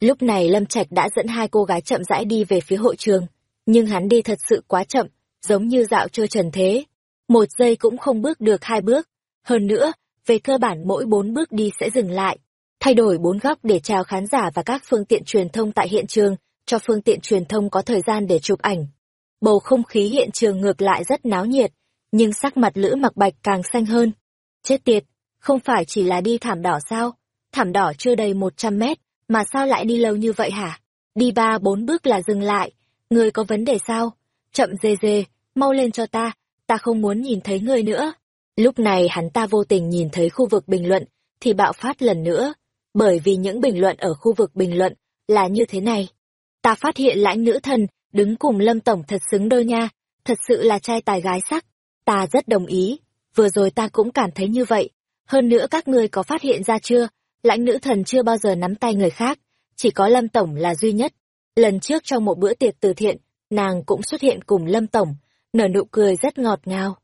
Lúc này Lâm Trạch đã dẫn hai cô gái chậm rãi đi về phía hội trường, nhưng hắn đi thật sự quá chậm, giống như dạo chơi trần thế. Một giây cũng không bước được hai bước. Hơn nữa, về cơ bản mỗi bốn bước đi sẽ dừng lại, thay đổi bốn góc để chào khán giả và các phương tiện truyền thông tại hiện trường, cho phương tiện truyền thông có thời gian để chụp ảnh. Bầu không khí hiện trường ngược lại rất náo nhiệt, nhưng sắc mặt Lữ Mặc Bạch càng xanh hơn. Chết tiệt, không phải chỉ là đi thảm đỏ sao? Thảm đỏ chưa đầy một trăm mét, mà sao lại đi lâu như vậy hả? Đi ba bốn bước là dừng lại, người có vấn đề sao? Chậm dê dê, mau lên cho ta, ta không muốn nhìn thấy người nữa. Lúc này hắn ta vô tình nhìn thấy khu vực bình luận, thì bạo phát lần nữa, bởi vì những bình luận ở khu vực bình luận là như thế này. Ta phát hiện lãnh nữ thần, đứng cùng Lâm Tổng thật xứng đôi nha, thật sự là trai tài gái sắc. Ta rất đồng ý, vừa rồi ta cũng cảm thấy như vậy. Hơn nữa các ngươi có phát hiện ra chưa, lãnh nữ thần chưa bao giờ nắm tay người khác, chỉ có Lâm Tổng là duy nhất. Lần trước trong một bữa tiệc từ thiện, nàng cũng xuất hiện cùng Lâm Tổng, nở nụ cười rất ngọt ngào.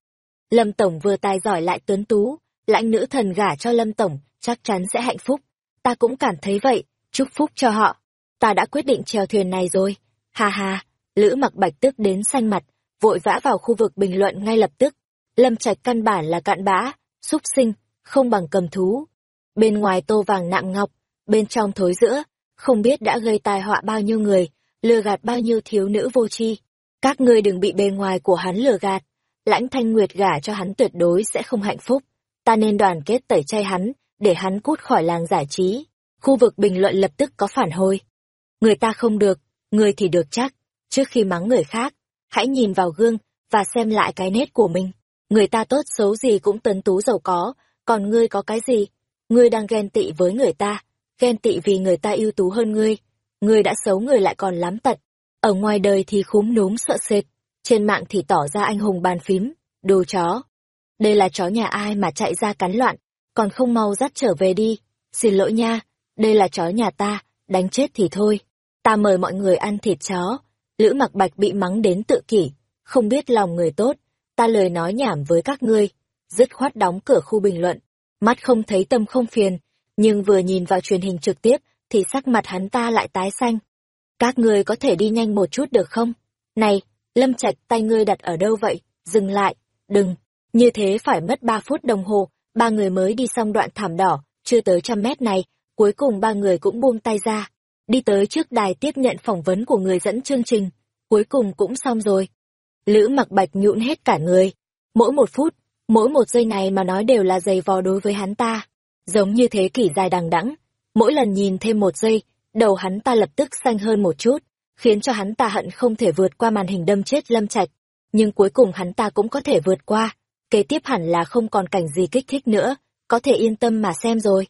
Lâm Tổng vừa tài giỏi lại tuấn tú, lãnh nữ thần gả cho Lâm Tổng, chắc chắn sẽ hạnh phúc. Ta cũng cảm thấy vậy, chúc phúc cho họ. Ta đã quyết định trèo thuyền này rồi. Ha ha, Lữ mặc bạch tức đến xanh mặt, vội vã vào khu vực bình luận ngay lập tức. Lâm Trạch căn bản là cạn bã, xúc sinh, không bằng cầm thú. Bên ngoài tô vàng nặng ngọc, bên trong thối giữa, không biết đã gây tai họa bao nhiêu người, lừa gạt bao nhiêu thiếu nữ vô tri. Các ngươi đừng bị bề ngoài của hắn lừa gạt, lãnh thanh nguyệt gả cho hắn tuyệt đối sẽ không hạnh phúc. Ta nên đoàn kết tẩy chay hắn, để hắn cút khỏi làng giải trí. Khu vực bình luận lập tức có phản hồi. Người ta không được, người thì được chắc. Trước khi mắng người khác, hãy nhìn vào gương và xem lại cái nét của mình. Người ta tốt xấu gì cũng tấn tú giàu có, còn ngươi có cái gì? Ngươi đang ghen tị với người ta, ghen tị vì người ta ưu tú hơn ngươi. Ngươi đã xấu người lại còn lắm tật. Ở ngoài đời thì khúm núm sợ sệt, trên mạng thì tỏ ra anh hùng bàn phím, đồ chó. Đây là chó nhà ai mà chạy ra cắn loạn, còn không mau dắt trở về đi. Xin lỗi nha, đây là chó nhà ta, đánh chết thì thôi. Ta mời mọi người ăn thịt chó. Lữ mặc bạch bị mắng đến tự kỷ, không biết lòng người tốt. Ta lời nói nhảm với các ngươi, dứt khoát đóng cửa khu bình luận. Mắt không thấy tâm không phiền, nhưng vừa nhìn vào truyền hình trực tiếp thì sắc mặt hắn ta lại tái xanh. Các ngươi có thể đi nhanh một chút được không? Này, Lâm Trạch tay ngươi đặt ở đâu vậy? Dừng lại, đừng, như thế phải mất ba phút đồng hồ, ba người mới đi xong đoạn thảm đỏ, chưa tới trăm mét này, cuối cùng ba người cũng buông tay ra, đi tới trước đài tiếp nhận phỏng vấn của người dẫn chương trình, cuối cùng cũng xong rồi. Lữ mặc bạch nhũn hết cả người, mỗi một phút, mỗi một giây này mà nói đều là giày vò đối với hắn ta, giống như thế kỷ dài đằng đẵng, mỗi lần nhìn thêm một giây, đầu hắn ta lập tức xanh hơn một chút, khiến cho hắn ta hận không thể vượt qua màn hình đâm chết Lâm Trạch, nhưng cuối cùng hắn ta cũng có thể vượt qua, kế tiếp hẳn là không còn cảnh gì kích thích nữa, có thể yên tâm mà xem rồi.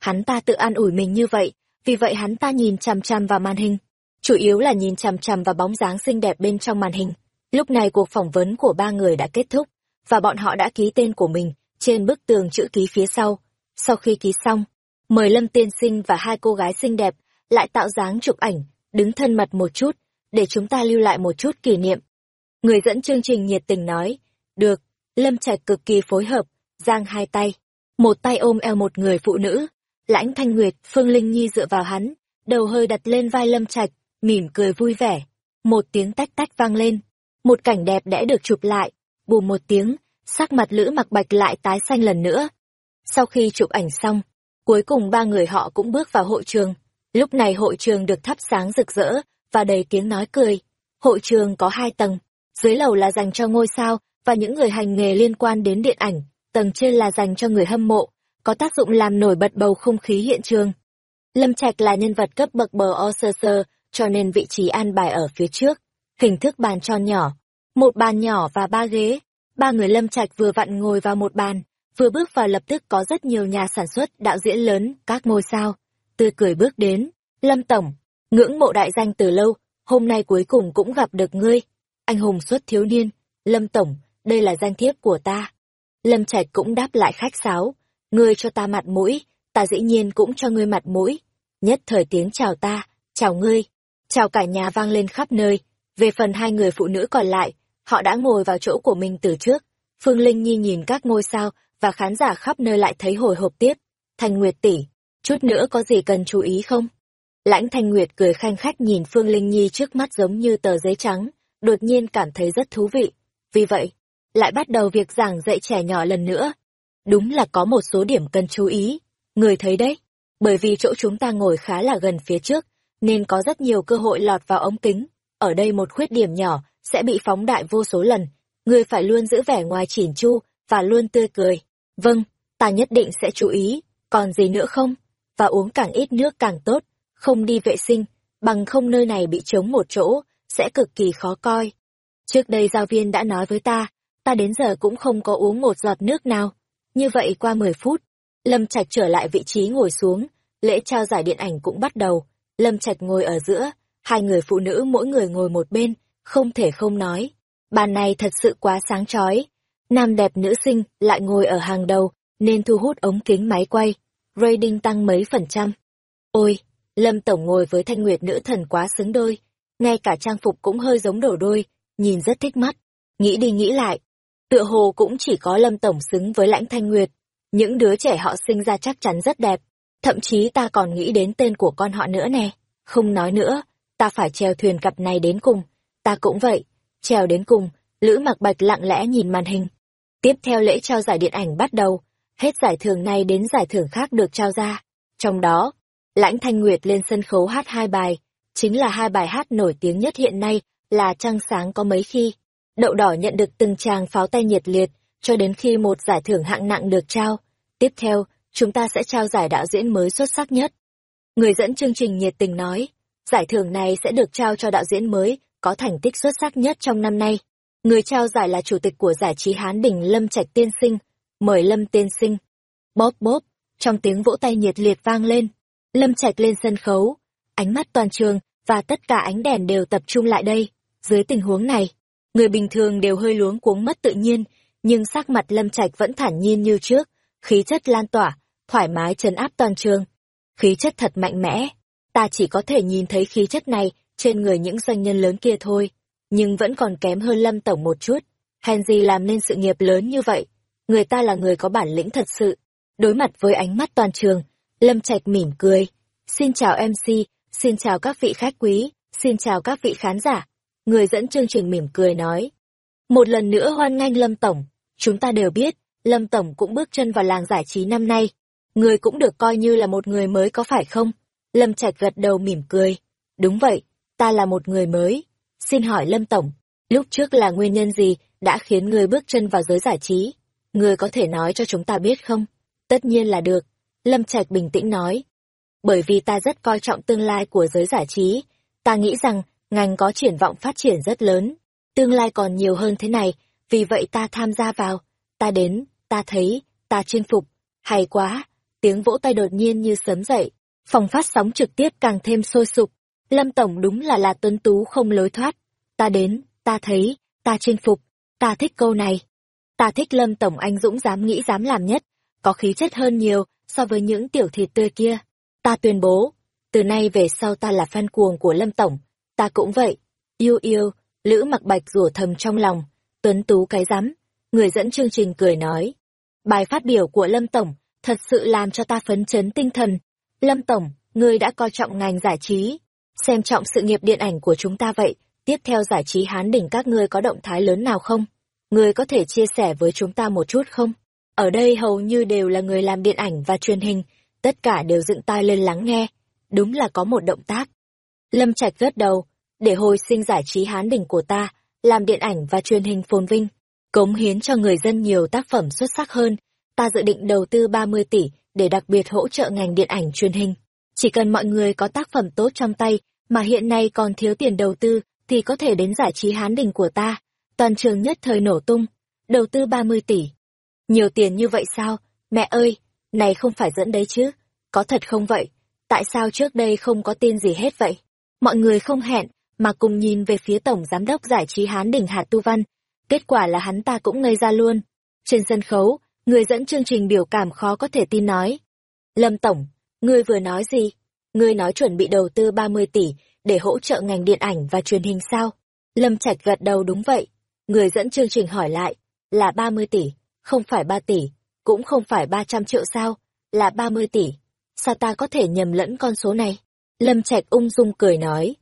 Hắn ta tự an ủi mình như vậy, vì vậy hắn ta nhìn chằm chằm vào màn hình, chủ yếu là nhìn chằm chằm vào bóng dáng xinh đẹp bên trong màn hình. Lúc này cuộc phỏng vấn của ba người đã kết thúc, và bọn họ đã ký tên của mình trên bức tường chữ ký phía sau. Sau khi ký xong, mời Lâm Tiên Sinh và hai cô gái xinh đẹp lại tạo dáng chụp ảnh, đứng thân mật một chút, để chúng ta lưu lại một chút kỷ niệm. Người dẫn chương trình nhiệt tình nói, được, Lâm Trạch cực kỳ phối hợp, giang hai tay, một tay ôm eo một người phụ nữ, lãnh thanh nguyệt, Phương Linh Nhi dựa vào hắn, đầu hơi đặt lên vai Lâm Trạch, mỉm cười vui vẻ. Một tiếng tách tách vang lên, một cảnh đẹp đã được chụp lại, bù một tiếng, sắc mặt Lữ mặc bạch lại tái xanh lần nữa. Sau khi chụp ảnh xong, cuối cùng ba người họ cũng bước vào hội trường. Lúc này hội trường được thắp sáng rực rỡ, và đầy tiếng nói cười. Hội trường có hai tầng, dưới lầu là dành cho ngôi sao, và những người hành nghề liên quan đến điện ảnh, tầng trên là dành cho người hâm mộ, có tác dụng làm nổi bật bầu không khí hiện trường. Lâm Trạch là nhân vật cấp bậc bờ o sơ sơ, cho nên vị trí an bài ở phía trước. Hình thức bàn tròn nhỏ, một bàn nhỏ và ba ghế. Ba người Lâm Trạch vừa vặn ngồi vào một bàn, vừa bước vào lập tức có rất nhiều nhà sản xuất, đạo diễn lớn, các ngôi sao. Tươi cười bước đến, Lâm Tổng, ngưỡng mộ đại danh từ lâu, hôm nay cuối cùng cũng gặp được ngươi. Anh hùng xuất thiếu niên, Lâm Tổng, đây là danh thiếp của ta. Lâm Trạch cũng đáp lại khách sáo, ngươi cho ta mặt mũi, ta dĩ nhiên cũng cho ngươi mặt mũi. Nhất thời tiếng chào ta, chào ngươi, chào cả nhà vang lên khắp nơi. Về phần hai người phụ nữ còn lại, họ đã ngồi vào chỗ của mình từ trước. Phương Linh Nhi nhìn các ngôi sao và khán giả khắp nơi lại thấy hồi hộp tiếp. Thành Nguyệt tỷ, chút nữa có gì cần chú ý không? Lãnh Thanh Nguyệt cười khanh khách nhìn Phương Linh Nhi trước mắt giống như tờ giấy trắng, đột nhiên cảm thấy rất thú vị. Vì vậy, lại bắt đầu việc giảng dạy trẻ nhỏ lần nữa. Đúng là có một số điểm cần chú ý. Người thấy đấy, bởi vì chỗ chúng ta ngồi khá là gần phía trước, nên có rất nhiều cơ hội lọt vào ống kính. Ở đây một khuyết điểm nhỏ sẽ bị phóng đại vô số lần. Người phải luôn giữ vẻ ngoài chỉn chu và luôn tươi cười. Vâng, ta nhất định sẽ chú ý. Còn gì nữa không? Và uống càng ít nước càng tốt. Không đi vệ sinh, bằng không nơi này bị trống một chỗ, sẽ cực kỳ khó coi. Trước đây giáo viên đã nói với ta, ta đến giờ cũng không có uống một giọt nước nào. Như vậy qua 10 phút, Lâm Trạch trở lại vị trí ngồi xuống, lễ trao giải điện ảnh cũng bắt đầu. Lâm Trạch ngồi ở giữa, hai người phụ nữ mỗi người ngồi một bên, không thể không nói. Bàn này thật sự quá sáng chói. Nam đẹp nữ sinh lại ngồi ở hàng đầu, nên thu hút ống kính máy quay. Rating tăng mấy phần trăm. Ôi, Lâm Tổng ngồi với thanh nguyệt nữ thần quá xứng đôi. Ngay cả trang phục cũng hơi giống đổ đôi, nhìn rất thích mắt. Nghĩ đi nghĩ lại. Tựa hồ cũng chỉ có Lâm Tổng xứng với lãnh thanh nguyệt. Những đứa trẻ họ sinh ra chắc chắn rất đẹp. Thậm chí ta còn nghĩ đến tên của con họ nữa nè. Không nói nữa, ta phải treo thuyền cặp này đến cùng. Ta cũng vậy. Trèo đến cùng, Lữ mặc bạch lặng lẽ nhìn màn hình. Tiếp theo lễ trao giải điện ảnh bắt đầu. Hết giải thưởng này đến giải thưởng khác được trao ra. Trong đó, Lãnh Thanh Nguyệt lên sân khấu hát hai bài. Chính là hai bài hát nổi tiếng nhất hiện nay là Trăng Sáng có mấy khi. Đậu đỏ nhận được từng tràng pháo tay nhiệt liệt, cho đến khi một giải thưởng hạng nặng được trao. Tiếp theo, chúng ta sẽ trao giải đạo diễn mới xuất sắc nhất. Người dẫn chương trình nhiệt tình nói, giải thưởng này sẽ được trao cho đạo diễn mới, có thành tích xuất sắc nhất trong năm nay. Người trao giải là chủ tịch của giải trí Hán Đình Lâm Trạch Tiên Sinh. Mời Lâm Tiên Sinh. Bóp bóp, trong tiếng vỗ tay nhiệt liệt vang lên. Lâm Trạch lên sân khấu, ánh mắt toàn trường và tất cả ánh đèn đều tập trung lại đây. Dưới tình huống này, người bình thường đều hơi luống cuống mất tự nhiên, nhưng sắc mặt Lâm Trạch vẫn thản nhiên như trước, khí chất lan tỏa, thoải mái trấn áp toàn trường. Khí chất thật mạnh mẽ, ta chỉ có thể nhìn thấy khí chất này trên người những doanh nhân lớn kia thôi, nhưng vẫn còn kém hơn Lâm Tổng một chút. Hèn gì làm nên sự nghiệp lớn như vậy, người ta là người có bản lĩnh thật sự. Đối mặt với ánh mắt toàn trường, Lâm Trạch mỉm cười. Xin chào MC, xin chào các vị khách quý, xin chào các vị khán giả. Người dẫn chương trình mỉm cười nói. Một lần nữa hoan nghênh Lâm Tổng, chúng ta đều biết, Lâm Tổng cũng bước chân vào làng giải trí năm nay. Người cũng được coi như là một người mới có phải không? Lâm Trạch gật đầu mỉm cười. Đúng vậy, ta là một người mới. Xin hỏi Lâm Tổng, lúc trước là nguyên nhân gì đã khiến người bước chân vào giới giải trí? Người có thể nói cho chúng ta biết không? Tất nhiên là được. Lâm Trạch bình tĩnh nói. Bởi vì ta rất coi trọng tương lai của giới giải trí, ta nghĩ rằng ngành có triển vọng phát triển rất lớn. Tương lai còn nhiều hơn thế này, vì vậy ta tham gia vào. Ta đến, ta thấy, ta chinh phục. Hay quá! Tiếng vỗ tay đột nhiên như sớm dậy. Phòng phát sóng trực tiếp càng thêm sôi sục. Lâm Tổng đúng là là tuấn tú không lối thoát. Ta đến, ta thấy, ta chinh phục. Ta thích câu này. Ta thích Lâm Tổng anh dũng dám nghĩ dám làm nhất. Có khí chất hơn nhiều so với những tiểu thịt tươi kia. Ta tuyên bố, từ nay về sau ta là fan cuồng của Lâm Tổng, ta cũng vậy. Yêu yêu, Lữ mặc bạch rủa thầm trong lòng, tuấn tú cái rắm người dẫn chương trình cười nói. Bài phát biểu của Lâm Tổng thật sự làm cho ta phấn chấn tinh thần. Lâm Tổng, người đã coi trọng ngành giải trí, xem trọng sự nghiệp điện ảnh của chúng ta vậy, tiếp theo giải trí hán đỉnh các ngươi có động thái lớn nào không? Ngươi có thể chia sẻ với chúng ta một chút không? Ở đây hầu như đều là người làm điện ảnh và truyền hình, tất cả đều dựng tai lên lắng nghe. Đúng là có một động tác. Lâm Trạch gật đầu, để hồi sinh giải trí hán đỉnh của ta, làm điện ảnh và truyền hình phồn vinh, cống hiến cho người dân nhiều tác phẩm xuất sắc hơn. Ta dự định đầu tư 30 tỷ để đặc biệt hỗ trợ ngành điện ảnh truyền hình. Chỉ cần mọi người có tác phẩm tốt trong tay, mà hiện nay còn thiếu tiền đầu tư, thì có thể đến giải trí hán đỉnh của ta. Toàn trường nhất thời nổ tung. Đầu tư 30 tỷ, nhiều tiền như vậy sao? Mẹ ơi, này không phải dẫn đấy chứ? Có thật không vậy? Tại sao trước đây không có tin gì hết vậy? Mọi người không hẹn, mà cùng nhìn về phía Tổng Giám đốc Giải trí Hán Đình Hạt Tu Văn. Kết quả là hắn ta cũng ngây ra luôn. Trên sân khấu, người dẫn chương trình biểu cảm khó có thể tin nói. Lâm Tổng, ngươi vừa nói gì? Ngươi nói chuẩn bị đầu tư 30 tỷ để hỗ trợ ngành điện ảnh và truyền hình sao? Lâm Trạch gật đầu đúng vậy. Người dẫn chương trình hỏi lại, là 30 tỷ không phải ba tỷ, cũng không phải ba trăm triệu sao, là ba mươi tỷ. Sao ta có thể nhầm lẫn con số này? Lâm Trạch ung dung cười nói.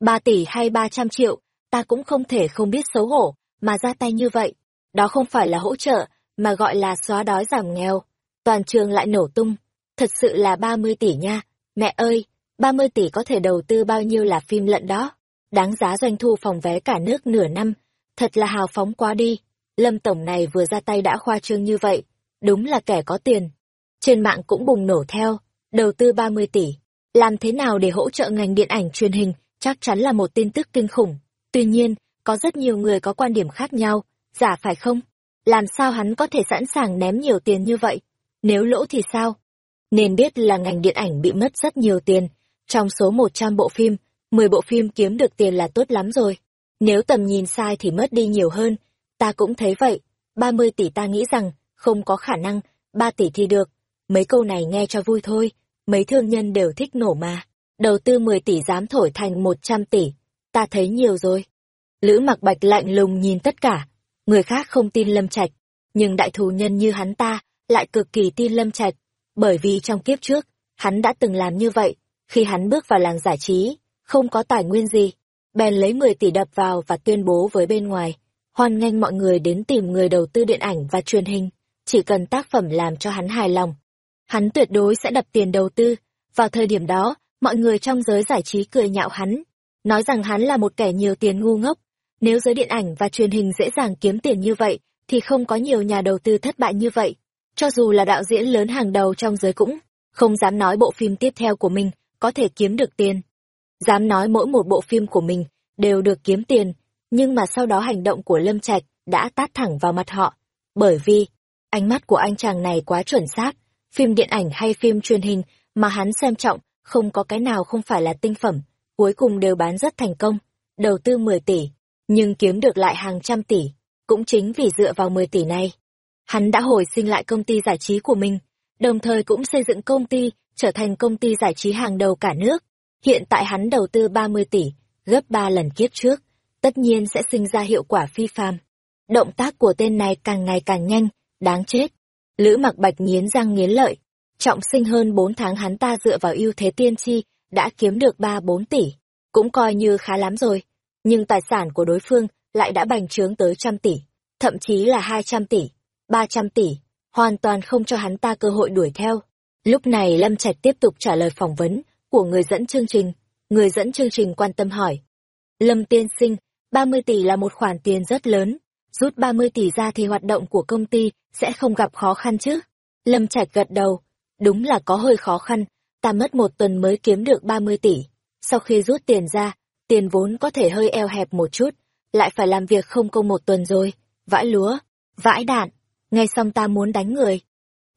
Ba tỷ hay ba trăm triệu, ta cũng không thể không biết xấu hổ, mà ra tay như vậy. Đó không phải là hỗ trợ, mà gọi là xóa đói giảm nghèo. Toàn trường lại nổ tung. Thật sự là ba mươi tỷ nha. Mẹ ơi, ba mươi tỷ có thể đầu tư bao nhiêu là phim lận đó. Đáng giá doanh thu phòng vé cả nước nửa năm. Thật là hào phóng quá đi. Lâm Tổng này vừa ra tay đã khoa trương như vậy. Đúng là kẻ có tiền. Trên mạng cũng bùng nổ theo. Đầu tư ba mươi tỷ. Làm thế nào để hỗ trợ ngành điện ảnh truyền hình chắc chắn là một tin tức kinh khủng. Tuy nhiên, có rất nhiều người có quan điểm khác nhau. Giả phải không? Làm sao hắn có thể sẵn sàng ném nhiều tiền như vậy? Nếu lỗ thì sao? Nên biết là ngành điện ảnh bị mất rất nhiều tiền. Trong số 100 bộ phim, 10 bộ phim kiếm được tiền là tốt lắm rồi. Nếu tầm nhìn sai thì mất đi nhiều hơn. Ta cũng thấy vậy. 30 tỷ ta nghĩ rằng, không có khả năng, 3 tỷ thì được. Mấy câu này nghe cho vui thôi. Mấy thương nhân đều thích nổ mà. Đầu tư 10 tỷ dám thổi thành 100 tỷ. Ta thấy nhiều rồi. Lữ mặc bạch lạnh lùng nhìn tất cả. Người khác không tin Lâm Trạch. Nhưng đại thù nhân như hắn ta lại cực kỳ tin Lâm Trạch. Bởi vì trong kiếp trước, hắn đã từng làm như vậy. Khi hắn bước vào làng giải trí, không có tài nguyên gì. Bèn lấy 10 tỷ đập vào và tuyên bố với bên ngoài. Hoan nghênh mọi người đến tìm người đầu tư điện ảnh và truyền hình. Chỉ cần tác phẩm làm cho hắn hài lòng. Hắn tuyệt đối sẽ đập tiền đầu tư. Vào thời điểm đó, mọi người trong giới giải trí cười nhạo hắn. Nói rằng hắn là một kẻ nhiều tiền ngu ngốc. Nếu giới điện ảnh và truyền hình dễ dàng kiếm tiền như vậy, thì không có nhiều nhà đầu tư thất bại như vậy. Cho dù là đạo diễn lớn hàng đầu trong giới cũng không dám nói bộ phim tiếp theo của mình có thể kiếm được tiền. Dám nói mỗi một bộ phim của mình đều được kiếm tiền, nhưng mà sau đó hành động của Lâm Trạch đã tát thẳng vào mặt họ. Bởi vì, ánh mắt của anh chàng này quá chuẩn xác, phim điện ảnh hay phim truyền hình mà hắn xem trọng, không có cái nào không phải là tinh phẩm, cuối cùng đều bán rất thành công, đầu tư 10 tỷ, nhưng kiếm được lại hàng trăm tỷ, cũng chính vì dựa vào 10 tỷ này. Hắn đã hồi sinh lại công ty giải trí của mình, đồng thời cũng xây dựng công ty, trở thành công ty giải trí hàng đầu cả nước. Hiện tại hắn đầu tư 30 tỷ, gấp 3 lần kiếp trước, tất nhiên sẽ sinh ra hiệu quả phi phàm. Động tác của tên này càng ngày càng nhanh, đáng chết. Lữ mặc bạch nghiến răng nghiến lợi, trọng sinh hơn 4 tháng hắn ta dựa vào ưu thế tiên tri, đã kiếm được 3-4 tỷ, cũng coi như khá lắm rồi. Nhưng tài sản của đối phương lại đã bành trướng tới trăm tỷ, thậm chí là 200 tỷ, 300 tỷ, hoàn toàn không cho hắn ta cơ hội đuổi theo. Lúc này Lâm Trạch tiếp tục trả lời phỏng vấn của người dẫn chương trình. Người dẫn chương trình quan tâm hỏi. Lâm tiên sinh, 30 tỷ là một khoản tiền rất lớn. Rút 30 tỷ ra thì hoạt động của công ty sẽ không gặp khó khăn chứ? Lâm Trạch gật đầu. Đúng là có hơi khó khăn, ta mất một tuần mới kiếm được 30 tỷ. Sau khi rút tiền ra, tiền vốn có thể hơi eo hẹp một chút, lại phải làm việc không công một tuần rồi. Vãi lúa, vãi đạn, ngay xong ta muốn đánh người.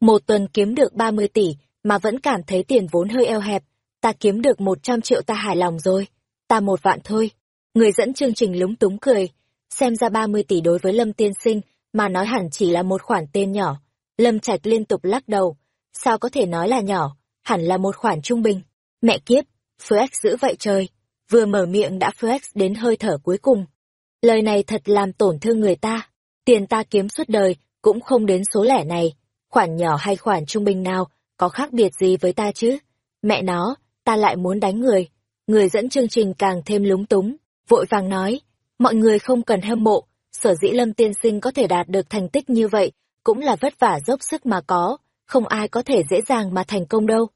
Một tuần kiếm được 30 tỷ, mà vẫn cảm thấy tiền vốn hơi eo hẹp, ta kiếm được 100 triệu ta hài lòng rồi, ta một vạn thôi. Người dẫn chương trình lúng túng cười, xem ra 30 tỷ đối với Lâm Tiên Sinh, mà nói hẳn chỉ là một khoản tên nhỏ. Lâm Trạch liên tục lắc đầu, sao có thể nói là nhỏ, hẳn là một khoản trung bình. Mẹ kiếp, Flex giữ vậy trời, vừa mở miệng đã Flex đến hơi thở cuối cùng. Lời này thật làm tổn thương người ta, tiền ta kiếm suốt đời, cũng không đến số lẻ này, khoản nhỏ hay khoản trung bình nào, có khác biệt gì với ta chứ? Mẹ nó, ta lại muốn đánh người. Người dẫn chương trình càng thêm lúng túng, vội vàng nói, mọi người không cần hâm mộ, sở dĩ lâm tiên sinh có thể đạt được thành tích như vậy, cũng là vất vả dốc sức mà có, không ai có thể dễ dàng mà thành công đâu.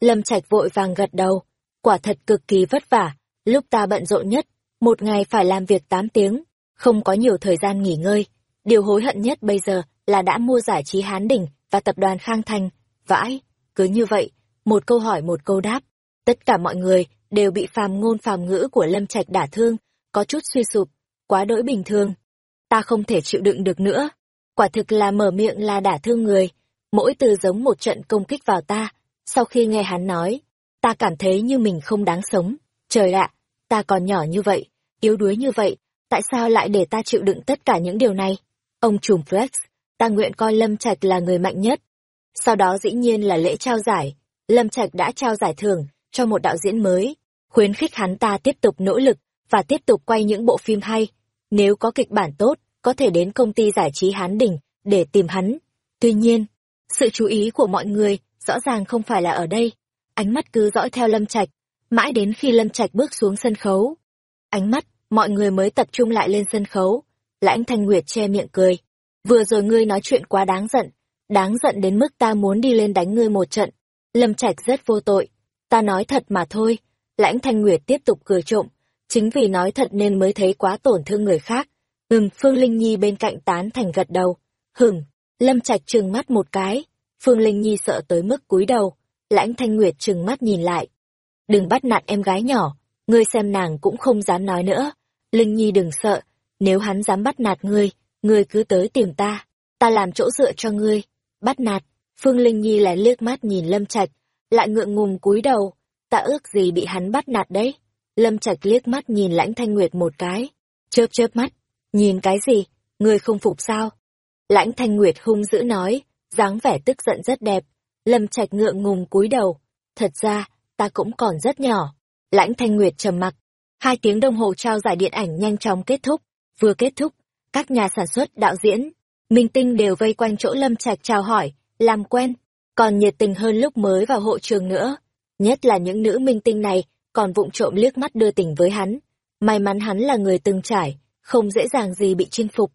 Lâm Trạch vội vàng gật đầu, quả thật cực kỳ vất vả, lúc ta bận rộn nhất, một ngày phải làm việc 8 tiếng, không có nhiều thời gian nghỉ ngơi, Điều hối hận nhất bây giờ là đã mua giải trí Hán Đỉnh và tập đoàn Khang Thành. Vãi, cứ như vậy, một câu hỏi một câu đáp. Tất cả mọi người đều bị phàm ngôn phàm ngữ của Lâm Trạch đả thương, có chút suy sụp, quá đỗi bình thường. Ta không thể chịu đựng được nữa. Quả thực là mở miệng là đả thương người, mỗi từ giống một trận công kích vào ta. Sau khi nghe hắn nói, ta cảm thấy như mình không đáng sống. Trời ạ, ta còn nhỏ như vậy, yếu đuối như vậy, tại sao lại để ta chịu đựng tất cả những điều này? Ông trùm Flex, ta nguyện coi Lâm Trạch là người mạnh nhất. Sau đó dĩ nhiên là lễ trao giải. Lâm Trạch đã trao giải thưởng cho một đạo diễn mới, khuyến khích hắn ta tiếp tục nỗ lực và tiếp tục quay những bộ phim hay. Nếu có kịch bản tốt, có thể đến công ty giải trí Hán Đình để tìm hắn. Tuy nhiên, sự chú ý của mọi người rõ ràng không phải là ở đây. Ánh mắt cứ dõi theo Lâm Trạch. mãi đến khi Lâm Trạch bước xuống sân khấu. Ánh mắt, mọi người mới tập trung lại lên sân khấu. Lãnh Thanh Nguyệt che miệng cười. Vừa rồi ngươi nói chuyện quá đáng giận, đáng giận đến mức ta muốn đi lên đánh ngươi một trận. Lâm Trạch rất vô tội, ta nói thật mà thôi. Lãnh Thanh Nguyệt tiếp tục cười trộm, chính vì nói thật nên mới thấy quá tổn thương người khác. Ừm, Phương Linh Nhi bên cạnh tán thành gật đầu. Hửng, Lâm Trạch trừng mắt một cái, Phương Linh Nhi sợ tới mức cúi đầu, Lãnh Thanh Nguyệt trừng mắt nhìn lại. Đừng bắt nạt em gái nhỏ, ngươi xem nàng cũng không dám nói nữa. Linh Nhi đừng sợ, nếu hắn dám bắt nạt ngươi, ngươi cứ tới tìm ta, ta làm chỗ dựa cho ngươi. Bắt nạt, Phương Linh Nhi lại liếc mắt nhìn Lâm Trạch, lại ngượng ngùng cúi đầu, ta ước gì bị hắn bắt nạt đấy. Lâm Trạch liếc mắt nhìn Lãnh Thanh Nguyệt một cái, chớp chớp mắt, nhìn cái gì, ngươi không phục sao? Lãnh Thanh Nguyệt hung dữ nói, dáng vẻ tức giận rất đẹp. Lâm Trạch ngượng ngùng cúi đầu, thật ra, ta cũng còn rất nhỏ. Lãnh Thanh Nguyệt trầm mặc. Hai tiếng đồng hồ trao giải điện ảnh nhanh chóng kết thúc. Vừa kết thúc, các nhà sản xuất, đạo diễn, minh tinh đều vây quanh chỗ Lâm Trạch chào hỏi, làm quen, còn nhiệt tình hơn lúc mới vào hội trường nữa. Nhất là những nữ minh tinh này còn vụng trộm liếc mắt đưa tình với hắn. May mắn hắn là người từng trải, không dễ dàng gì bị chinh phục.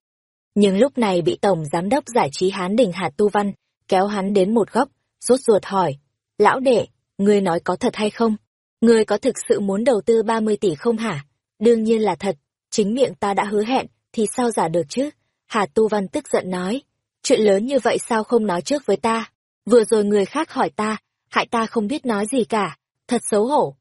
Nhưng lúc này bị Tổng Giám đốc Giải trí Hán Đình hà Tu Văn kéo hắn đến một góc, sốt ruột hỏi, Lão đệ, ngươi nói có thật hay không? Ngươi có thực sự muốn đầu tư 30 tỷ không hả? Đương nhiên là thật, chính miệng ta đã hứa hẹn, thì sao giả được chứ? Hà Tu Văn tức giận nói, chuyện lớn như vậy sao không nói trước với ta? Vừa rồi người khác hỏi ta, hại ta không biết nói gì cả, thật xấu hổ.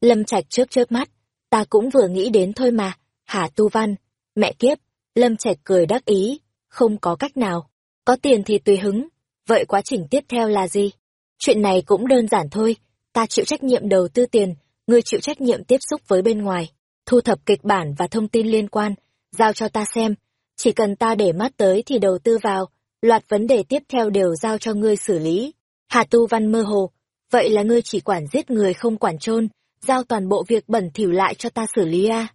Lâm Trạch chớp chớp mắt, ta cũng vừa nghĩ đến thôi mà, Hà Tu Văn, mẹ kiếp, Lâm Trạch cười đắc ý, không có cách nào, có tiền thì tùy hứng, vậy quá trình tiếp theo là gì? Chuyện này cũng đơn giản thôi, ta chịu trách nhiệm đầu tư tiền, ngươi chịu trách nhiệm tiếp xúc với bên ngoài, thu thập kịch bản và thông tin liên quan, giao cho ta xem, chỉ cần ta để mắt tới thì đầu tư vào, loạt vấn đề tiếp theo đều giao cho ngươi xử lý. Hà Tu Văn mơ hồ, vậy là ngươi chỉ quản giết người không quản trôn, giao toàn bộ việc bẩn thỉu lại cho ta xử lý à?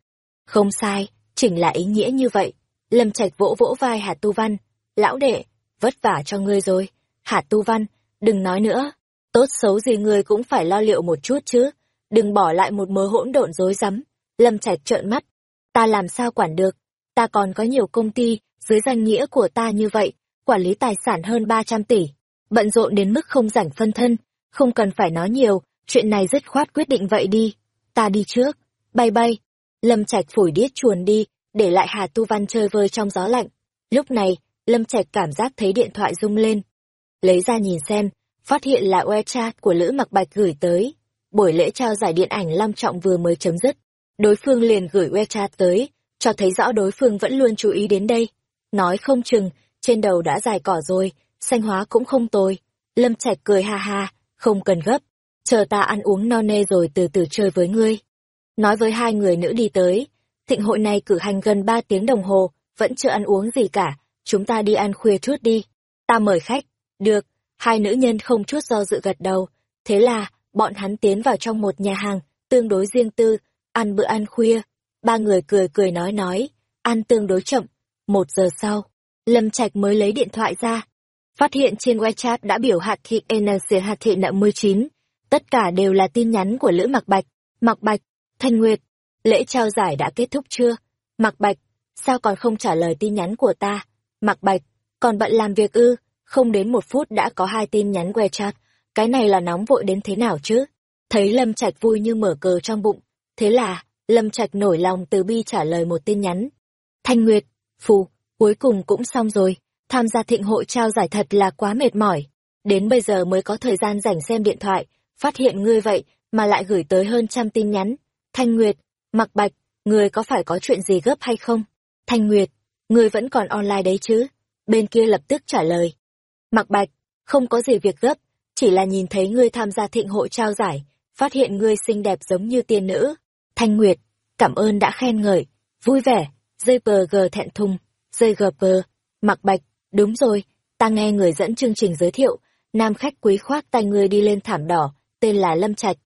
Không sai, chỉnh là ý nghĩa như vậy. Lâm Trạch vỗ vỗ vai Hà Tu Văn, lão đệ, vất vả cho ngươi rồi. Hà Tu Văn, đừng nói nữa, tốt xấu gì ngươi cũng phải lo liệu một chút chứ, đừng bỏ lại một mớ hỗn độn rối rắm. Lâm Trạch trợn mắt, ta làm sao quản được, ta còn có nhiều công ty, dưới danh nghĩa của ta như vậy, quản lý tài sản hơn 300 tỷ, bận rộn đến mức không rảnh phân thân, không cần phải nói nhiều, chuyện này dứt khoát quyết định vậy đi, ta đi trước, bay bay. Lâm Trạch phủi điếc chuồn đi, để lại Hà Tu Văn chơi vơi trong gió lạnh. Lúc này, Lâm Trạch cảm giác thấy điện thoại rung lên. Lấy ra nhìn xem, phát hiện là WeChat của Lữ Mặc Bạch gửi tới. Buổi lễ trao giải điện ảnh long trọng vừa mới chấm dứt. Đối phương liền gửi WeChat tới, cho thấy rõ đối phương vẫn luôn chú ý đến đây. Nói không chừng, trên đầu đã dài cỏ rồi, xanh hóa cũng không tồi. Lâm Trạch cười ha ha, không cần gấp, chờ ta ăn uống no nê rồi từ từ chơi với ngươi. Nói với hai người nữ đi tới, thịnh hội này cử hành gần ba tiếng đồng hồ, vẫn chưa ăn uống gì cả, chúng ta đi ăn khuya chút đi. Ta mời khách, được, hai nữ nhân không chút do dự gật đầu, thế là, bọn hắn tiến vào trong một nhà hàng, tương đối riêng tư, ăn bữa ăn khuya. Ba người cười cười nói nói, ăn tương đối chậm. Một giờ sau, Lâm Trạch mới lấy điện thoại ra. Phát hiện trên WeChat đã biểu hạt thị NC hạt thị nợ 19. Tất cả đều là tin nhắn của Lữ Mặc Bạch, Mặc Bạch, Thanh Nguyệt. Lễ trao giải đã kết thúc chưa? Mặc Bạch, sao còn không trả lời tin nhắn của ta? Mặc Bạch, còn bận làm việc ư? Không đến một phút đã có hai tin nhắn WeChat. Cái này là nóng vội đến thế nào chứ? Thấy Lâm Trạch vui như mở cờ trong bụng. Thế là, Lâm Trạch nổi lòng từ bi trả lời một tin nhắn. Thanh Nguyệt, Phù, cuối cùng cũng xong rồi. Tham gia thịnh hội trao giải thật là quá mệt mỏi. Đến bây giờ mới có thời gian rảnh xem điện thoại, phát hiện ngươi vậy mà lại gửi tới hơn trăm tin nhắn. Thanh Nguyệt, Mặc Bạch, ngươi có phải có chuyện gì gấp hay không? Thanh Nguyệt, ngươi vẫn còn online đấy chứ? Bên kia lập tức trả lời. Mặc Bạch, không có gì việc gấp, chỉ là nhìn thấy ngươi tham gia thịnh hội trao giải, phát hiện ngươi xinh đẹp giống như tiên nữ. Thanh Nguyệt, cảm ơn đã khen ngợi, vui vẻ, dây bờ gờ thẹn thùng, dây gờ bờ, mặc bạch, đúng rồi, ta nghe người dẫn chương trình giới thiệu, nam khách quý khoác tay ngươi đi lên thảm đỏ, tên là Lâm Trạch.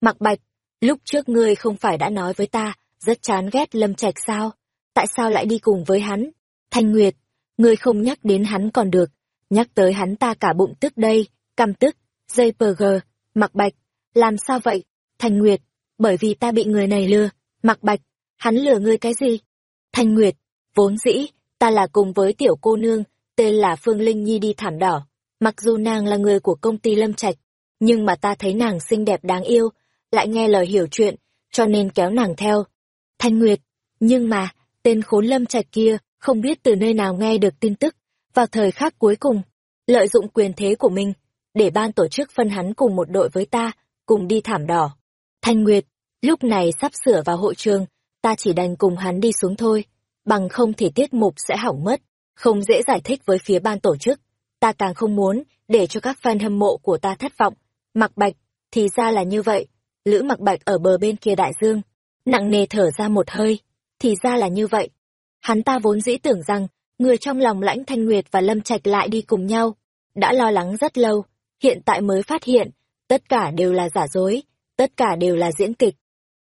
Mặc bạch, lúc trước ngươi không phải đã nói với ta, rất chán ghét Lâm Trạch sao? Tại sao lại đi cùng với hắn? Thanh Nguyệt, ngươi không nhắc đến hắn còn được, nhắc tới hắn ta cả bụng tức đây, căm tức, dây bờ gờ, mặc bạch, làm sao vậy? Thanh Nguyệt, bởi vì ta bị người này lừa. Mặc bạch, hắn lừa ngươi cái gì? Thanh Nguyệt, vốn dĩ, ta là cùng với tiểu cô nương, tên là Phương Linh Nhi đi thảm đỏ. Mặc dù nàng là người của công ty Lâm Trạch, nhưng mà ta thấy nàng xinh đẹp đáng yêu, lại nghe lời hiểu chuyện, cho nên kéo nàng theo. Thanh Nguyệt, nhưng mà, tên khốn Lâm Trạch kia, không biết từ nơi nào nghe được tin tức, vào thời khắc cuối cùng, lợi dụng quyền thế của mình, để ban tổ chức phân hắn cùng một đội với ta, cùng đi thảm đỏ. Thanh Nguyệt, lúc này sắp sửa vào hội trường, ta chỉ đành cùng hắn đi xuống thôi, bằng không thì tiết mục sẽ hỏng mất, không dễ giải thích với phía ban tổ chức. Ta càng không muốn để cho các fan hâm mộ của ta thất vọng. Mặc Bạch, thì ra là như vậy. Lữ Mặc Bạch ở bờ bên kia đại dương, nặng nề thở ra một hơi, thì ra là như vậy. Hắn ta vốn dĩ tưởng rằng, người trong lòng lãnh Thanh Nguyệt và Lâm Trạch lại đi cùng nhau. Đã lo lắng rất lâu, hiện tại mới phát hiện, tất cả đều là giả dối, tất cả đều là diễn kịch.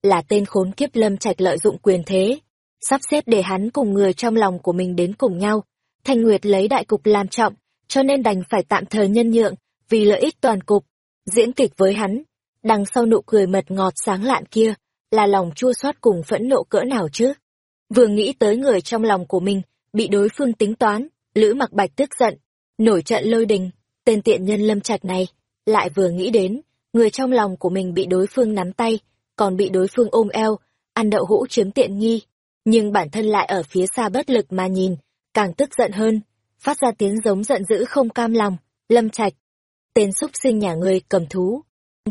Là tên khốn kiếp Lâm Trạch lợi dụng quyền thế, sắp xếp để hắn cùng người trong lòng của mình đến cùng nhau. Thanh Nguyệt lấy đại cục làm trọng, cho nên đành phải tạm thời nhân nhượng, vì lợi ích toàn cục. Diễn kịch với hắn, đằng sau nụ cười mật ngọt sáng lạn kia, là lòng chua xót cùng phẫn nộ cỡ nào chứ? Vừa nghĩ tới người trong lòng của mình, bị đối phương tính toán, Lữ mặc bạch tức giận, nổi trận lôi đình, tên tiện nhân lâm trạch này, lại vừa nghĩ đến, người trong lòng của mình bị đối phương nắm tay, còn bị đối phương ôm eo, ăn đậu hũ chiếm tiện nghi, nhưng bản thân lại ở phía xa bất lực mà nhìn, càng tức giận hơn, phát ra tiếng giống giận dữ không cam lòng, lâm trạch. Tên xúc sinh nhà người cầm thú.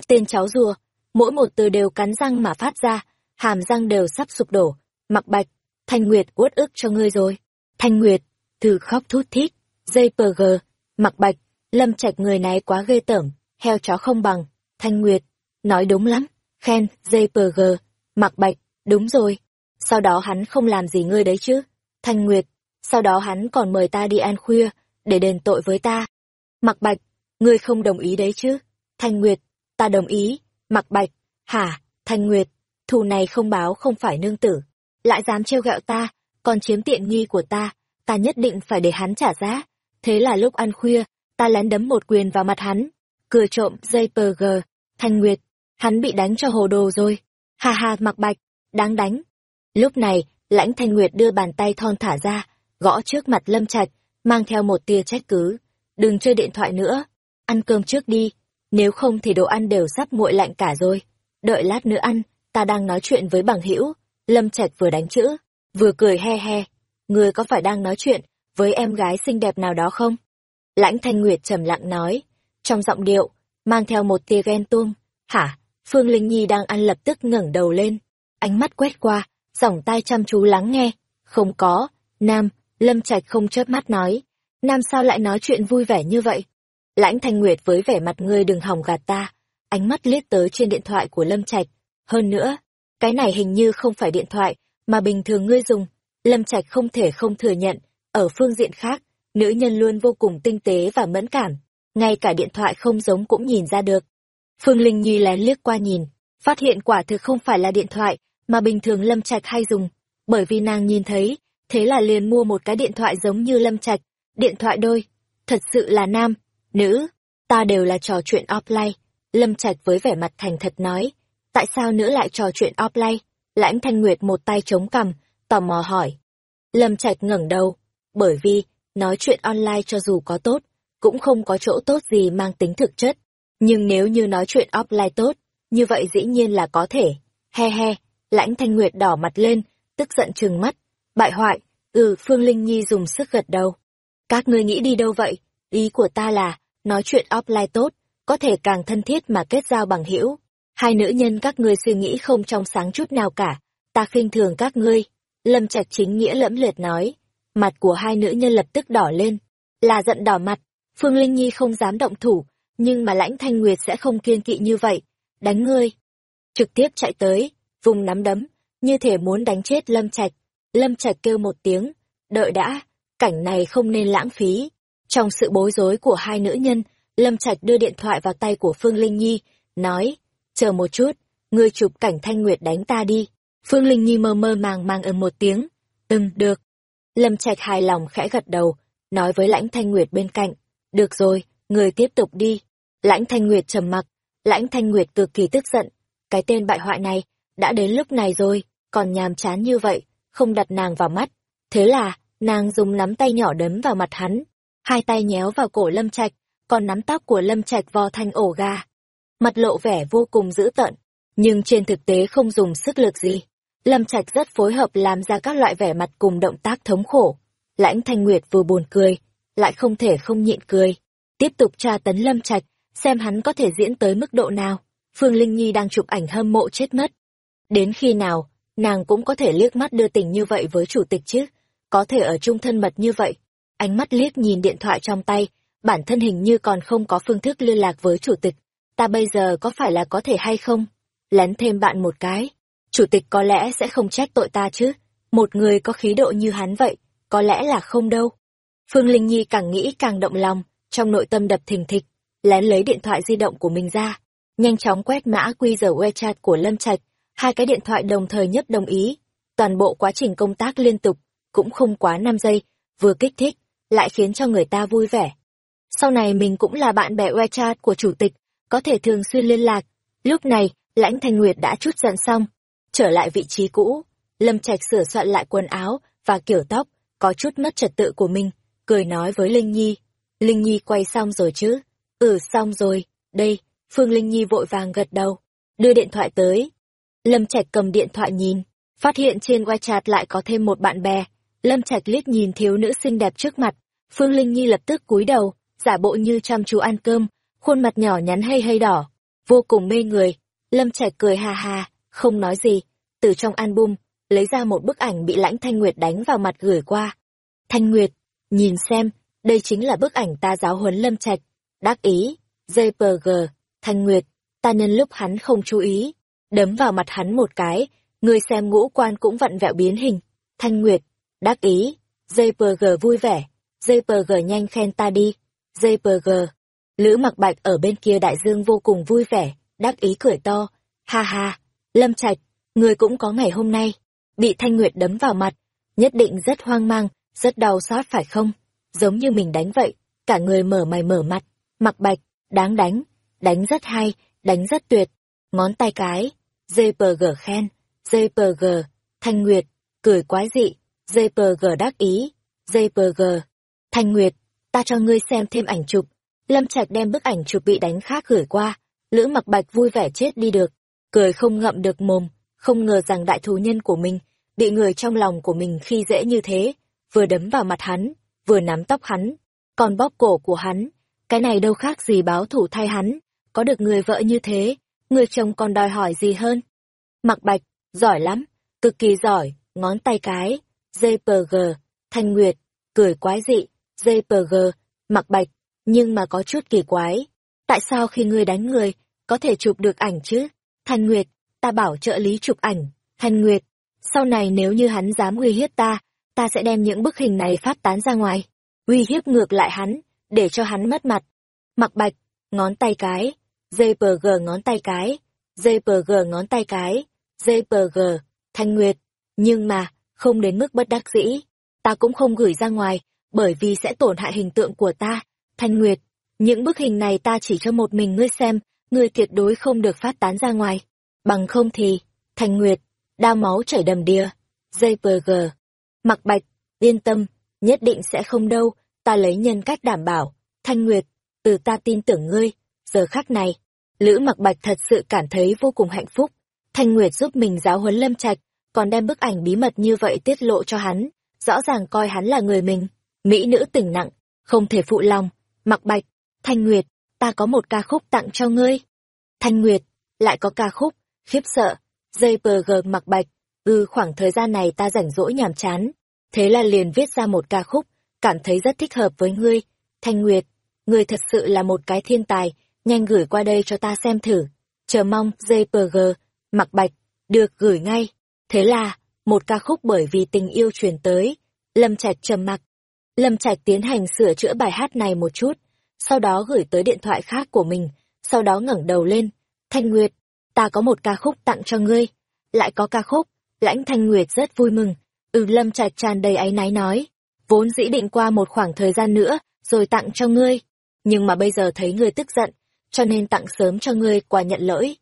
Tên cháu rùa, mỗi một từ đều cắn răng mà phát ra, hàm răng đều sắp sụp đổ, mặc bạch, Thanh Nguyệt uất ức cho ngươi rồi. Thanh Nguyệt, từ khóc thút thít, dây pờ gờ, mặc bạch, lâm trạch người này quá ghê tởm, heo chó không bằng. Thanh Nguyệt, nói đúng lắm, khen, dây pờ gờ, mặc bạch, đúng rồi. Sau đó hắn không làm gì ngươi đấy chứ. Thanh Nguyệt, sau đó hắn còn mời ta đi ăn khuya, để đền tội với ta. Mặc bạch, ngươi không đồng ý đấy chứ. Thanh Nguyệt, ta đồng ý. Mặc bạch, hả, Thanh Nguyệt, thù này không báo không phải nương tử lại dám trêu ghẹo ta, còn chiếm tiện nghi của ta, ta nhất định phải để hắn trả giá. Thế là lúc ăn khuya, ta lén đấm một quyền vào mặt hắn, Cửa trộm dây pờ gờ, thanh nguyệt, hắn bị đánh cho hồ đồ rồi. Hà hà mặc bạch, đáng đánh. Lúc này, lãnh thanh nguyệt đưa bàn tay thon thả ra, gõ trước mặt lâm trạch, mang theo một tia trách cứ. Đừng chơi điện thoại nữa, ăn cơm trước đi, nếu không thì đồ ăn đều sắp nguội lạnh cả rồi. Đợi lát nữa ăn, ta đang nói chuyện với bằng hữu Lâm Trạch vừa đánh chữ, vừa cười he he. Ngươi có phải đang nói chuyện với em gái xinh đẹp nào đó không? Lãnh Thanh Nguyệt trầm lặng nói, trong giọng điệu, mang theo một tia ghen tuông. Hả? Phương Linh Nhi đang ăn lập tức ngẩng đầu lên, ánh mắt quét qua, giỏng tai chăm chú lắng nghe. Không có, Nam, Lâm Trạch không chớp mắt nói. Nam sao lại nói chuyện vui vẻ như vậy? Lãnh Thanh Nguyệt với vẻ mặt ngươi đừng hòng gạt ta, ánh mắt liếc tới trên điện thoại của Lâm Trạch. Hơn nữa, cái này hình như không phải điện thoại, mà bình thường ngươi dùng. Lâm Trạch không thể không thừa nhận, ở phương diện khác, nữ nhân luôn vô cùng tinh tế và mẫn cảm. Ngay cả điện thoại không giống cũng nhìn ra được. Phương Linh Nhi lén liếc qua nhìn, phát hiện quả thực không phải là điện thoại, mà bình thường Lâm Trạch hay dùng. Bởi vì nàng nhìn thấy, thế là liền mua một cái điện thoại giống như Lâm Trạch, điện thoại đôi. Thật sự là nam, nữ, ta đều là trò chuyện offline. Lâm Trạch với vẻ mặt thành thật nói, tại sao nữ lại trò chuyện offline? Lãnh Thanh Nguyệt một tay chống cằm, tò mò hỏi. Lâm Trạch ngẩng đầu, bởi vì, nói chuyện online cho dù có tốt, cũng không có chỗ tốt gì mang tính thực chất. Nhưng nếu như nói chuyện offline tốt, như vậy dĩ nhiên là có thể. He he, lãnh Thanh Nguyệt đỏ mặt lên, tức giận trừng mắt. Bại hoại, ừ, Phương Linh Nhi dùng sức gật đầu. Các ngươi nghĩ đi đâu vậy? Ý của ta là, nói chuyện offline tốt, có thể càng thân thiết mà kết giao bằng hữu hai nữ nhân các ngươi suy nghĩ không trong sáng chút nào cả, ta khinh thường các ngươi. Lâm Trạch chính nghĩa lẫm liệt nói, mặt của hai nữ nhân lập tức đỏ lên, là giận đỏ mặt, Phương Linh Nhi không dám động thủ, nhưng mà lãnh thanh nguyệt sẽ không kiên kỵ như vậy, đánh ngươi. Trực tiếp chạy tới, vùng nắm đấm, như thể muốn đánh chết Lâm Trạch. Lâm Trạch kêu một tiếng, đợi đã, cảnh này không nên lãng phí. Trong sự bối rối của hai nữ nhân, Lâm Trạch đưa điện thoại vào tay của Phương Linh Nhi, nói, chờ một chút, ngươi chụp cảnh Thanh Nguyệt đánh ta đi. Phương Linh Nhi mơ mơ màng màng ầm một tiếng. Ừm, được. Lâm Trạch hài lòng khẽ gật đầu, nói với Lãnh Thanh Nguyệt bên cạnh. Được rồi, người tiếp tục đi. Lãnh Thanh Nguyệt trầm mặc. Lãnh Thanh Nguyệt cực kỳ tức giận. cái tên bại hoại này, đã đến lúc này rồi, còn nhàm chán như vậy, không đặt nàng vào mắt. Thế là, nàng dùng nắm tay nhỏ đấm vào mặt hắn, hai tay nhéo vào cổ Lâm Trạch, còn nắm tóc của Lâm Trạch vò thành ổ gà. Mặt lộ vẻ vô cùng dữ tợn, nhưng trên thực tế không dùng sức lực gì. Lâm Trạch rất phối hợp làm ra các loại vẻ mặt cùng động tác thống khổ. Lãnh Thanh Nguyệt vừa buồn cười, lại không thể không nhịn cười. Tiếp tục tra tấn Lâm Trạch, xem hắn có thể diễn tới mức độ nào. Phương Linh Nhi đang chụp ảnh hâm mộ chết mất. Đến khi nào, nàng cũng có thể liếc mắt đưa tình như vậy với chủ tịch chứ, có thể ở chung thân mật như vậy. Ánh mắt liếc nhìn điện thoại trong tay, bản thân hình như còn không có phương thức liên lạc với chủ tịch. Ta bây giờ có phải là có thể hay không? Lén thêm bạn một cái. Chủ tịch có lẽ sẽ không trách tội ta chứ. Một người có khí độ như hắn vậy, có lẽ là không đâu. Phương Linh Nhi càng nghĩ càng động lòng, trong nội tâm đập thình thịch, lén lấy điện thoại di động của mình ra, nhanh chóng quét mã quy giờ WeChat của Lâm Trạch, hai cái điện thoại đồng thời nhất đồng ý. Toàn bộ quá trình công tác liên tục, cũng không quá 5 giây, vừa kích thích, lại khiến cho người ta vui vẻ. Sau này mình cũng là bạn bè WeChat của chủ tịch, có thể thường xuyên liên lạc. Lúc này, Lãnh Thanh Nguyệt đã chút giận xong, trở lại vị trí cũ. Lâm Trạch sửa soạn lại quần áo và kiểu tóc, có chút mất trật tự của mình, cười nói với Linh Nhi. Linh Nhi quay xong rồi chứ? Ừ xong rồi, đây, Phương Linh Nhi vội vàng gật đầu, đưa điện thoại tới. Lâm Trạch cầm điện thoại nhìn, phát hiện trên WeChat lại có thêm một bạn bè. Lâm Trạch liếc nhìn thiếu nữ xinh đẹp trước mặt, Phương Linh Nhi lập tức cúi đầu, giả bộ như chăm chú ăn cơm, khuôn mặt nhỏ nhắn hay hay đỏ, vô cùng mê người. Lâm Trạch cười ha ha, không nói gì, từ trong album, lấy ra một bức ảnh bị lãnh Thanh Nguyệt đánh vào mặt gửi qua. Thanh Nguyệt, nhìn xem, đây chính là bức ảnh ta giáo huấn Lâm Trạch. Đắc ý, JPG, Thanh Nguyệt, ta nhân lúc hắn không chú ý, đấm vào mặt hắn một cái, người xem ngũ quan cũng vặn vẹo biến hình. Thanh Nguyệt, đắc ý, JPG vui vẻ, JPG nhanh khen ta đi, JPG. Lữ mặc bạch ở bên kia đại dương vô cùng vui vẻ, đắc ý cười to, ha ha, Lâm Trạch, người cũng có ngày hôm nay, bị Thanh Nguyệt đấm vào mặt, nhất định rất hoang mang, rất đau xót phải không? Giống như mình đánh vậy, cả người mở mày mở mặt, mặc bạch, đáng đánh, đánh rất hay, đánh rất tuyệt, ngón tay cái, JPG khen, JPG, Thanh Nguyệt, cười quái dị, JPG đắc ý, JPG, Thanh Nguyệt, ta cho ngươi xem thêm ảnh chụp. Lâm Trạch đem bức ảnh chụp bị đánh khác gửi qua, Lữ Mặc Bạch vui vẻ chết đi được, cười không ngậm được mồm, không ngờ rằng đại thù nhân của mình bị người trong lòng của mình khi dễ như thế, vừa đấm vào mặt hắn, vừa nắm tóc hắn, còn bóp cổ của hắn, cái này đâu khác gì báo thủ thay hắn, có được người vợ như thế, người chồng còn đòi hỏi gì hơn. Mặc Bạch, giỏi lắm, cực kỳ giỏi, ngón tay cái, JPG, Thanh Nguyệt, cười quái dị, JPG, Mặc Bạch, nhưng mà có chút kỳ quái. Tại sao khi ngươi đánh người, có thể chụp được ảnh chứ? Thanh Nguyệt, ta bảo trợ lý chụp ảnh. Thanh Nguyệt, sau này nếu như hắn dám uy hiếp ta, ta sẽ đem những bức hình này phát tán ra ngoài. Uy hiếp ngược lại hắn, để cho hắn mất mặt. Mặc Bạch, ngón tay cái, JPG ngón tay cái, JPG ngón tay cái, JPG, Thanh Nguyệt. Nhưng mà, không đến mức bất đắc dĩ. Ta cũng không gửi ra ngoài, bởi vì sẽ tổn hại hình tượng của ta. Thanh Nguyệt, những bức hình này ta chỉ cho một mình ngươi xem, ngươi tuyệt đối không được phát tán ra ngoài. Bằng không thì, Thanh Nguyệt, đau máu chảy đầm đìa. JPG, Mặc Bạch, yên tâm, nhất định sẽ không đâu, ta lấy nhân cách đảm bảo. Thanh Nguyệt, từ ta tin tưởng ngươi, giờ khắc này, Lữ Mặc Bạch thật sự cảm thấy vô cùng hạnh phúc. Thanh Nguyệt giúp mình giáo huấn Lâm Trạch, còn đem bức ảnh bí mật như vậy tiết lộ cho hắn, rõ ràng coi hắn là người mình. Mỹ nữ tỉnh nặng, không thể phụ lòng. Mặc Bạch, Thanh Nguyệt, ta có một ca khúc tặng cho ngươi. Thanh Nguyệt, lại có ca khúc, khiếp sợ. Dây bờ gờ Mặc Bạch, ừ khoảng thời gian này ta rảnh rỗi nhàm chán. Thế là liền viết ra một ca khúc, cảm thấy rất thích hợp với ngươi. Thanh Nguyệt, ngươi thật sự là một cái thiên tài, nhanh gửi qua đây cho ta xem thử. Chờ mong, JPG, Mặc Bạch, được gửi ngay. Thế là, một ca khúc bởi vì tình yêu truyền tới. Lâm Trạch trầm mặc, Lâm Trạch tiến hành sửa chữa bài hát này một chút, sau đó gửi tới điện thoại khác của mình, sau đó ngẩng đầu lên. Thanh Nguyệt, ta có một ca khúc tặng cho ngươi. Lại có ca khúc, lãnh Thanh Nguyệt rất vui mừng. Ừ Lâm Trạch tràn đầy áy náy nói, vốn dĩ định qua một khoảng thời gian nữa, rồi tặng cho ngươi. Nhưng mà bây giờ thấy ngươi tức giận, cho nên tặng sớm cho ngươi quà nhận lỗi.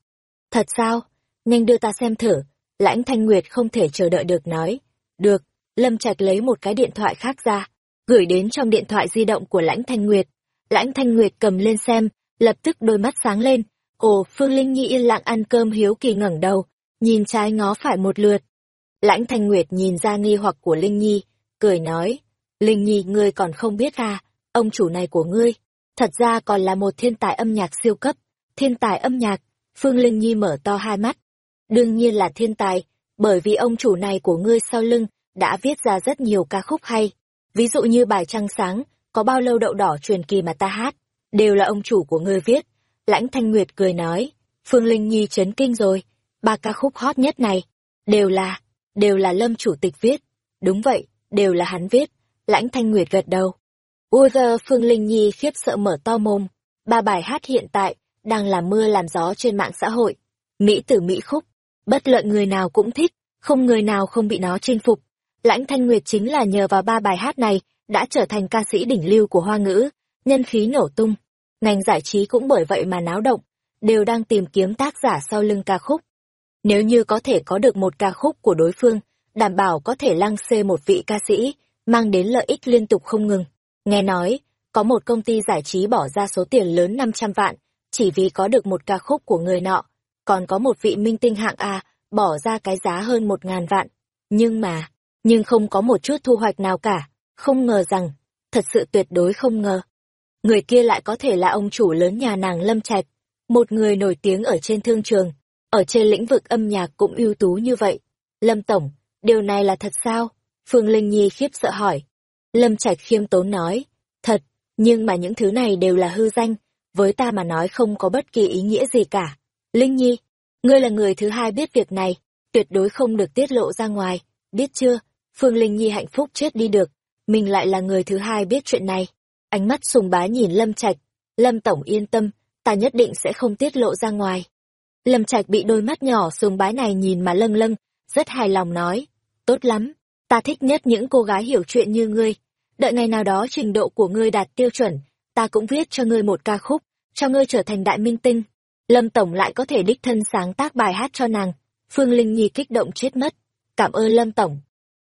Thật sao? nhanh đưa ta xem thử. Lãnh Thanh Nguyệt không thể chờ đợi được nói. Được, Lâm Trạch lấy một cái điện thoại khác ra, gửi đến trong điện thoại di động của Lãnh Thanh Nguyệt. Lãnh Thanh Nguyệt cầm lên xem, lập tức đôi mắt sáng lên. Ồ, Phương Linh Nhi yên lặng ăn cơm hiếu kỳ ngẩng đầu, nhìn trái ngó phải một lượt. Lãnh Thanh Nguyệt nhìn ra nghi hoặc của Linh Nhi, cười nói, Linh Nhi ngươi còn không biết à, ông chủ này của ngươi, thật ra còn là một thiên tài âm nhạc siêu cấp, thiên tài âm nhạc, Phương Linh Nhi mở to hai mắt. Đương nhiên là thiên tài, bởi vì ông chủ này của ngươi sau lưng đã viết ra rất nhiều ca khúc hay. Ví dụ như bài Trăng Sáng, có bao lâu đậu đỏ truyền kỳ mà ta hát, đều là ông chủ của ngươi viết. Lãnh Thanh Nguyệt cười nói, Phương Linh Nhi chấn kinh rồi, ba ca khúc hot nhất này, đều là, đều là Lâm chủ tịch viết. Đúng vậy, đều là hắn viết. Lãnh Thanh Nguyệt gật đầu. Ui giờ Phương Linh Nhi khiếp sợ mở to mồm. Ba bài hát hiện tại, đang làm mưa làm gió trên mạng xã hội. Mỹ tử Mỹ khúc, bất luận người nào cũng thích, không người nào không bị nó chinh phục. Lãnh Thanh Nguyệt chính là nhờ vào ba bài hát này, đã trở thành ca sĩ đỉnh lưu của hoa ngữ, nhân khí nổ tung. Ngành giải trí cũng bởi vậy mà náo động, đều đang tìm kiếm tác giả sau lưng ca khúc. Nếu như có thể có được một ca khúc của đối phương, đảm bảo có thể lăng xê một vị ca sĩ, mang đến lợi ích liên tục không ngừng. Nghe nói, có một công ty giải trí bỏ ra số tiền lớn 500 vạn, chỉ vì có được một ca khúc của người nọ, còn có một vị minh tinh hạng A, bỏ ra cái giá hơn một ngàn vạn. Nhưng mà, nhưng không có một chút thu hoạch nào cả, không ngờ rằng, thật sự tuyệt đối không ngờ. Người kia lại có thể là ông chủ lớn nhà nàng Lâm Trạch, một người nổi tiếng ở trên thương trường, ở trên lĩnh vực âm nhạc cũng ưu tú như vậy. Lâm Tổng, điều này là thật sao? Phương Linh Nhi khiếp sợ hỏi. Lâm Trạch khiêm tốn nói, thật, nhưng mà những thứ này đều là hư danh, với ta mà nói không có bất kỳ ý nghĩa gì cả. Linh Nhi, ngươi là người thứ hai biết việc này, tuyệt đối không được tiết lộ ra ngoài, biết chưa? Phương Linh Nhi hạnh phúc chết đi được, mình lại là người thứ hai biết chuyện này. Ánh mắt sùng bá nhìn Lâm Trạch, Lâm Tổng yên tâm, ta nhất định sẽ không tiết lộ ra ngoài. Lâm Trạch bị đôi mắt nhỏ sùng bái này nhìn mà lâng lâng, rất hài lòng nói, tốt lắm, ta thích nhất những cô gái hiểu chuyện như ngươi. Đợi ngày nào đó trình độ của ngươi đạt tiêu chuẩn, ta cũng viết cho ngươi một ca khúc, cho ngươi trở thành đại minh tinh. Lâm Tổng lại có thể đích thân sáng tác bài hát cho nàng. Phương Linh Nhi kích động chết mất. Cảm ơn Lâm Tổng.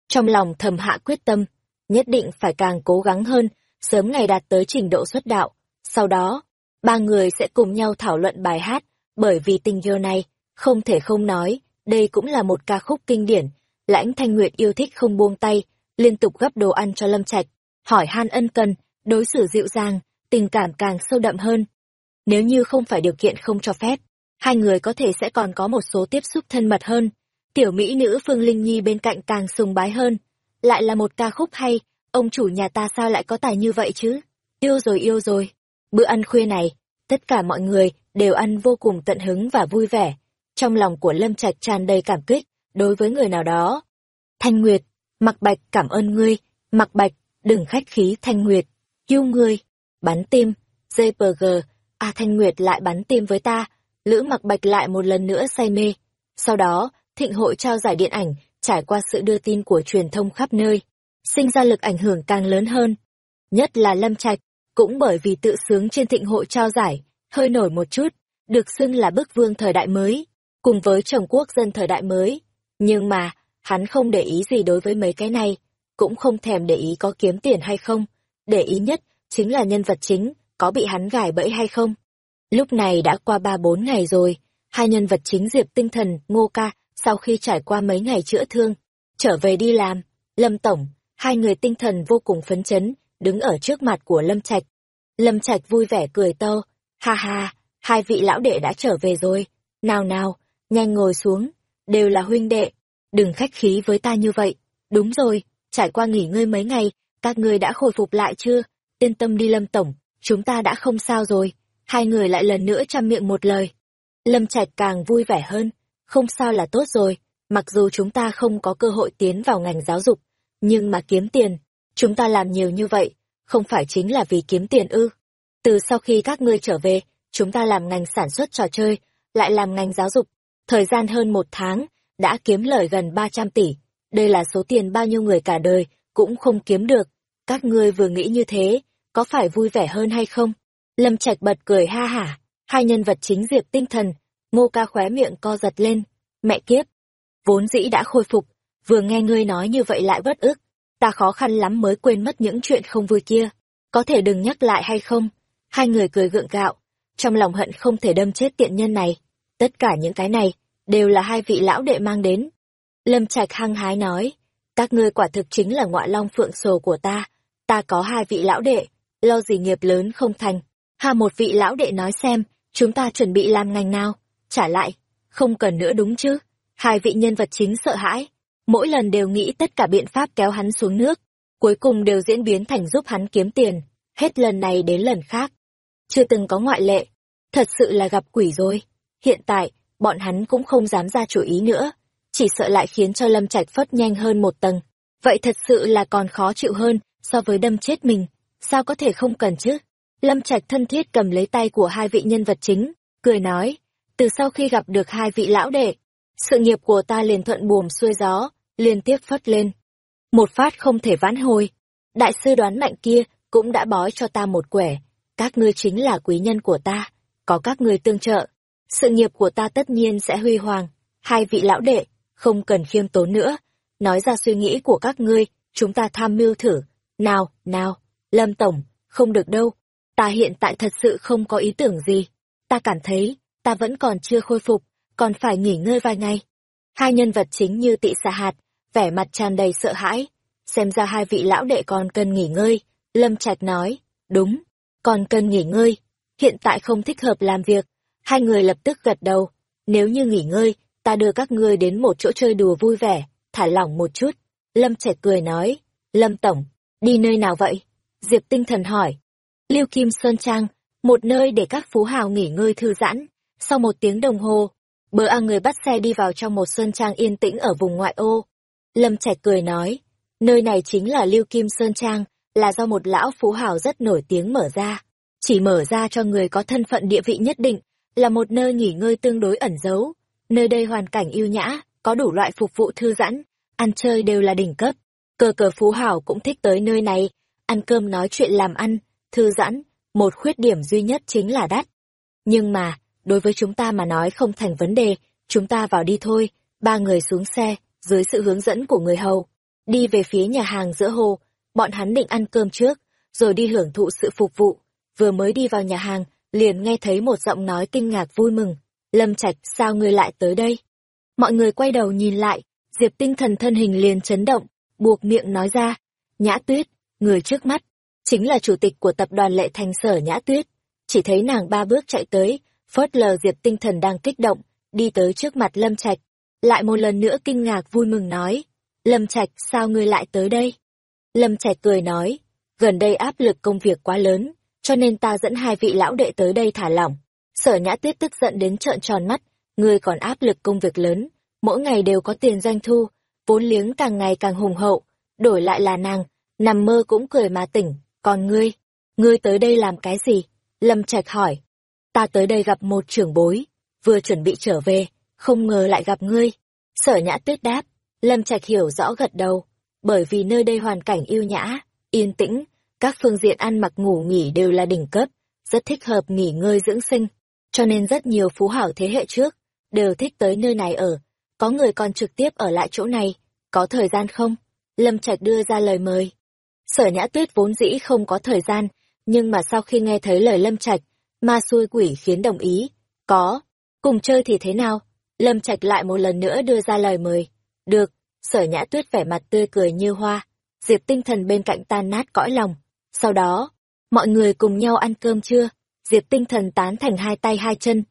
Trong lòng thầm hạ quyết tâm, nhất định phải càng cố gắng hơn, sớm ngày đạt tới trình độ xuất đạo. Sau đó, ba người sẽ cùng nhau thảo luận bài hát, bởi vì tình yêu này, không thể không nói, đây cũng là một ca khúc kinh điển. Lãnh Thanh Nguyệt yêu thích không buông tay, liên tục gấp đồ ăn cho Lâm Trạch, hỏi han ân cần, đối xử dịu dàng, tình cảm càng sâu đậm hơn. Nếu như không phải điều kiện không cho phép, hai người có thể sẽ còn có một số tiếp xúc thân mật hơn. Tiểu mỹ nữ Phương Linh Nhi bên cạnh càng sùng bái hơn. Lại là một ca khúc hay, ông chủ nhà ta sao lại có tài như vậy chứ? Yêu rồi yêu rồi. Bữa ăn khuya này, tất cả mọi người đều ăn vô cùng tận hứng và vui vẻ. Trong lòng của Lâm Trạch tràn đầy cảm kích đối với người nào đó. Thanh Nguyệt, Mặc Bạch cảm ơn ngươi, Mặc Bạch, đừng khách khí Thanh Nguyệt, yêu ngươi, bắn tim, JPG, A à, Thanh Nguyệt lại bắn tim với ta, Lữ Mặc Bạch lại một lần nữa say mê. Sau đó, thịnh hội trao giải điện ảnh, trải qua sự đưa tin của truyền thông khắp nơi, sinh ra lực ảnh hưởng càng lớn hơn. Nhất là Lâm Trạch, cũng bởi vì tự sướng trên thịnh hội trao giải, hơi nổi một chút, được xưng là bức vương thời đại mới, cùng với chồng quốc dân thời đại mới. Nhưng mà, hắn không để ý gì đối với mấy cái này, cũng không thèm để ý có kiếm tiền hay không, để ý nhất chính là nhân vật chính, có bị hắn gài bẫy hay không. Lúc này đã qua ba bốn ngày rồi, hai nhân vật chính Diệp Tinh Thần, Ngô Ca, sau khi trải qua mấy ngày chữa thương, trở về đi làm, Lâm Tổng, hai người tinh thần vô cùng phấn chấn, đứng ở trước mặt của Lâm Trạch. Lâm Trạch vui vẻ cười to, ha ha, hai vị lão đệ đã trở về rồi, nào nào, nhanh ngồi xuống, đều là huynh đệ, đừng khách khí với ta như vậy, đúng rồi, trải qua nghỉ ngơi mấy ngày, các ngươi đã khôi phục lại chưa, yên tâm đi Lâm Tổng, chúng ta đã không sao rồi, hai người lại lần nữa chăm miệng một lời. Lâm Trạch càng vui vẻ hơn, không sao là tốt rồi, mặc dù chúng ta không có cơ hội tiến vào ngành giáo dục, nhưng mà kiếm tiền, chúng ta làm nhiều như vậy, không phải chính là vì kiếm tiền ư. Từ sau khi các ngươi trở về, chúng ta làm ngành sản xuất trò chơi, lại làm ngành giáo dục, thời gian hơn một tháng, đã kiếm lời gần 300 tỷ. Đây là số tiền bao nhiêu người cả đời, cũng không kiếm được. Các ngươi vừa nghĩ như thế, có phải vui vẻ hơn hay không? Lâm Trạch bật cười ha hả, hai nhân vật chính diệp tinh thần, ngô ca khóe miệng co giật lên. mẹ kiếp. Vốn dĩ đã khôi phục, vừa nghe ngươi nói như vậy lại bất ức. Ta khó khăn lắm mới quên mất những chuyện không vui kia. Có thể đừng nhắc lại hay không? Hai người cười gượng gạo, trong lòng hận không thể đâm chết tiện nhân này. Tất cả những cái này, đều là hai vị lão đệ mang đến. Lâm Trạch hăng hái nói, các ngươi quả thực chính là ngọa long phượng sồ của ta, ta có hai vị lão đệ, lo gì nghiệp lớn không thành. Hà một vị lão đệ nói xem, chúng ta chuẩn bị làm ngành nào, trả lại, không cần nữa đúng chứ. Hai vị nhân vật chính sợ hãi, mỗi lần đều nghĩ tất cả biện pháp kéo hắn xuống nước, cuối cùng đều diễn biến thành giúp hắn kiếm tiền, hết lần này đến lần khác. Chưa từng có ngoại lệ, thật sự là gặp quỷ rồi. Hiện tại, bọn hắn cũng không dám ra chủ ý nữa, chỉ sợ lại khiến cho Lâm Trạch phất nhanh hơn một tầng. Vậy thật sự là còn khó chịu hơn so với đâm chết mình, sao có thể không cần chứ? Lâm Trạch thân thiết cầm lấy tay của hai vị nhân vật chính, cười nói, từ sau khi gặp được hai vị lão đệ, sự nghiệp của ta liền thuận buồm xuôi gió, liên tiếp phất lên. Một phát không thể vãn hồi. Đại sư đoán mạnh kia cũng đã bói cho ta một quẻ, các ngươi chính là quý nhân của ta, có các ngươi tương trợ, sự nghiệp của ta tất nhiên sẽ huy hoàng. Hai vị lão đệ, không cần khiêm tốn nữa, nói ra suy nghĩ của các ngươi, chúng ta tham mưu thử. Nào, nào, Lâm Tổng, không được đâu, ta hiện tại thật sự không có ý tưởng gì. Ta cảm thấy, ta vẫn còn chưa khôi phục, còn phải nghỉ ngơi vài ngày. Hai nhân vật chính như tị xà hạt, vẻ mặt tràn đầy sợ hãi. Xem ra hai vị lão đệ còn cần nghỉ ngơi. Lâm Trạch nói, đúng, còn cần nghỉ ngơi. Hiện tại không thích hợp làm việc. Hai người lập tức gật đầu. Nếu như nghỉ ngơi, ta đưa các ngươi đến một chỗ chơi đùa vui vẻ, thả lỏng một chút. Lâm Trạch cười nói, Lâm Tổng, đi nơi nào vậy? Diệp Tinh Thần hỏi. Lưu Kim Sơn Trang, một nơi để các phú hào nghỉ ngơi thư giãn. Sau một tiếng đồng hồ, bờ A người bắt xe đi vào trong một Sơn Trang yên tĩnh ở vùng ngoại ô. Lâm Trạch cười nói, nơi này chính là Lưu Kim Sơn Trang, là do một lão phú hào rất nổi tiếng mở ra. Chỉ mở ra cho người có thân phận địa vị nhất định, là một nơi nghỉ ngơi tương đối ẩn giấu. Nơi đây hoàn cảnh yêu nhã, có đủ loại phục vụ thư giãn, ăn chơi đều là đỉnh cấp. Cờ cờ phú hảo cũng thích tới nơi này, ăn cơm nói chuyện làm ăn, thư giãn, một khuyết điểm duy nhất chính là đắt. Nhưng mà, đối với chúng ta mà nói không thành vấn đề, chúng ta vào đi thôi, ba người xuống xe, dưới sự hướng dẫn của người hầu, đi về phía nhà hàng giữa hồ, bọn hắn định ăn cơm trước, rồi đi hưởng thụ sự phục vụ. Vừa mới đi vào nhà hàng, liền nghe thấy một giọng nói kinh ngạc vui mừng. Lâm Trạch, sao ngươi lại tới đây? Mọi người quay đầu nhìn lại, Diệp tinh thần thân hình liền chấn động, buộc miệng nói ra. Nhã Tuyết, người trước mắt, chính là chủ tịch của tập đoàn lệ thành sở Nhã Tuyết. Chỉ thấy nàng ba bước chạy tới, phớt lờ Diệp tinh thần đang kích động, đi tới trước mặt Lâm Trạch. Lại một lần nữa kinh ngạc vui mừng nói. Lâm Trạch, sao ngươi lại tới đây? Lâm Trạch cười nói, gần đây áp lực công việc quá lớn, cho nên ta dẫn hai vị lão đệ tới đây thả lỏng. Sở nhã tuyết tức giận đến trợn tròn mắt, ngươi còn áp lực công việc lớn, mỗi ngày đều có tiền doanh thu, vốn liếng càng ngày càng hùng hậu, đổi lại là nàng, nằm mơ cũng cười mà tỉnh, còn ngươi, ngươi tới đây làm cái gì? Lâm Trạch hỏi. Ta tới đây gặp một trưởng bối, vừa chuẩn bị trở về, không ngờ lại gặp ngươi. Sở nhã tuyết đáp, Lâm Trạch hiểu rõ gật đầu, bởi vì nơi đây hoàn cảnh yêu nhã, yên tĩnh, các phương diện ăn mặc ngủ nghỉ đều là đỉnh cấp, rất thích hợp nghỉ ngơi dưỡng sinh, cho nên rất nhiều phú hảo thế hệ trước đều thích tới nơi này ở. Có người còn trực tiếp ở lại chỗ này, có thời gian không? Lâm Trạch đưa ra lời mời. Sở Nhã Tuyết vốn dĩ không có thời gian, nhưng mà sau khi nghe thấy lời Lâm Trạch, ma xui quỷ khiến đồng ý. Có, cùng chơi thì thế nào? Lâm Trạch lại một lần nữa đưa ra lời mời. Được, Sở Nhã Tuyết vẻ mặt tươi cười như hoa, Diệp tinh thần bên cạnh tan nát cõi lòng. Sau đó, mọi người cùng nhau ăn cơm trưa, Diệp tinh thần tán thành hai tay hai chân.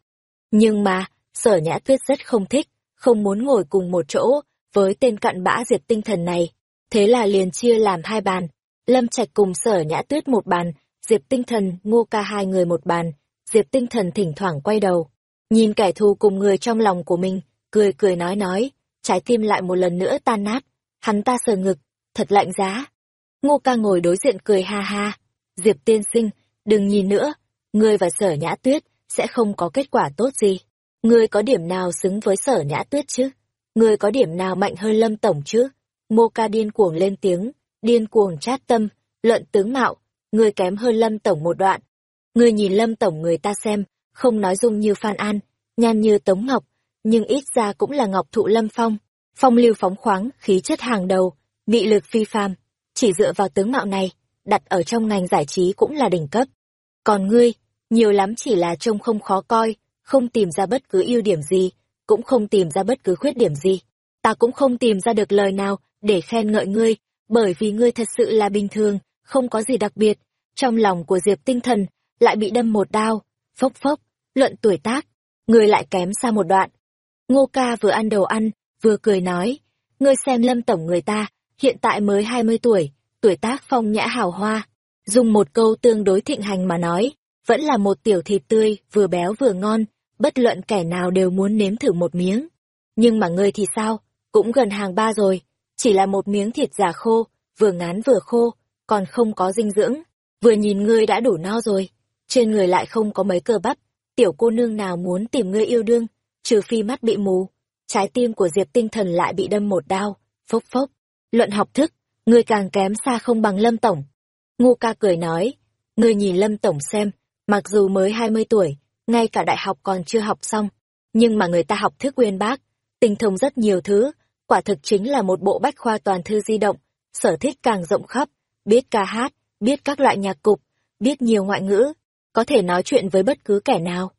Nhưng mà, sở nhã tuyết rất không thích, không muốn ngồi cùng một chỗ với tên cặn bã Diệp tinh thần này. Thế là liền chia làm hai bàn. Lâm Trạch cùng sở nhã tuyết một bàn, Diệp tinh thần, ngô ca hai người một bàn. Diệp tinh thần thỉnh thoảng quay đầu. Nhìn kẻ thù cùng người trong lòng của mình, cười cười nói nói, trái tim lại một lần nữa tan nát. Hắn ta sờ ngực, thật lạnh giá. Ngô ca ngồi đối diện cười ha ha. Diệp tiên sinh, đừng nhìn nữa, ngươi và sở nhã tuyết sẽ không có kết quả tốt gì. Ngươi có điểm nào xứng với sở nhã tuyết chứ? Ngươi có điểm nào mạnh hơn lâm tổng chứ? Ngô ca điên cuồng lên tiếng, điên cuồng chát tâm, luận tướng mạo, ngươi kém hơn lâm tổng một đoạn. Ngươi nhìn lâm tổng người ta xem, không nói dung như Phan An, nhan như Tống Ngọc, nhưng ít ra cũng là ngọc thụ lâm phong. Phong lưu phóng khoáng, khí chất hàng đầu, nghị lực phi phàm. Chỉ dựa vào tướng mạo này, đặt ở trong ngành giải trí cũng là đỉnh cấp. Còn ngươi, nhiều lắm chỉ là trông không khó coi, không tìm ra bất cứ ưu điểm gì, cũng không tìm ra bất cứ khuyết điểm gì. Ta cũng không tìm ra được lời nào để khen ngợi ngươi, bởi vì ngươi thật sự là bình thường, không có gì đặc biệt. Trong lòng của Diệp tinh thần, lại bị đâm một đao, phốc phốc, luận tuổi tác, người lại kém xa một đoạn. Ngô ca vừa ăn đầu ăn, vừa cười nói, ngươi xem lâm tổng người ta, hiện tại mới 20 tuổi, tuổi tác phong nhã hào hoa. Dùng một câu tương đối thịnh hành mà nói, vẫn là một tiểu thịt tươi, vừa béo vừa ngon, bất luận kẻ nào đều muốn nếm thử một miếng. Nhưng mà ngươi thì sao, cũng gần hàng ba rồi, chỉ là một miếng thịt giả khô, vừa ngán vừa khô, còn không có dinh dưỡng, vừa nhìn ngươi đã đủ no rồi, trên người lại không có mấy cơ bắp, tiểu cô nương nào muốn tìm ngươi yêu đương, trừ phi mắt bị mù. Trái tim của Diệp tinh thần lại bị đâm một đao, phốc phốc. Luận học thức, ngươi càng kém xa không bằng Lâm Tổng. ngô ca cười nói, ngươi nhìn Lâm Tổng xem, mặc dù mới 20 tuổi, ngay cả đại học còn chưa học xong, nhưng mà người ta học thức uyên bác, tinh thông rất nhiều thứ, quả thực chính là một bộ bách khoa toàn thư di động, sở thích càng rộng khắp, biết ca hát, biết các loại nhạc cục, biết nhiều ngoại ngữ, có thể nói chuyện với bất cứ kẻ nào.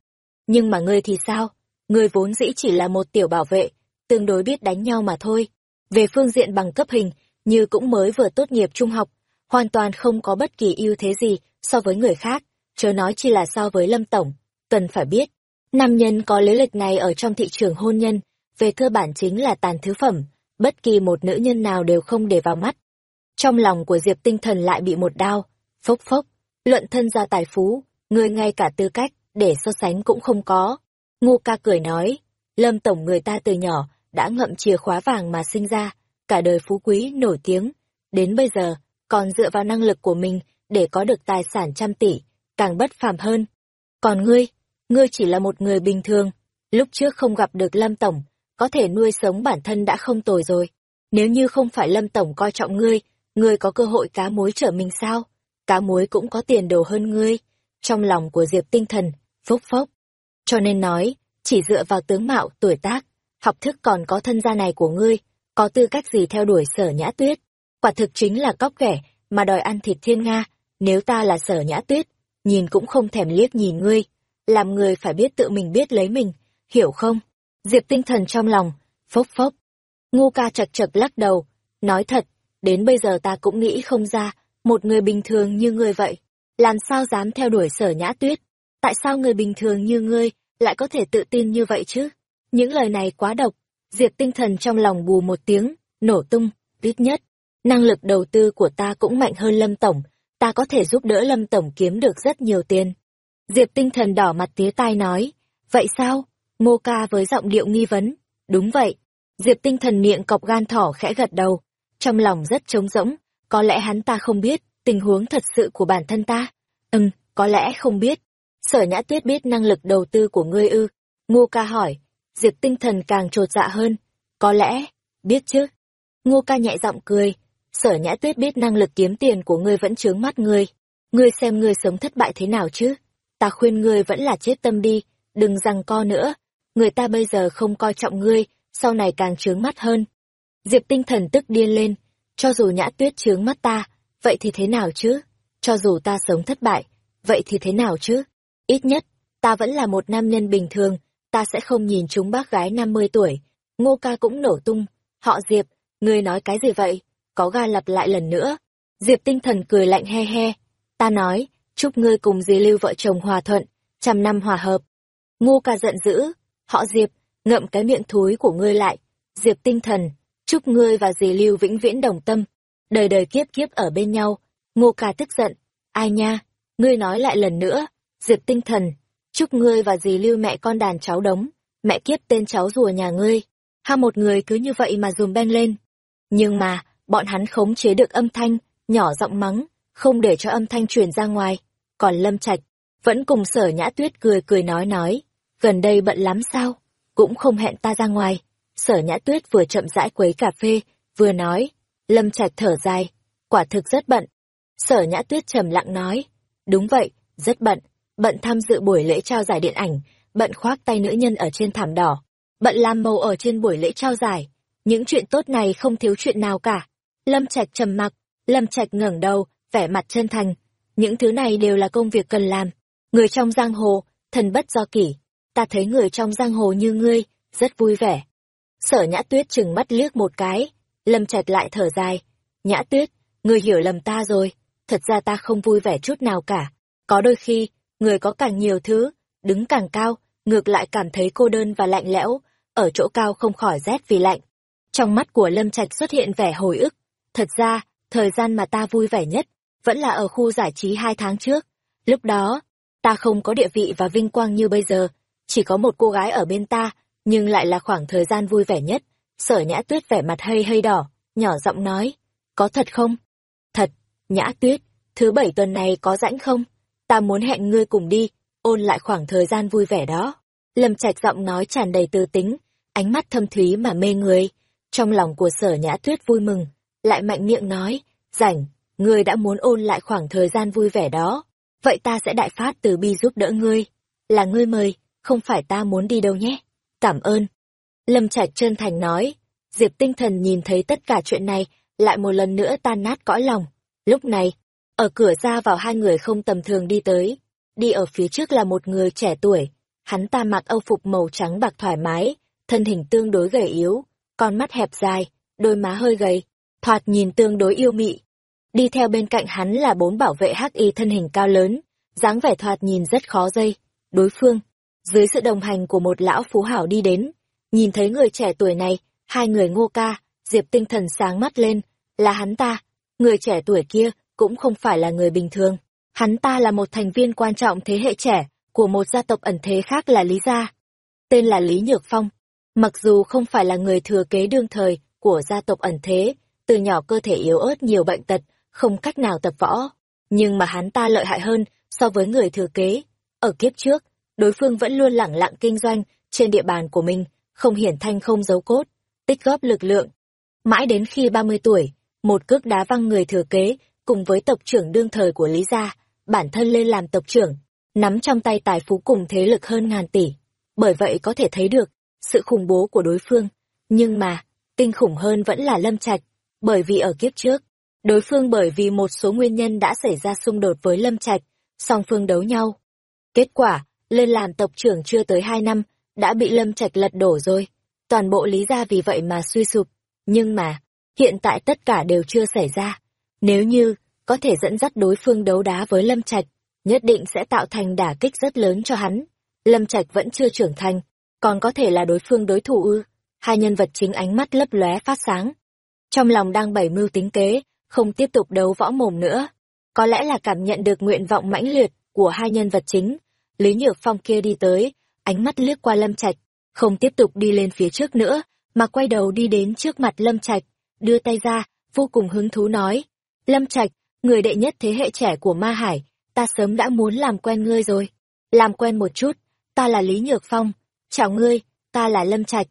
Nhưng mà ngươi thì sao? Ngươi vốn dĩ chỉ là một tiểu bảo vệ, tương đối biết đánh nhau mà thôi. Về phương diện bằng cấp hình, như cũng mới vừa tốt nghiệp trung học, hoàn toàn không có bất kỳ ưu thế gì so với người khác, chớ nói chi là so với Lâm Tổng. Cần phải biết, nam nhân có lý lịch này ở trong thị trường hôn nhân, về cơ bản chính là tàn thứ phẩm, bất kỳ một nữ nhân nào đều không để vào mắt. Trong lòng của Diệp tinh thần lại bị một đau phốc phốc, luận thân gia tài phú, người ngay cả tư cách, để so sánh cũng không có. Ngô ca cười nói, Lâm Tổng người ta từ nhỏ, đã ngậm chìa khóa vàng mà sinh ra, cả đời phú quý nổi tiếng, đến bây giờ, còn dựa vào năng lực của mình để có được tài sản trăm tỷ, càng bất phàm hơn. Còn ngươi, ngươi chỉ là một người bình thường, lúc trước không gặp được Lâm Tổng, có thể nuôi sống bản thân đã không tồi rồi. Nếu như không phải Lâm Tổng coi trọng ngươi, ngươi có cơ hội cá muối trở mình sao? Cá muối cũng có tiền đồ hơn ngươi. Trong lòng của Diệp tinh thần, phúc phốc. Cho nên nói, chỉ dựa vào tướng mạo, tuổi tác, học thức còn có thân gia này của ngươi, có tư cách gì theo đuổi sở nhã tuyết. Quả thực chính là cóc ghẻ, mà đòi ăn thịt thiên Nga. Nếu ta là sở nhã tuyết, nhìn cũng không thèm liếc nhìn ngươi. Làm người phải biết tự mình biết lấy mình, hiểu không? Diệp tinh thần trong lòng, phốc phốc. Ngu ca chật chật lắc đầu, nói thật, đến bây giờ ta cũng nghĩ không ra, một người bình thường như ngươi vậy, làm sao dám theo đuổi sở nhã tuyết? Tại sao người bình thường như ngươi lại có thể tự tin như vậy chứ? Những lời này quá độc, Diệp tinh thần trong lòng bù một tiếng, nổ tung, ít nhất. Năng lực đầu tư của ta cũng mạnh hơn Lâm Tổng, ta có thể giúp đỡ Lâm Tổng kiếm được rất nhiều tiền. Diệp tinh thần đỏ mặt tía tai nói, vậy sao? Ngô ca với giọng điệu nghi vấn, đúng vậy. Diệp tinh thần miệng cọc gan thỏ khẽ gật đầu, trong lòng rất trống rỗng, có lẽ hắn ta không biết tình huống thật sự của bản thân ta. Ừm, có lẽ không biết. Sở nhã tuyết biết năng lực đầu tư của ngươi ư. Ngô ca hỏi, Diệp tinh thần càng trột dạ hơn. Có lẽ, biết chứ. Ngô ca nhẹ giọng cười, sở nhã tuyết biết năng lực kiếm tiền của ngươi vẫn chướng mắt ngươi. Ngươi xem ngươi sống thất bại thế nào chứ. Ta khuyên ngươi vẫn là chết tâm đi, đừng rằng co nữa. Người ta bây giờ không coi trọng ngươi, sau này càng chướng mắt hơn. Diệp tinh thần tức điên lên, cho dù nhã tuyết chướng mắt ta, vậy thì thế nào chứ? Cho dù ta sống thất bại, vậy thì thế nào chứ? Ít nhất, ta vẫn là một nam nhân bình thường, ta sẽ không nhìn chúng bác gái 50 tuổi. Ngô ca cũng nổ tung. Họ Diệp, ngươi nói cái gì vậy? Có ga lặp lại lần nữa. Diệp tinh thần cười lạnh he he. Ta nói, chúc ngươi cùng dì lưu vợ chồng hòa thuận, trăm năm hòa hợp. Ngô ca giận dữ. Họ Diệp, ngậm cái miệng thúi của ngươi lại. Diệp tinh thần, chúc ngươi và dì lưu vĩnh viễn đồng tâm. Đời đời kiếp kiếp ở bên nhau. Ngô ca tức giận. Ai nha, ngươi nói lại lần nữa. Diệp tinh thần, chúc ngươi và dì lưu mẹ con đàn cháu đống, mẹ kiếp tên cháu rùa nhà ngươi. Ha một người cứ như vậy mà dùm beng lên. Nhưng mà, bọn hắn khống chế được âm thanh, nhỏ giọng mắng, không để cho âm thanh truyền ra ngoài. Còn Lâm Trạch vẫn cùng sở nhã tuyết cười cười nói nói, gần đây bận lắm sao, cũng không hẹn ta ra ngoài. Sở nhã tuyết vừa chậm rãi quấy cà phê, vừa nói, Lâm Trạch thở dài, quả thực rất bận. Sở nhã tuyết trầm lặng nói, đúng vậy, rất bận, bận tham dự buổi lễ trao giải điện ảnh, bận khoác tay nữ nhân ở trên thảm đỏ, bận làm màu ở trên buổi lễ trao giải. Những chuyện tốt này không thiếu chuyện nào cả. Lâm Trạch trầm mặc, Lâm Trạch ngẩng đầu, vẻ mặt chân thành. Những thứ này đều là công việc cần làm. Người trong giang hồ, thần bất do kỷ. Ta thấy người trong giang hồ như ngươi, rất vui vẻ. Sở nhã tuyết chừng mắt liếc một cái, Lâm Trạch lại thở dài. Nhã tuyết, người hiểu lầm ta rồi. Thật ra ta không vui vẻ chút nào cả. Có đôi khi, người có càng nhiều thứ, đứng càng cao, ngược lại cảm thấy cô đơn và lạnh lẽo, ở chỗ cao không khỏi rét vì lạnh. Trong mắt của Lâm Trạch xuất hiện vẻ hồi ức. Thật ra, thời gian mà ta vui vẻ nhất, vẫn là ở khu giải trí hai tháng trước. Lúc đó, ta không có địa vị và vinh quang như bây giờ, chỉ có một cô gái ở bên ta, nhưng lại là khoảng thời gian vui vẻ nhất. Sở nhã tuyết vẻ mặt hơi hơi đỏ, nhỏ giọng nói, có thật không? Thật, nhã tuyết, thứ bảy tuần này có rãnh không? Ta muốn hẹn ngươi cùng đi, ôn lại khoảng thời gian vui vẻ đó. Lâm Trạch giọng nói tràn đầy tư tính, ánh mắt thâm thúy mà mê người. Trong lòng của sở nhã tuyết vui mừng, lại mạnh miệng nói, rảnh, ngươi đã muốn ôn lại khoảng thời gian vui vẻ đó. Vậy ta sẽ đại phát từ bi giúp đỡ ngươi. Là ngươi mời, không phải ta muốn đi đâu nhé. Cảm ơn. Lâm Trạch chân thành nói, Diệp tinh thần nhìn thấy tất cả chuyện này, lại một lần nữa tan nát cõi lòng. Lúc này, ở cửa ra vào hai người không tầm thường đi tới. Đi ở phía trước là một người trẻ tuổi. Hắn ta mặc âu phục màu trắng bạc thoải mái, thân hình tương đối gầy yếu, con mắt hẹp dài, đôi má hơi gầy, thoạt nhìn tương đối yêu mị. Đi theo bên cạnh hắn là bốn bảo vệ hắc y thân hình cao lớn, dáng vẻ thoạt nhìn rất khó dây. Đối phương, dưới sự đồng hành của một lão phú hảo đi đến, nhìn thấy người trẻ tuổi này, hai người ngô ca, diệp tinh thần sáng mắt lên, là hắn ta, người trẻ tuổi kia cũng không phải là người bình thường. Hắn ta là một thành viên quan trọng thế hệ trẻ của một gia tộc ẩn thế khác là Lý Gia. Tên là Lý Nhược Phong. Mặc dù không phải là người thừa kế đương thời của gia tộc ẩn thế, từ nhỏ cơ thể yếu ớt nhiều bệnh tật, không cách nào tập võ. Nhưng mà hắn ta lợi hại hơn so với người thừa kế. Ở kiếp trước, đối phương vẫn luôn lẳng lặng kinh doanh trên địa bàn của mình, không hiển thanh không giấu cốt, tích góp lực lượng. Mãi đến khi 30 tuổi, một cước đá văng người thừa kế cùng với tộc trưởng đương thời của Lý Gia, bản thân lên làm tộc trưởng, nắm trong tay tài phú cùng thế lực hơn ngàn tỷ. Bởi vậy có thể thấy được sự khủng bố của đối phương. Nhưng mà, kinh khủng hơn vẫn là Lâm Trạch, bởi vì ở kiếp trước, đối phương bởi vì một số nguyên nhân đã xảy ra xung đột với Lâm Trạch, song phương đấu nhau. Kết quả, lên làm tộc trưởng chưa tới hai năm, đã bị Lâm Trạch lật đổ rồi. Toàn bộ lý gia vì vậy mà suy sụp. Nhưng mà, hiện tại tất cả đều chưa xảy ra. Nếu như, có thể dẫn dắt đối phương đấu đá với Lâm Trạch, nhất định sẽ tạo thành đả kích rất lớn cho hắn. Lâm Trạch vẫn chưa trưởng thành, còn có thể là đối phương đối thủ ư. Hai nhân vật chính ánh mắt lấp lóe phát sáng. Trong lòng đang bảy mưu tính kế, không tiếp tục đấu võ mồm nữa. Có lẽ là cảm nhận được nguyện vọng mãnh liệt của hai nhân vật chính. Lý Nhược Phong kia đi tới, ánh mắt liếc qua Lâm Trạch, không tiếp tục đi lên phía trước nữa, mà quay đầu đi đến trước mặt Lâm Trạch, đưa tay ra, vô cùng hứng thú nói. Lâm Trạch, người đệ nhất thế hệ trẻ của Ma Hải, ta sớm đã muốn làm quen ngươi rồi. Làm quen một chút, ta là Lý Nhược Phong, chào ngươi, ta là Lâm Trạch.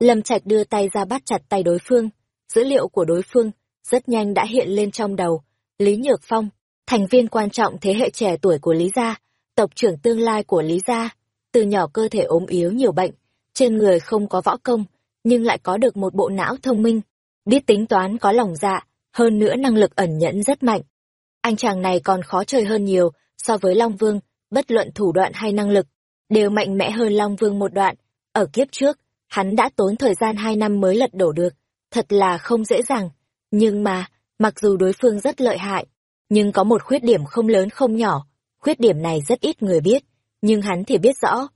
Lâm Trạch đưa tay ra bắt chặt tay đối phương, dữ liệu của đối phương rất nhanh đã hiện lên trong đầu. Lý Nhược Phong, thành viên quan trọng thế hệ trẻ tuổi của Lý Gia, tộc trưởng tương lai của Lý Gia, từ nhỏ cơ thể ốm yếu nhiều bệnh, trên người không có võ công, nhưng lại có được một bộ não thông minh, biết tính toán có lòng dạ, hơn nữa năng lực ẩn nhẫn rất mạnh. Anh chàng này còn khó chơi hơn nhiều so với Long Vương, bất luận thủ đoạn hay năng lực, đều mạnh mẽ hơn Long Vương một đoạn. Ở kiếp trước, hắn đã tốn thời gian hai năm mới lật đổ được, thật là không dễ dàng. Nhưng mà, mặc dù đối phương rất lợi hại, nhưng có một khuyết điểm không lớn không nhỏ, khuyết điểm này rất ít người biết, nhưng hắn thì biết rõ.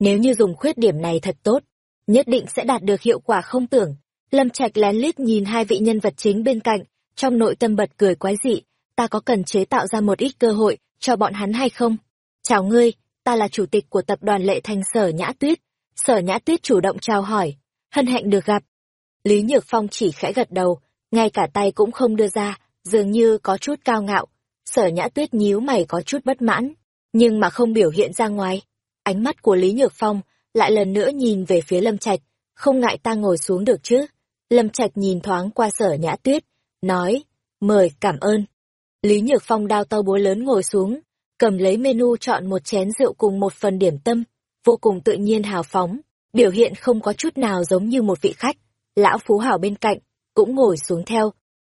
Nếu như dùng khuyết điểm này thật tốt, nhất định sẽ đạt được hiệu quả không tưởng. Lâm Trạch lén lít nhìn hai vị nhân vật chính bên cạnh, trong nội tâm bật cười quái dị, ta có cần chế tạo ra một ít cơ hội cho bọn hắn hay không? Chào ngươi, ta là chủ tịch của tập đoàn Lệ Thành Sở Nhã Tuyết. Sở Nhã Tuyết chủ động chào hỏi, hân hạnh được gặp. Lý Nhược Phong chỉ khẽ gật đầu, ngay cả tay cũng không đưa ra, dường như có chút cao ngạo. Sở Nhã Tuyết nhíu mày có chút bất mãn, nhưng mà không biểu hiện ra ngoài. Ánh mắt của Lý Nhược Phong lại lần nữa nhìn về phía Lâm Trạch, không ngại ta ngồi xuống được chứ. Lâm Trạch nhìn thoáng qua Sở Nhã Tuyết, nói, mời, cảm ơn. Lý Nhược Phong đao tàu búa lớn ngồi xuống, cầm lấy menu chọn một chén rượu cùng một phần điểm tâm, vô cùng tự nhiên hào phóng, biểu hiện không có chút nào giống như một vị khách. Lão Phú Hảo bên cạnh, cũng ngồi xuống theo.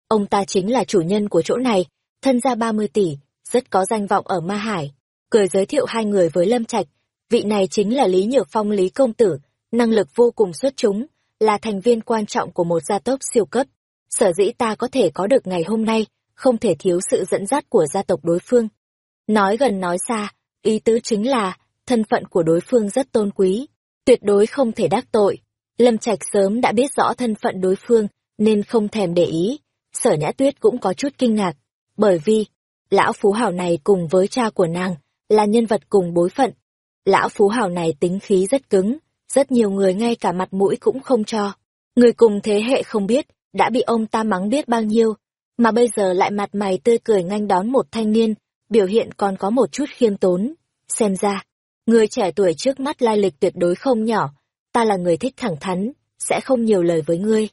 Ông ta chính là chủ nhân của chỗ này, thân gia 30 tỷ, rất có danh vọng ở Ma Hải. Cười giới thiệu hai người với Lâm Trạch, vị này chính là Lý Nhược Phong Lý Công Tử, năng lực vô cùng xuất chúng, là thành viên quan trọng của một gia tộc siêu cấp. Sở dĩ ta có thể có được ngày hôm nay, không thể thiếu sự dẫn dắt của gia tộc đối phương. Nói gần nói xa, ý tứ chính là, thân phận của đối phương rất tôn quý, tuyệt đối không thể đắc tội. Lâm Trạch sớm đã biết rõ thân phận đối phương, nên không thèm để ý. Sở Nhã Tuyết cũng có chút kinh ngạc, bởi vì, lão phú hảo này cùng với cha của nàng, là nhân vật cùng bối phận. Lão phú hào này tính khí rất cứng, rất nhiều người ngay cả mặt mũi cũng không cho. Người cùng thế hệ không biết, đã bị ông ta mắng biết bao nhiêu, mà bây giờ lại mặt mày tươi cười nganh đón một thanh niên, biểu hiện còn có một chút khiêm tốn. Xem ra, người trẻ tuổi trước mắt lai lịch tuyệt đối không nhỏ, ta là người thích thẳng thắn, sẽ không nhiều lời với ngươi.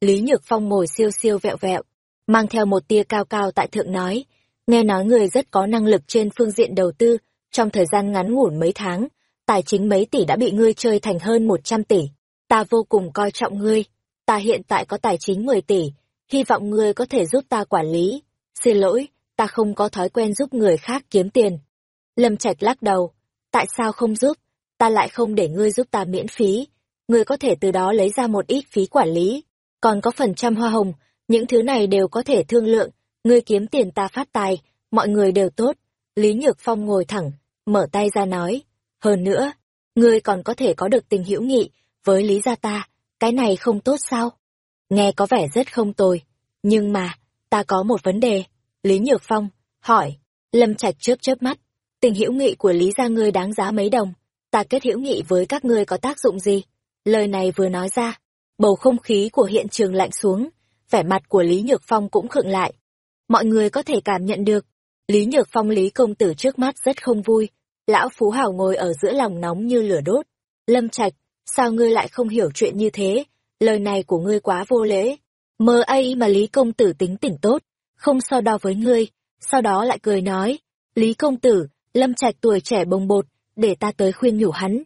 Lý Nhược Phong ngồi siêu siêu vẹo vẹo, mang theo một tia cao cao tại thượng nói, nghe nói người rất có năng lực trên phương diện đầu tư, trong thời gian ngắn ngủn mấy tháng, tài chính mấy tỷ đã bị ngươi chơi thành hơn 100 tỷ. Ta vô cùng coi trọng ngươi, ta hiện tại có tài chính 10 tỷ, hy vọng ngươi có thể giúp ta quản lý. Xin lỗi, ta không có thói quen giúp người khác kiếm tiền. Lâm Trạch lắc đầu, tại sao không giúp, ta lại không để ngươi giúp ta miễn phí, ngươi có thể từ đó lấy ra một ít phí quản lý, còn có phần trăm hoa hồng, những thứ này đều có thể thương lượng, ngươi kiếm tiền ta phát tài, mọi người đều tốt. Lý Nhược Phong ngồi thẳng, mở tay ra nói, hơn nữa, ngươi còn có thể có được tình hữu nghị với Lý gia ta, cái này không tốt sao? Nghe có vẻ rất không tồi, nhưng mà, ta có một vấn đề. Lý Nhược Phong, hỏi, Lâm Trạch chớp chớp mắt, tình hữu nghị của Lý gia ngươi đáng giá mấy đồng, ta kết hữu nghị với các ngươi có tác dụng gì? Lời này vừa nói ra, bầu không khí của hiện trường lạnh xuống, vẻ mặt của Lý Nhược Phong cũng khựng lại. Mọi người có thể cảm nhận được, Lý Nhược Phong Lý công tử trước mắt rất không vui, lão Phú Hảo ngồi ở giữa lòng nóng như lửa đốt. Lâm Trạch, sao ngươi lại không hiểu chuyện như thế? Lời này của ngươi quá vô lễ. Mơ ai mà Lý công tử tính tỉnh tốt, không so đo với ngươi, sau đó lại cười nói, Lý công tử, Lâm Trạch tuổi trẻ bồng bột, để ta tới khuyên nhủ hắn.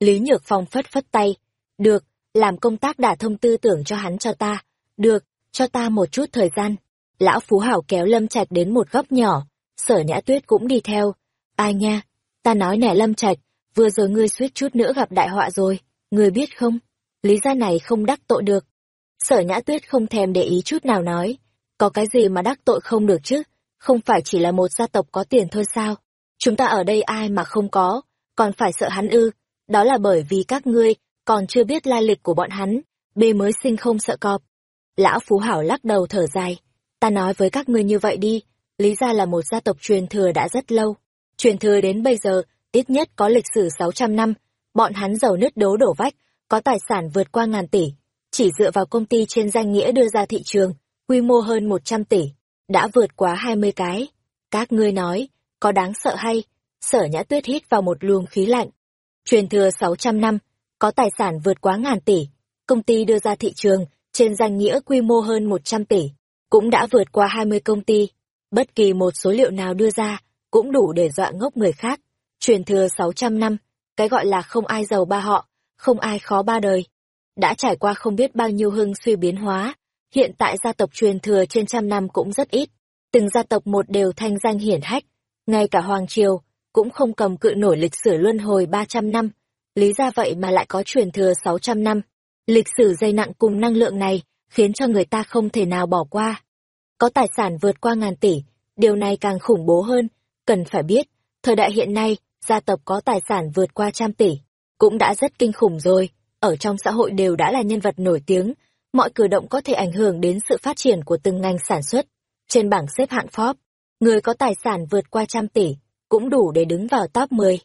Lý Nhược Phong phất phất tay, được, làm công tác đả thông tư tưởng cho hắn cho ta, được, cho ta một chút thời gian. Lão Phú Hảo kéo Lâm Trạch đến một góc nhỏ, sở nhã tuyết cũng đi theo. Ai nha, ta nói nè Lâm Trạch, vừa rồi ngươi suýt chút nữa gặp đại họa rồi, ngươi biết không? Lý gia này không đắc tội được. Sở nhã tuyết không thèm để ý chút nào nói, có cái gì mà đắc tội không được chứ, không phải chỉ là một gia tộc có tiền thôi sao? Chúng ta ở đây ai mà không có, còn phải sợ hắn ư, đó là bởi vì các ngươi còn chưa biết lai lịch của bọn hắn, bê mới sinh không sợ cọp. Lão Phú Hảo lắc đầu thở dài, ta nói với các ngươi như vậy đi, Lý gia là một gia tộc truyền thừa đã rất lâu, truyền thừa đến bây giờ, ít nhất có lịch sử 600 năm, bọn hắn giàu nứt đố đổ vách, có tài sản vượt qua ngàn tỷ, chỉ dựa vào công ty trên danh nghĩa đưa ra thị trường, quy mô hơn 100 tỷ, đã vượt quá 20 cái. Các ngươi nói, có đáng sợ hay? Sở Nhã Tuyết hít vào một luồng khí lạnh. Truyền thừa 600 năm, có tài sản vượt quá ngàn tỷ, công ty đưa ra thị trường, trên danh nghĩa quy mô hơn 100 tỷ, cũng đã vượt qua 20 công ty. Bất kỳ một số liệu nào đưa ra, cũng đủ để dọa ngốc người khác. Truyền thừa 600 năm, cái gọi là không ai giàu ba họ, không ai khó ba đời. Đã trải qua không biết bao nhiêu hưng suy biến hóa, hiện tại gia tộc truyền thừa trên trăm năm cũng rất ít. Từng gia tộc một đều thanh danh hiển hách, ngay cả Hoàng Triều, cũng không cầm cự nổi lịch sử luân hồi 300 năm. Lý ra vậy mà lại có truyền thừa 600 năm. Lịch sử dây nặng cùng năng lượng này, khiến cho người ta không thể nào bỏ qua. Có tài sản vượt qua ngàn tỷ, điều này càng khủng bố hơn, cần phải biết, thời đại hiện nay, gia tộc có tài sản vượt qua trăm tỷ, cũng đã rất kinh khủng rồi, ở trong xã hội đều đã là nhân vật nổi tiếng, mọi cử động có thể ảnh hưởng đến sự phát triển của từng ngành sản xuất. Trên bảng xếp hạng Forbes, người có tài sản vượt qua trăm tỷ, cũng đủ để đứng vào top 10.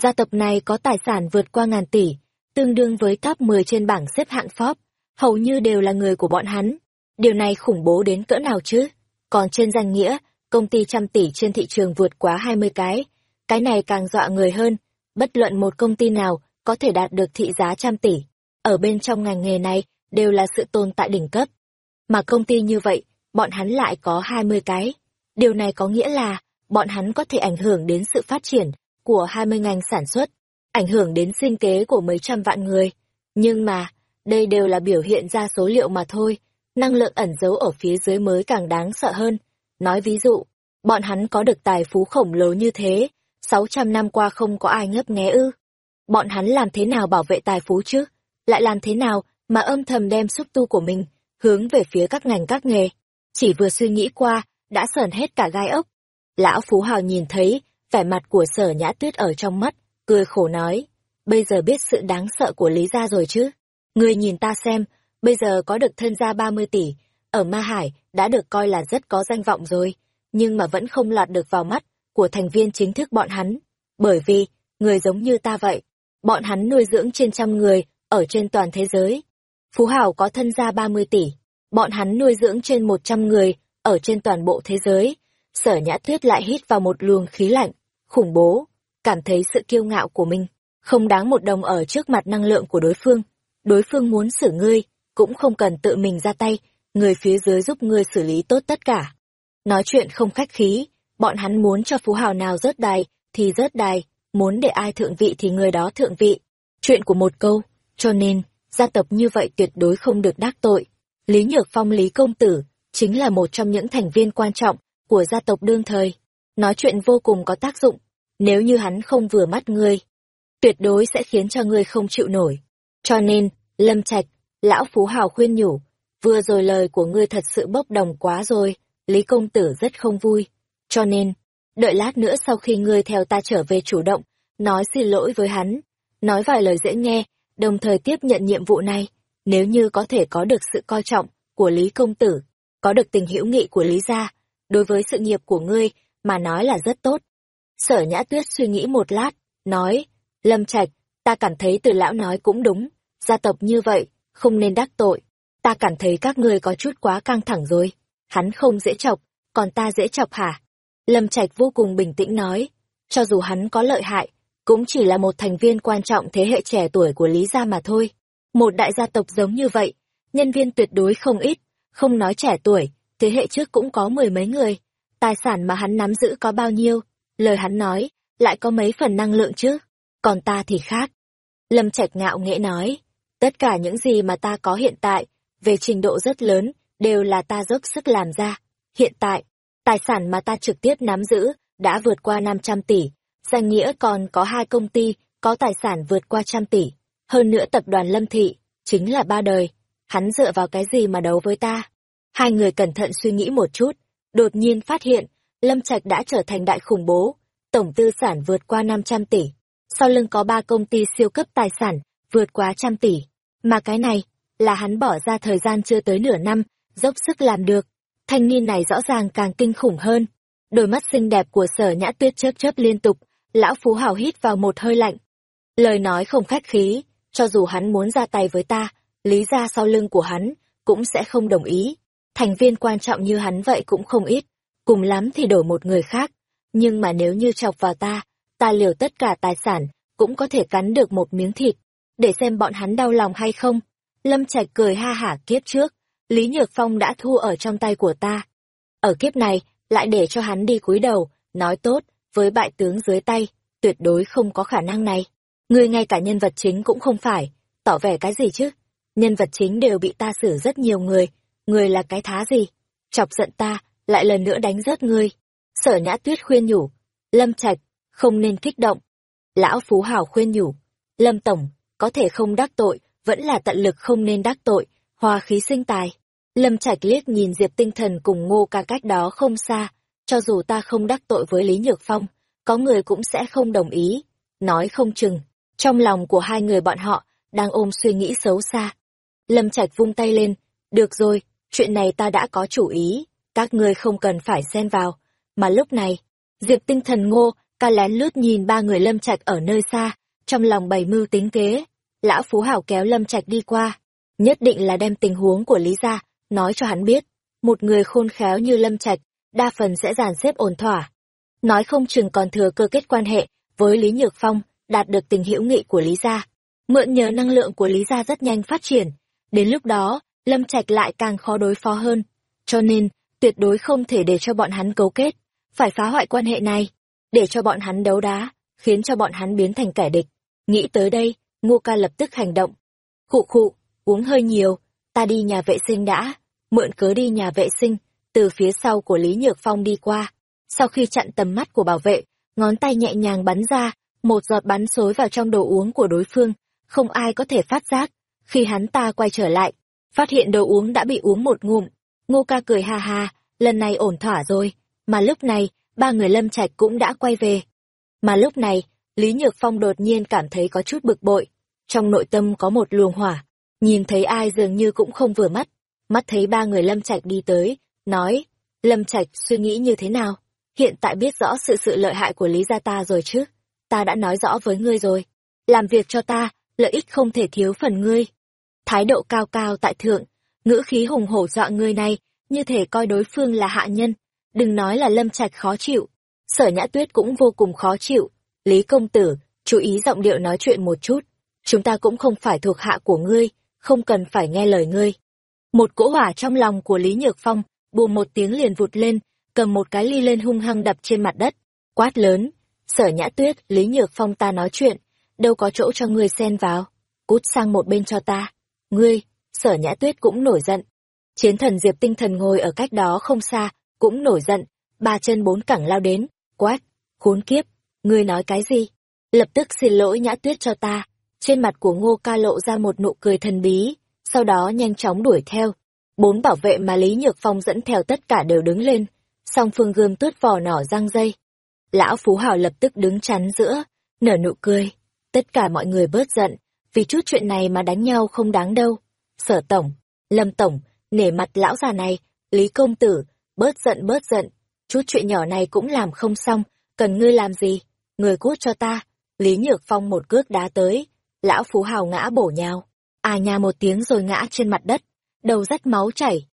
Gia tộc này có tài sản vượt qua ngàn tỷ, tương đương với top 10 trên bảng xếp hạng Forbes, hầu như đều là người của bọn hắn. Điều này khủng bố đến cỡ nào chứ? Còn trên danh nghĩa, công ty trăm tỷ trên thị trường vượt quá 20 cái, cái này càng dọa người hơn, bất luận một công ty nào có thể đạt được thị giá trăm tỷ. Ở bên trong ngành nghề này, đều là sự tồn tại đỉnh cấp. Mà công ty như vậy, bọn hắn lại có 20 cái. Điều này có nghĩa là, bọn hắn có thể ảnh hưởng đến sự phát triển của 20 ngành sản xuất. ảnh hưởng đến sinh kế của mấy trăm vạn người. Nhưng mà, đây đều là biểu hiện ra số liệu mà thôi, năng lượng ẩn giấu ở phía dưới mới càng đáng sợ hơn. Nói ví dụ, bọn hắn có được tài phú khổng lồ như thế, 600 năm qua không có ai ngấp nghé ư. Bọn hắn làm thế nào bảo vệ tài phú chứ? Lại làm thế nào mà âm thầm đem xúc tu của mình hướng về phía các ngành các nghề? Chỉ vừa suy nghĩ qua, đã sờn hết cả gai ốc. Lão Phú Hào nhìn thấy vẻ mặt của sở nhã tuyết ở trong mắt, cười khổ nói, bây giờ biết sự đáng sợ của Lý Gia rồi chứ. Người nhìn ta xem, bây giờ có được thân gia 30 tỷ, ở Ma Hải đã được coi là rất có danh vọng rồi, nhưng mà vẫn không lọt được vào mắt của thành viên chính thức bọn hắn. Bởi vì, người giống như ta vậy, bọn hắn nuôi dưỡng trên trăm người ở trên toàn thế giới. Phú Hảo có thân gia 30 tỷ, bọn hắn nuôi dưỡng trên 100 người ở trên toàn bộ thế giới. Sở Nhã Tuyết lại hít vào một luồng khí lạnh, khủng bố, cảm thấy sự kiêu ngạo của mình không đáng một đồng ở trước mặt năng lượng của đối phương. Đối phương muốn xử ngươi, cũng không cần tự mình ra tay, người phía dưới giúp ngươi xử lý tốt tất cả. Nói chuyện không khách khí, bọn hắn muốn cho phú hào nào rớt đài, thì rớt đài, muốn để ai thượng vị thì người đó thượng vị. Chuyện của một câu, cho nên, gia tộc như vậy tuyệt đối không được đắc tội. Lý Nhược Phong Lý Công Tử, chính là một trong những thành viên quan trọng của gia tộc đương thời. Nói chuyện vô cùng có tác dụng, nếu như hắn không vừa mắt ngươi, tuyệt đối sẽ khiến cho ngươi không chịu nổi. Cho nên, Lâm Trạch, lão Phú Hào khuyên nhủ, vừa rồi lời của ngươi thật sự bốc đồng quá rồi, Lý Công Tử rất không vui. Cho nên, đợi lát nữa sau khi ngươi theo ta trở về chủ động, nói xin lỗi với hắn, nói vài lời dễ nghe, đồng thời tiếp nhận nhiệm vụ này, nếu như có thể có được sự coi trọng của Lý Công Tử, có được tình hữu nghị của Lý Gia, đối với sự nghiệp của ngươi mà nói là rất tốt. Sở Nhã Tuyết suy nghĩ một lát, nói, Lâm Trạch, ta cảm thấy từ lão nói cũng đúng, gia tộc như vậy, không nên đắc tội. Ta cảm thấy các ngươi có chút quá căng thẳng rồi. Hắn không dễ chọc, còn ta dễ chọc hả? Lâm Trạch vô cùng bình tĩnh nói, cho dù hắn có lợi hại, cũng chỉ là một thành viên quan trọng thế hệ trẻ tuổi của Lý Gia mà thôi. Một đại gia tộc giống như vậy, nhân viên tuyệt đối không ít, không nói trẻ tuổi, thế hệ trước cũng có mười mấy người. Tài sản mà hắn nắm giữ có bao nhiêu, lời hắn nói, lại có mấy phần năng lượng chứ, còn ta thì khác. Lâm Trạch ngạo nghễ nói, tất cả những gì mà ta có hiện tại, về trình độ rất lớn, đều là ta dốc sức làm ra. Hiện tại, tài sản mà ta trực tiếp nắm giữ, đã vượt qua 500 tỷ, danh nghĩa còn có hai công ty có tài sản vượt qua trăm tỷ. Hơn nữa tập đoàn Lâm Thị, chính là ba đời. Hắn dựa vào cái gì mà đấu với ta? Hai người cẩn thận suy nghĩ một chút, đột nhiên phát hiện, Lâm Trạch đã trở thành đại khủng bố, tổng tư sản vượt qua 500 tỷ. Sau lưng có ba công ty siêu cấp tài sản, vượt quá trăm tỷ. Mà cái này, là hắn bỏ ra thời gian chưa tới nửa năm, dốc sức làm được. Thanh niên này rõ ràng càng kinh khủng hơn. Đôi mắt xinh đẹp của sở nhã tuyết chớp chớp liên tục, lão phú hào hít vào một hơi lạnh. Lời nói không khách khí, cho dù hắn muốn ra tay với ta, lý ra sau lưng của hắn, cũng sẽ không đồng ý. Thành viên quan trọng như hắn vậy cũng không ít, cùng lắm thì đổi một người khác. Nhưng mà nếu như chọc vào ta, ta liều tất cả tài sản, cũng có thể cắn được một miếng thịt, để xem bọn hắn đau lòng hay không. Lâm Trạch cười ha hả kiếp trước, Lý Nhược Phong đã thu ở trong tay của ta. Ở kiếp này, lại để cho hắn đi cúi đầu, nói tốt, với bại tướng dưới tay, tuyệt đối không có khả năng này. Người ngay cả nhân vật chính cũng không phải, tỏ vẻ cái gì chứ? Nhân vật chính đều bị ta xử rất nhiều người, người là cái thá gì? Chọc giận ta, lại lần nữa đánh rớt ngươi. Sở nhã tuyết khuyên nhủ, Lâm Trạch, không nên kích động. Lão Phú hảo khuyên nhủ, Lâm Tổng, có thể không đắc tội, vẫn là tận lực không nên đắc tội, hòa khí sinh tài. Lâm Trạch liếc nhìn Diệp Tinh Thần cùng Ngô ca cách đó không xa, cho dù ta không đắc tội với Lý Nhược Phong, có người cũng sẽ không đồng ý. Nói không chừng, trong lòng của hai người bọn họ đang ôm suy nghĩ xấu xa. Lâm Trạch vung tay lên, được rồi, chuyện này ta đã có chủ ý, các ngươi không cần phải xen vào. Mà lúc này, Diệp Tinh Thần Ngô ca lén lướt nhìn ba người Lâm Trạch ở nơi xa, trong lòng bày mưu tính kế. Lão Phú Hảo kéo Lâm Trạch đi qua, nhất định là đem tình huống của Lý gia nói cho hắn biết. Một người khôn khéo như Lâm Trạch, đa phần sẽ dàn xếp ổn thỏa. Nói không chừng còn thừa cơ kết quan hệ với Lý Nhược Phong, đạt được tình hữu nghị của Lý gia. Mượn nhờ năng lượng của Lý gia rất nhanh phát triển. Đến lúc đó, Lâm Trạch lại càng khó đối phó hơn. Cho nên, tuyệt đối không thể để cho bọn hắn cấu kết, phải phá hoại quan hệ này, để cho bọn hắn đấu đá, khiến cho bọn hắn biến thành kẻ địch. Nghĩ tới đây, ngô ca lập tức hành động. Khụ khụ, uống hơi nhiều, ta đi nhà vệ sinh đã, mượn cớ đi nhà vệ sinh, từ phía sau của Lý Nhược Phong đi qua. Sau khi chặn tầm mắt của bảo vệ, ngón tay nhẹ nhàng bắn ra, một giọt bắn xối vào trong đồ uống của đối phương, không ai có thể phát giác. Khi hắn ta quay trở lại, phát hiện đồ uống đã bị uống một ngụm. Ngô ca cười ha ha, lần này ổn thỏa rồi. Mà lúc này, ba người lâm trạch cũng đã quay về. Mà lúc này, Lý Nhược Phong đột nhiên cảm thấy có chút bực bội. Trong nội tâm có một luồng hỏa, nhìn thấy ai dường như cũng không vừa mắt. Mắt thấy ba người lâm trạch đi tới, nói, lâm trạch suy nghĩ như thế nào? Hiện tại biết rõ sự sự lợi hại của Lý gia ta rồi chứ? Ta đã nói rõ với ngươi rồi. Làm việc cho ta, lợi ích không thể thiếu phần ngươi. Thái độ cao cao tại thượng, ngữ khí hùng hổ dọa ngươi này, như thể coi đối phương là hạ nhân. Đừng nói là lâm trạch khó chịu. Sở nhã tuyết cũng vô cùng khó chịu. Lý công tử, chú ý giọng điệu nói chuyện một chút. Chúng ta cũng không phải thuộc hạ của ngươi, không cần phải nghe lời ngươi. Một cỗ hỏa trong lòng của Lý Nhược Phong, bùm một tiếng liền vụt lên, cầm một cái ly lên hung hăng đập trên mặt đất. Quát lớn, sở nhã tuyết, Lý Nhược Phong ta nói chuyện, đâu có chỗ cho ngươi xen vào. Cút sang một bên cho ta. Ngươi, sở nhã tuyết cũng nổi giận. Chiến thần Diệp tinh thần ngồi ở cách đó không xa, cũng nổi giận, ba chân bốn cẳng lao đến, quát, khốn kiếp, ngươi nói cái gì? Lập tức xin lỗi nhã tuyết cho ta. Trên mặt của ngô ca lộ ra một nụ cười thần bí, sau đó nhanh chóng đuổi theo. Bốn bảo vệ mà Lý Nhược Phong dẫn theo tất cả đều đứng lên, song phương gươm tuốt vỏ nỏ răng dây. Lão Phú Hào lập tức đứng chắn giữa, nở nụ cười. Tất cả mọi người bớt giận, vì chút chuyện này mà đánh nhau không đáng đâu. Sở Tổng, Lâm Tổng, nể mặt lão già này, Lý Công Tử, bớt giận bớt giận. Chút chuyện nhỏ này cũng làm không xong, cần ngươi làm gì? Người cút cho ta. Lý Nhược Phong một cước đá tới, lão Phú Hào ngã bổ nhào. À nhà một tiếng rồi ngã trên mặt đất, đầu rách máu chảy.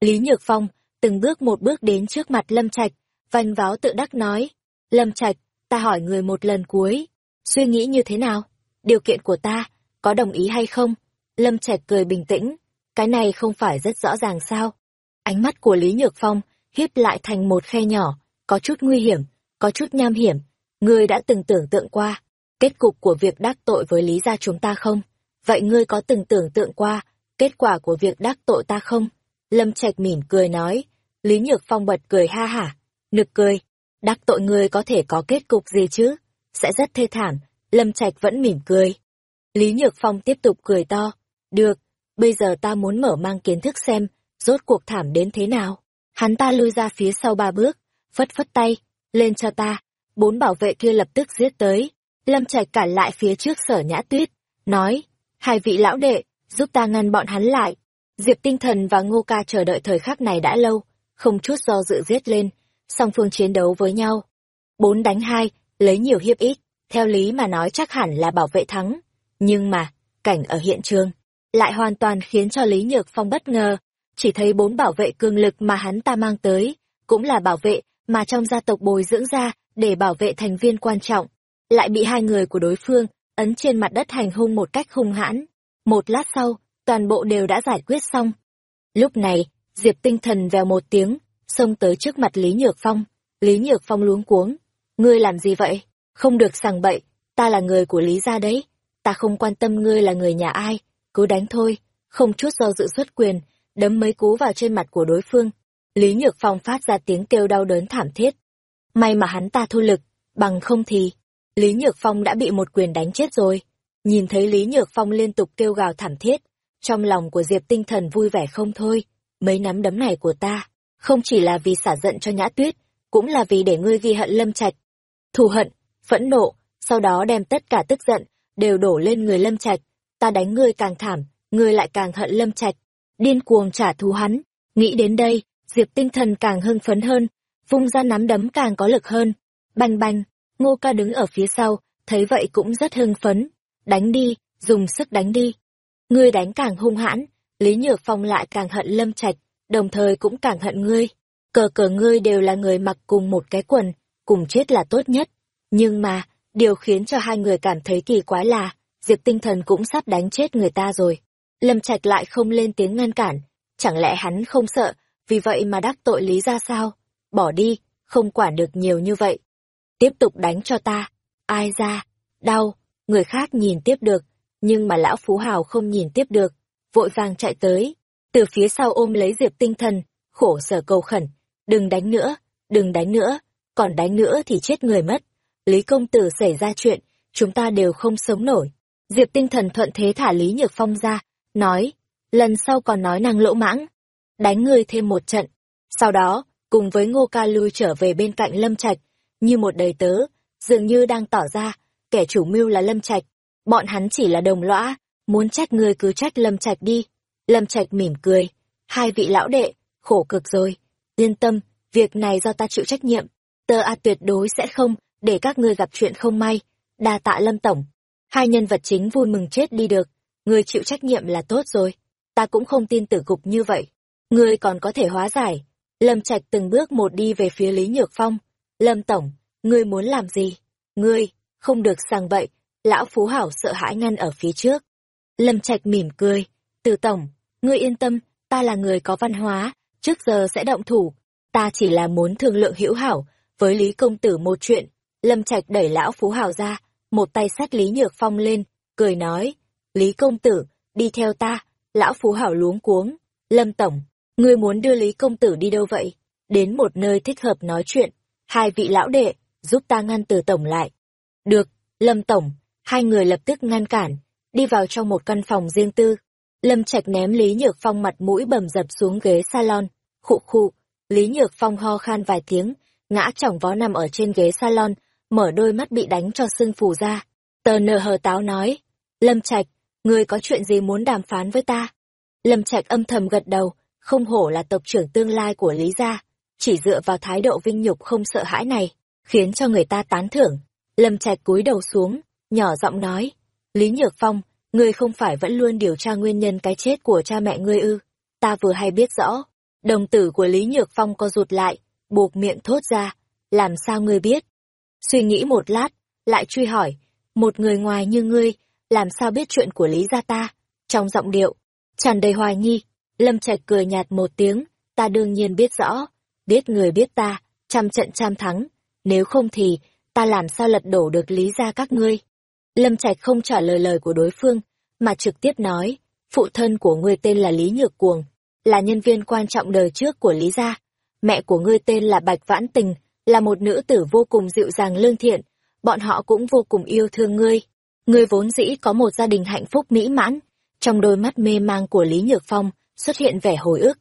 Lý Nhược Phong từng bước một bước đến trước mặt Lâm Trạch, vành váo tự đắc nói, Lâm Trạch, ta hỏi người một lần cuối, suy nghĩ như thế nào? Điều kiện của ta, có đồng ý hay không? Lâm Trạch cười bình tĩnh, cái này không phải rất rõ ràng sao? Ánh mắt của Lý Nhược Phong hiếp lại thành một khe nhỏ, có chút nguy hiểm, có chút nham hiểm. Ngươi đã từng tưởng tượng qua, kết cục của việc đắc tội với Lý gia chúng ta không? Vậy ngươi có từng tưởng tượng qua, kết quả của việc đắc tội ta không? Lâm Trạch mỉm cười nói, Lý Nhược Phong bật cười ha hả, nực cười, đắc tội ngươi có thể có kết cục gì chứ? Sẽ rất thê thảm, Lâm Trạch vẫn mỉm cười. Lý Nhược Phong tiếp tục cười to, được, bây giờ ta muốn mở mang kiến thức xem, rốt cuộc thảm đến thế nào. Hắn ta lui ra phía sau ba bước, phất phất tay, lên cho ta. Bốn bảo vệ kia lập tức giết tới. Lâm Trạch cản lại phía trước sở nhã tuyết, nói, hai vị lão đệ, giúp ta ngăn bọn hắn lại. Diệp Tinh Thần và Ngô Ca chờ đợi thời khắc này đã lâu, không chút do dự giết lên, song phương chiến đấu với nhau. Bốn đánh hai, lấy nhiều hiếp ít, theo lý mà nói chắc hẳn là bảo vệ thắng. Nhưng mà, cảnh ở hiện trường, lại hoàn toàn khiến cho Lý Nhược Phong bất ngờ. Chỉ thấy bốn bảo vệ cường lực mà hắn ta mang tới, cũng là bảo vệ mà trong gia tộc bồi dưỡng ra để bảo vệ thành viên quan trọng. Lại bị hai người của đối phương ấn trên mặt đất hành hung một cách hung hãn. Một lát sau, toàn bộ đều đã giải quyết xong. Lúc này, Diệp tinh thần vèo một tiếng, xông tới trước mặt Lý Nhược Phong. Lý Nhược Phong luống cuống. Ngươi làm gì vậy? Không được sằng bậy, ta là người của Lý gia đấy. Ta không quan tâm ngươi là người nhà ai, cứ đánh thôi. Không chút do dự xuất quyền, đấm mấy cú vào trên mặt của đối phương. Lý Nhược Phong phát ra tiếng kêu đau đớn thảm thiết. May mà hắn ta thu lực, bằng không thì... Lý Nhược Phong đã bị một quyền đánh chết rồi. Nhìn thấy Lý Nhược Phong liên tục kêu gào thảm thiết, trong lòng của Diệp tinh thần vui vẻ không thôi. Mấy nắm đấm này của ta, không chỉ là vì xả giận cho nhã tuyết, cũng là vì để ngươi ghi hận lâm trạch. Thù hận, phẫn nộ, sau đó đem tất cả tức giận, đều đổ lên người lâm trạch. Ta đánh ngươi càng thảm, ngươi lại càng hận lâm trạch. Điên cuồng trả thù hắn. Nghĩ đến đây, Diệp tinh thần càng hưng phấn hơn, vung ra nắm đấm càng có lực hơn. Bành bành, ngô ca đứng ở phía sau, thấy vậy cũng rất hưng phấn. Đánh đi, dùng sức đánh đi. Ngươi đánh càng hung hãn, Lý Nhược Phong lại càng hận Lâm Trạch, đồng thời cũng càng hận ngươi. Cờ cờ ngươi đều là người mặc cùng một cái quần, cùng chết là tốt nhất. Nhưng mà, điều khiến cho hai người cảm thấy kỳ quái là, Diệp tinh thần cũng sắp đánh chết người ta rồi. Lâm Trạch lại không lên tiếng ngăn cản, chẳng lẽ hắn không sợ, vì vậy mà đắc tội lý ra sao? Bỏ đi, không quản được nhiều như vậy. Tiếp tục đánh cho ta. Ai ra? Đau, người khác nhìn tiếp được, nhưng mà lão Phú Hào không nhìn tiếp được, vội vàng chạy tới, từ phía sau ôm lấy Diệp tinh thần, khổ sở cầu khẩn, đừng đánh nữa, đừng đánh nữa, còn đánh nữa thì chết người mất. Lý công tử xảy ra chuyện, chúng ta đều không sống nổi. Diệp tinh thần thuận thế thả Lý Nhược Phong ra, nói, lần sau còn nói năng lỗ mãng, đánh ngươi thêm một trận. Sau đó, cùng với Ngô Ca Lưu trở về bên cạnh Lâm Trạch, như một đầy tớ, dường như đang tỏ ra, kẻ chủ mưu là Lâm Trạch, bọn hắn chỉ là đồng lõa, muốn trách ngươi cứ trách Lâm Trạch đi. Lâm Trạch mỉm cười, hai vị lão đệ, khổ cực rồi, yên tâm, việc này do ta chịu trách nhiệm, tơ a tuyệt đối sẽ không để các ngươi gặp chuyện không may, đa tạ Lâm Tổng. Hai nhân vật chính vui mừng chết đi được, ngươi chịu trách nhiệm là tốt rồi, ta cũng không tin tử cục như vậy. Ngươi còn có thể hóa giải. Lâm Trạch từng bước một đi về phía Lý Nhược Phong. Lâm Tổng, ngươi muốn làm gì? Ngươi, không được sang vậy. Lão Phú Hảo sợ hãi ngăn ở phía trước. Lâm Trạch mỉm cười. Từ Tổng, ngươi yên tâm, ta là người có văn hóa, trước giờ sẽ động thủ. Ta chỉ là muốn thương lượng hữu hảo, với Lý Công Tử một chuyện. Lâm Trạch đẩy Lão Phú Hảo ra, một tay sát Lý Nhược Phong lên, cười nói. Lý Công Tử, đi theo ta. Lão Phú Hảo luống cuống. Lâm Tổng, Ngươi muốn đưa Lý Công Tử đi đâu vậy? Đến một nơi thích hợp nói chuyện. Hai vị lão đệ, giúp ta ngăn từ tổng lại. Được, Lâm Tổng, hai người lập tức ngăn cản, đi vào trong một căn phòng riêng tư. Lâm Trạch ném Lý Nhược Phong mặt mũi bầm dập xuống ghế salon. Khụ khụ, Lý Nhược Phong ho khan vài tiếng, ngã chỏng vó nằm ở trên ghế salon, mở đôi mắt bị đánh cho sưng phù ra. Tờ nờ hờ táo nói, Lâm Trạch, ngươi có chuyện gì muốn đàm phán với ta? Lâm Trạch âm thầm gật đầu, không hổ là tộc trưởng tương lai của Lý gia, chỉ dựa vào thái độ vinh nhục không sợ hãi này, khiến cho người ta tán thưởng. Lâm Trạch cúi đầu xuống, nhỏ giọng nói, Lý Nhược Phong, ngươi không phải vẫn luôn điều tra nguyên nhân cái chết của cha mẹ ngươi ư, ta vừa hay biết rõ. Đồng tử của Lý Nhược Phong co rụt lại, buộc miệng thốt ra, làm sao ngươi biết? Suy nghĩ một lát, lại truy hỏi, một người ngoài như ngươi, làm sao biết chuyện của Lý gia ta? Trong giọng điệu, tràn đầy hoài nghi, Lâm Trạch cười nhạt một tiếng, ta đương nhiên biết rõ, biết người biết ta, trăm trận trăm thắng, nếu không thì, ta làm sao lật đổ được lý gia các ngươi. Lâm Trạch không trả lời lời của đối phương, mà trực tiếp nói, phụ thân của ngươi tên là Lý Nhược Cuồng, là nhân viên quan trọng đời trước của Lý gia. Mẹ của ngươi tên là Bạch Vãn Tình, là một nữ tử vô cùng dịu dàng lương thiện, bọn họ cũng vô cùng yêu thương ngươi. Ngươi vốn dĩ có một gia đình hạnh phúc mỹ mãn, trong đôi mắt mê mang của Lý Nhược Phong xuất hiện vẻ hồi ức.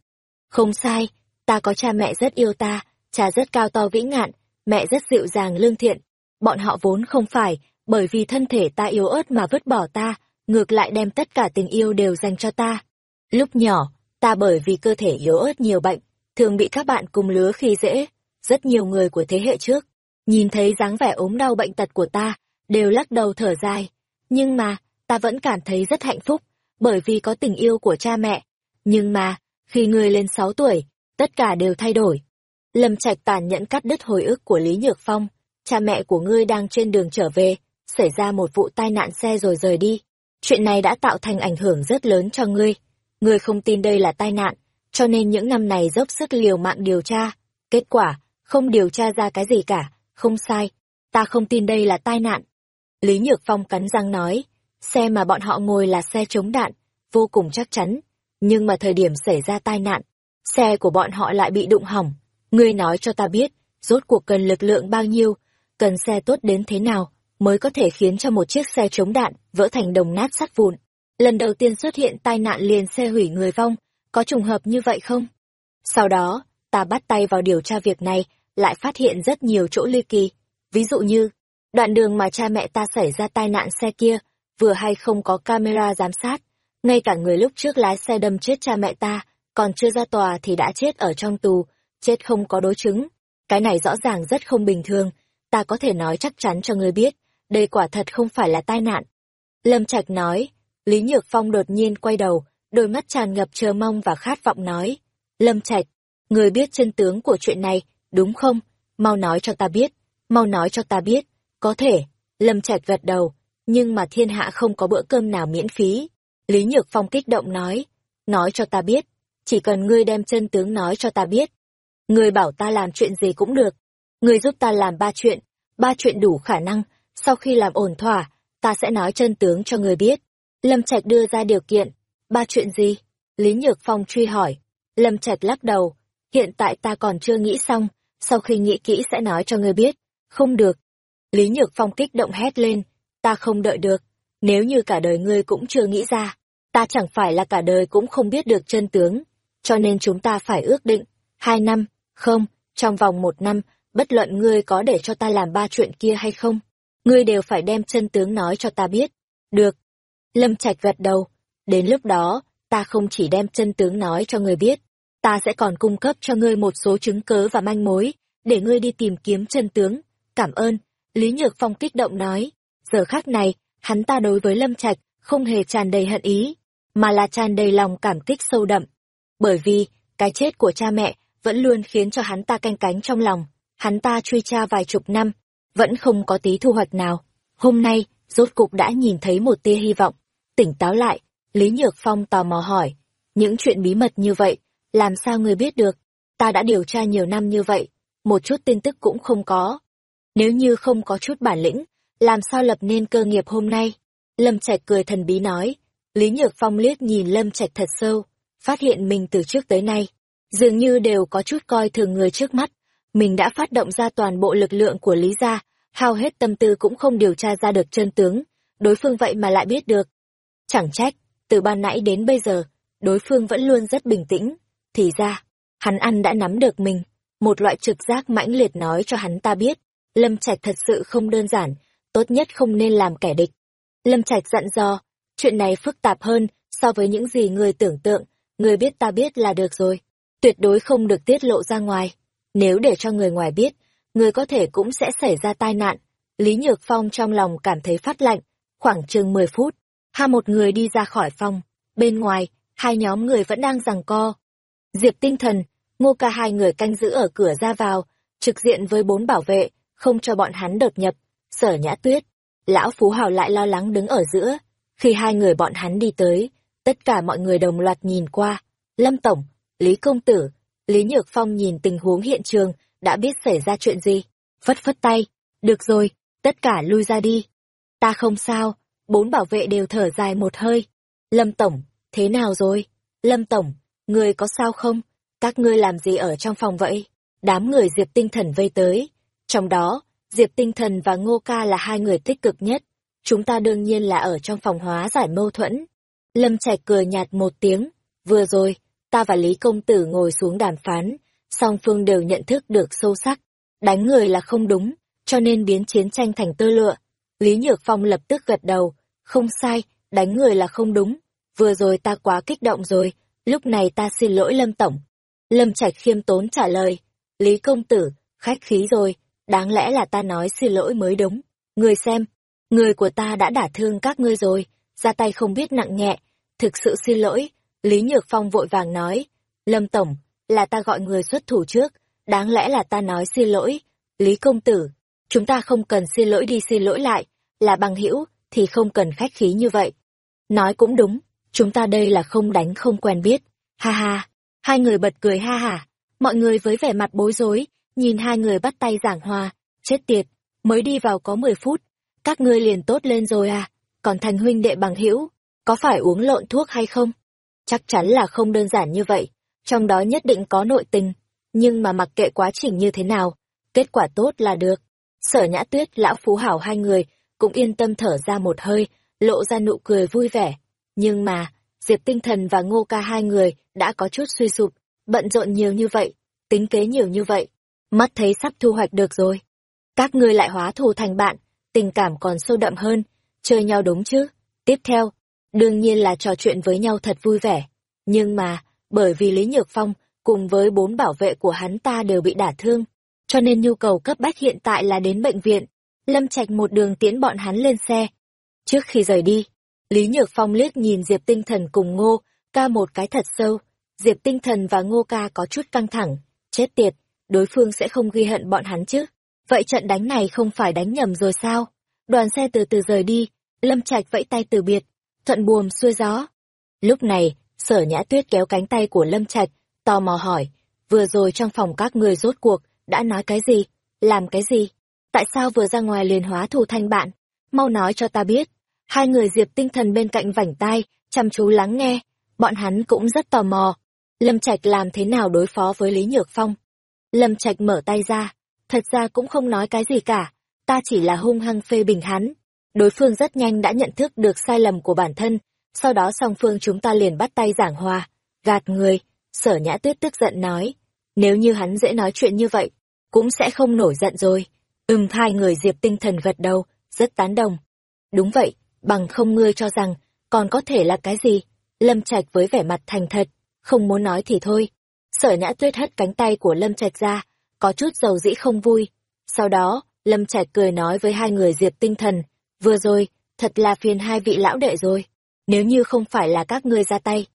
Không sai, ta có cha mẹ rất yêu ta, cha rất cao to vĩ ngạn, mẹ rất dịu dàng lương thiện. Bọn họ vốn không phải, bởi vì thân thể ta yếu ớt mà vứt bỏ ta, ngược lại đem tất cả tình yêu đều dành cho ta. Lúc nhỏ, ta bởi vì cơ thể yếu ớt nhiều bệnh, thường bị các bạn cùng lứa khi dễ. Rất nhiều người của thế hệ trước, nhìn thấy dáng vẻ ốm đau bệnh tật của ta, đều lắc đầu thở dài. Nhưng mà, ta vẫn cảm thấy rất hạnh phúc, bởi vì có tình yêu của cha mẹ, nhưng mà, khi người lên 6 tuổi, tất cả đều thay đổi. Lâm Trạch tàn nhẫn cắt đứt hồi ức của Lý Nhược Phong, cha mẹ của ngươi đang trên đường trở về, xảy ra một vụ tai nạn xe rồi rời đi. Chuyện này đã tạo thành ảnh hưởng rất lớn cho ngươi. Ngươi không tin đây là tai nạn, cho nên những năm này dốc sức liều mạng điều tra. Kết quả, không điều tra ra cái gì cả, không sai. Ta không tin đây là tai nạn. Lý Nhược Phong cắn răng nói, xe mà bọn họ ngồi là xe chống đạn, vô cùng chắc chắn, nhưng mà thời điểm xảy ra tai nạn, xe của bọn họ lại bị đụng hỏng. Ngươi nói cho ta biết, rốt cuộc cần lực lượng bao nhiêu, cần xe tốt đến thế nào, mới có thể khiến cho một chiếc xe chống đạn vỡ thành đồng nát sắt vụn. Lần đầu tiên xuất hiện tai nạn liền xe hủy người vong, có trùng hợp như vậy không? Sau đó, ta bắt tay vào điều tra việc này, lại phát hiện rất nhiều chỗ ly kỳ. Ví dụ như, đoạn đường mà cha mẹ ta xảy ra tai nạn xe kia, vừa hay không có camera giám sát, ngay cả người lúc trước lái xe đâm chết cha mẹ ta, còn chưa ra tòa thì đã chết ở trong tù, chết không có đối chứng. Cái này rõ ràng rất không bình thường, ta có thể nói chắc chắn cho ngươi biết, đây quả thật không phải là tai nạn. Lâm Trạch nói, Lý Nhược Phong đột nhiên quay đầu, đôi mắt tràn ngập chờ mong và khát vọng nói. Lâm Trạch, người biết chân tướng của chuyện này, đúng không? Mau nói cho ta biết, mau nói cho ta biết, có thể. Lâm Trạch gật đầu, nhưng mà thiên hạ không có bữa cơm nào miễn phí. Lý Nhược Phong kích động nói, nói cho ta biết, chỉ cần ngươi đem chân tướng nói cho ta biết. Ngươi bảo ta làm chuyện gì cũng được. Ngươi giúp ta làm ba chuyện, ba chuyện đủ khả năng, sau khi làm ổn thỏa, ta sẽ nói chân tướng cho người biết. Lâm Trạch đưa ra điều kiện. Ba chuyện gì? Lý Nhược Phong truy hỏi. Lâm Trạch lắc đầu. Hiện tại ta còn chưa nghĩ xong, sau khi nghĩ kỹ sẽ nói cho người biết. Không được. Lý Nhược Phong kích động hét lên. Ta không đợi được. Nếu như cả đời ngươi cũng chưa nghĩ ra, ta chẳng phải là cả đời cũng không biết được chân tướng. Cho nên chúng ta phải ước định. Hai năm, không, trong vòng một năm, bất luận ngươi có để cho ta làm ba chuyện kia hay không, ngươi đều phải đem chân tướng nói cho ta biết. Được. Lâm Trạch gật đầu. Đến lúc đó, ta không chỉ đem chân tướng nói cho ngươi biết, ta sẽ còn cung cấp cho ngươi một số chứng cớ và manh mối, để ngươi đi tìm kiếm chân tướng. Cảm ơn. Lý Nhược Phong kích động nói. Giờ khác này, hắn ta đối với Lâm Trạch không hề tràn đầy hận ý, mà là tràn đầy lòng cảm kích sâu đậm. Bởi vì, cái chết của cha mẹ vẫn luôn khiến cho hắn ta canh cánh trong lòng. Hắn ta truy tra vài chục năm, vẫn không có tí thu hoạch nào. Hôm nay, rốt cục đã nhìn thấy một tia hy vọng. Tỉnh táo lại, Lý Nhược Phong tò mò hỏi. Những chuyện bí mật như vậy, làm sao người biết được? Ta đã điều tra nhiều năm như vậy, một chút tin tức cũng không có. Nếu như không có chút bản lĩnh, làm sao lập nên cơ nghiệp hôm nay? Lâm Trạch cười thần bí nói. Lý Nhược Phong liếc nhìn Lâm Trạch thật sâu, phát hiện mình từ trước tới nay, dường như đều có chút coi thường người trước mắt. Mình đã phát động ra toàn bộ lực lượng của Lý gia, hao hết tâm tư cũng không điều tra ra được chân tướng, đối phương vậy mà lại biết được. Chẳng trách, từ ban nãy đến bây giờ, đối phương vẫn luôn rất bình tĩnh. Thì ra, hắn ăn đã nắm được mình, một loại trực giác mãnh liệt nói cho hắn ta biết, Lâm Trạch thật sự không đơn giản, tốt nhất không nên làm kẻ địch. Lâm Trạch dặn dò, chuyện này phức tạp hơn so với những gì người tưởng tượng, người biết ta biết là được rồi, tuyệt đối không được tiết lộ ra ngoài. Nếu để cho người ngoài biết, người có thể cũng sẽ xảy ra tai nạn. Lý Nhược Phong trong lòng cảm thấy phát lạnh, khoảng chừng 10 phút, hai một người đi ra khỏi phòng, bên ngoài, hai nhóm người vẫn đang giằng co. Diệp Tinh Thần, Ngô Ca hai người canh giữ ở cửa ra vào, trực diện với bốn bảo vệ, không cho bọn hắn đột nhập. Sở Nhã Tuyết, lão Phú Hào lại lo lắng đứng ở giữa. Khi hai người bọn hắn đi tới, tất cả mọi người đồng loạt nhìn qua. Lâm Tổng, Lý Công Tử, Lý Nhược Phong nhìn tình huống hiện trường, đã biết xảy ra chuyện gì. Phất phất tay, được rồi, tất cả lui ra đi. Ta không sao, bốn bảo vệ đều thở dài một hơi. Lâm Tổng, thế nào rồi? Lâm Tổng, người có sao không? Các ngươi làm gì ở trong phòng vậy? Đám người Diệp Tinh Thần vây tới. Trong đó, Diệp Tinh Thần và Ngô Ca là hai người tích cực nhất. Chúng ta đương nhiên là ở trong phòng hóa giải mâu thuẫn. Lâm Trạch cười nhạt một tiếng. Vừa rồi, ta và Lý Công Tử ngồi xuống đàm phán. Song phương đều nhận thức được sâu sắc. Đánh người là không đúng, cho nên biến chiến tranh thành tơ lụa Lý Nhược Phong lập tức gật đầu. Không sai, đánh người là không đúng. Vừa rồi ta quá kích động rồi, lúc này ta xin lỗi Lâm Tổng. Lâm Trạch khiêm tốn trả lời. Lý Công Tử, khách khí rồi, đáng lẽ là ta nói xin lỗi mới đúng. Người xem, người của ta đã đả thương các ngươi rồi, ra tay không biết nặng nhẹ, thực sự xin lỗi. Lý Nhược Phong vội vàng nói, Lâm Tổng, là ta gọi người xuất thủ trước, đáng lẽ là ta nói xin lỗi. Lý Công Tử, chúng ta không cần xin lỗi đi xin lỗi lại, là bằng hữu thì không cần khách khí như vậy. Nói cũng đúng, chúng ta đây là không đánh không quen biết. Ha ha, hai người bật cười ha hả, mọi người với vẻ mặt bối rối, nhìn hai người bắt tay giảng hòa, chết tiệt, mới đi vào có 10 phút, các ngươi liền tốt lên rồi à, còn thành huynh đệ bằng hữu, có phải uống lộn thuốc hay không? Chắc chắn là không đơn giản như vậy, trong đó nhất định có nội tình, nhưng mà mặc kệ quá trình như thế nào, kết quả tốt là được. Sở Nhã Tuyết, Lão Phú Hảo hai người cũng yên tâm thở ra một hơi, lộ ra nụ cười vui vẻ. Nhưng mà, Diệp Tinh Thần và Ngô Ca hai người đã có chút suy sụp, bận rộn nhiều như vậy, tính kế nhiều như vậy, mắt thấy sắp thu hoạch được rồi. Các ngươi lại hóa thù thành bạn, tình cảm còn sâu đậm hơn, chơi nhau đúng chứ? Tiếp theo, đương nhiên là trò chuyện với nhau thật vui vẻ. Nhưng mà, bởi vì Lý Nhược Phong cùng với bốn bảo vệ của hắn ta đều bị đả thương, cho nên nhu cầu cấp bách hiện tại là đến bệnh viện. Lâm Trạch một đường tiễn bọn hắn lên xe. Trước khi rời đi, Lý Nhược Phong liếc nhìn Diệp Tinh Thần cùng Ngô, ca một cái thật sâu. Diệp Tinh Thần và Ngô ca có chút căng thẳng. Chết tiệt, đối phương sẽ không ghi hận bọn hắn chứ. Vậy trận đánh này không phải đánh nhầm rồi sao? Đoàn xe từ từ rời đi, Lâm Trạch vẫy tay từ biệt, thuận buồm xuôi gió. Lúc này, sở nhã tuyết kéo cánh tay của Lâm Trạch, tò mò hỏi, vừa rồi trong phòng các người rốt cuộc, đã nói cái gì, làm cái gì? Tại sao vừa ra ngoài liền hóa thù thanh bạn? Mau nói cho ta biết, Hai người Diệp tinh thần bên cạnh vảnh tai, chăm chú lắng nghe, bọn hắn cũng rất tò mò. Lâm Trạch làm thế nào đối phó với Lý Nhược Phong? Lâm Trạch mở tay ra, thật ra cũng không nói cái gì cả, ta chỉ là hung hăng phê bình hắn. Đối phương rất nhanh đã nhận thức được sai lầm của bản thân, sau đó song phương chúng ta liền bắt tay giảng hòa, gạt người, sở nhã tuyết tức giận nói. Nếu như hắn dễ nói chuyện như vậy, cũng sẽ không nổi giận rồi. Ừm hai người diệp tinh thần gật đầu, rất tán đồng. Đúng vậy, bằng không ngươi cho rằng, còn có thể là cái gì? Lâm Trạch với vẻ mặt thành thật, không muốn nói thì thôi. Sở nhã tuyết hất cánh tay của Lâm Trạch ra, có chút dầu dĩ không vui. Sau đó, Lâm Trạch cười nói với hai người diệp tinh thần, vừa rồi, thật là phiền hai vị lão đệ rồi. Nếu như không phải là các ngươi ra tay,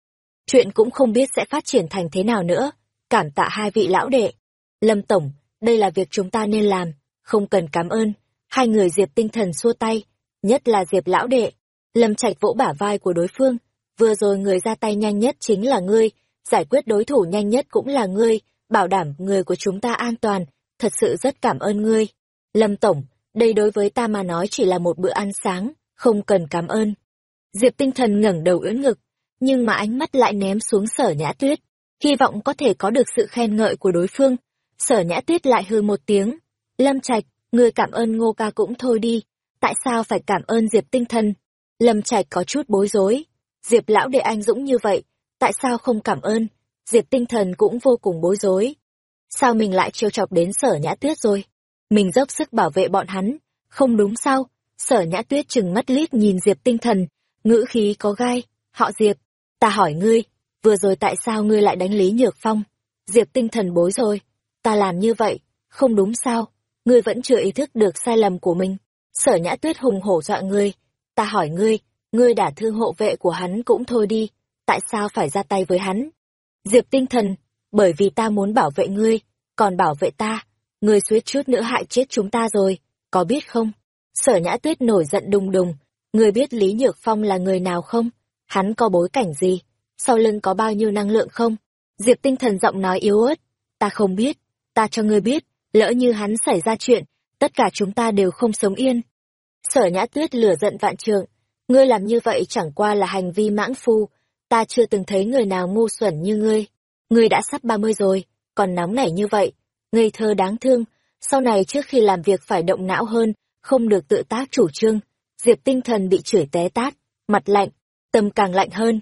chuyện cũng không biết sẽ phát triển thành thế nào nữa. Cảm tạ hai vị lão đệ. Lâm Tổng, đây là việc chúng ta nên làm, không cần cảm ơn. Hai người Diệp tinh thần xua tay, nhất là Diệp lão đệ. Lâm Trạch vỗ bả vai của đối phương, vừa rồi người ra tay nhanh nhất chính là ngươi, giải quyết đối thủ nhanh nhất cũng là ngươi, bảo đảm người của chúng ta an toàn, thật sự rất cảm ơn ngươi. Lâm Tổng, đây đối với ta mà nói chỉ là một bữa ăn sáng, không cần cảm ơn. Diệp tinh thần ngẩng đầu ưỡn ngực, nhưng mà ánh mắt lại ném xuống sở nhã tuyết, hy vọng có thể có được sự khen ngợi của đối phương. Sở nhã tuyết lại hư một tiếng. Lâm Trạch, người cảm ơn ngô ca cũng thôi đi, tại sao phải cảm ơn Diệp tinh thần? Lâm Trạch có chút bối rối. Diệp lão đệ anh dũng như vậy, tại sao không cảm ơn? Diệp tinh thần cũng vô cùng bối rối. Sao mình lại trêu chọc đến sở nhã tuyết rồi? Mình dốc sức bảo vệ bọn hắn, không đúng sao? Sở nhã tuyết chừng mắt liếc nhìn Diệp tinh thần, ngữ khí có gai, họ Diệp, ta hỏi ngươi, vừa rồi tại sao ngươi lại đánh Lý Nhược Phong? Diệp tinh thần bối rồi, ta làm như vậy, không đúng sao? Ngươi vẫn chưa ý thức được sai lầm của mình. Sở nhã tuyết hùng hổ dọa ngươi, ta hỏi ngươi, ngươi đả thương hộ vệ của hắn cũng thôi đi, tại sao phải ra tay với hắn? Diệp tinh thần, bởi vì ta muốn bảo vệ ngươi, còn bảo vệ ta, ngươi suýt chút nữa hại chết chúng ta rồi, có biết không? Sở nhã tuyết nổi giận đùng đùng, ngươi biết Lý Nhược Phong là người nào không? Hắn có bối cảnh gì? Sau lưng có bao nhiêu năng lượng không? Diệp tinh thần giọng nói yếu ớt, ta không biết, ta cho ngươi biết, lỡ như hắn xảy ra chuyện, tất cả chúng ta đều không sống yên. Sở nhã tuyết lửa giận vạn trường, ngươi làm như vậy chẳng qua là hành vi mãng phu, ta chưa từng thấy người nào ngu xuẩn như ngươi. Ngươi đã sắp ba mươi rồi, còn nóng nảy như vậy, ngây thơ đáng thương, sau này trước khi làm việc phải động não hơn, không được tự tác chủ trương. Diệp tinh thần bị chửi té tát, mặt lạnh, tâm càng lạnh hơn.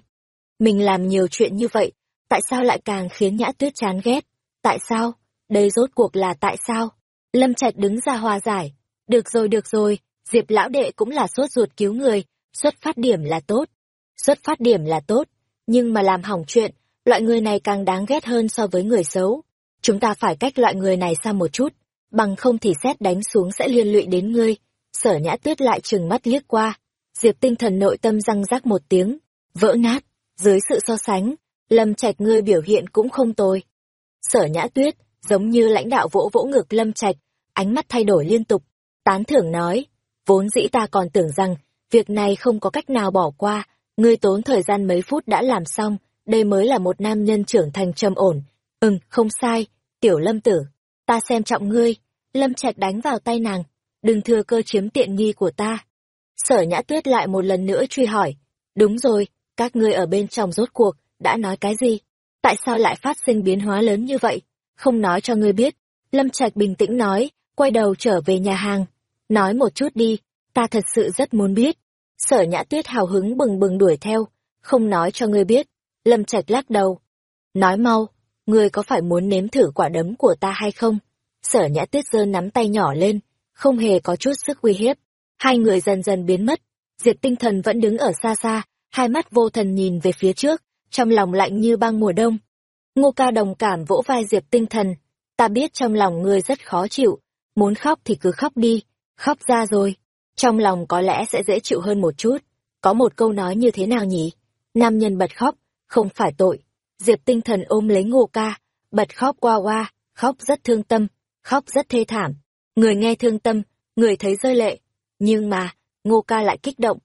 Mình làm nhiều chuyện như vậy, tại sao lại càng khiến nhã tuyết chán ghét? Tại sao? Đây rốt cuộc là tại sao? Lâm Trạch đứng ra hòa giải. Được rồi được rồi, Diệp lão đệ cũng là sốt ruột cứu người, xuất phát điểm là tốt. Xuất phát điểm là tốt, nhưng mà làm hỏng chuyện, loại người này càng đáng ghét hơn so với người xấu. Chúng ta phải cách loại người này xa một chút, bằng không thì xét đánh xuống sẽ liên lụy đến ngươi. Sở nhã tuyết lại trừng mắt liếc qua, diệp tinh thần nội tâm răng rắc một tiếng, vỡ nát, dưới sự so sánh, lâm trạch ngươi biểu hiện cũng không tồi. Sở nhã tuyết, giống như lãnh đạo vỗ vỗ ngực lâm trạch, ánh mắt thay đổi liên tục, tán thưởng nói, vốn dĩ ta còn tưởng rằng, việc này không có cách nào bỏ qua, ngươi tốn thời gian mấy phút đã làm xong, đây mới là một nam nhân trưởng thành trầm ổn. Ừm, không sai, tiểu lâm tử, ta xem trọng ngươi, lâm trạch đánh vào tay nàng, đừng thừa cơ chiếm tiện nghi của ta. Sở nhã tuyết lại một lần nữa truy hỏi, đúng rồi, các ngươi ở bên trong rốt cuộc, đã nói cái gì? Tại sao lại phát sinh biến hóa lớn như vậy? Không nói cho ngươi biết. Lâm Trạch bình tĩnh nói, quay đầu trở về nhà hàng. Nói một chút đi, ta thật sự rất muốn biết. Sở nhã tuyết hào hứng bừng bừng đuổi theo, không nói cho ngươi biết. Lâm Trạch lắc đầu. Nói mau, ngươi có phải muốn nếm thử quả đấm của ta hay không? Sở nhã tuyết giơ nắm tay nhỏ lên, không hề có chút sức uy hiếp. Hai người dần dần biến mất, Diệp tinh thần vẫn đứng ở xa xa, hai mắt vô thần nhìn về phía trước, trong lòng lạnh như băng mùa đông. Ngô ca đồng cảm vỗ vai Diệp tinh thần, ta biết trong lòng ngươi rất khó chịu, muốn khóc thì cứ khóc đi, khóc ra rồi, trong lòng có lẽ sẽ dễ chịu hơn một chút. Có một câu nói như thế nào nhỉ? Nam nhân bật khóc, không phải tội. Diệp tinh thần ôm lấy ngô ca, bật khóc qua qua, khóc rất thương tâm, khóc rất thê thảm. Người nghe thương tâm, người thấy rơi lệ. Nhưng mà, ngô ca lại kích động.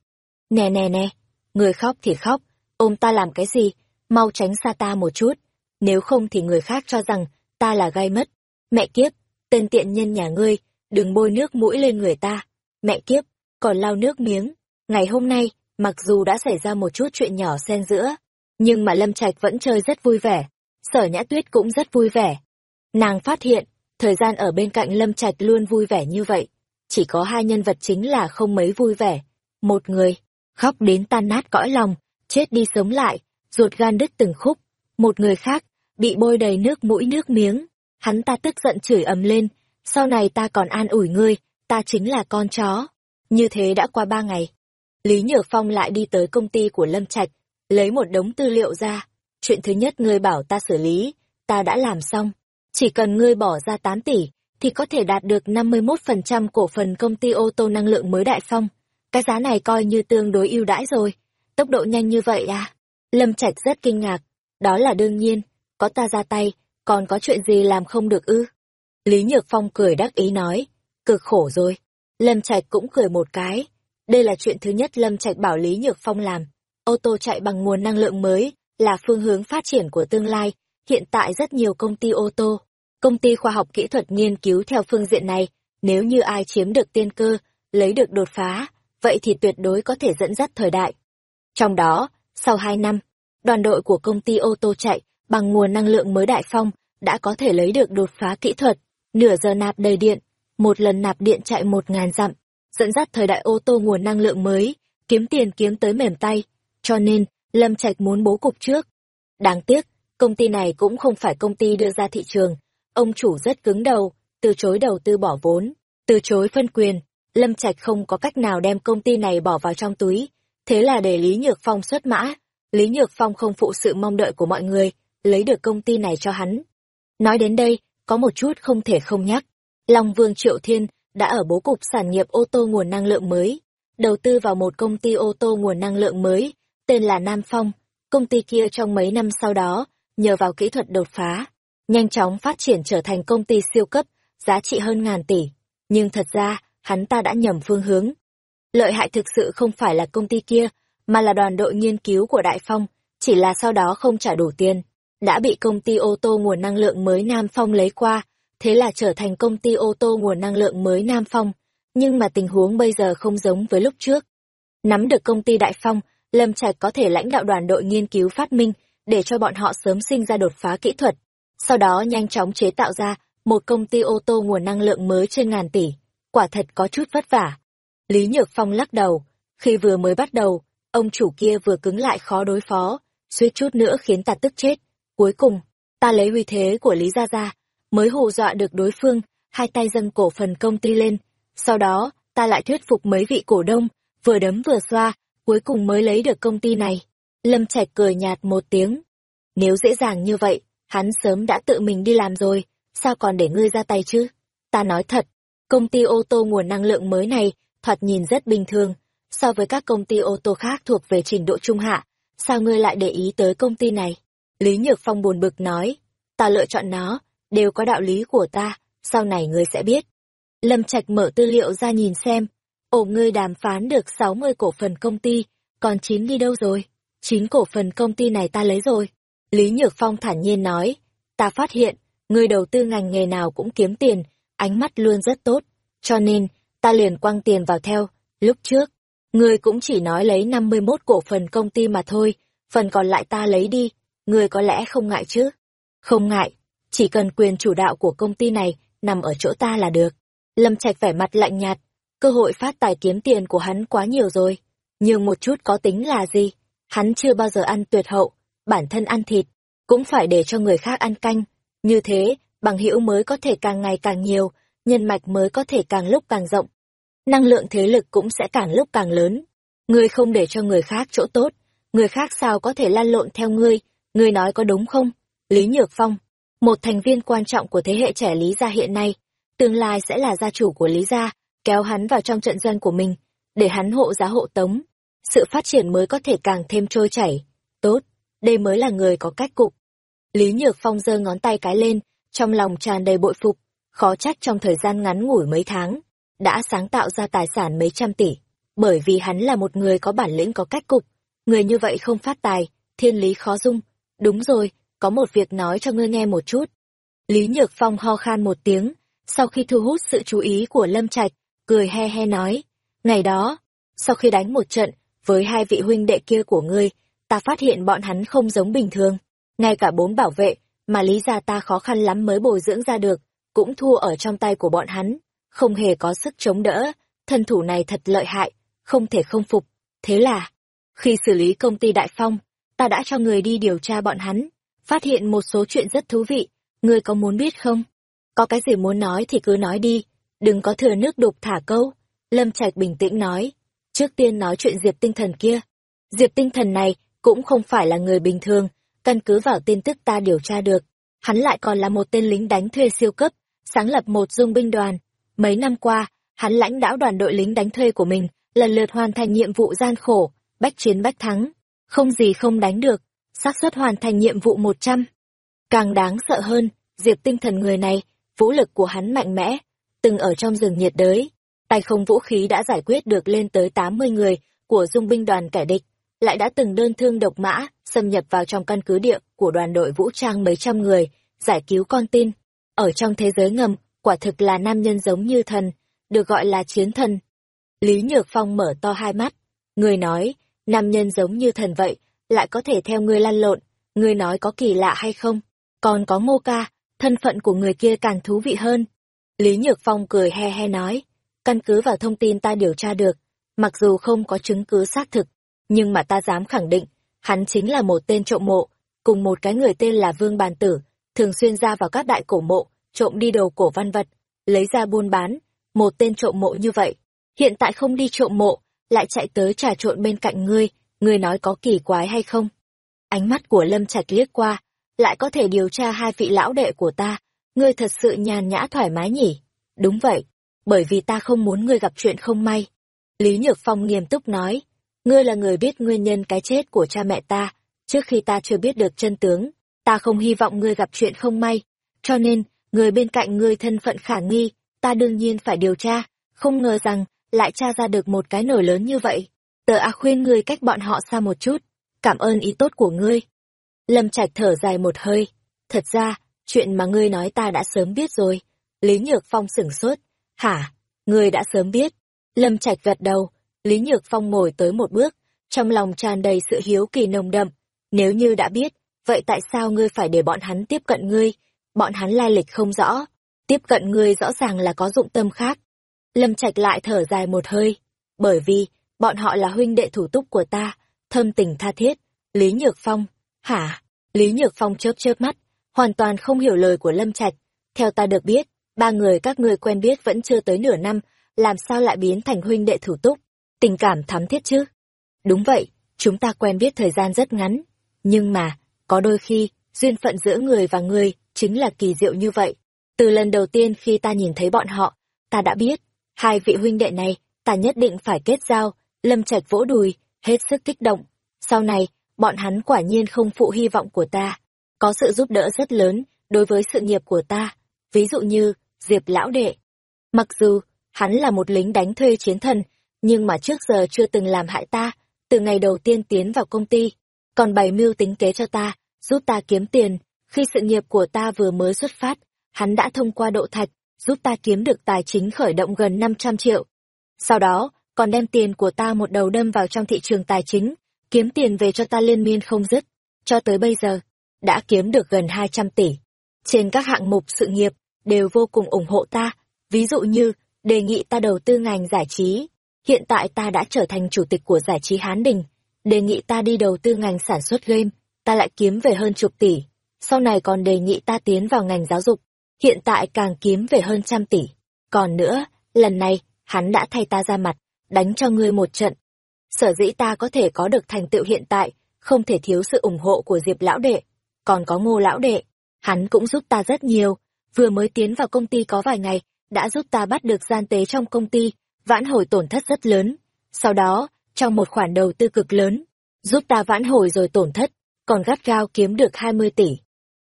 Nè nè nè, người khóc thì khóc, ôm ta làm cái gì, mau tránh xa ta một chút. Nếu không thì người khác cho rằng, ta là gai mất. Mẹ kiếp, tên tiện nhân nhà ngươi, đừng bôi nước mũi lên người ta. Mẹ kiếp, còn lau nước miếng. ngày hôm nay, mặc dù đã xảy ra một chút chuyện nhỏ xen giữa, nhưng mà Lâm Trạch vẫn chơi rất vui vẻ. Sở Nhã Tuyết cũng rất vui vẻ. Nàng phát hiện, thời gian ở bên cạnh Lâm Trạch luôn vui vẻ như vậy. Chỉ có hai nhân vật chính là không mấy vui vẻ. Một người, khóc đến tan nát cõi lòng, chết đi sống lại, ruột gan đứt từng khúc. Một người khác, bị bôi đầy nước mũi nước miếng. Hắn ta tức giận chửi ầm lên, sau này ta còn an ủi ngươi, ta chính là con chó. Như thế đã qua ba ngày. Lý Nhược Phong lại đi tới công ty của Lâm Trạch, lấy một đống tư liệu ra. Chuyện thứ nhất ngươi bảo ta xử lý, ta đã làm xong. Chỉ cần ngươi bỏ ra 8 tỷ, thì có thể đạt được 51% cổ phần công ty ô tô năng lượng mới Đại Phong. Cái giá này coi như tương đối ưu đãi rồi. Tốc độ nhanh như vậy à? Lâm Trạch rất kinh ngạc. Đó là đương nhiên, có ta ra tay, còn có chuyện gì làm không được ư? Lý Nhược Phong cười đắc ý nói, cực khổ rồi. Lâm Trạch cũng cười một cái. Đây là chuyện thứ nhất Lâm Trạch bảo Lý Nhược Phong làm. Ô tô chạy bằng nguồn năng lượng mới là phương hướng phát triển của tương lai. Hiện tại rất nhiều công ty ô tô, công ty khoa học kỹ thuật nghiên cứu theo phương diện này. Nếu như ai chiếm được tiên cơ, lấy được đột phá, vậy thì tuyệt đối có thể dẫn dắt thời đại. Trong đó, sau 2 năm, đoàn đội của công ty ô tô chạy bằng nguồn năng lượng mới Đại Phong đã có thể lấy được đột phá kỹ thuật, nửa giờ nạp đầy điện, một lần nạp điện chạy một ngàn dặm, dẫn dắt thời đại ô tô nguồn năng lượng mới, kiếm tiền kiếm tới mềm tay, cho nên Lâm Trạch muốn bố cục trước. Đáng tiếc, công ty này cũng không phải công ty đưa ra thị trường, ông chủ rất cứng đầu, từ chối đầu tư bỏ vốn, từ chối phân quyền, Lâm Trạch không có cách nào đem công ty này bỏ vào trong túi, thế là để Lý Nhược Phong xuất mã, Lý Nhược Phong không phụ sự mong đợi của mọi người, lấy được công ty này cho hắn. Nói đến đây, có một chút không thể không nhắc. Long Vương Triệu Thiên đã ở bố cục sản nghiệp ô tô nguồn năng lượng mới, đầu tư vào một công ty ô tô nguồn năng lượng mới, tên là Nam Phong. Công ty kia trong mấy năm sau đó, nhờ vào kỹ thuật đột phá, nhanh chóng phát triển trở thành công ty siêu cấp, giá trị hơn ngàn tỷ. Nhưng thật ra, hắn ta đã nhầm phương hướng. Lợi hại thực sự không phải là công ty kia, mà là đoàn đội nghiên cứu của Đại Phong, chỉ là sau đó không trả đủ tiền đã bị công ty ô tô nguồn năng lượng mới Nam Phong lấy qua, thế là trở thành công ty ô tô nguồn năng lượng mới Nam Phong. Nhưng mà tình huống bây giờ không giống với lúc trước. Nắm được công ty Đại Phong, Lâm Trạch có thể lãnh đạo đoàn đội nghiên cứu phát minh, để cho bọn họ sớm sinh ra đột phá kỹ thuật. Sau đó nhanh chóng chế tạo ra một công ty ô tô nguồn năng lượng mới trên ngàn tỷ. Quả thật có chút vất vả. Lý Nhược Phong lắc đầu. Khi vừa mới bắt đầu, ông chủ kia vừa cứng lại khó đối phó, suýt chút nữa khiến ta tức chết Cuối cùng, ta lấy uy thế của Lý Gia Gia, mới hù dọa được đối phương, hai tay dâng cổ phần công ty lên. Sau đó, ta lại thuyết phục mấy vị cổ đông, vừa đấm vừa xoa, cuối cùng mới lấy được công ty này. Lâm Trạch cười nhạt một tiếng. Nếu dễ dàng như vậy, hắn sớm đã tự mình đi làm rồi, sao còn để ngươi ra tay chứ? Ta nói thật, công ty ô tô nguồn năng lượng mới này, thoạt nhìn rất bình thường, so với các công ty ô tô khác thuộc về trình độ trung hạ, sao ngươi lại để ý tới công ty này? Lý Nhược Phong buồn bực nói, ta lựa chọn nó, đều có đạo lý của ta, sau này ngươi sẽ biết. Lâm Trạch mở tư liệu ra nhìn xem, ổ ngươi đàm phán được 60 cổ phần công ty, còn 9 đi đâu rồi? 9 cổ phần công ty này ta lấy rồi. Lý Nhược Phong thản nhiên nói, ta phát hiện, ngươi đầu tư ngành nghề nào cũng kiếm tiền, ánh mắt luôn rất tốt, cho nên, ta liền quăng tiền vào theo, lúc trước. Ngươi cũng chỉ nói lấy 51 cổ phần công ty mà thôi, phần còn lại ta lấy đi, Ngươi có lẽ không ngại chứ? Không ngại, chỉ cần quyền chủ đạo của công ty này nằm ở chỗ ta là được. Lâm Trạch vẻ mặt lạnh nhạt, cơ hội phát tài kiếm tiền của hắn quá nhiều rồi. Nhưng một chút có tính là gì? Hắn chưa bao giờ ăn tuyệt hậu, bản thân ăn thịt, cũng phải để cho người khác ăn canh. Như thế, bằng hữu mới có thể càng ngày càng nhiều, nhân mạch mới có thể càng lúc càng rộng. Năng lượng thế lực cũng sẽ càng lúc càng lớn. Ngươi không để cho người khác chỗ tốt, người khác sao có thể lăn lộn theo ngươi, Ngươi nói có đúng không? Lý Nhược Phong, một thành viên quan trọng của thế hệ trẻ Lý Gia hiện nay, tương lai sẽ là gia chủ của Lý Gia, kéo hắn vào trong trận doanh của mình, để hắn hộ giá hộ tống. Sự phát triển mới có thể càng thêm trôi chảy. Tốt, đây mới là người có cách cục. Lý Nhược Phong giơ ngón tay cái lên, trong lòng tràn đầy bội phục, khó trách trong thời gian ngắn ngủi mấy tháng, đã sáng tạo ra tài sản mấy trăm tỷ, bởi vì hắn là một người có bản lĩnh có cách cục, người như vậy không phát tài, thiên lý khó dung, Đúng rồi, có một việc nói cho ngươi nghe một chút. Lý Nhược Phong ho khan một tiếng, sau khi thu hút sự chú ý của Lâm Trạch, cười he he nói. Ngày đó, sau khi đánh một trận với hai vị huynh đệ kia của ngươi, ta phát hiện bọn hắn không giống bình thường. Ngay cả bốn bảo vệ, mà lý gia ta khó khăn lắm mới bồi dưỡng ra được, cũng thua ở trong tay của bọn hắn, không hề có sức chống đỡ, thân thủ này thật lợi hại, không thể không phục. Thế là, khi xử lý công ty Đại Phong, ta đã cho người đi điều tra bọn hắn, phát hiện một số chuyện rất thú vị, ngươi có muốn biết không? Có cái gì muốn nói thì cứ nói đi, đừng có thừa nước đục thả câu. Lâm Trạch bình tĩnh nói, trước tiên nói chuyện Diệp tinh thần kia. Diệp tinh thần này cũng không phải là người bình thường, căn cứ vào tin tức ta điều tra được. Hắn lại còn là một tên lính đánh thuê siêu cấp, sáng lập một dung binh đoàn. Mấy năm qua, hắn lãnh đạo đoàn đội lính đánh thuê của mình, lần lượt hoàn thành nhiệm vụ gian khổ, bách chiến bách thắng. Không gì không đánh được, xác suất hoàn thành nhiệm vụ một trăm Càng đáng sợ hơn, Diệp tinh thần người này, vũ lực của hắn mạnh mẽ, từng ở trong rừng nhiệt đới, tay không vũ khí đã giải quyết được lên tới 80 người của dung binh đoàn kẻ địch, lại đã từng đơn thương độc mã, xâm nhập vào trong căn cứ địa của đoàn đội vũ trang mấy trăm người, giải cứu con tin. Ở trong thế giới ngầm, quả thực là nam nhân giống như thần, được gọi là chiến thần. Lý Nhược Phong mở to hai mắt, người nói, nam nhân giống như thần vậy, lại có thể theo ngươi lăn lộn, ngươi nói có kỳ lạ hay không? Còn có ngô ca, thân phận của người kia càng thú vị hơn. Lý Nhược Phong cười he he nói, căn cứ vào thông tin ta điều tra được, mặc dù không có chứng cứ xác thực, nhưng mà ta dám khẳng định, hắn chính là một tên trộm mộ, cùng một cái người tên là Vương Bàn Tử, thường xuyên ra vào các đại cổ mộ, trộm đi đầu cổ văn vật, lấy ra buôn bán, một tên trộm mộ như vậy, hiện tại không đi trộm mộ, lại chạy tới trà trộn bên cạnh ngươi, ngươi nói có kỳ quái hay không? Ánh mắt của Lâm Trạch liếc qua, lại có thể điều tra hai vị lão đệ của ta, ngươi thật sự nhàn nhã thoải mái nhỉ? Đúng vậy, bởi vì ta không muốn ngươi gặp chuyện không may. Lý Nhược Phong nghiêm túc nói, ngươi là người biết nguyên nhân cái chết của cha mẹ ta, trước khi ta chưa biết được chân tướng, ta không hy vọng ngươi gặp chuyện không may, cho nên, người bên cạnh ngươi thân phận khả nghi, ta đương nhiên phải điều tra, không ngờ rằng, lại tra ra được một cái nổi lớn như vậy. Tờ A khuyên ngươi cách bọn họ xa một chút, cảm ơn ý tốt của ngươi. Lâm Trạch thở dài một hơi, thật ra, chuyện mà ngươi nói ta đã sớm biết rồi. Lý Nhược Phong sửng sốt, hả, ngươi đã sớm biết. Lâm Trạch gật đầu, Lý Nhược Phong ngồi tới một bước, trong lòng tràn đầy sự hiếu kỳ nồng đậm. Nếu như đã biết, vậy tại sao ngươi phải để bọn hắn tiếp cận ngươi? Bọn hắn lai lịch không rõ, tiếp cận ngươi rõ ràng là có dụng tâm khác. Lâm Trạch lại thở dài một hơi, bởi vì, bọn họ là huynh đệ thủ túc của ta, thâm tình tha thiết. Lý Nhược Phong, hả? Lý Nhược Phong chớp chớp mắt, hoàn toàn không hiểu lời của Lâm Trạch. Theo ta được biết, ba người các ngươi quen biết vẫn chưa tới nửa năm, làm sao lại biến thành huynh đệ thủ túc? Tình cảm thắm thiết chứ? Đúng vậy, chúng ta quen biết thời gian rất ngắn. Nhưng mà, có đôi khi, duyên phận giữa người và người chính là kỳ diệu như vậy. Từ lần đầu tiên khi ta nhìn thấy bọn họ, ta đã biết, hai vị huynh đệ này, ta nhất định phải kết giao, lâm trạch vỗ đùi, hết sức kích động. Sau này, bọn hắn quả nhiên không phụ hy vọng của ta, có sự giúp đỡ rất lớn đối với sự nghiệp của ta, ví dụ như Diệp Lão Đệ. Mặc dù, hắn là một lính đánh thuê chiến thần, nhưng mà trước giờ chưa từng làm hại ta, từ ngày đầu tiên tiến vào công ty, còn bày mưu tính kế cho ta, giúp ta kiếm tiền, khi sự nghiệp của ta vừa mới xuất phát, hắn đã thông qua độ thạch, giúp ta kiếm được tài chính khởi động gần 500 triệu. Sau đó, còn đem tiền của ta một đầu đâm vào trong thị trường tài chính, kiếm tiền về cho ta liên miên không dứt. Cho tới bây giờ, đã kiếm được gần 200 tỷ. Trên các hạng mục sự nghiệp, đều vô cùng ủng hộ ta, ví dụ như, đề nghị ta đầu tư ngành giải trí. Hiện tại ta đã trở thành chủ tịch của giải trí Hán Đình, đề nghị ta đi đầu tư ngành sản xuất game, ta lại kiếm về hơn chục tỷ. Sau này còn đề nghị ta tiến vào ngành giáo dục, hiện tại càng kiếm về hơn trăm tỷ. Còn nữa, lần này, hắn đã thay ta ra mặt, đánh cho ngươi một trận. Sở dĩ ta có thể có được thành tựu hiện tại, không thể thiếu sự ủng hộ của Diệp Lão Đệ. Còn có ngô Lão Đệ, hắn cũng giúp ta rất nhiều, vừa mới tiến vào công ty có vài ngày, đã giúp ta bắt được gian tế trong công ty, vãn hồi tổn thất rất lớn. Sau đó, trong một khoản đầu tư cực lớn, giúp ta vãn hồi rồi tổn thất, còn gắt gao kiếm được 20 tỷ.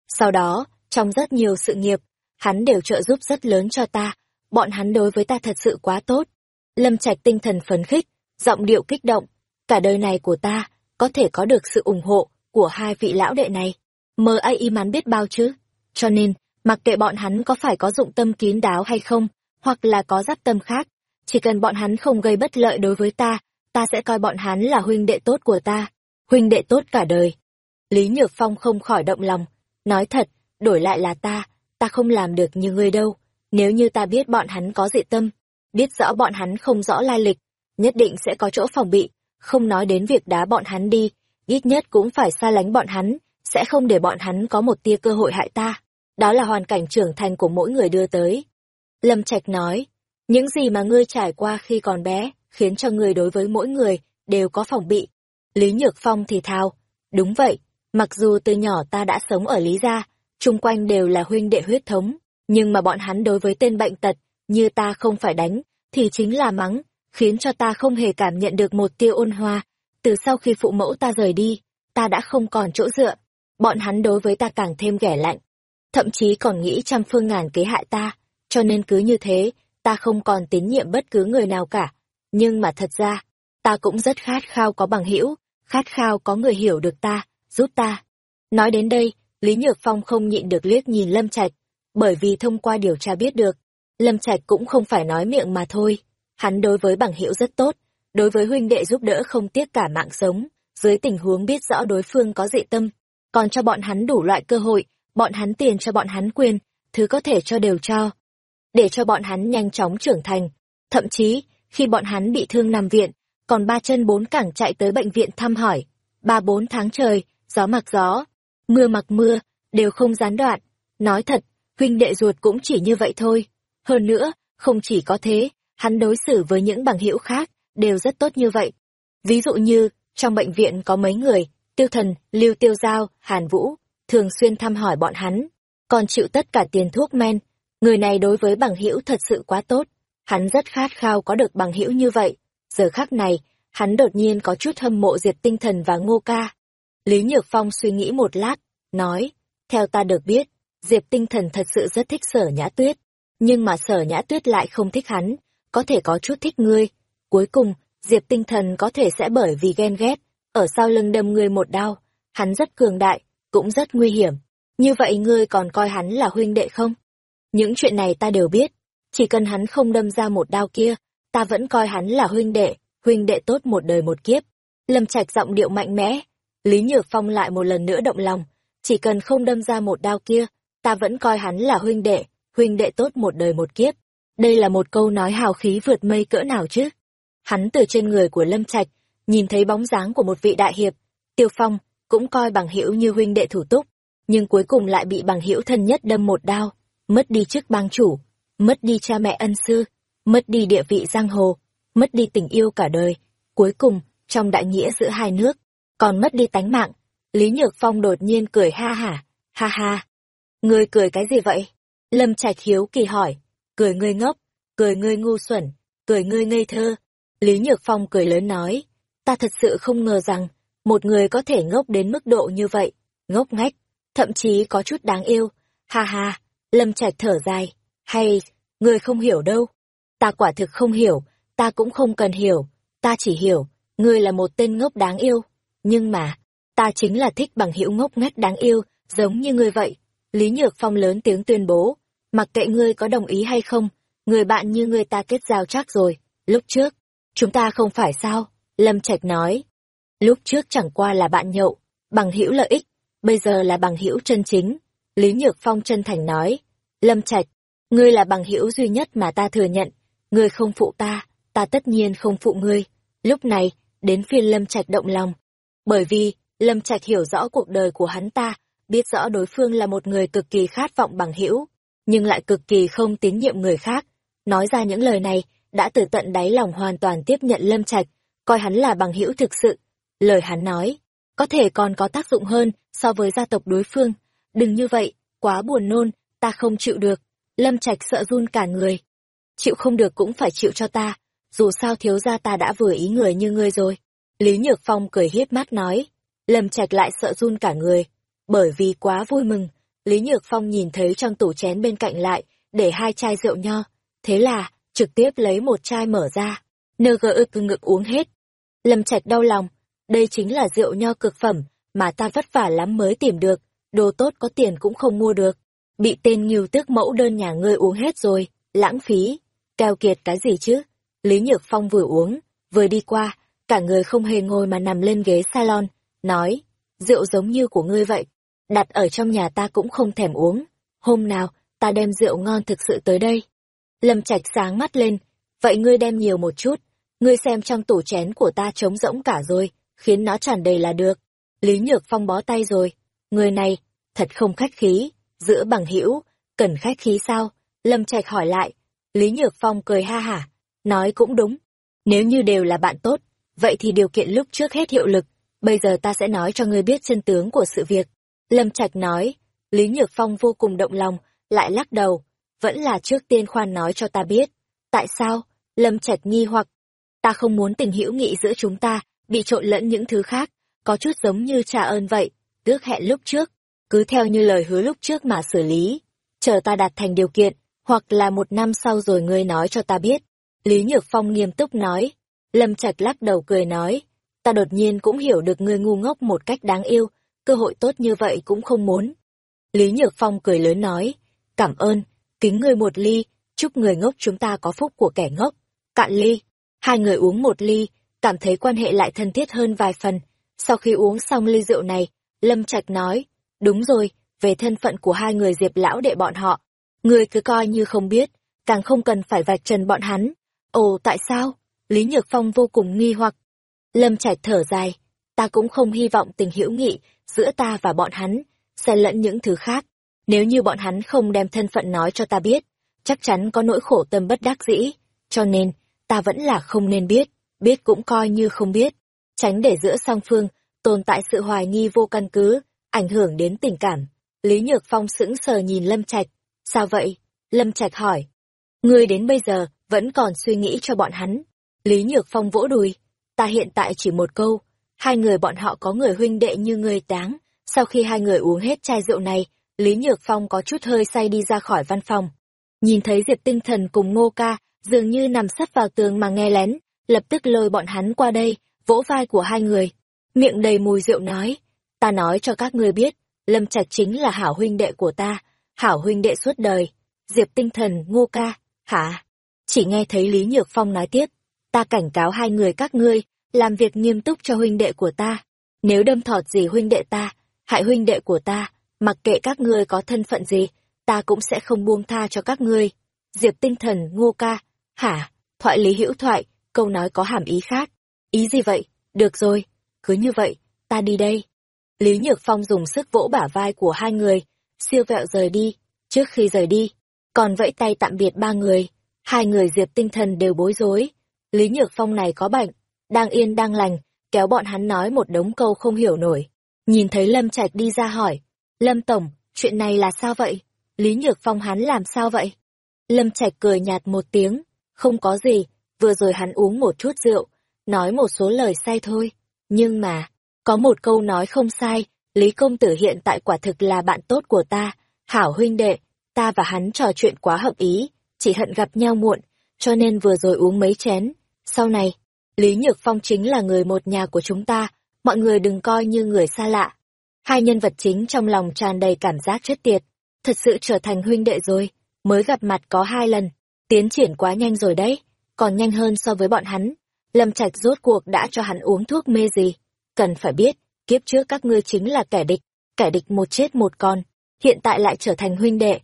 Sau đó, trong rất nhiều sự nghiệp, hắn đều trợ giúp rất lớn cho ta, bọn hắn đối với ta thật sự quá tốt. Lâm Trạch tinh thần phấn khích, giọng điệu kích động, cả đời này của ta có thể có được sự ủng hộ của hai vị lão đệ này. Mơ ai y mắn biết bao chứ. Cho nên, mặc kệ bọn hắn có phải có dụng tâm kín đáo hay không, hoặc là có giáp tâm khác, chỉ cần bọn hắn không gây bất lợi đối với ta, ta sẽ coi bọn hắn là huynh đệ tốt của ta, huynh đệ tốt cả đời. Lý Nhược Phong không khỏi động lòng, nói thật, đổi lại là ta, ta không làm được như ngươi đâu. Nếu như ta biết bọn hắn có dị tâm, biết rõ bọn hắn không rõ lai lịch, nhất định sẽ có chỗ phòng bị, không nói đến việc đá bọn hắn đi, ít nhất cũng phải xa lánh bọn hắn, sẽ không để bọn hắn có một tia cơ hội hại ta. Đó là hoàn cảnh trưởng thành của mỗi người đưa tới. Lâm Trạch nói, những gì mà ngươi trải qua khi còn bé, khiến cho ngươi đối với mỗi người đều có phòng bị. Lý Nhược Phong thì thào, đúng vậy, mặc dù từ nhỏ ta đã sống ở Lý Gia, chung quanh đều là huynh đệ huyết thống, nhưng mà bọn hắn đối với tên bệnh tật, như ta không phải đánh, thì chính là mắng, khiến cho ta không hề cảm nhận được một tia ôn hòa. Từ sau khi phụ mẫu ta rời đi, ta đã không còn chỗ dựa, bọn hắn đối với ta càng thêm ghẻ lạnh. Thậm chí còn nghĩ trăm phương ngàn kế hại ta, cho nên cứ như thế, ta không còn tín nhiệm bất cứ người nào cả. Nhưng mà thật ra, ta cũng rất khát khao có bằng hữu, khát khao có người hiểu được ta, giúp ta. Nói đến đây, Lý Nhược Phong không nhịn được liếc nhìn Lâm Trạch, bởi vì thông qua điều tra biết được, Lâm Trạch cũng không phải nói miệng mà thôi. Hắn đối với bằng hữu rất tốt, đối với huynh đệ giúp đỡ không tiếc cả mạng sống, dưới tình huống biết rõ đối phương có dị tâm, còn cho bọn hắn đủ loại cơ hội, bọn hắn tiền cho bọn hắn quyền, thứ có thể cho đều cho. Để cho bọn hắn nhanh chóng trưởng thành. Thậm chí, khi bọn hắn bị thương nằm viện, còn ba chân bốn cẳng chạy tới bệnh viện thăm hỏi. Ba bốn tháng trời, gió mặc gió, mưa mặc mưa, đều không gián đoạn. Nói thật, huynh đệ ruột cũng chỉ như vậy thôi. Hơn nữa, không chỉ có thế, hắn đối xử với những bằng hữu khác, đều rất tốt như vậy. Ví dụ như, trong bệnh viện có mấy người, tiêu thần, lưu tiêu giao, hàn vũ, thường xuyên thăm hỏi bọn hắn, còn chịu tất cả tiền thuốc men. Người này đối với bằng hữu thật sự quá tốt, hắn rất khát khao có được bằng hữu như vậy. Giờ khắc này, hắn đột nhiên có chút hâm mộ diệt tinh thần và ngô ca. Lý Nhược Phong suy nghĩ một lát, nói, theo ta được biết, Diệp tinh thần thật sự rất thích sở nhã tuyết, nhưng mà sở nhã tuyết lại không thích hắn, có thể có chút thích ngươi. Cuối cùng, Diệp tinh thần có thể sẽ bởi vì ghen ghét, ở sau lưng đâm ngươi một đao. Hắn rất cường đại, cũng rất nguy hiểm. Như vậy ngươi còn coi hắn là huynh đệ không? Những chuyện này ta đều biết. Chỉ cần hắn không đâm ra một đao kia, ta vẫn coi hắn là huynh đệ, huynh đệ tốt một đời một kiếp. Lâm Trạch giọng điệu mạnh mẽ. Lý Nhược Phong lại một lần nữa động lòng. Chỉ cần không đâm ra một đao kia, ta vẫn coi hắn là huynh đệ, huynh đệ tốt một đời một kiếp. Đây là một câu nói hào khí vượt mây cỡ nào chứ? Hắn từ trên người của Lâm Trạch, nhìn thấy bóng dáng của một vị đại hiệp, Tiêu Phong, cũng coi bằng hữu như huynh đệ thủ túc, nhưng cuối cùng lại bị bằng hữu thân nhất đâm một đao, mất đi chức bang chủ, mất đi cha mẹ ân sư, mất đi địa vị giang hồ, mất đi tình yêu cả đời, cuối cùng, trong đại nghĩa giữa hai nước, còn mất đi tánh mạng. Lý Nhược Phong đột nhiên cười ha hả, ha ha. Ngươi cười cái gì vậy? Lâm Trạch Hiếu kỳ hỏi, cười ngươi ngốc, cười ngươi ngu xuẩn, cười ngươi ngây thơ. Lý Nhược Phong cười lớn nói, ta thật sự không ngờ rằng, một người có thể ngốc đến mức độ như vậy, ngốc ngách, thậm chí có chút đáng yêu. Ha ha, Lâm Trạch thở dài, hay, người không hiểu đâu. Ta quả thực không hiểu, ta cũng không cần hiểu, ta chỉ hiểu, ngươi là một tên ngốc đáng yêu. Nhưng mà, ta chính là thích bằng hữu ngốc ngách đáng yêu, giống như ngươi vậy. Lý Nhược Phong lớn tiếng tuyên bố, mặc kệ ngươi có đồng ý hay không, người bạn như ngươi ta kết giao chắc rồi, lúc trước, chúng ta không phải sao, Lâm Trạch nói. Lúc trước chẳng qua là bạn nhậu, bằng hữu lợi ích, bây giờ là bằng hữu chân chính. Lý Nhược Phong chân thành nói, Lâm Trạch, ngươi là bằng hữu duy nhất mà ta thừa nhận, ngươi không phụ ta, ta tất nhiên không phụ ngươi. Lúc này, đến phiên Lâm Trạch động lòng, bởi vì Lâm Trạch hiểu rõ cuộc đời của hắn ta, biết rõ đối phương là một người cực kỳ khát vọng bằng hữu, nhưng lại cực kỳ không tín nhiệm người khác. Nói ra những lời này, đã từ tận đáy lòng hoàn toàn tiếp nhận Lâm Trạch, coi hắn là bằng hữu thực sự. Lời hắn nói, có thể còn có tác dụng hơn so với gia tộc đối phương. Đừng như vậy, quá buồn nôn, ta không chịu được. Lâm Trạch sợ run cả người. Chịu không được cũng phải chịu cho ta, dù sao thiếu gia ta đã vừa ý người như ngươi rồi. Lý Nhược Phong cười hiếp mắt nói. Lâm Trạch lại sợ run cả người, bởi vì quá vui mừng. Lý Nhược Phong nhìn thấy trong tủ chén bên cạnh lại, để hai chai rượu nho. Thế là, trực tiếp lấy một chai mở ra. Nơ gỡ ực ngực uống hết. Lâm Trạch đau lòng, đây chính là rượu nho cực phẩm, mà ta vất vả lắm mới tìm được, đồ tốt có tiền cũng không mua được. Bị tên nghiêu tước mẫu đơn nhà ngươi uống hết rồi, lãng phí, keo kiệt cái gì chứ? Lý Nhược Phong vừa uống, vừa đi qua, cả người không hề ngồi mà nằm lên ghế salon, nói, rượu giống như của ngươi vậy, đặt ở trong nhà ta cũng không thèm uống, hôm nào, ta đem rượu ngon thực sự tới đây. Lâm Trạch sáng mắt lên, vậy ngươi đem nhiều một chút, ngươi xem trong tủ chén của ta trống rỗng cả rồi, khiến nó tràn đầy là được. Lý Nhược Phong bó tay rồi, người này, thật không khách khí, giữa bằng hữu cần khách khí sao? Lâm Trạch hỏi lại, Lý Nhược Phong cười ha hả, nói cũng đúng, nếu như đều là bạn tốt, vậy thì điều kiện lúc trước hết hiệu lực, bây giờ ta sẽ nói cho ngươi biết chân tướng của sự việc. Lâm Trạch nói, Lý Nhược Phong vô cùng động lòng, lại lắc đầu, vẫn là trước tiên khoan nói cho ta biết. Tại sao? Lâm Trạch nghi hoặc, ta không muốn tình hữu nghị giữa chúng ta, bị trộn lẫn những thứ khác, có chút giống như trả ơn vậy, tước hẹn lúc trước, cứ theo như lời hứa lúc trước mà xử lý, chờ ta đạt thành điều kiện, hoặc là một năm sau rồi ngươi nói cho ta biết. Lý Nhược Phong nghiêm túc nói, Lâm Trạch lắc đầu cười nói, ta đột nhiên cũng hiểu được ngươi ngu ngốc một cách đáng yêu, cơ hội tốt như vậy cũng không muốn. Lý Nhược Phong cười lớn nói, cảm ơn, kính người một ly, chúc người ngốc chúng ta có phúc của kẻ ngốc. Cạn ly, hai người uống một ly, cảm thấy quan hệ lại thân thiết hơn vài phần. Sau khi uống xong ly rượu này, Lâm Trạch nói, đúng rồi, về thân phận của hai người diệp lão đệ bọn họ. người cứ coi như không biết, càng không cần phải vạch trần bọn hắn. Ồ, tại sao? Lý Nhược Phong vô cùng nghi hoặc. Lâm Trạch thở dài, ta cũng không hy vọng tình hữu nghị giữa ta và bọn hắn, xen lẫn những thứ khác. Nếu như bọn hắn không đem thân phận nói cho ta biết, chắc chắn có nỗi khổ tâm bất đắc dĩ, cho nên, ta vẫn là không nên biết, biết cũng coi như không biết. Tránh để giữa song phương, tồn tại sự hoài nghi vô căn cứ, ảnh hưởng đến tình cảm. Lý Nhược Phong sững sờ nhìn Lâm Trạch. Sao vậy? Lâm Trạch hỏi. Ngươi đến bây giờ, vẫn còn suy nghĩ cho bọn hắn. Lý Nhược Phong vỗ đùi. Ta hiện tại chỉ một câu. Hai người bọn họ có người huynh đệ như người táng. Sau khi hai người uống hết chai rượu này, Lý Nhược Phong có chút hơi say đi ra khỏi văn phòng. Nhìn thấy Diệp Tinh Thần cùng Ngô Ca, dường như nằm sắp vào tường mà nghe lén, lập tức lôi bọn hắn qua đây, vỗ vai của hai người. Miệng đầy mùi rượu nói, ta nói cho các ngươi biết, Lâm Trạch chính là hảo huynh đệ của ta, hảo huynh đệ suốt đời. Diệp Tinh Thần, Ngô Ca, hả? Chỉ nghe thấy Lý Nhược Phong nói tiếp, ta cảnh cáo hai người các ngươi, làm việc nghiêm túc cho huynh đệ của ta. Nếu đâm thọt gì huynh đệ ta, hại huynh đệ của ta, mặc kệ các ngươi có thân phận gì, ta cũng sẽ không buông tha cho các ngươi. Diệp tinh thần ngô ca, hả, thoại lý hữu thoại, câu nói có hàm ý khác. Ý gì vậy? Được rồi, cứ như vậy, ta đi đây. Lý Nhược Phong dùng sức vỗ bả vai của hai người, siêu vẹo rời đi. Trước khi rời đi, còn vẫy tay tạm biệt ba người. Hai người diệp tinh thần đều bối rối. Lý Nhược Phong này có bệnh, đang yên đang lành, kéo bọn hắn nói một đống câu không hiểu nổi. Nhìn thấy Lâm Trạch đi ra hỏi, Lâm Tổng, chuyện này là sao vậy? Lý Nhược Phong hắn làm sao vậy? Lâm Trạch cười nhạt một tiếng, không có gì, vừa rồi hắn uống một chút rượu, nói một số lời sai thôi. Nhưng mà, có một câu nói không sai, Lý Công Tử hiện tại quả thực là bạn tốt của ta, hảo huynh đệ, ta và hắn trò chuyện quá hợp ý, chỉ hận gặp nhau muộn, cho nên vừa rồi uống mấy chén. Sau này, Lý Nhược Phong chính là người một nhà của chúng ta, mọi người đừng coi như người xa lạ. Hai nhân vật chính trong lòng tràn đầy cảm giác chết tiệt, thật sự trở thành huynh đệ rồi, mới gặp mặt có hai lần, tiến triển quá nhanh rồi đấy, còn nhanh hơn so với bọn hắn. Lâm Trạch rốt cuộc đã cho hắn uống thuốc mê gì? Cần phải biết, kiếp trước các ngươi chính là kẻ địch, kẻ địch một chết một con, hiện tại lại trở thành huynh đệ.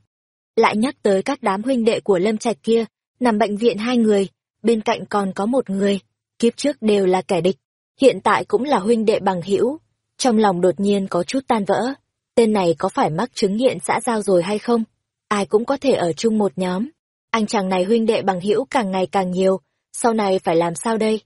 Lại nhắc tới các đám huynh đệ của Lâm Trạch kia, nằm bệnh viện hai người, bên cạnh còn có một người, kiếp trước đều là kẻ địch, hiện tại cũng là huynh đệ bằng hữu. Trong lòng đột nhiên có chút tan vỡ. Tên này có phải mắc chứng nghiện xã giao rồi hay không? Ai cũng có thể ở chung một nhóm. Anh chàng này huynh đệ bằng hữu càng ngày càng nhiều sau này phải làm sao đây?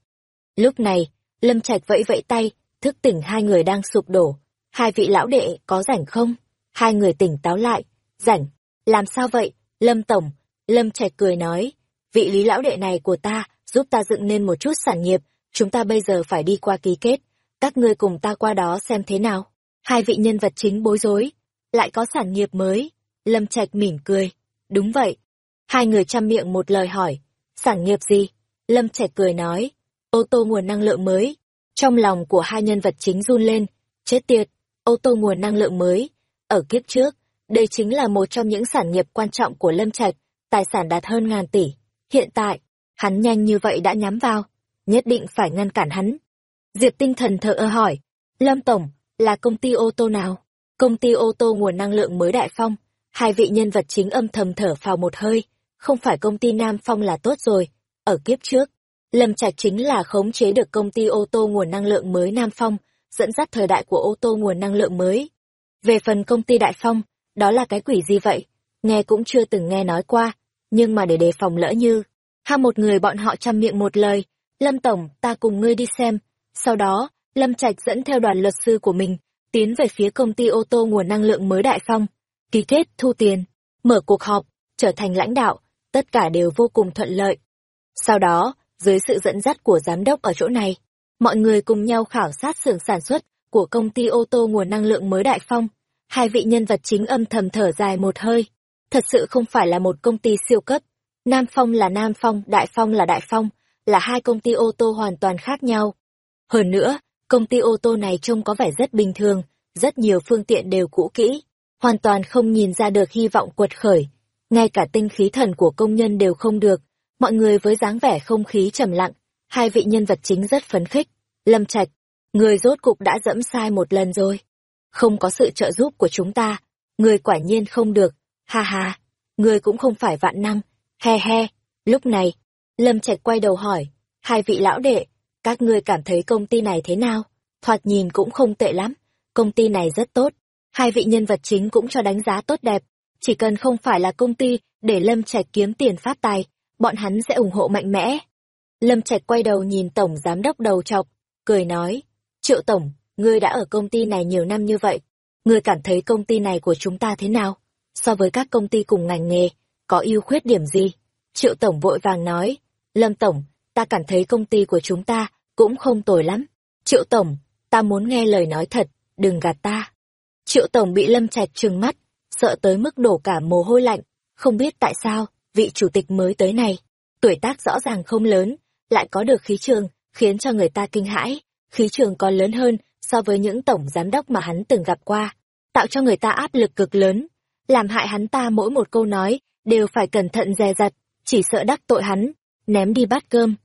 Lúc này lâm trạch vẫy vẫy tay thức tỉnh hai người đang sụp đổ. Hai vị lão đệ có rảnh không? Hai người tỉnh táo lại rảnh. Làm sao vậy? Lâm tổng lâm trạch cười nói. Vị lý lão đệ này của ta giúp ta dựng nên một chút sản nghiệp chúng ta bây giờ phải đi qua ký kết, các ngươi cùng ta qua đó xem thế nào. Hai vị nhân vật chính bối rối, lại có sản nghiệp mới. Lâm Trạch mỉm cười, đúng vậy. Hai người chăm miệng một lời hỏi, sản nghiệp gì? Lâm Trạch cười nói, ô tô nguồn năng lượng mới. Trong lòng của hai nhân vật chính run lên, chết tiệt, ô tô nguồn năng lượng mới. Ở kiếp trước, đây chính là một trong những sản nghiệp quan trọng của Lâm Trạch, tài sản đạt hơn ngàn tỷ. Hiện tại, hắn nhanh như vậy đã nhắm vào nhất định phải ngăn cản hắn. Diệp Tinh Thần thở ơ hỏi, Lâm Tổng, là công ty ô tô nào? Công ty ô tô nguồn năng lượng mới Đại Phong. Hai vị nhân vật chính âm thầm thở phào một hơi, không phải công ty Nam Phong là tốt rồi. Ở kiếp trước, Lâm Trạch chính là khống chế được công ty ô tô nguồn năng lượng mới Nam Phong, dẫn dắt thời đại của ô tô nguồn năng lượng mới. Về phần công ty Đại Phong, đó là cái quỷ gì vậy? Nghe cũng chưa từng nghe nói qua, nhưng mà để đề phòng lỡ như, ha một người bọn họ chăm miệng một lời, Lâm Tổng, ta cùng ngươi đi xem. Sau đó, Lâm Trạch dẫn theo đoàn luật sư của mình, tiến về phía công ty ô tô nguồn năng lượng mới Đại Phong, ký kết, thu tiền, mở cuộc họp, trở thành lãnh đạo, tất cả đều vô cùng thuận lợi. Sau đó, dưới sự dẫn dắt của giám đốc ở chỗ này, mọi người cùng nhau khảo sát xưởng sản xuất của công ty ô tô nguồn năng lượng mới Đại Phong. Hai vị nhân vật chính âm thầm thở dài một hơi. Thật sự không phải là một công ty siêu cấp. Nam Phong là Nam Phong, Đại Phong là Đại Phong, là hai công ty ô tô hoàn toàn khác nhau. Hơn nữa, công ty ô tô này trông có vẻ rất bình thường, rất nhiều phương tiện đều cũ kỹ, hoàn toàn không nhìn ra được hy vọng quật khởi. Ngay cả tinh khí thần của công nhân đều không được, mọi người với dáng vẻ không khí trầm lặng, hai vị nhân vật chính rất phấn khích. Lâm Trạch, người rốt cục đã dẫm sai một lần rồi. Không có sự trợ giúp của chúng ta, người quả nhiên không được, ha ha, người cũng không phải vạn năng, he he. Lúc này, Lâm Trạch quay đầu hỏi, hai vị lão đệ, các ngươi cảm thấy công ty này thế nào? Thoạt nhìn cũng không tệ lắm, công ty này rất tốt. Hai vị nhân vật chính cũng cho đánh giá tốt đẹp, chỉ cần không phải là công ty để Lâm Trạch kiếm tiền phát tài, bọn hắn sẽ ủng hộ mạnh mẽ. Lâm Trạch quay đầu nhìn Tổng Giám đốc đầu chọc, cười nói, Triệu Tổng, ngươi đã ở công ty này nhiều năm như vậy, ngươi cảm thấy công ty này của chúng ta thế nào? So với các công ty cùng ngành nghề, có ưu khuyết điểm gì? Triệu Tổng vội vàng nói, Lâm Tổng, ta cảm thấy công ty của chúng ta cũng không tồi lắm. Triệu Tổng, ta muốn nghe lời nói thật, đừng gạt ta. Triệu Tổng bị Lâm Trạch trừng mắt, sợ tới mức đổ cả mồ hôi lạnh, không biết tại sao, vị chủ tịch mới tới này, tuổi tác rõ ràng không lớn, lại có được khí trường, khiến cho người ta kinh hãi, khí trường còn lớn hơn so với những tổng giám đốc mà hắn từng gặp qua, tạo cho người ta áp lực cực lớn, làm hại hắn ta mỗi một câu nói, đều phải cẩn thận dè dặt, chỉ sợ đắc tội hắn, ném đi bát cơm.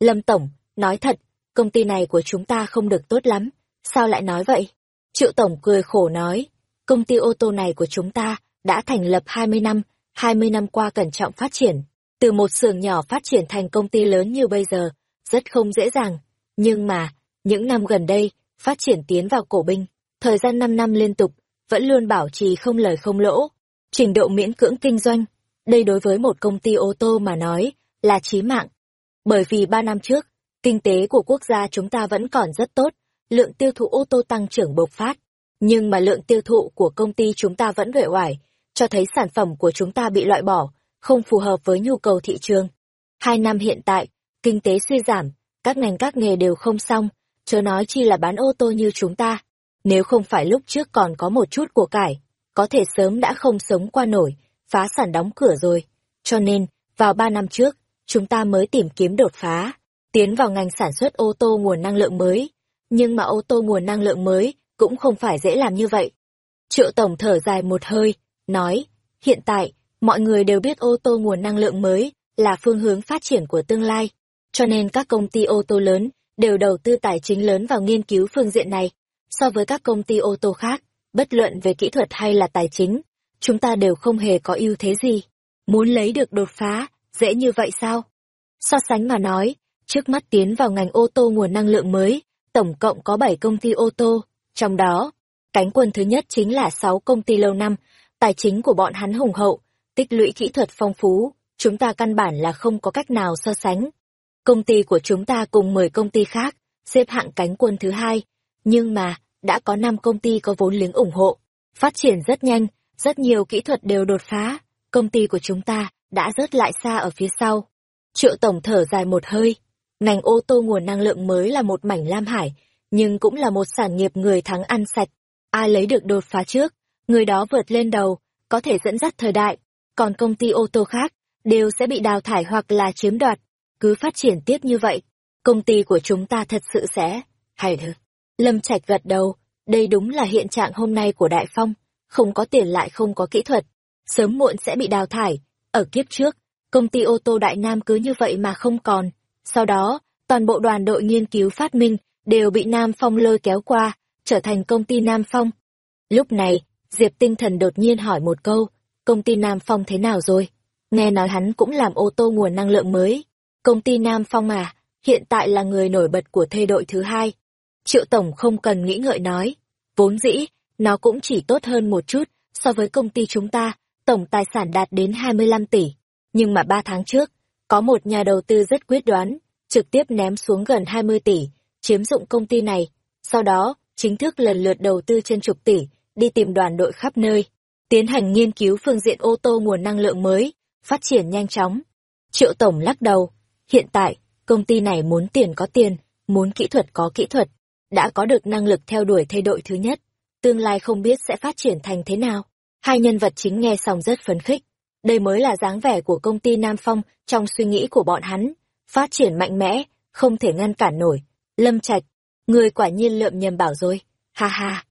Lâm Tổng, nói thật, công ty này của chúng ta không được tốt lắm, sao lại nói vậy? Triệu Tổng cười khổ nói, công ty ô tô này của chúng ta đã thành lập 20 năm, 20 năm qua cẩn trọng phát triển, từ một xưởng nhỏ phát triển thành công ty lớn như bây giờ, rất không dễ dàng. Nhưng mà, những năm gần đây, phát triển tiến vào cổ binh, thời gian 5 năm liên tục, vẫn luôn bảo trì không lời không lỗ. Trình độ miễn cưỡng kinh doanh, đây đối với một công ty ô tô mà nói, là chí mạng. Bởi vì 3 năm trước, kinh tế của quốc gia chúng ta vẫn còn rất tốt, lượng tiêu thụ ô tô tăng trưởng bộc phát. Nhưng mà lượng tiêu thụ của công ty chúng ta vẫn uể oải, cho thấy sản phẩm của chúng ta bị loại bỏ, không phù hợp với nhu cầu thị trường. Hai năm hiện tại, kinh tế suy giảm, các ngành các nghề đều không xong, chớ nói chi là bán ô tô như chúng ta. Nếu không phải lúc trước còn có một chút của cải, có thể sớm đã không sống qua nổi, phá sản đóng cửa rồi. Cho nên, vào ba năm trước, chúng ta mới tìm kiếm đột phá, tiến vào ngành sản xuất ô tô nguồn năng lượng mới. Nhưng mà ô tô nguồn năng lượng mới cũng không phải dễ làm như vậy. Triệu Tổng thở dài một hơi, nói, hiện tại, mọi người đều biết ô tô nguồn năng lượng mới là phương hướng phát triển của tương lai, cho nên các công ty ô tô lớn đều đầu tư tài chính lớn vào nghiên cứu phương diện này. So với các công ty ô tô khác, bất luận về kỹ thuật hay là tài chính, chúng ta đều không hề có ưu thế gì. Muốn lấy được đột phá, dễ như vậy sao? So sánh mà nói, trước mắt tiến vào ngành ô tô nguồn năng lượng mới, tổng cộng có 7 công ty ô tô, trong đó, cánh quân thứ nhất chính là 6 công ty lâu năm, tài chính của bọn hắn hùng hậu, tích lũy kỹ thuật phong phú, chúng ta căn bản là không có cách nào so sánh. Công ty của chúng ta cùng 10 công ty khác, xếp hạng cánh quân thứ hai, nhưng mà, đã có 5 công ty có vốn liếng ủng hộ, phát triển rất nhanh, rất nhiều kỹ thuật đều đột phá, công ty của chúng ta đã rớt lại xa ở phía sau. Triệu Tổng thở dài một hơi, ngành ô tô nguồn năng lượng mới là một mảnh lam hải, nhưng cũng là một sản nghiệp người thắng ăn sạch. Ai lấy được đột phá trước, người đó vượt lên đầu, có thể dẫn dắt thời đại, còn công ty ô tô khác đều sẽ bị đào thải hoặc là chiếm đoạt. Cứ phát triển tiếp như vậy, công ty của chúng ta thật sự sẽ... Hay được. Lâm Trạch gật đầu, đây đúng là hiện trạng hôm nay của Đại Phong, không có tiền lại không có kỹ thuật, sớm muộn sẽ bị đào thải. Ở kiếp trước, công ty ô tô Đại Nam cứ như vậy mà không còn. Sau đó, toàn bộ đoàn đội nghiên cứu phát minh đều bị Nam Phong lôi kéo qua, trở thành công ty Nam Phong. Lúc này, Diệp Tinh Thần đột nhiên hỏi một câu, công ty Nam Phong thế nào rồi? Nghe nói hắn cũng làm ô tô nguồn năng lượng mới. Công ty Nam Phong à, hiện tại là người nổi bật của thê đội thứ hai. Triệu Tổng không cần nghĩ ngợi nói. Vốn dĩ, nó cũng chỉ tốt hơn một chút so với công ty chúng ta, tổng tài sản đạt đến 25 tỷ. Nhưng mà ba tháng trước, có một nhà đầu tư rất quyết đoán, trực tiếp ném xuống gần 20 tỷ, chiếm dụng công ty này. Sau đó, chính thức lần lượt đầu tư trên chục tỷ, đi tìm đoàn đội khắp nơi, tiến hành nghiên cứu phương diện ô tô nguồn năng lượng mới, phát triển nhanh chóng. Triệu Tổng lắc đầu, hiện tại, công ty này muốn tiền có tiền, muốn kỹ thuật có kỹ thuật, đã có được năng lực theo đuổi thay đổi thứ nhất, tương lai không biết sẽ phát triển thành thế nào. Hai nhân vật chính nghe xong rất phấn khích, đây mới là dáng vẻ của công ty Nam Phong trong suy nghĩ của bọn hắn, phát triển mạnh mẽ, không thể ngăn cản nổi. Lâm Trạch, người quả nhiên lượm nhầm bảo rồi, ha ha.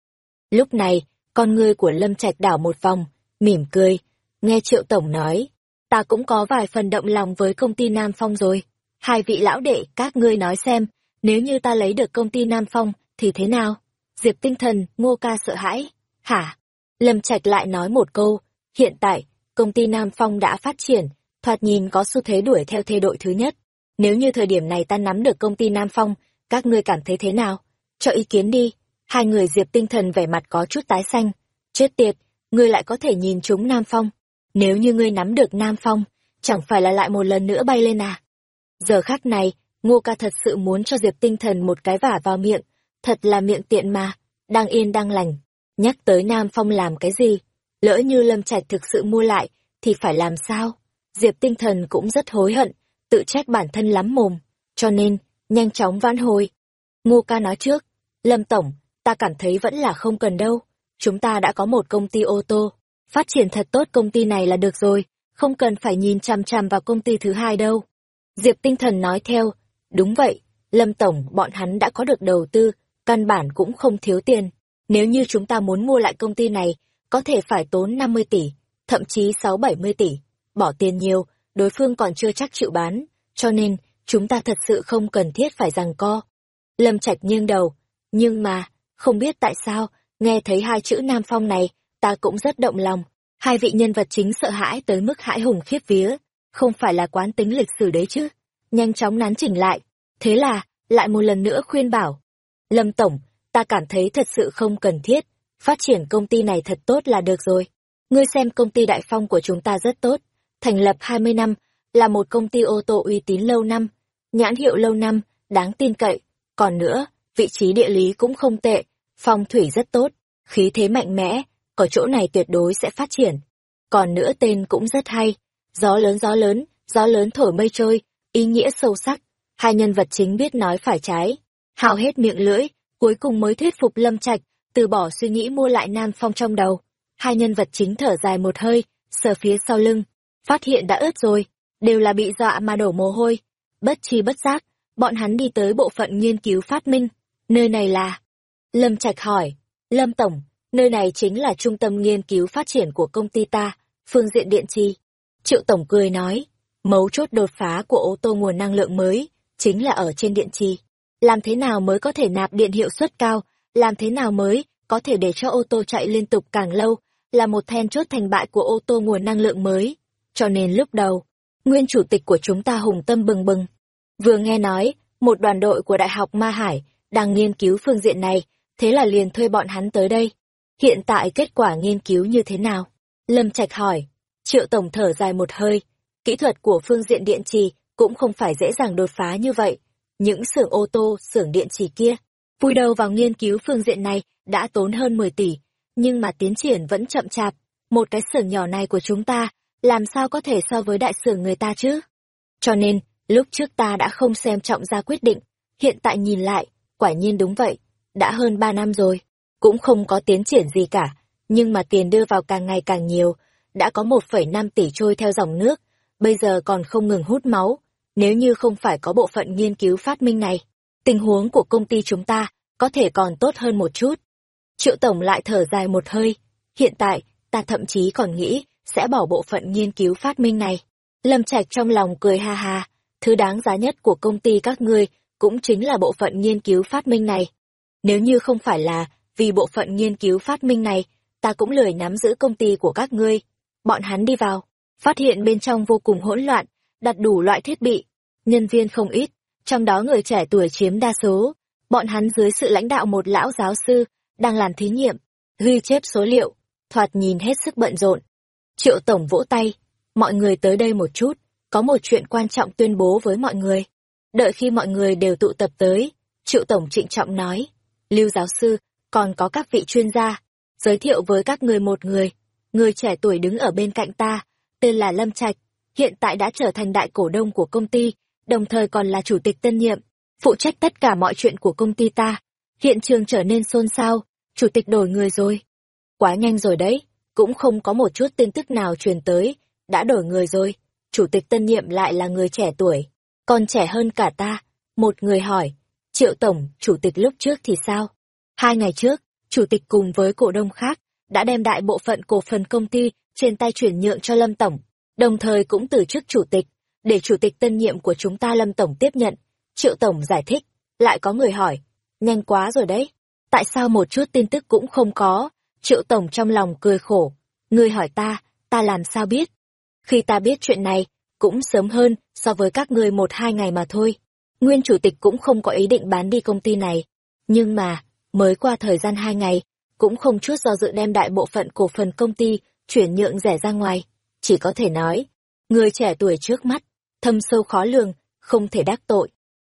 Lúc này, con ngươi của Lâm Trạch đảo một vòng, mỉm cười, nghe Triệu Tổng nói, ta cũng có vài phần động lòng với công ty Nam Phong rồi. Hai vị lão đệ, các ngươi nói xem, nếu như ta lấy được công ty Nam Phong, thì thế nào? Diệp tinh thần, ngô ca sợ hãi. Hả? Lâm Trạch lại nói một câu, hiện tại, công ty Nam Phong đã phát triển, thoạt nhìn có xu thế đuổi theo thê đội thứ nhất. Nếu như thời điểm này ta nắm được công ty Nam Phong, các ngươi cảm thấy thế nào? Cho ý kiến đi. Hai người Diệp tinh thần vẻ mặt có chút tái xanh. Chết tiệt, ngươi lại có thể nhìn chúng Nam Phong. Nếu như ngươi nắm được Nam Phong, chẳng phải là lại một lần nữa bay lên à? Giờ khác này, Ngô ca thật sự muốn cho Diệp tinh thần một cái vả vào miệng. Thật là miệng tiện mà, đang yên đang lành. Nhắc tới Nam Phong làm cái gì? Lỡ như Lâm Trạch thực sự mua lại, thì phải làm sao? Diệp tinh thần cũng rất hối hận, tự trách bản thân lắm mồm. Cho nên, nhanh chóng vãn hồi. Ngô ca nói trước, Lâm Tổng, ta cảm thấy vẫn là không cần đâu. Chúng ta đã có một công ty ô tô, phát triển thật tốt công ty này là được rồi, không cần phải nhìn chằm chằm vào công ty thứ hai đâu. Diệp tinh thần nói theo, đúng vậy, Lâm Tổng bọn hắn đã có được đầu tư, căn bản cũng không thiếu tiền. Nếu như chúng ta muốn mua lại công ty này, có thể phải tốn 50 tỷ, thậm chí 6-70 tỷ. Bỏ tiền nhiều, đối phương còn chưa chắc chịu bán, cho nên, chúng ta thật sự không cần thiết phải rằng co. Lâm Trạch nghiêng đầu, nhưng mà, không biết tại sao, nghe thấy hai chữ Nam Phong này, ta cũng rất động lòng. Hai vị nhân vật chính sợ hãi tới mức hãi hùng khiếp vía, không phải là quán tính lịch sử đấy chứ. Nhanh chóng nắn chỉnh lại, thế là, lại một lần nữa khuyên bảo. Lâm Tổng, ta cảm thấy thật sự không cần thiết, phát triển công ty này thật tốt là được rồi. Ngươi xem công ty Đại Phong của chúng ta rất tốt, thành lập 20 năm, là một công ty ô tô uy tín lâu năm, nhãn hiệu lâu năm, đáng tin cậy. Còn nữa, vị trí địa lý cũng không tệ, phong thủy rất tốt, khí thế mạnh mẽ, ở chỗ này tuyệt đối sẽ phát triển. Còn nữa tên cũng rất hay, gió lớn gió lớn, gió lớn thổi mây trôi, ý nghĩa sâu sắc, hai nhân vật chính biết nói phải trái hao hết miệng lưỡi, cuối cùng mới thuyết phục Lâm Trạch, từ bỏ suy nghĩ mua lại Nam Phong trong đầu. Hai nhân vật chính thở dài một hơi, sờ phía sau lưng, phát hiện đã ướt rồi, đều là bị dọa mà đổ mồ hôi. Bất chi bất giác, bọn hắn đi tới bộ phận nghiên cứu phát minh. Nơi này là... Lâm Trạch hỏi, Lâm Tổng, nơi này chính là trung tâm nghiên cứu phát triển của công ty ta, phương diện điện trì. Triệu Tổng cười nói, mấu chốt đột phá của ô tô nguồn năng lượng mới, chính là ở trên điện trì. Làm thế nào mới có thể nạp điện hiệu suất cao, làm thế nào mới có thể để cho ô tô chạy liên tục càng lâu, là một then chốt thành bại của ô tô nguồn năng lượng mới. Cho nên lúc đầu, nguyên chủ tịch của chúng ta hùng tâm bừng bừng. Vừa nghe nói, một đoàn đội của Đại học Ma Hải đang nghiên cứu phương diện này, thế là liền thuê bọn hắn tới đây. Hiện tại kết quả nghiên cứu như thế nào? Lâm Trạch hỏi. Triệu Tổng thở dài một hơi. Kỹ thuật của phương diện điện trì cũng không phải dễ dàng đột phá như vậy. Những xưởng ô tô, xưởng điện chỉ kia, vui đầu vào nghiên cứu phương diện này đã tốn hơn 10 tỷ, nhưng mà tiến triển vẫn chậm chạp. Một cái xưởng nhỏ này của chúng ta, làm sao có thể so với đại xưởng người ta chứ? Cho nên, lúc trước ta đã không xem trọng ra quyết định, hiện tại nhìn lại, quả nhiên đúng vậy, đã hơn 3 năm rồi, cũng không có tiến triển gì cả, nhưng mà tiền đưa vào càng ngày càng nhiều, đã có 1,5 tỷ trôi theo dòng nước, bây giờ còn không ngừng hút máu, nếu như không phải có bộ phận nghiên cứu phát minh này, tình huống của công ty chúng ta có thể còn tốt hơn một chút. Triệu Tổng lại thở dài một hơi, hiện tại, ta thậm chí còn nghĩ sẽ bỏ bộ phận nghiên cứu phát minh này. Lâm Trạch trong lòng cười ha ha, thứ đáng giá nhất của công ty các ngươi cũng chính là bộ phận nghiên cứu phát minh này. Nếu như không phải là vì bộ phận nghiên cứu phát minh này, ta cũng lười nắm giữ công ty của các ngươi. Bọn hắn đi vào, phát hiện bên trong vô cùng hỗn loạn, đặt đủ loại thiết bị, nhân viên không ít, trong đó người trẻ tuổi chiếm đa số. Bọn hắn dưới sự lãnh đạo một lão giáo sư, đang làm thí nghiệm, ghi chép số liệu, thoạt nhìn hết sức bận rộn. Triệu Tổng vỗ tay, mọi người tới đây một chút, có một chuyện quan trọng tuyên bố với mọi người. Đợi khi mọi người đều tụ tập tới, Triệu Tổng trịnh trọng nói, Lưu giáo sư, còn có các vị chuyên gia, giới thiệu với các người một người. Người trẻ tuổi đứng ở bên cạnh ta, tên là Lâm Trạch, hiện tại đã trở thành đại cổ đông của công ty, đồng thời còn là chủ tịch tân nhiệm, phụ trách tất cả mọi chuyện của công ty ta. Hiện trường trở nên xôn xao, chủ tịch đổi người rồi. Quá nhanh rồi đấy, cũng không có một chút tin tức nào truyền tới, đã đổi người rồi. Chủ tịch tân nhiệm lại là người trẻ tuổi, còn trẻ hơn cả ta. Một người hỏi, Triệu Tổng, chủ tịch lúc trước thì sao? Hai ngày trước, chủ tịch cùng với cổ đông khác, đã đem đại bộ phận cổ phần công ty trên tay chuyển nhượng cho Lâm Tổng, đồng thời cũng từ chức chủ tịch, để chủ tịch tân nhiệm của chúng ta Lâm Tổng tiếp nhận. Triệu Tổng giải thích, lại có người hỏi, nhanh quá rồi đấy, tại sao một chút tin tức cũng không có? Triệu Tổng trong lòng cười khổ, người hỏi ta, ta làm sao biết? Khi ta biết chuyện này, cũng sớm hơn so với các ngươi một hai ngày mà thôi. Nguyên chủ tịch cũng không có ý định bán đi công ty này. Nhưng mà, mới qua thời gian hai ngày, cũng không chút do dự đem đại bộ phận cổ phần công ty chuyển nhượng rẻ ra ngoài. Chỉ có thể nói, người trẻ tuổi trước mắt, thâm sâu khó lường, không thể đắc tội.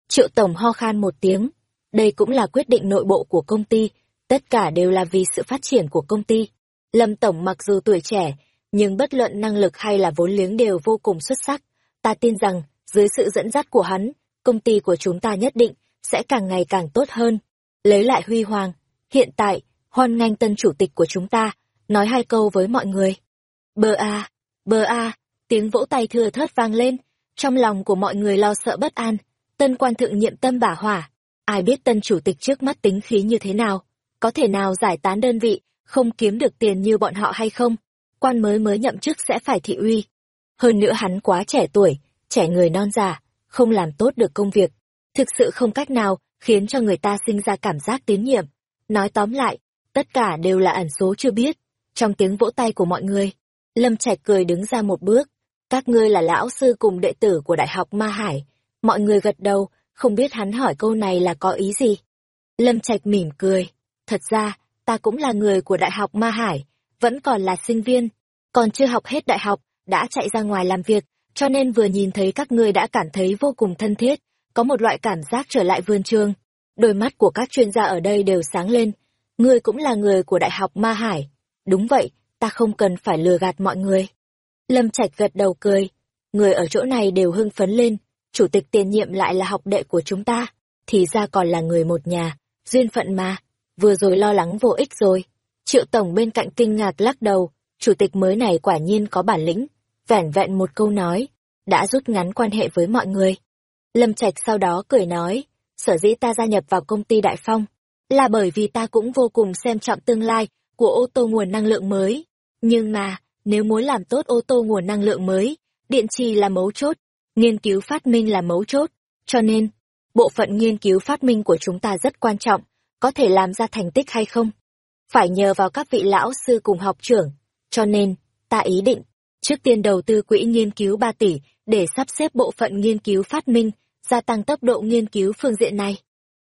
Triệu Tổng ho khan một tiếng, đây cũng là quyết định nội bộ của công ty, tất cả đều là vì sự phát triển của công ty. Lâm Tổng mặc dù tuổi trẻ, nhưng bất luận năng lực hay là vốn liếng đều vô cùng xuất sắc. Ta tin rằng, dưới sự dẫn dắt của hắn, công ty của chúng ta nhất định sẽ càng ngày càng tốt hơn. Lấy lại huy hoàng, hiện tại, hoan nghênh tân chủ tịch của chúng ta, nói hai câu với mọi người. Bơ a, bơ a, tiếng vỗ tay thưa thớt vang lên, trong lòng của mọi người lo sợ bất an, tân quan thượng nhiệm tâm bả hỏa, ai biết tân chủ tịch trước mắt tính khí như thế nào, có thể nào giải tán đơn vị, không kiếm được tiền như bọn họ hay không, quan mới mới nhậm chức sẽ phải thị uy. Hơn nữa hắn quá trẻ tuổi, trẻ người non già, không làm tốt được công việc, thực sự không cách nào khiến cho người ta sinh ra cảm giác tín nhiệm. Nói tóm lại, tất cả đều là ẩn số chưa biết. Trong tiếng vỗ tay của mọi người, Lâm Trạch cười đứng ra một bước. Các ngươi là lão sư cùng đệ tử của Đại học Ma Hải. Mọi người gật đầu, không biết hắn hỏi câu này là có ý gì. Lâm Trạch mỉm cười. Thật ra, ta cũng là người của Đại học Ma Hải, vẫn còn là sinh viên, còn chưa học hết đại học, đã chạy ra ngoài làm việc, cho nên vừa nhìn thấy các ngươi đã cảm thấy vô cùng thân thiết, có một loại cảm giác trở lại vườn trường. Đôi mắt của các chuyên gia ở đây đều sáng lên. Ngươi cũng là người của Đại học Ma Hải. Đúng vậy, ta không cần phải lừa gạt mọi người. Lâm Trạch gật đầu cười. Người ở chỗ này đều hưng phấn lên. Chủ tịch tiền nhiệm lại là học đệ của chúng ta. Thì ra còn là người một nhà. Duyên phận mà. Vừa rồi lo lắng vô ích rồi. Triệu Tổng bên cạnh kinh ngạc lắc đầu. Chủ tịch mới này quả nhiên có bản lĩnh. Vẻn vẹn một câu nói. Đã rút ngắn quan hệ với mọi người. Lâm Trạch sau đó cười nói, sở dĩ ta gia nhập vào công ty Đại Phong, là bởi vì ta cũng vô cùng xem trọng tương lai của ô tô nguồn năng lượng mới. Nhưng mà, nếu muốn làm tốt ô tô nguồn năng lượng mới, điện trì là mấu chốt, nghiên cứu phát minh là mấu chốt, cho nên, bộ phận nghiên cứu phát minh của chúng ta rất quan trọng, có thể làm ra thành tích hay không? Phải nhờ vào các vị lão sư cùng học trưởng, cho nên, ta ý định, trước tiên đầu tư quỹ nghiên cứu 3 tỷ để sắp xếp bộ phận nghiên cứu phát minh gia tăng tốc độ nghiên cứu phương diện này.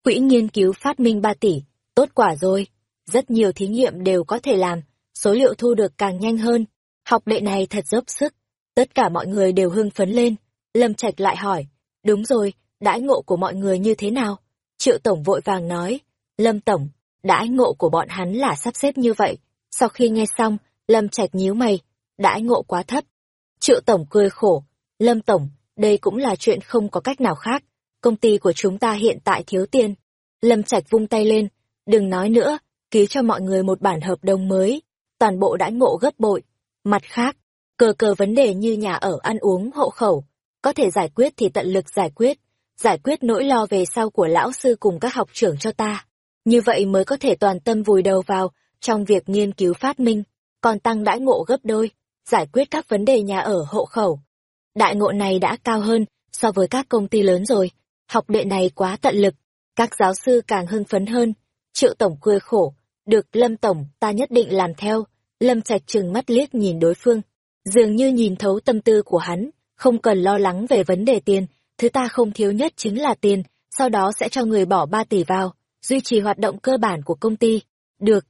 Quỹ nghiên cứu phát minh 3 tỷ, tốt quả rồi. Rất nhiều thí nghiệm đều có thể làm, số liệu thu được càng nhanh hơn. Học đệ này thật dốc sức. Tất cả mọi người đều hưng phấn lên. Lâm Trạch lại hỏi, đúng rồi, đãi ngộ của mọi người như thế nào? Triệu Tổng vội vàng nói, Lâm Tổng, đãi ngộ của bọn hắn là sắp xếp như vậy. Sau khi nghe xong, Lâm Trạch nhíu mày, đãi ngộ quá thấp. Triệu Tổng cười khổ, Lâm Tổng, đây cũng là chuyện không có cách nào khác. Công ty của chúng ta hiện tại thiếu tiền. Lâm Trạch vung tay lên, đừng nói nữa, ký cho mọi người một bản hợp đồng mới. Toàn bộ đãi ngộ gấp bội. Mặt khác, cờ cờ vấn đề như nhà ở ăn uống hộ khẩu, có thể giải quyết thì tận lực giải quyết, giải quyết nỗi lo về sau của lão sư cùng các học trưởng cho ta. Như vậy mới có thể toàn tâm vùi đầu vào trong việc nghiên cứu phát minh, còn tăng đãi ngộ gấp đôi, giải quyết các vấn đề nhà ở hộ khẩu, đại ngộ này đã cao hơn so với các công ty lớn rồi. học đệ này quá tận lực. Các giáo sư càng hưng phấn hơn. Triệu Tổng cười khổ. Được, Lâm Tổng, ta nhất định làm theo. Lâm Trạch trừng mắt liếc nhìn đối phương. Dường như nhìn thấu tâm tư của hắn, không cần lo lắng về vấn đề tiền. Thứ ta không thiếu nhất chính là tiền, sau đó sẽ cho người bỏ 3 tỷ vào, duy trì hoạt động cơ bản của công ty. Được.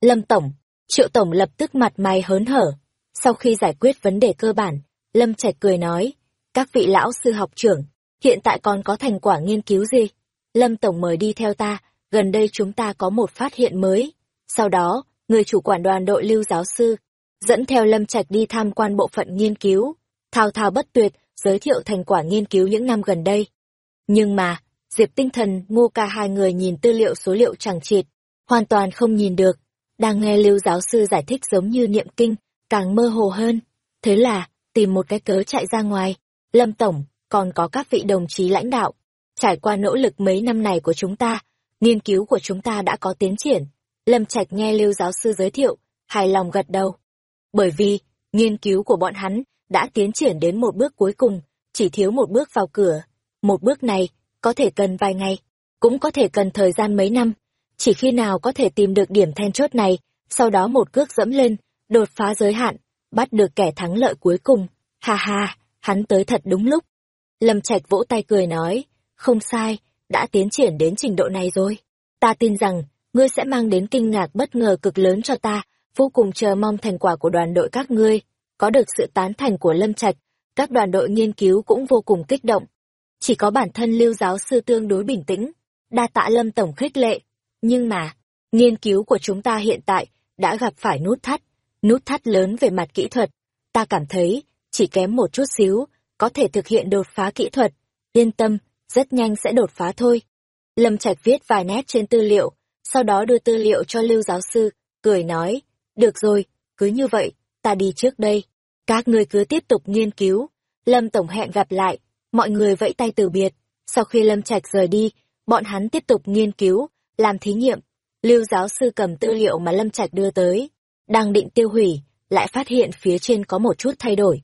Lâm Tổng, Triệu Tổng lập tức mặt mày hớn hở. Sau khi giải quyết vấn đề cơ bản, Lâm Trạch cười nói, các vị lão sư học trưởng, hiện tại còn có thành quả nghiên cứu gì? Lâm Tổng mời đi theo ta, gần đây chúng ta có một phát hiện mới. Sau đó, người chủ quản đoàn đội lưu giáo sư, dẫn theo Lâm Trạch đi tham quan bộ phận nghiên cứu, thao thao bất tuyệt, giới thiệu thành quả nghiên cứu những năm gần đây. Nhưng mà, Diệp Tinh Thần, Ngô Ca hai người nhìn tư liệu số liệu chẳng chịt, hoàn toàn không nhìn được, đang nghe lưu giáo sư giải thích giống như niệm kinh, càng mơ hồ hơn. Thế là, tìm một cái cớ chạy ra ngoài. Lâm Tổng, còn có các vị đồng chí lãnh đạo. Trải qua nỗ lực mấy năm này của chúng ta, nghiên cứu của chúng ta đã có tiến triển. Lâm Trạch nghe lưu giáo sư giới thiệu, hài lòng gật đầu. Bởi vì, nghiên cứu của bọn hắn đã tiến triển đến một bước cuối cùng, chỉ thiếu một bước vào cửa. Một bước này, có thể cần vài ngày, cũng có thể cần thời gian mấy năm. Chỉ khi nào có thể tìm được điểm then chốt này, sau đó một cước dẫm lên, đột phá giới hạn, bắt được kẻ thắng lợi cuối cùng. Ha ha, hắn tới thật đúng lúc. Lâm Trạch vỗ tay cười nói, không sai, đã tiến triển đến trình độ này rồi. Ta tin rằng, ngươi sẽ mang đến kinh ngạc bất ngờ cực lớn cho ta, vô cùng chờ mong thành quả của đoàn đội các ngươi. Có được sự tán thành của Lâm Trạch, các đoàn đội nghiên cứu cũng vô cùng kích động. Chỉ có bản thân lưu giáo sư tương đối bình tĩnh, đa tạ Lâm Tổng khích lệ. Nhưng mà, nghiên cứu của chúng ta hiện tại đã gặp phải nút thắt, nút thắt lớn về mặt kỹ thuật. Ta cảm thấy, chỉ kém một chút xíu, có thể thực hiện đột phá kỹ thuật. Yên tâm, rất nhanh sẽ đột phá thôi. Lâm Trạch viết vài nét trên tư liệu, sau đó đưa tư liệu cho lưu giáo sư, cười nói, được rồi, cứ như vậy, ta đi trước đây. Các người cứ tiếp tục nghiên cứu. Lâm Tổng hẹn gặp lại, mọi người vẫy tay từ biệt. Sau khi Lâm Trạch rời đi, bọn hắn tiếp tục nghiên cứu, làm thí nghiệm. Lưu giáo sư cầm tư liệu mà Lâm Trạch đưa tới, đang định tiêu hủy, lại phát hiện phía trên có một chút thay đổi.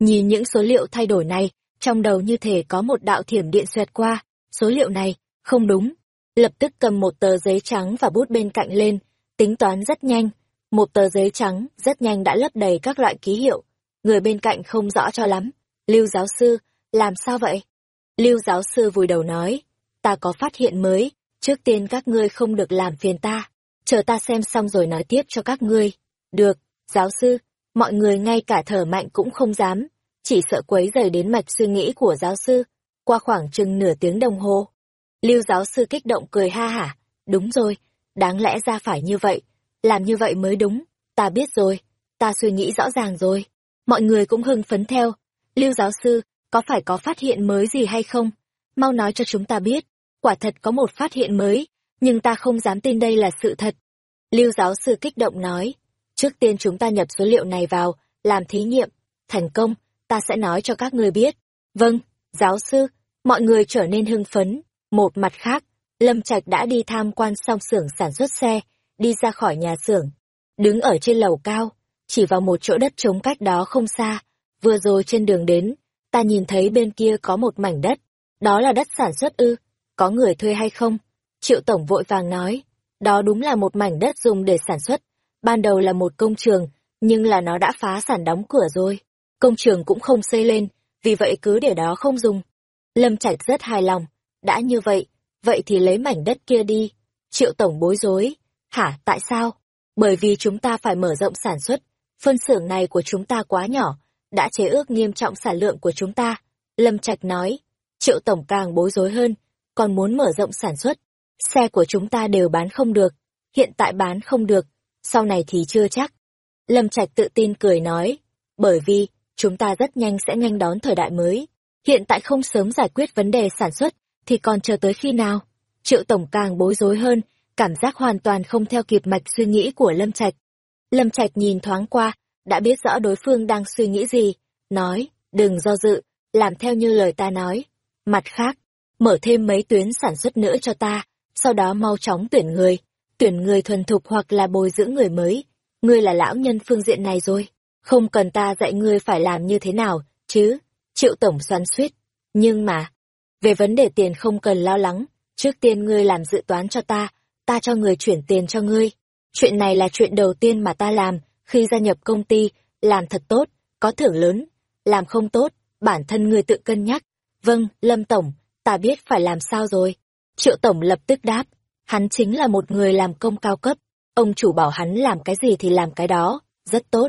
Nhìn những số liệu thay đổi này, trong đầu như thể có một đạo thiểm điện xoẹt qua, số liệu này, không đúng. Lập tức cầm một tờ giấy trắng và bút bên cạnh lên, tính toán rất nhanh. Một tờ giấy trắng rất nhanh đã lấp đầy các loại ký hiệu. Người bên cạnh không rõ cho lắm. Lưu giáo sư, làm sao vậy? Lưu giáo sư vùi đầu nói, ta có phát hiện mới, trước tiên các ngươi không được làm phiền ta chờ ta xem xong rồi nói tiếp cho các ngươi. Được, giáo sư, mọi người ngay cả thở mạnh cũng không dám, chỉ sợ quấy rầy đến mạch suy nghĩ của giáo sư. Qua khoảng chừng nửa tiếng đồng hồ, lưu giáo sư kích động cười ha hả, đúng rồi, đáng lẽ ra phải như vậy, làm như vậy mới đúng, ta biết rồi, ta suy nghĩ rõ ràng rồi. Mọi người cũng hưng phấn theo, lưu giáo sư, có phải có phát hiện mới gì hay không? Mau nói cho chúng ta biết, quả thật có một phát hiện mới, nhưng ta không dám tin đây là sự thật. Lưu giáo sư kích động nói, trước tiên chúng ta nhập số liệu này vào, làm thí nghiệm, thành công, ta sẽ nói cho các người biết. Vâng, giáo sư, mọi người trở nên hưng phấn. Một mặt khác, Lâm Trạch đã đi tham quan xong xưởng sản xuất xe, đi ra khỏi nhà xưởng, đứng ở trên lầu cao, chỉ vào một chỗ đất trống cách đó không xa. Vừa rồi trên đường đến, ta nhìn thấy bên kia có một mảnh đất, đó là đất sản xuất ư, có người thuê hay không? Triệu Tổng vội vàng nói, đó đúng là một mảnh đất dùng để sản xuất, ban đầu là một công trường, nhưng là nó đã phá sản đóng cửa rồi. Công trường cũng không xây lên, vì vậy cứ để đó không dùng. Lâm Trạch rất hài lòng, đã như vậy, vậy thì lấy mảnh đất kia đi. Triệu Tổng bối rối, hả, tại sao? Bởi vì chúng ta phải mở rộng sản xuất, phân xưởng này của chúng ta quá nhỏ, đã chế ước nghiêm trọng sản lượng của chúng ta. Lâm Trạch nói, Triệu Tổng càng bối rối hơn, còn muốn mở rộng sản xuất, xe của chúng ta đều bán không được, hiện tại bán không được, sau này thì chưa chắc. Lâm Trạch tự tin cười nói, bởi vì, chúng ta rất nhanh sẽ nhanh đón thời đại mới. Hiện tại không sớm giải quyết vấn đề sản xuất, thì còn chờ tới khi nào? Triệu Tổng càng bối rối hơn, cảm giác hoàn toàn không theo kịp mạch suy nghĩ của Lâm Trạch. Lâm Trạch nhìn thoáng qua, đã biết rõ đối phương đang suy nghĩ gì, nói, đừng do dự, làm theo như lời ta nói. Mặt khác, mở thêm mấy tuyến sản xuất nữa cho ta, sau đó mau chóng tuyển người, tuyển người thuần thục hoặc là bồi dưỡng người mới. Ngươi là lão nhân phương diện này rồi, không cần ta dạy ngươi phải làm như thế nào, chứ, triệu tổng xoắn suýt. Nhưng mà, về vấn đề tiền không cần lo lắng, trước tiên ngươi làm dự toán cho ta, ta cho người chuyển tiền cho ngươi. Chuyện này là chuyện đầu tiên mà ta làm khi gia nhập công ty, làm thật tốt, có thưởng lớn, làm không tốt, bản thân ngươi tự cân nhắc. Vâng, Lâm Tổng, ta biết phải làm sao rồi. Triệu Tổng lập tức đáp, hắn chính là một người làm công cao cấp, ông chủ bảo hắn làm cái gì thì làm cái đó, rất tốt.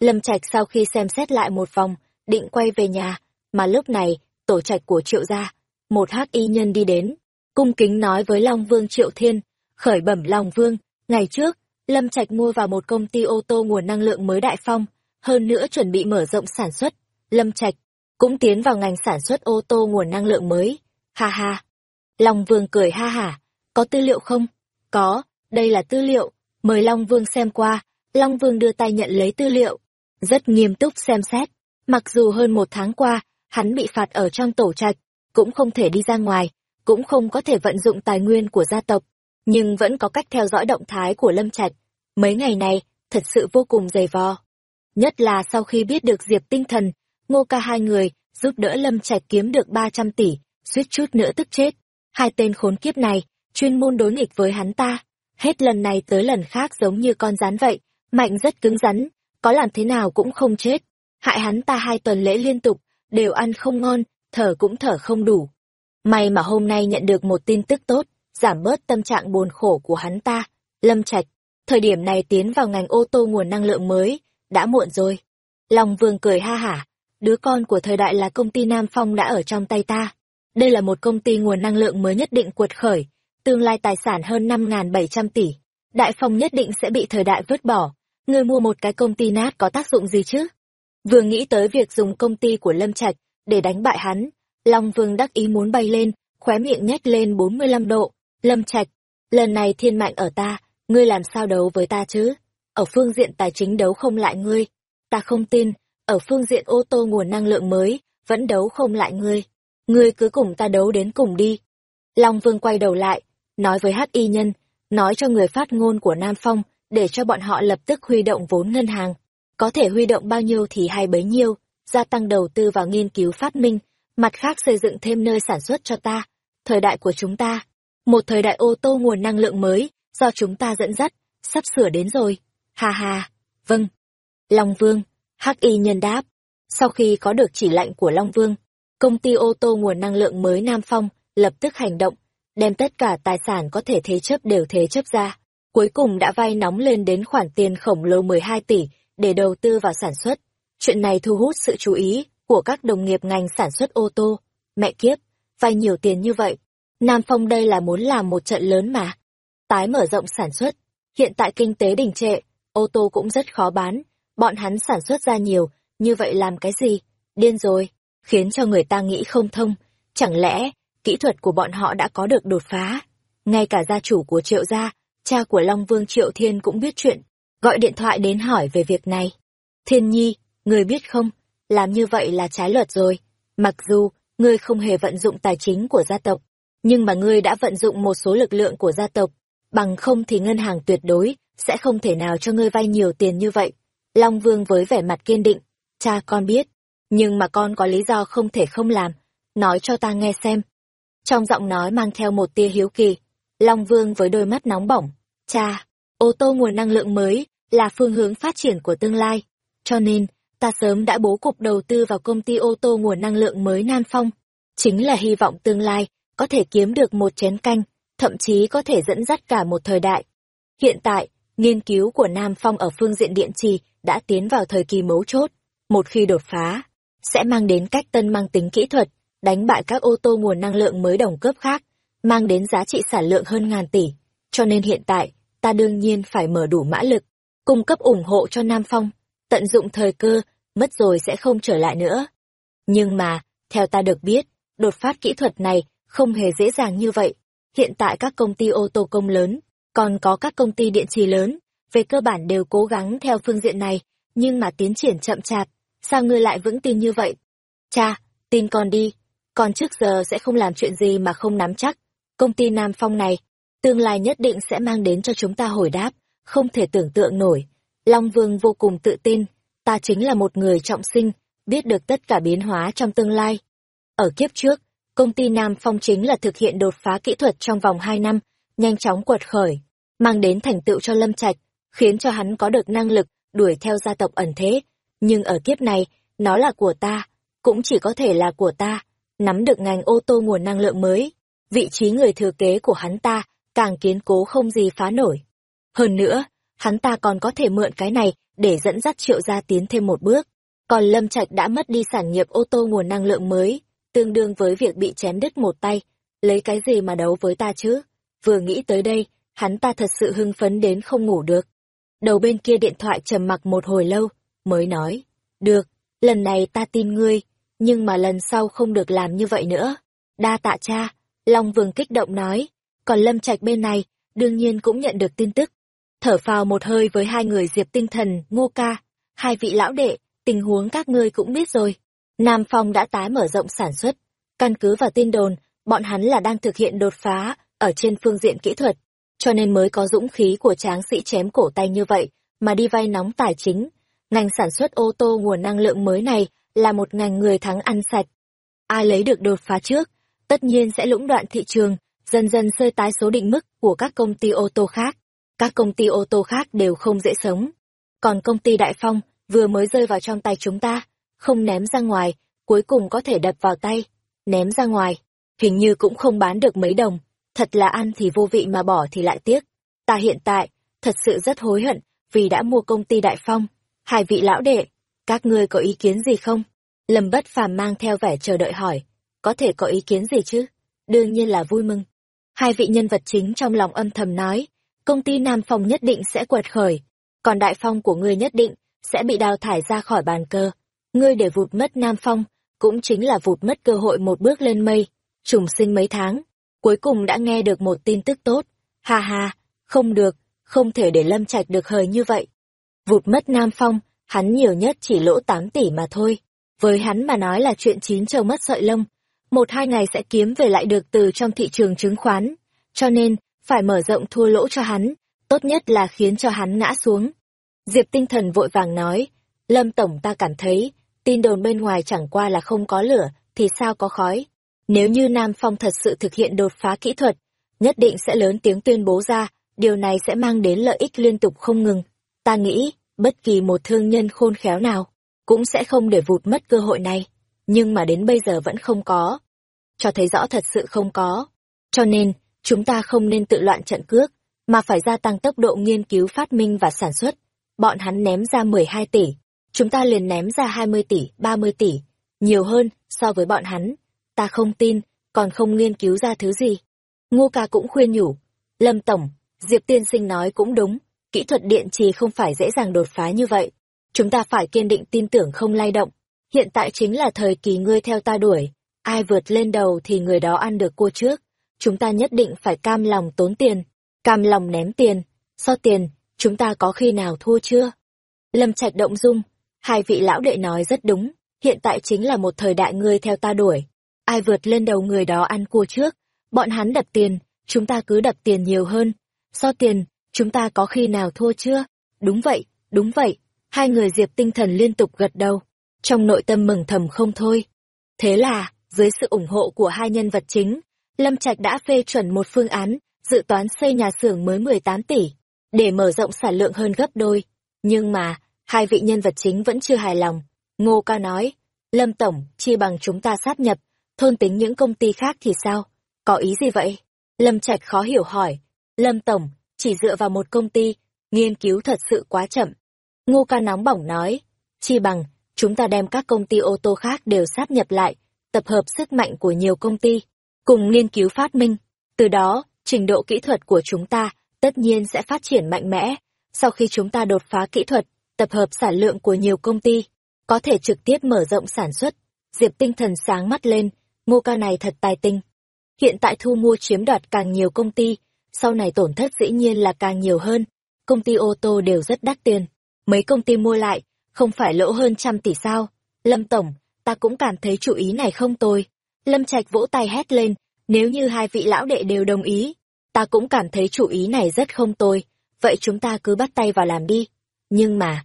Lâm Trạch sau khi xem xét lại một vòng, định quay về nhà, mà lúc này, tổ trạch của Triệu gia, một hắc y nhân đi đến, cung kính nói với Long Vương Triệu Thiên, khởi bẩm Long Vương, ngày trước, Lâm Trạch mua vào một công ty ô tô nguồn năng lượng mới đại phong, hơn nữa chuẩn bị mở rộng sản xuất. Lâm Trạch cũng tiến vào ngành sản xuất ô tô nguồn năng lượng mới. Ha ha. Long Vương cười ha hả. Có tư liệu không? Có, đây là tư liệu. Mời Long Vương xem qua. Long Vương đưa tay nhận lấy tư liệu. Rất nghiêm túc xem xét. Mặc dù hơn một tháng qua, hắn bị phạt ở trong tổ trạch, cũng không thể đi ra ngoài, cũng không có thể vận dụng tài nguyên của gia tộc, nhưng vẫn có cách theo dõi động thái của Lâm Trạch. Mấy ngày này, thật sự vô cùng dày vò. Nhất là sau khi biết được Diệp Tinh Thần, Ngô Ca hai người giúp đỡ Lâm Trạch kiếm được 300 tỷ, suýt chút nữa tức chết. Hai tên khốn kiếp này, chuyên môn đối nghịch với hắn ta. Hết lần này tới lần khác giống như con rắn vậy, mạnh rất cứng rắn, có làm thế nào cũng không chết. Hại hắn ta hai tuần lễ liên tục, đều ăn không ngon, thở cũng thở không đủ. May mà hôm nay nhận được một tin tức tốt, giảm bớt tâm trạng buồn khổ của hắn ta. Lâm Trạch, thời điểm này tiến vào ngành ô tô nguồn năng lượng mới, đã muộn rồi. Long Vương cười ha hả, đứa con của thời đại là công ty Nam Phong đã ở trong tay ta. Đây là một công ty nguồn năng lượng mới nhất định cuột khởi, tương lai tài sản hơn 5.700 tỷ. Đại Phong nhất định sẽ bị thời đại vứt bỏ. Người mua một cái công ty nát có tác dụng gì chứ? Vừa nghĩ tới việc dùng công ty của Lâm Trạch để đánh bại hắn, Long Vương đắc ý muốn bay lên, khóe miệng nhếch lên 45 độ. Lâm Trạch, lần này thiên mạnh ở ta, ngươi làm sao đấu với ta chứ? Ở phương diện tài chính đấu không lại ngươi. Ta không tin, ở phương diện ô tô nguồn năng lượng mới, vẫn đấu không lại ngươi. Ngươi cứ cùng ta đấu đến cùng đi. Long Vương quay đầu lại, nói với hắc y nhân, nói cho người phát ngôn của Nam Phong, để cho bọn họ lập tức huy động vốn ngân hàng. Có thể huy động bao nhiêu thì hay bấy nhiêu, gia tăng đầu tư vào nghiên cứu phát minh, mặt khác xây dựng thêm nơi sản xuất cho ta. Thời đại của chúng ta, một thời đại ô tô nguồn năng lượng mới, do chúng ta dẫn dắt, sắp sửa đến rồi. Ha ha, vâng. Long Vương, Hắc Y nhân đáp. Sau khi có được chỉ lệnh của Long Vương, công ty ô tô nguồn năng lượng mới Nam Phong lập tức hành động, đem tất cả tài sản có thể thế chấp đều thế chấp ra. Cuối cùng đã vay nóng lên đến khoản tiền khổng lồ 12 tỷ để đầu tư vào sản xuất. Chuyện này thu hút sự chú ý của các đồng nghiệp ngành sản xuất ô tô. Mẹ kiếp, vay nhiều tiền như vậy. Nam Phong đây là muốn làm một trận lớn mà. Tái mở rộng sản xuất. Hiện tại kinh tế đình trệ, ô tô cũng rất khó bán. Bọn hắn sản xuất ra nhiều, như vậy làm cái gì? Điên rồi, khiến cho người ta nghĩ không thông. Chẳng lẽ, kỹ thuật của bọn họ đã có được đột phá? Ngay cả gia chủ của Triệu Gia, cha của Long Vương Triệu Thiên cũng biết chuyện, gọi điện thoại đến hỏi về việc này. Thiên Nhi, người biết không, làm như vậy là trái luật rồi. Mặc dù, ngươi không hề vận dụng tài chính của gia tộc, nhưng mà ngươi đã vận dụng một số lực lượng của gia tộc, bằng không thì ngân hàng tuyệt đối sẽ không thể nào cho ngươi vay nhiều tiền như vậy. Long Vương với vẻ mặt kiên định, cha con biết, nhưng mà con có lý do không thể không làm, nói cho ta nghe xem. Trong giọng nói mang theo một tia hiếu kỳ, Long Vương với đôi mắt nóng bỏng, cha, ô tô nguồn năng lượng mới là phương hướng phát triển của tương lai, cho nên ta sớm đã bố cục đầu tư vào công ty ô tô nguồn năng lượng mới Nam Phong, chính là hy vọng tương lai có thể kiếm được một chén canh, thậm chí có thể dẫn dắt cả một thời đại. Hiện tại, nghiên cứu của Nam Phong ở phương diện điện trì đã tiến vào thời kỳ mấu chốt. Một khi đột phá, sẽ mang đến cách tân mang tính kỹ thuật, đánh bại các ô tô nguồn năng lượng mới đồng cấp khác, mang đến giá trị sản lượng hơn ngàn tỷ. Cho nên hiện tại, ta đương nhiên phải mở đủ mã lực, cung cấp ủng hộ cho Nam Phong, tận dụng thời cơ, mất rồi sẽ không trở lại nữa. Nhưng mà, theo ta được biết, đột phát kỹ thuật này không hề dễ dàng như vậy. Hiện tại các công ty ô tô công lớn, còn có các công ty điện trì lớn, về cơ bản đều cố gắng theo phương diện này, nhưng mà tiến triển chậm chạp, sao ngươi lại vững tin như vậy? Cha, tin con đi, con trước giờ sẽ không làm chuyện gì mà không nắm chắc. Công ty Nam Phong này, tương lai nhất định sẽ mang đến cho chúng ta hồi đáp, không thể tưởng tượng nổi. Long Vương vô cùng tự tin, ta chính là một người trọng sinh, biết được tất cả biến hóa trong tương lai. Ở kiếp trước, công ty Nam Phong chính là thực hiện đột phá kỹ thuật trong vòng 2 năm, nhanh chóng quật khởi, mang đến thành tựu cho Lâm Trạch, khiến cho hắn có được năng lực đuổi theo gia tộc ẩn thế. Nhưng ở kiếp này, nó là của ta, cũng chỉ có thể là của ta, nắm được ngành ô tô nguồn năng lượng mới. Vị trí người thừa kế của hắn ta càng kiến cố không gì phá nổi. Hơn nữa, hắn ta còn có thể mượn cái này để dẫn dắt triệu gia tiến thêm một bước. Còn Lâm Trạch đã mất đi sản nghiệp ô tô nguồn năng lượng mới, tương đương với việc bị chém đứt một tay. Lấy cái gì mà đấu với ta chứ? Vừa nghĩ tới đây, hắn ta thật sự hưng phấn đến không ngủ được. Đầu bên kia điện thoại trầm mặc một hồi lâu, mới nói, được, lần này ta tin ngươi, nhưng mà lần sau không được làm như vậy nữa. Đa tạ cha, Long Vương kích động nói, còn Lâm Trạch bên này, đương nhiên cũng nhận được tin tức. Thở phào một hơi với hai người Diệp Tinh Thần, Ngô Ca, hai vị lão đệ, tình huống các ngươi cũng biết rồi. Nam Phong đã tái mở rộng sản xuất, căn cứ vào tin đồn, bọn hắn là đang thực hiện đột phá ở trên phương diện kỹ thuật, cho nên mới có dũng khí của tráng sĩ chém cổ tay như vậy mà đi vay nóng tài chính. Ngành sản xuất ô tô nguồn năng lượng mới này là một ngành người thắng ăn sạch. Ai lấy được đột phá trước, tất nhiên sẽ lũng đoạn thị trường, dần dần sơi tái số định mức của các công ty ô tô khác. Các công ty ô tô khác đều không dễ sống. Còn công ty Đại Phong vừa mới rơi vào trong tay chúng ta, không ném ra ngoài, cuối cùng có thể đập vào tay. Ném ra ngoài, hình như cũng không bán được mấy đồng. Thật là ăn thì vô vị mà bỏ thì lại tiếc. Ta hiện tại, thật sự rất hối hận, vì đã mua công ty Đại Phong. Hai vị lão đệ, các ngươi có ý kiến gì không? Lâm bất phàm mang theo vẻ chờ đợi hỏi. Có thể có ý kiến gì chứ? Đương nhiên là vui mừng. Hai vị nhân vật chính trong lòng âm thầm nói, công ty Nam Phong nhất định sẽ quật khởi, còn Đại Phong của ngươi nhất định sẽ bị đào thải ra khỏi bàn cờ. Ngươi để vụt mất Nam Phong, cũng chính là vụt mất cơ hội một bước lên mây, trùng sinh mấy tháng, cuối cùng đã nghe được một tin tức tốt. Ha ha, không được, không thể để Lâm Trạch được hời như vậy. Vụt mất Nam Phong, hắn nhiều nhất chỉ lỗ 8 tỷ mà thôi. Với hắn mà nói là chuyện chín châu mất sợi lông, một hai ngày sẽ kiếm về lại được từ trong thị trường chứng khoán. Cho nên, phải mở rộng thua lỗ cho hắn, tốt nhất là khiến cho hắn ngã xuống. Diệp tinh thần vội vàng nói, Lâm Tổng ta cảm thấy, tin đồn bên ngoài chẳng qua là không có lửa, thì sao có khói. Nếu như Nam Phong thật sự thực hiện đột phá kỹ thuật, nhất định sẽ lớn tiếng tuyên bố ra, điều này sẽ mang đến lợi ích liên tục không ngừng. Ta nghĩ, bất kỳ một thương nhân khôn khéo nào, cũng sẽ không để vụt mất cơ hội này. Nhưng mà đến bây giờ vẫn không có. Cho thấy rõ thật sự không có. Cho nên, chúng ta không nên tự loạn trận cước, mà phải gia tăng tốc độ nghiên cứu phát minh và sản xuất. Bọn hắn ném ra 12 tỷ, chúng ta liền ném ra 20 tỷ, 30 tỷ, nhiều hơn so với bọn hắn. Ta không tin, còn không nghiên cứu ra thứ gì. Ngô ca cũng khuyên nhủ. Lâm Tổng, Diệp Tiên Sinh nói cũng đúng, kỹ thuật điện trì không phải dễ dàng đột phá như vậy. Chúng ta phải kiên định tin tưởng không lay động. Hiện tại chính là thời kỳ ngươi theo ta đuổi, ai vượt lên đầu thì người đó ăn được cua trước. Chúng ta nhất định phải cam lòng tốn tiền, cam lòng ném tiền, so tiền, chúng ta có khi nào thua chưa? Lâm Trạch động dung, hai vị lão đệ nói rất đúng, hiện tại chính là một thời đại ngươi theo ta đuổi. Ai vượt lên đầu người đó ăn cua trước, bọn hắn đập tiền, chúng ta cứ đập tiền nhiều hơn. So tiền, chúng ta có khi nào thua chưa? Đúng vậy, đúng vậy. Hai người diệp tinh thần liên tục gật đầu, trong nội tâm mừng thầm không thôi. Thế là, dưới sự ủng hộ của hai nhân vật chính, Lâm Trạch đã phê chuẩn một phương án, dự toán xây nhà xưởng mới 18 tỷ, để mở rộng sản lượng hơn gấp đôi. Nhưng mà, hai vị nhân vật chính vẫn chưa hài lòng. Ngô ca nói, Lâm Tổng, chi bằng chúng ta sát nhập, thôn tính những công ty khác thì sao? Có ý gì vậy? Lâm Trạch khó hiểu hỏi. Lâm Tổng, chỉ dựa vào một công ty, nghiên cứu thật sự quá chậm. Ngô ca nóng bỏng nói, chi bằng, chúng ta đem các công ty ô tô khác đều sát nhập lại, tập hợp sức mạnh của nhiều công ty, cùng nghiên cứu phát minh. Từ đó, trình độ kỹ thuật của chúng ta tất nhiên sẽ phát triển mạnh mẽ. Sau khi chúng ta đột phá kỹ thuật, tập hợp sản lượng của nhiều công ty, có thể trực tiếp mở rộng sản xuất. Diệp tinh thần sáng mắt lên, ngô ca này thật tài tinh. Hiện tại thu mua chiếm đoạt càng nhiều công ty, sau này tổn thất dĩ nhiên là càng nhiều hơn. Công ty ô tô đều rất đắt tiền. Mấy công ty mua lại, không phải lỗ hơn trăm tỷ sao. Lâm Tổng, ta cũng cảm thấy chủ ý này không tồi. Lâm Trạch vỗ tay hét lên, nếu như hai vị lão đệ đều đồng ý, ta cũng cảm thấy chủ ý này rất không tồi, vậy chúng ta cứ bắt tay vào làm đi. Nhưng mà,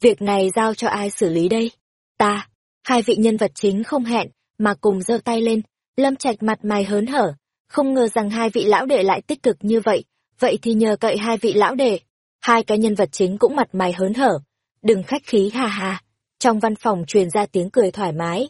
việc này giao cho ai xử lý đây? Ta, hai vị nhân vật chính không hẹn, mà cùng giơ tay lên, Lâm Trạch mặt mày hớn hở, không ngờ rằng hai vị lão đệ lại tích cực như vậy, vậy thì nhờ cậy hai vị lão đệ. Hai cái nhân vật chính cũng mặt mày hớn hở, đừng khách khí hà hà. Trong văn phòng truyền ra tiếng cười thoải mái.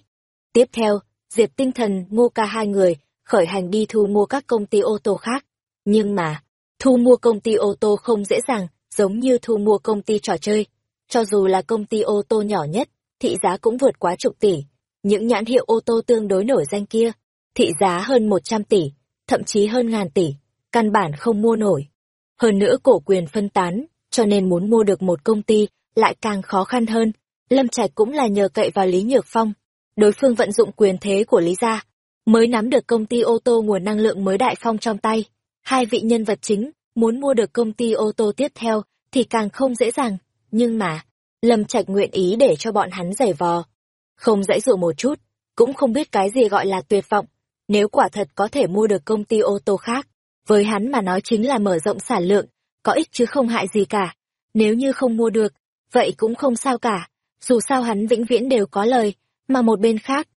Tiếp theo, Diệp Tinh Thần, Ngô Ca hai người khởi hành đi thu mua các công ty ô tô khác. Nhưng mà, thu mua công ty ô tô không dễ dàng, giống như thu mua công ty trò chơi. Cho dù là công ty ô tô nhỏ nhất, thị giá cũng vượt quá chục tỷ. Những nhãn hiệu ô tô tương đối nổi danh kia, thị giá hơn 100 tỷ, thậm chí hơn ngàn tỷ, căn bản không mua nổi. Hơn nữa cổ quyền phân tán, cho nên muốn mua được một công ty lại càng khó khăn hơn. Lâm Trạch cũng là nhờ cậy vào Lý Nhược Phong. Đối phương vận dụng quyền thế của Lý gia, mới nắm được công ty ô tô nguồn năng lượng mới Đại Phong trong tay. Hai vị nhân vật chính, muốn mua được công ty ô tô tiếp theo thì càng không dễ dàng. Nhưng mà, Lâm Trạch nguyện ý để cho bọn hắn giày vò. Không dãy dụ một chút, cũng không biết cái gì gọi là tuyệt vọng. Nếu quả thật có thể mua được công ty ô tô khác, với hắn mà nói chính là mở rộng sản lượng, có ích chứ không hại gì cả. Nếu như không mua được, vậy cũng không sao cả, dù sao hắn vĩnh viễn đều có lời, mà một bên khác.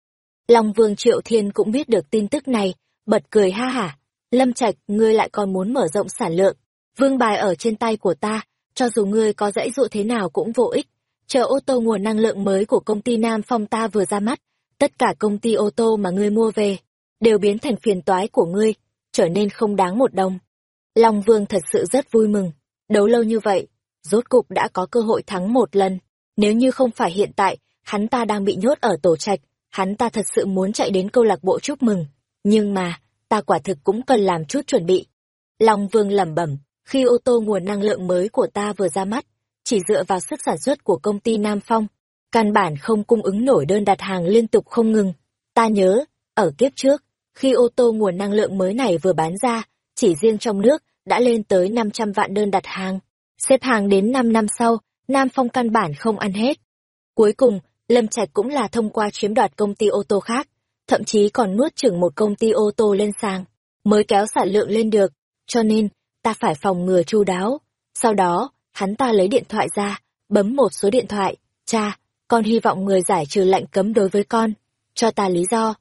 Long Vương Triệu Thiên cũng biết được tin tức này, bật cười ha hả. Lâm Trạch, ngươi lại còn muốn mở rộng sản lượng. Vương bài ở trên tay của ta, cho dù ngươi có dãy dụ thế nào cũng vô ích. Chờ ô tô nguồn năng lượng mới của công ty Nam Phong ta vừa ra mắt, tất cả công ty ô tô mà ngươi mua về, đều biến thành phiền toái của ngươi, trở nên không đáng một đồng. Long Vương thật sự rất vui mừng, đấu lâu như vậy, rốt cục đã có cơ hội thắng một lần. Nếu như không phải hiện tại, hắn ta đang bị nhốt ở tổ trạch, hắn ta thật sự muốn chạy đến câu lạc bộ chúc mừng. Nhưng mà, ta quả thực cũng cần làm chút chuẩn bị. Long Vương lẩm bẩm, khi ô tô nguồn năng lượng mới của ta vừa ra mắt, chỉ dựa vào sức sản xuất của công ty Nam Phong, căn bản không cung ứng nổi đơn đặt hàng liên tục không ngừng. Ta nhớ, ở kiếp trước, khi ô tô nguồn năng lượng mới này vừa bán ra, chỉ riêng trong nước đã lên tới 500 vạn đơn đặt hàng. Xếp hàng đến 5 năm sau, Nam Phong căn bản không ăn hết. Cuối cùng, Lâm Trạch cũng là thông qua chiếm đoạt công ty ô tô khác, thậm chí còn nuốt chửng một công ty ô tô lên sàng, mới kéo sản lượng lên được. Cho nên, ta phải phòng ngừa chu đáo. Sau đó, hắn ta lấy điện thoại ra, bấm một số điện thoại. Cha, con hy vọng người giải trừ lệnh cấm đối với con. Cho ta lý do.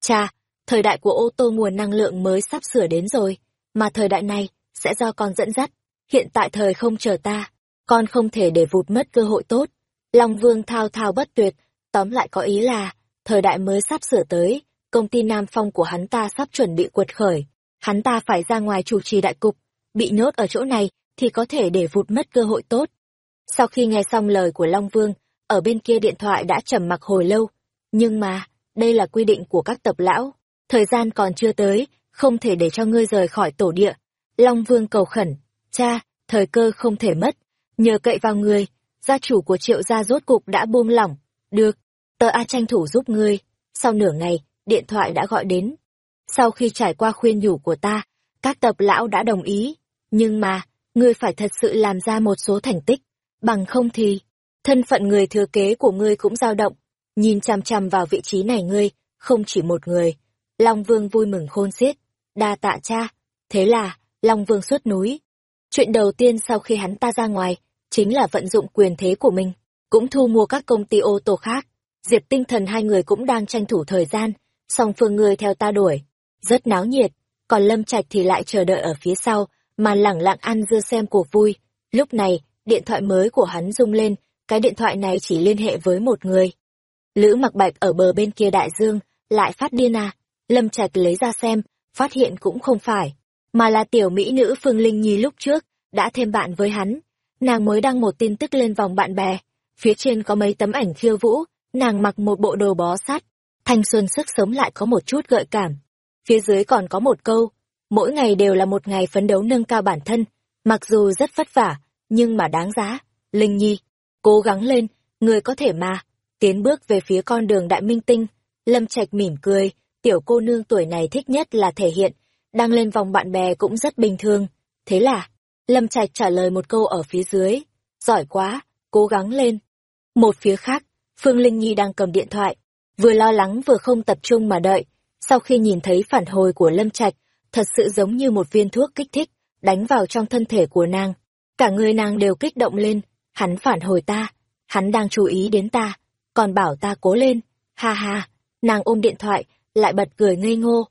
Cha, thời đại của ô tô nguồn năng lượng mới sắp sửa đến rồi, mà thời đại này sẽ do con dẫn dắt. Hiện tại thời không chờ ta, con không thể để vụt mất cơ hội tốt. Long Vương thao thao bất tuyệt, tóm lại có ý là, thời đại mới sắp sửa tới, công ty Nam Phong của hắn ta sắp chuẩn bị quật khởi. Hắn ta phải ra ngoài chủ trì đại cục, bị nhốt ở chỗ này thì có thể để vụt mất cơ hội tốt. Sau khi nghe xong lời của Long Vương, ở bên kia điện thoại đã trầm mặc hồi lâu. Nhưng mà, đây là quy định của các tập lão. Thời gian còn chưa tới, không thể để cho ngươi rời khỏi tổ địa. Long Vương cầu khẩn, cha, thời cơ không thể mất. Nhờ cậy vào người, gia chủ của triệu gia rốt cục đã buông lỏng. Được, tờ A tranh thủ giúp ngươi. Sau nửa ngày, điện thoại đã gọi đến. Sau khi trải qua khuyên nhủ của ta, các tập lão đã đồng ý. Nhưng mà, ngươi phải thật sự làm ra một số thành tích. Bằng không thì, thân phận người thừa kế của ngươi cũng dao động. Nhìn chằm chằm vào vị trí này ngươi, không chỉ một người. Long Vương vui mừng khôn xiết. Đa tạ cha. Thế là, Long Vương xuất núi. Chuyện đầu tiên sau khi hắn ta ra ngoài, chính là vận dụng quyền thế của mình, cũng thu mua các công ty ô tô khác. Diệp tinh thần hai người cũng đang tranh thủ thời gian, song phương người theo ta đuổi. Rất náo nhiệt, còn Lâm Trạch thì lại chờ đợi ở phía sau, mà lẳng lặng ăn dưa xem cuộc vui. Lúc này, điện thoại mới của hắn rung lên, cái điện thoại này chỉ liên hệ với một người. Lữ mặc bạch ở bờ bên kia đại dương, lại phát điên à. Lâm Trạch lấy ra xem, phát hiện cũng không phải, mà là tiểu mỹ nữ Phương Linh Nhi lúc trước, đã thêm bạn với hắn. Nàng mới đăng một tin tức lên vòng bạn bè, phía trên có mấy tấm ảnh khiêu vũ, nàng mặc một bộ đồ bó sát, thanh xuân sức sống lại có một chút gợi cảm. Phía dưới còn có một câu, mỗi ngày đều là một ngày phấn đấu nâng cao bản thân, mặc dù rất vất vả, nhưng mà đáng giá. Linh Nhi, cố gắng lên, người có thể mà, tiến bước về phía con đường đại minh tinh. Lâm Trạch mỉm cười, tiểu cô nương tuổi này thích nhất là thể hiện, đang lên vòng bạn bè cũng rất bình thường. Thế là, Lâm Trạch trả lời một câu ở phía dưới, giỏi quá, cố gắng lên. Một phía khác, Phương Linh Nhi đang cầm điện thoại, vừa lo lắng vừa không tập trung mà đợi, sau khi nhìn thấy phản hồi của Lâm Trạch, thật sự giống như một viên thuốc kích thích, đánh vào trong thân thể của nàng. Cả người nàng đều kích động lên, hắn phản hồi ta, hắn đang chú ý đến ta, còn bảo ta cố lên, ha ha, nàng ôm điện thoại, lại bật cười ngây ngô.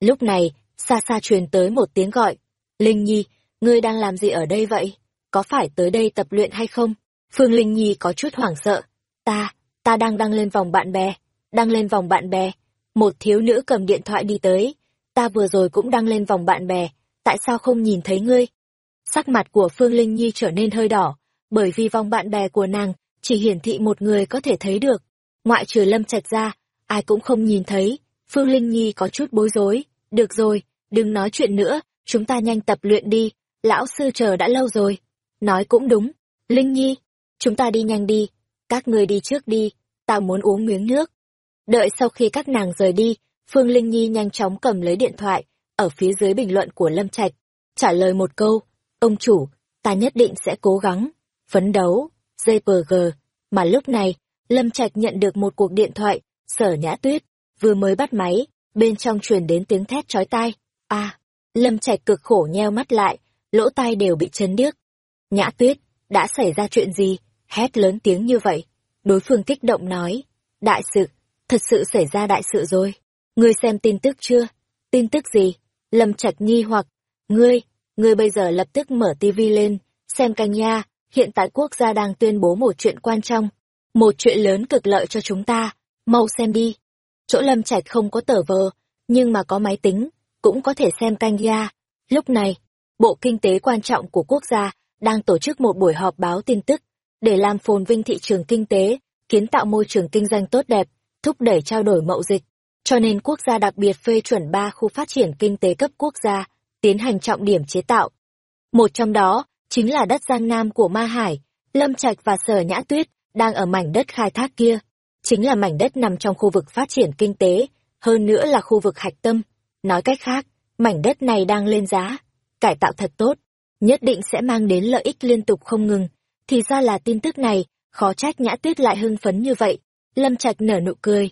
Lúc này, xa xa truyền tới một tiếng gọi. Linh Nhi, ngươi đang làm gì ở đây vậy? Có phải tới đây tập luyện hay không? Phương Linh Nhi có chút hoảng sợ. Ta, ta đang đăng lên vòng bạn bè. Đăng lên vòng bạn bè. Một thiếu nữ cầm điện thoại đi tới. Ta vừa rồi cũng đăng lên vòng bạn bè. Tại sao không nhìn thấy ngươi? Sắc mặt của Phương Linh Nhi trở nên hơi đỏ, bởi vì vòng bạn bè của nàng chỉ hiển thị một người có thể thấy được. Ngoại trừ Lâm Trạch ra, ai cũng không nhìn thấy. Phương Linh Nhi có chút bối rối. Được rồi, đừng nói chuyện nữa, chúng ta nhanh tập luyện đi, lão sư chờ đã lâu rồi. Nói cũng đúng. Linh Nhi, chúng ta đi nhanh đi, các người đi trước đi, tao muốn uống miếng nước. Đợi sau khi các nàng rời đi, Phương Linh Nhi nhanh chóng cầm lấy điện thoại, ở phía dưới bình luận của Lâm Trạch, trả lời một câu, ông chủ, ta nhất định sẽ cố gắng, phấn đấu, JPG. Mà lúc này, Lâm Trạch nhận được một cuộc điện thoại, sở nhã tuyết, vừa mới bắt máy, bên trong truyền đến tiếng thét chói tai. a Lâm Trạch cực khổ nheo mắt lại, lỗ tai đều bị chấn điếc. Nhã tuyết, đã xảy ra chuyện gì? Hét lớn tiếng như vậy. Đối phương kích động nói, đại sự, thật sự xảy ra đại sự rồi. Ngươi xem tin tức chưa? Tin tức gì? Lâm Trạch nghi hoặc, ngươi, ngươi bây giờ lập tức mở tivi lên, xem canh nha, hiện tại quốc gia đang tuyên bố một chuyện quan trọng, một chuyện lớn cực lợi cho chúng ta, mau xem đi. Chỗ Lâm Trạch không có tờ vờ, nhưng mà có máy tính, cũng có thể xem canh nha. Lúc này, Bộ Kinh tế quan trọng của quốc gia đang tổ chức một buổi họp báo tin tức để làm phồn vinh thị trường kinh tế, kiến tạo môi trường kinh doanh tốt đẹp, thúc đẩy trao đổi mậu dịch. Cho nên quốc gia đặc biệt phê chuẩn ba khu phát triển kinh tế cấp quốc gia, tiến hành trọng điểm chế tạo. Một trong đó, chính là đất Giang Nam của Ma Hải, Lâm Trạch và Sở Nhã Tuyết, đang ở mảnh đất khai thác kia. Chính là mảnh đất nằm trong khu vực phát triển kinh tế, hơn nữa là khu vực hạch tâm. Nói cách khác, mảnh đất này đang lên giá, cải tạo thật tốt, nhất định sẽ mang đến lợi ích liên tục không ngừng. Thì ra là tin tức này, khó trách Nhã Tuyết lại hưng phấn như vậy. Lâm Trạch nở nụ cười.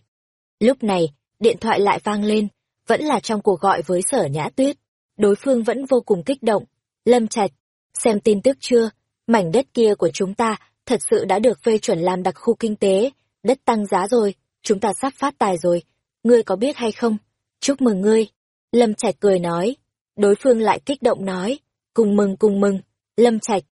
Lúc này, điện thoại lại vang lên, vẫn là trong cuộc gọi với sở Nhã Tuyết. Đối phương vẫn vô cùng kích động. Lâm Trạch, xem tin tức chưa? Mảnh đất kia của chúng ta thật sự đã được phê chuẩn làm đặc khu kinh tế, đất tăng giá rồi, chúng ta sắp phát tài rồi. Ngươi có biết hay không? Chúc mừng ngươi. Lâm Trạch cười nói. Đối phương lại kích động nói. Cùng mừng cùng mừng. Lâm Trạch.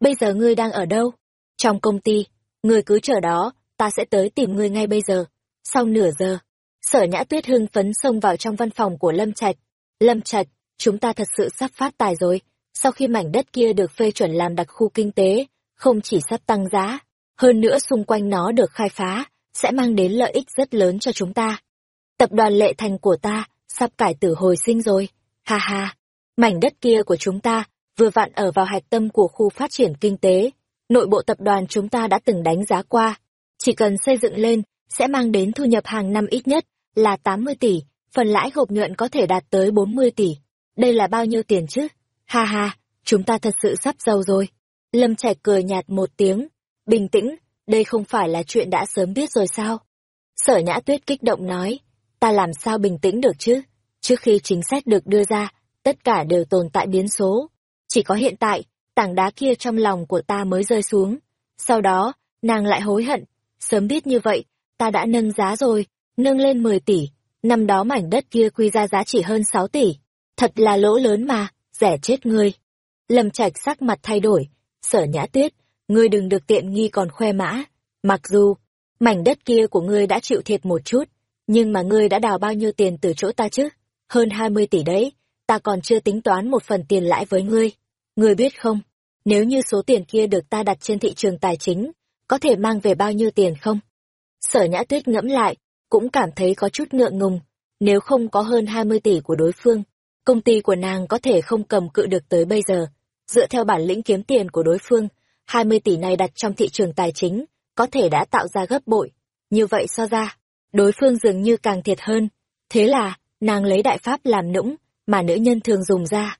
Bây giờ ngươi đang ở đâu? Trong công ty. Ngươi cứ chờ đó, ta sẽ tới tìm ngươi ngay bây giờ. Sau nửa giờ, sở nhã tuyết hưng phấn xông vào trong văn phòng của Lâm Trạch. Lâm Trạch, chúng ta thật sự sắp phát tài rồi. Sau khi mảnh đất kia được phê chuẩn làm đặc khu kinh tế, không chỉ sắp tăng giá, hơn nữa xung quanh nó được khai phá, sẽ mang đến lợi ích rất lớn cho chúng ta. Tập đoàn lệ thành của ta, sắp cải tử hồi sinh rồi. Ha ha, mảnh đất kia của chúng ta, vừa vặn ở vào hạch tâm của khu phát triển kinh tế. Nội bộ tập đoàn chúng ta đã từng đánh giá qua. Chỉ cần xây dựng lên, sẽ mang đến thu nhập hàng năm ít nhất là 80 tỷ, phần lãi gộp nhuận có thể đạt tới 40 tỷ. Đây là bao nhiêu tiền chứ? Ha ha, chúng ta thật sự sắp giàu rồi. Lâm Trạch cười nhạt một tiếng, bình tĩnh, đây không phải là chuyện đã sớm biết rồi sao? Sở Nhã Tuyết kích động nói, ta làm sao bình tĩnh được chứ? Trước khi chính sách được đưa ra, tất cả đều tồn tại biến số. Chỉ có hiện tại, tảng đá kia trong lòng của ta mới rơi xuống. Sau đó, nàng lại hối hận. Sớm biết như vậy, ta đã nâng giá rồi, nâng lên 10 tỷ. Năm đó mảnh đất kia quy ra giá chỉ hơn 6 tỷ. Thật là lỗ lớn mà, rẻ chết ngươi. Lâm Trạch sắc mặt thay đổi, sở nhã tuyết, ngươi đừng được tiện nghi còn khoe mã. Mặc dù, mảnh đất kia của ngươi đã chịu thiệt một chút, nhưng mà ngươi đã đào bao nhiêu tiền từ chỗ ta chứ? Hơn 20 tỷ đấy, ta còn chưa tính toán một phần tiền lãi với ngươi. Ngươi biết không, nếu như số tiền kia được ta đặt trên thị trường tài chính, có thể mang về bao nhiêu tiền không? Sở nhã tuyết ngẫm lại, cũng cảm thấy có chút ngượng ngùng, nếu không có hơn 20 tỷ của đối phương, công ty của nàng có thể không cầm cự được tới bây giờ. Dựa theo bản lĩnh kiếm tiền của đối phương, 20 tỷ này đặt trong thị trường tài chính, có thể đã tạo ra gấp bội. Như vậy so ra, đối phương dường như càng thiệt hơn. Thế là, nàng lấy đại pháp làm nũng, mà nữ nhân thường dùng ra.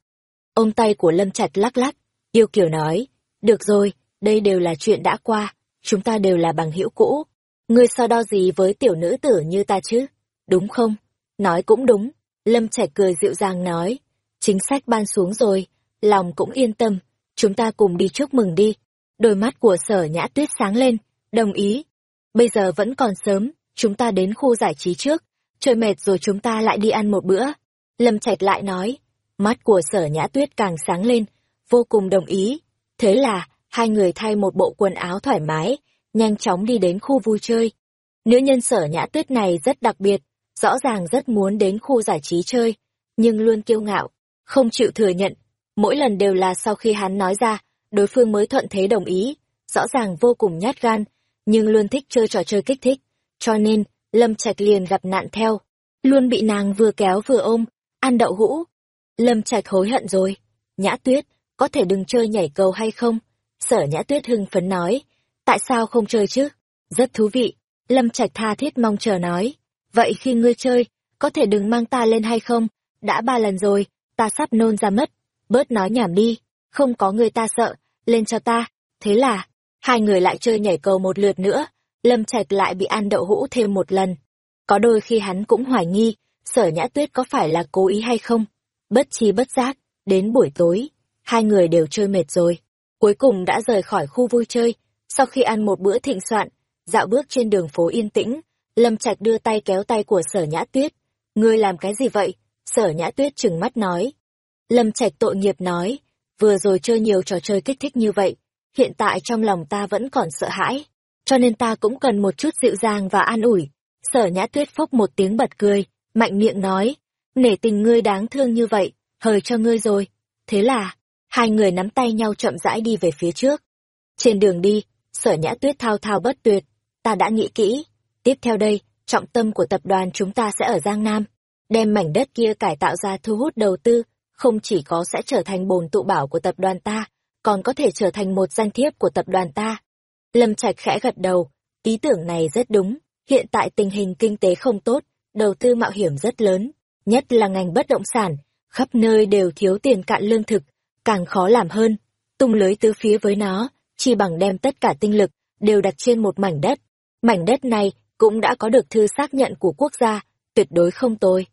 Ôm tay của Lâm Trạch lắc lắc, yêu kiểu nói, được rồi, đây đều là chuyện đã qua, chúng ta đều là bằng hữu cũ. Ngươi so đo gì với tiểu nữ tử như ta chứ? Đúng không? Nói cũng đúng. Lâm Trạch cười dịu dàng nói, chính sách ban xuống rồi, lòng cũng yên tâm, chúng ta cùng đi chúc mừng đi. Đôi mắt của sở nhã tuyết sáng lên, đồng ý. Bây giờ vẫn còn sớm, chúng ta đến khu giải trí trước, chơi mệt rồi chúng ta lại đi ăn một bữa. Lâm Trạch lại nói, mắt của sở nhã tuyết càng sáng lên, vô cùng đồng ý. Thế là, hai người thay một bộ quần áo thoải mái, nhanh chóng đi đến khu vui chơi. Nữ nhân sở nhã tuyết này rất đặc biệt, rõ ràng rất muốn đến khu giải trí chơi, nhưng luôn kiêu ngạo, không chịu thừa nhận. Mỗi lần đều là sau khi hắn nói ra, đối phương mới thuận thế đồng ý, rõ ràng vô cùng nhát gan, nhưng luôn thích chơi trò chơi kích thích. Cho nên, Lâm Trạch liền gặp nạn theo, luôn bị nàng vừa kéo vừa ôm, ăn đậu hũ. Lâm Trạch hối hận rồi. Nhã Tuyết, có thể đừng chơi nhảy cầu hay không? Sở Nhã Tuyết hưng phấn nói, tại sao không chơi chứ? Rất thú vị. Lâm Trạch tha thiết mong chờ nói, vậy khi ngươi chơi, có thể đừng mang ta lên hay không? Đã ba lần rồi, ta sắp nôn ra mất. Bớt nói nhảm đi, không có người ta sợ, lên cho ta. Thế là, hai người lại chơi nhảy cầu một lượt nữa, Lâm Trạch lại bị ăn đậu hũ thêm một lần. Có đôi khi hắn cũng hoài nghi, sở nhã tuyết có phải là cố ý hay không? Bất chi bất giác, đến buổi tối, hai người đều chơi mệt rồi. Cuối cùng đã rời khỏi khu vui chơi, sau khi ăn một bữa thịnh soạn, dạo bước trên đường phố yên tĩnh, Lâm Trạch đưa tay kéo tay của sở nhã tuyết. Ngươi làm cái gì vậy? Sở nhã tuyết trừng mắt nói. Lâm Trạch tội nghiệp nói, vừa rồi chơi nhiều trò chơi kích thích như vậy, hiện tại trong lòng ta vẫn còn sợ hãi, cho nên ta cũng cần một chút dịu dàng và an ủi. Sở nhã tuyết phốc một tiếng bật cười, mạnh miệng nói, nể tình ngươi đáng thương như vậy, hời cho ngươi rồi. Thế là, hai người nắm tay nhau chậm rãi đi về phía trước. Trên đường đi, sở nhã tuyết thao thao bất tuyệt, ta đã nghĩ kỹ. Tiếp theo đây, trọng tâm của tập đoàn chúng ta sẽ ở Giang Nam. Đem mảnh đất kia cải tạo ra thu hút đầu tư, không chỉ có sẽ trở thành bồn tụ bảo của tập đoàn ta, còn có thể trở thành một danh thiếp của tập đoàn ta. Lâm Trạch khẽ gật đầu, ý tưởng này rất đúng, hiện tại tình hình kinh tế không tốt, đầu tư mạo hiểm rất lớn, nhất là ngành bất động sản, khắp nơi đều thiếu tiền cạn lương thực, càng khó làm hơn. Tung lưới tứ phía với nó, chỉ bằng đem tất cả tinh lực, đều đặt trên một mảnh đất. Mảnh đất này cũng đã có được thư xác nhận của quốc gia, tuyệt đối không tồi.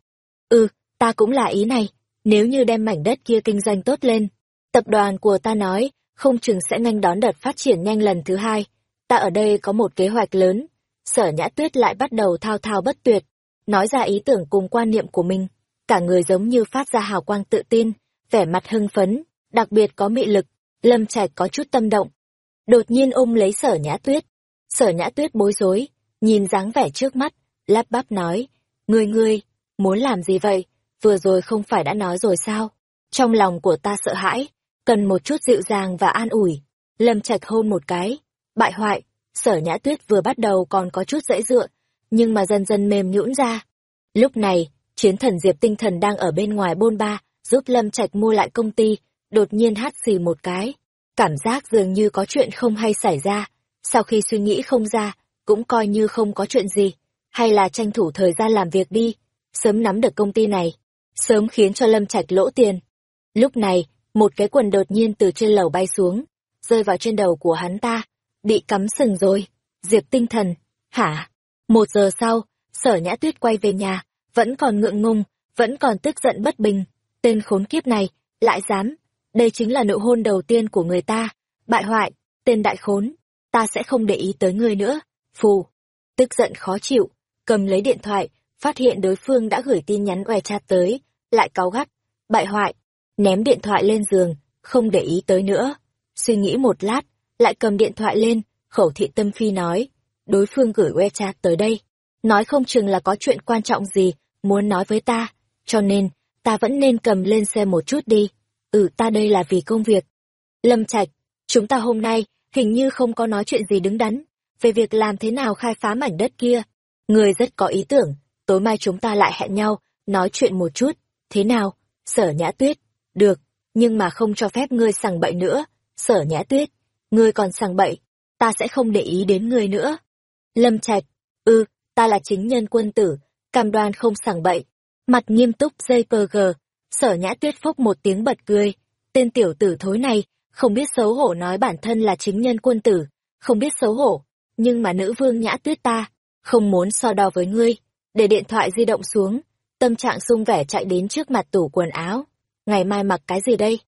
Ừ, ta cũng là ý này, nếu như đem mảnh đất kia kinh doanh tốt lên, tập đoàn của ta nói, không chừng sẽ nhanh đón đợt phát triển nhanh lần thứ hai. Ta ở đây có một kế hoạch lớn. Sở nhã tuyết lại bắt đầu thao thao bất tuyệt, nói ra ý tưởng cùng quan niệm của mình. Cả người giống như phát ra hào quang tự tin, vẻ mặt hưng phấn, đặc biệt có mị lực. Lâm Trạch có chút tâm động. Đột nhiên ôm lấy sở nhã tuyết. Sở nhã tuyết bối rối, nhìn dáng vẻ trước mắt, lắp bắp nói. Ngươi ngươi, muốn làm gì vậy? Vừa rồi không phải đã nói rồi sao? Trong lòng của ta sợ hãi, cần một chút dịu dàng và an ủi. Lâm Trạch hôn một cái. Bại hoại, sở nhã tuyết vừa bắt đầu còn có chút dễ dựa, nhưng mà dần dần mềm nhũn ra. Lúc này, chiến thần Diệp tinh thần đang ở bên ngoài bôn ba, giúp Lâm Trạch mua lại công ty, đột nhiên hát xì một cái. Cảm giác dường như có chuyện không hay xảy ra, sau khi suy nghĩ không ra, cũng coi như không có chuyện gì, hay là tranh thủ thời gian làm việc đi, sớm nắm được công ty này, sớm khiến cho Lâm Trạch lỗ tiền. Lúc này, một cái quần đột nhiên từ trên lầu bay xuống, rơi vào trên đầu của hắn ta, bị cắm sừng rồi. Diệp tinh thần, hả? Một giờ sau, sở nhã tuyết quay về nhà, vẫn còn ngượng ngùng, vẫn còn tức giận bất bình. Tên khốn kiếp này, lại dám. Đây chính là nụ hôn đầu tiên của người ta. Bại hoại, tên đại khốn. Ta sẽ không để ý tới ngươi nữa. Phù. Tức giận khó chịu, cầm lấy điện thoại, phát hiện đối phương đã gửi tin nhắn oe chat tới, lại cáu gắt. Bại hoại, ném điện thoại lên giường, không để ý tới nữa. Suy nghĩ một lát, lại cầm điện thoại lên, khẩu thị tâm phi nói, đối phương gửi WeChat tới đây. Nói không chừng là có chuyện quan trọng gì, muốn nói với ta, cho nên, ta vẫn nên cầm lên xem một chút đi. Ừ ta đây là vì công việc. Lâm Trạch, chúng ta hôm nay, hình như không có nói chuyện gì đứng đắn, về việc làm thế nào khai phá mảnh đất kia. Người rất có ý tưởng, tối mai chúng ta lại hẹn nhau, nói chuyện một chút, thế nào? Sở nhã tuyết, được, nhưng mà không cho phép ngươi sằng bậy nữa, sở nhã tuyết, ngươi còn sằng bậy, ta sẽ không để ý đến ngươi nữa. Lâm Trạch, ư, ta là chính nhân quân tử, cam đoan không sằng bậy. Mặt nghiêm túc dây pơ gờ, sở nhã tuyết phốc một tiếng bật cười. Tên tiểu tử thối này, không biết xấu hổ nói bản thân là chính nhân quân tử, không biết xấu hổ. Nhưng mà nữ vương nhã tuyết ta, không muốn so đo với ngươi. Để điện thoại di động xuống, tâm trạng sung vẻ chạy đến trước mặt tủ quần áo. Ngày mai mặc cái gì đây?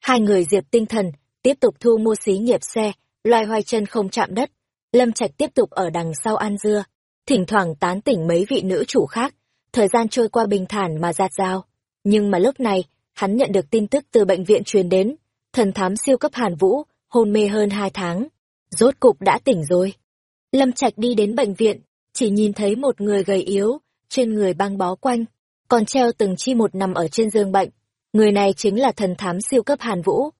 Hai người diệp tinh thần, tiếp tục thu mua xí nghiệp xe, loài hoài chân không chạm đất. Lâm Trạch tiếp tục ở đằng sau ăn dưa, thỉnh thoảng tán tỉnh mấy vị nữ chủ khác, thời gian trôi qua bình thản mà giạt rào. Nhưng mà lúc này, hắn nhận được tin tức từ bệnh viện truyền đến, thần thám siêu cấp Hàn Vũ, hôn mê hơn hai tháng. Rốt cục đã tỉnh rồi. Lâm Trạch đi đến bệnh viện, chỉ nhìn thấy một người gầy yếu, trên người băng bó quanh, còn treo từng chi một nằm ở trên giường bệnh. Người này chính là thần thám siêu cấp Hàn Vũ.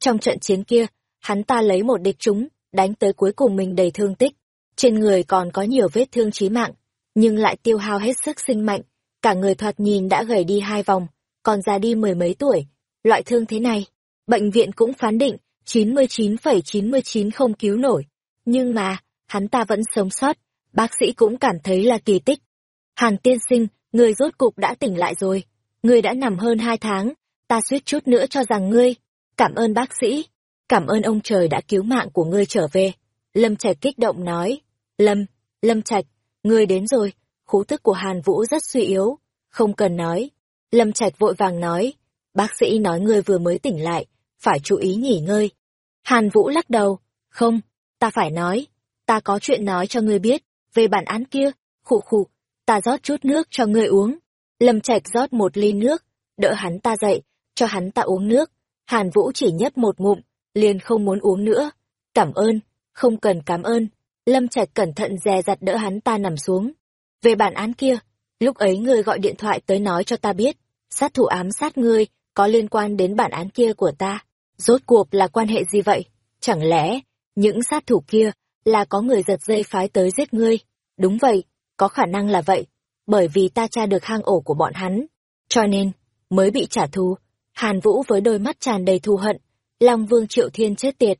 Trong trận chiến kia, hắn ta lấy một địch chúng đánh tới cuối cùng mình đầy thương tích. Trên người còn có nhiều vết thương chí mạng, nhưng lại tiêu hao hết sức sinh mạnh. Cả người thoạt nhìn đã gầy đi hai vòng, còn già đi mười mấy tuổi. Loại thương thế này, bệnh viện cũng phán định 99,99 không cứu nổi. Nhưng mà, hắn ta vẫn sống sót, bác sĩ cũng cảm thấy là kỳ tích. Hàn tiên sinh, người rốt cục đã tỉnh lại rồi. Người đã nằm hơn hai tháng, ta suýt chút nữa cho rằng ngươi. Cảm ơn bác sĩ, cảm ơn ông trời đã cứu mạng của ngươi trở về. Lâm Trạch kích động nói. Lâm, Lâm Trạch, ngươi đến rồi, khú tức của Hàn Vũ rất suy yếu, không cần nói. Lâm Trạch vội vàng nói, bác sĩ nói ngươi vừa mới tỉnh lại, phải chú ý nghỉ ngơi. Hàn Vũ lắc đầu, không, ta phải nói, ta có chuyện nói cho ngươi biết, về bản án kia, khụ khụ, ta rót chút nước cho ngươi uống. Lâm Trạch rót một ly nước, đỡ hắn ta dậy, cho hắn ta uống nước. Hàn Vũ chỉ nhấp một ngụm, liền không muốn uống nữa. Cảm ơn, không cần cảm ơn. Lâm Trạch cẩn thận dè dặt đỡ hắn ta nằm xuống. Về bản án kia, lúc ấy ngươi gọi điện thoại tới nói cho ta biết, sát thủ ám sát ngươi có liên quan đến bản án kia của ta. Rốt cuộc là quan hệ gì vậy? Chẳng lẽ, những sát thủ kia là có người giật dây phái tới giết ngươi? Đúng vậy, có khả năng là vậy, bởi vì ta tra được hang ổ của bọn hắn. Cho nên, mới bị trả thù. Hàn Vũ với đôi mắt tràn đầy thù hận, Long Vương Triệu Thiên chết tiệt.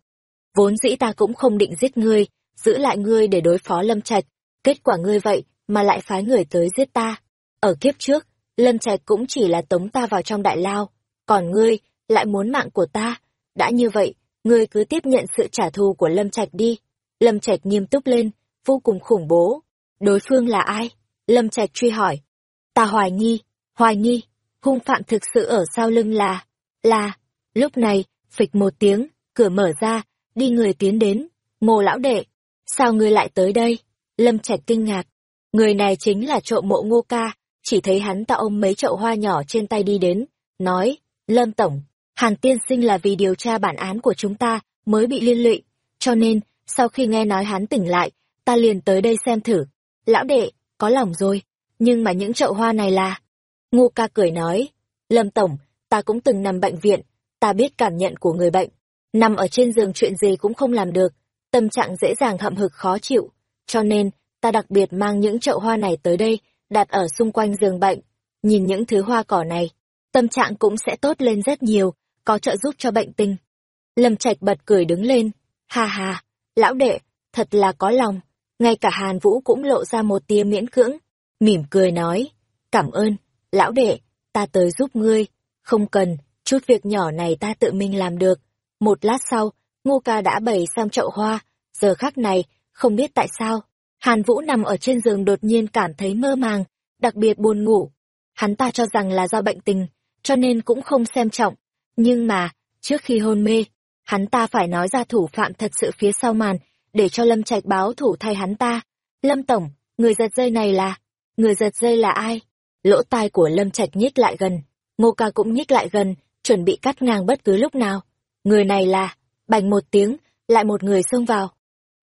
Vốn dĩ ta cũng không định giết ngươi, giữ lại ngươi để đối phó Lâm Trạch, kết quả ngươi vậy mà lại phái người tới giết ta. Ở kiếp trước, Lâm Trạch cũng chỉ là tống ta vào trong đại lao, còn ngươi lại muốn mạng của ta. Đã như vậy, ngươi cứ tiếp nhận sự trả thù của Lâm Trạch đi. Lâm Trạch nghiêm túc lên, vô cùng khủng bố. Đối phương là ai? Lâm Trạch truy hỏi. Ta hoài nghi, hoài nghi, hung phạm thực sự ở sau lưng là, là. Lúc này, phịch một tiếng, cửa mở ra, đi người tiến đến. Ngô lão đệ, sao ngươi lại tới đây? Lâm Trạch kinh ngạc. Người này chính là trộm mộ ngô ca, chỉ thấy hắn ta ôm mấy chậu hoa nhỏ trên tay đi đến, nói, Lâm Tổng, Hàn Tiên Sinh là vì điều tra bản án của chúng ta mới bị liên lụy, cho nên, sau khi nghe nói hắn tỉnh lại, ta liền tới đây xem thử. Lão đệ, có lòng rồi, nhưng mà những chậu hoa này là... Ngô ca cười nói, Lâm Tổng, ta cũng từng nằm bệnh viện, ta biết cảm nhận của người bệnh. Nằm ở trên giường chuyện gì cũng không làm được, tâm trạng dễ dàng hậm hực khó chịu, cho nên, ta đặc biệt mang những chậu hoa này tới đây, đặt ở xung quanh giường bệnh. Nhìn những thứ hoa cỏ này, tâm trạng cũng sẽ tốt lên rất nhiều, có trợ giúp cho bệnh tình. Lâm Trạch bật cười đứng lên, ha ha, lão đệ, thật là có lòng. Ngay cả Hàn Vũ cũng lộ ra một tia miễn cưỡng, mỉm cười nói, cảm ơn, lão đệ, ta tới giúp ngươi, không cần, chút việc nhỏ này ta tự mình làm được. Một lát sau, Ngô Ca đã bày xong chậu hoa, giờ khắc này, không biết tại sao, Hàn Vũ nằm ở trên giường đột nhiên cảm thấy mơ màng, đặc biệt buồn ngủ. Hắn ta cho rằng là do bệnh tình, cho nên cũng không xem trọng. Nhưng mà, trước khi hôn mê, hắn ta phải nói ra thủ phạm thật sự phía sau màn, để cho Lâm Trạch báo thủ thay hắn ta. Lâm Tổng, người giật dây này là... Người giật dây là ai? Lỗ tai của Lâm Trạch nhích lại gần. Ngô ca cũng nhích lại gần, chuẩn bị cắt ngang bất cứ lúc nào. Người này là... Bành một tiếng, lại một người xông vào.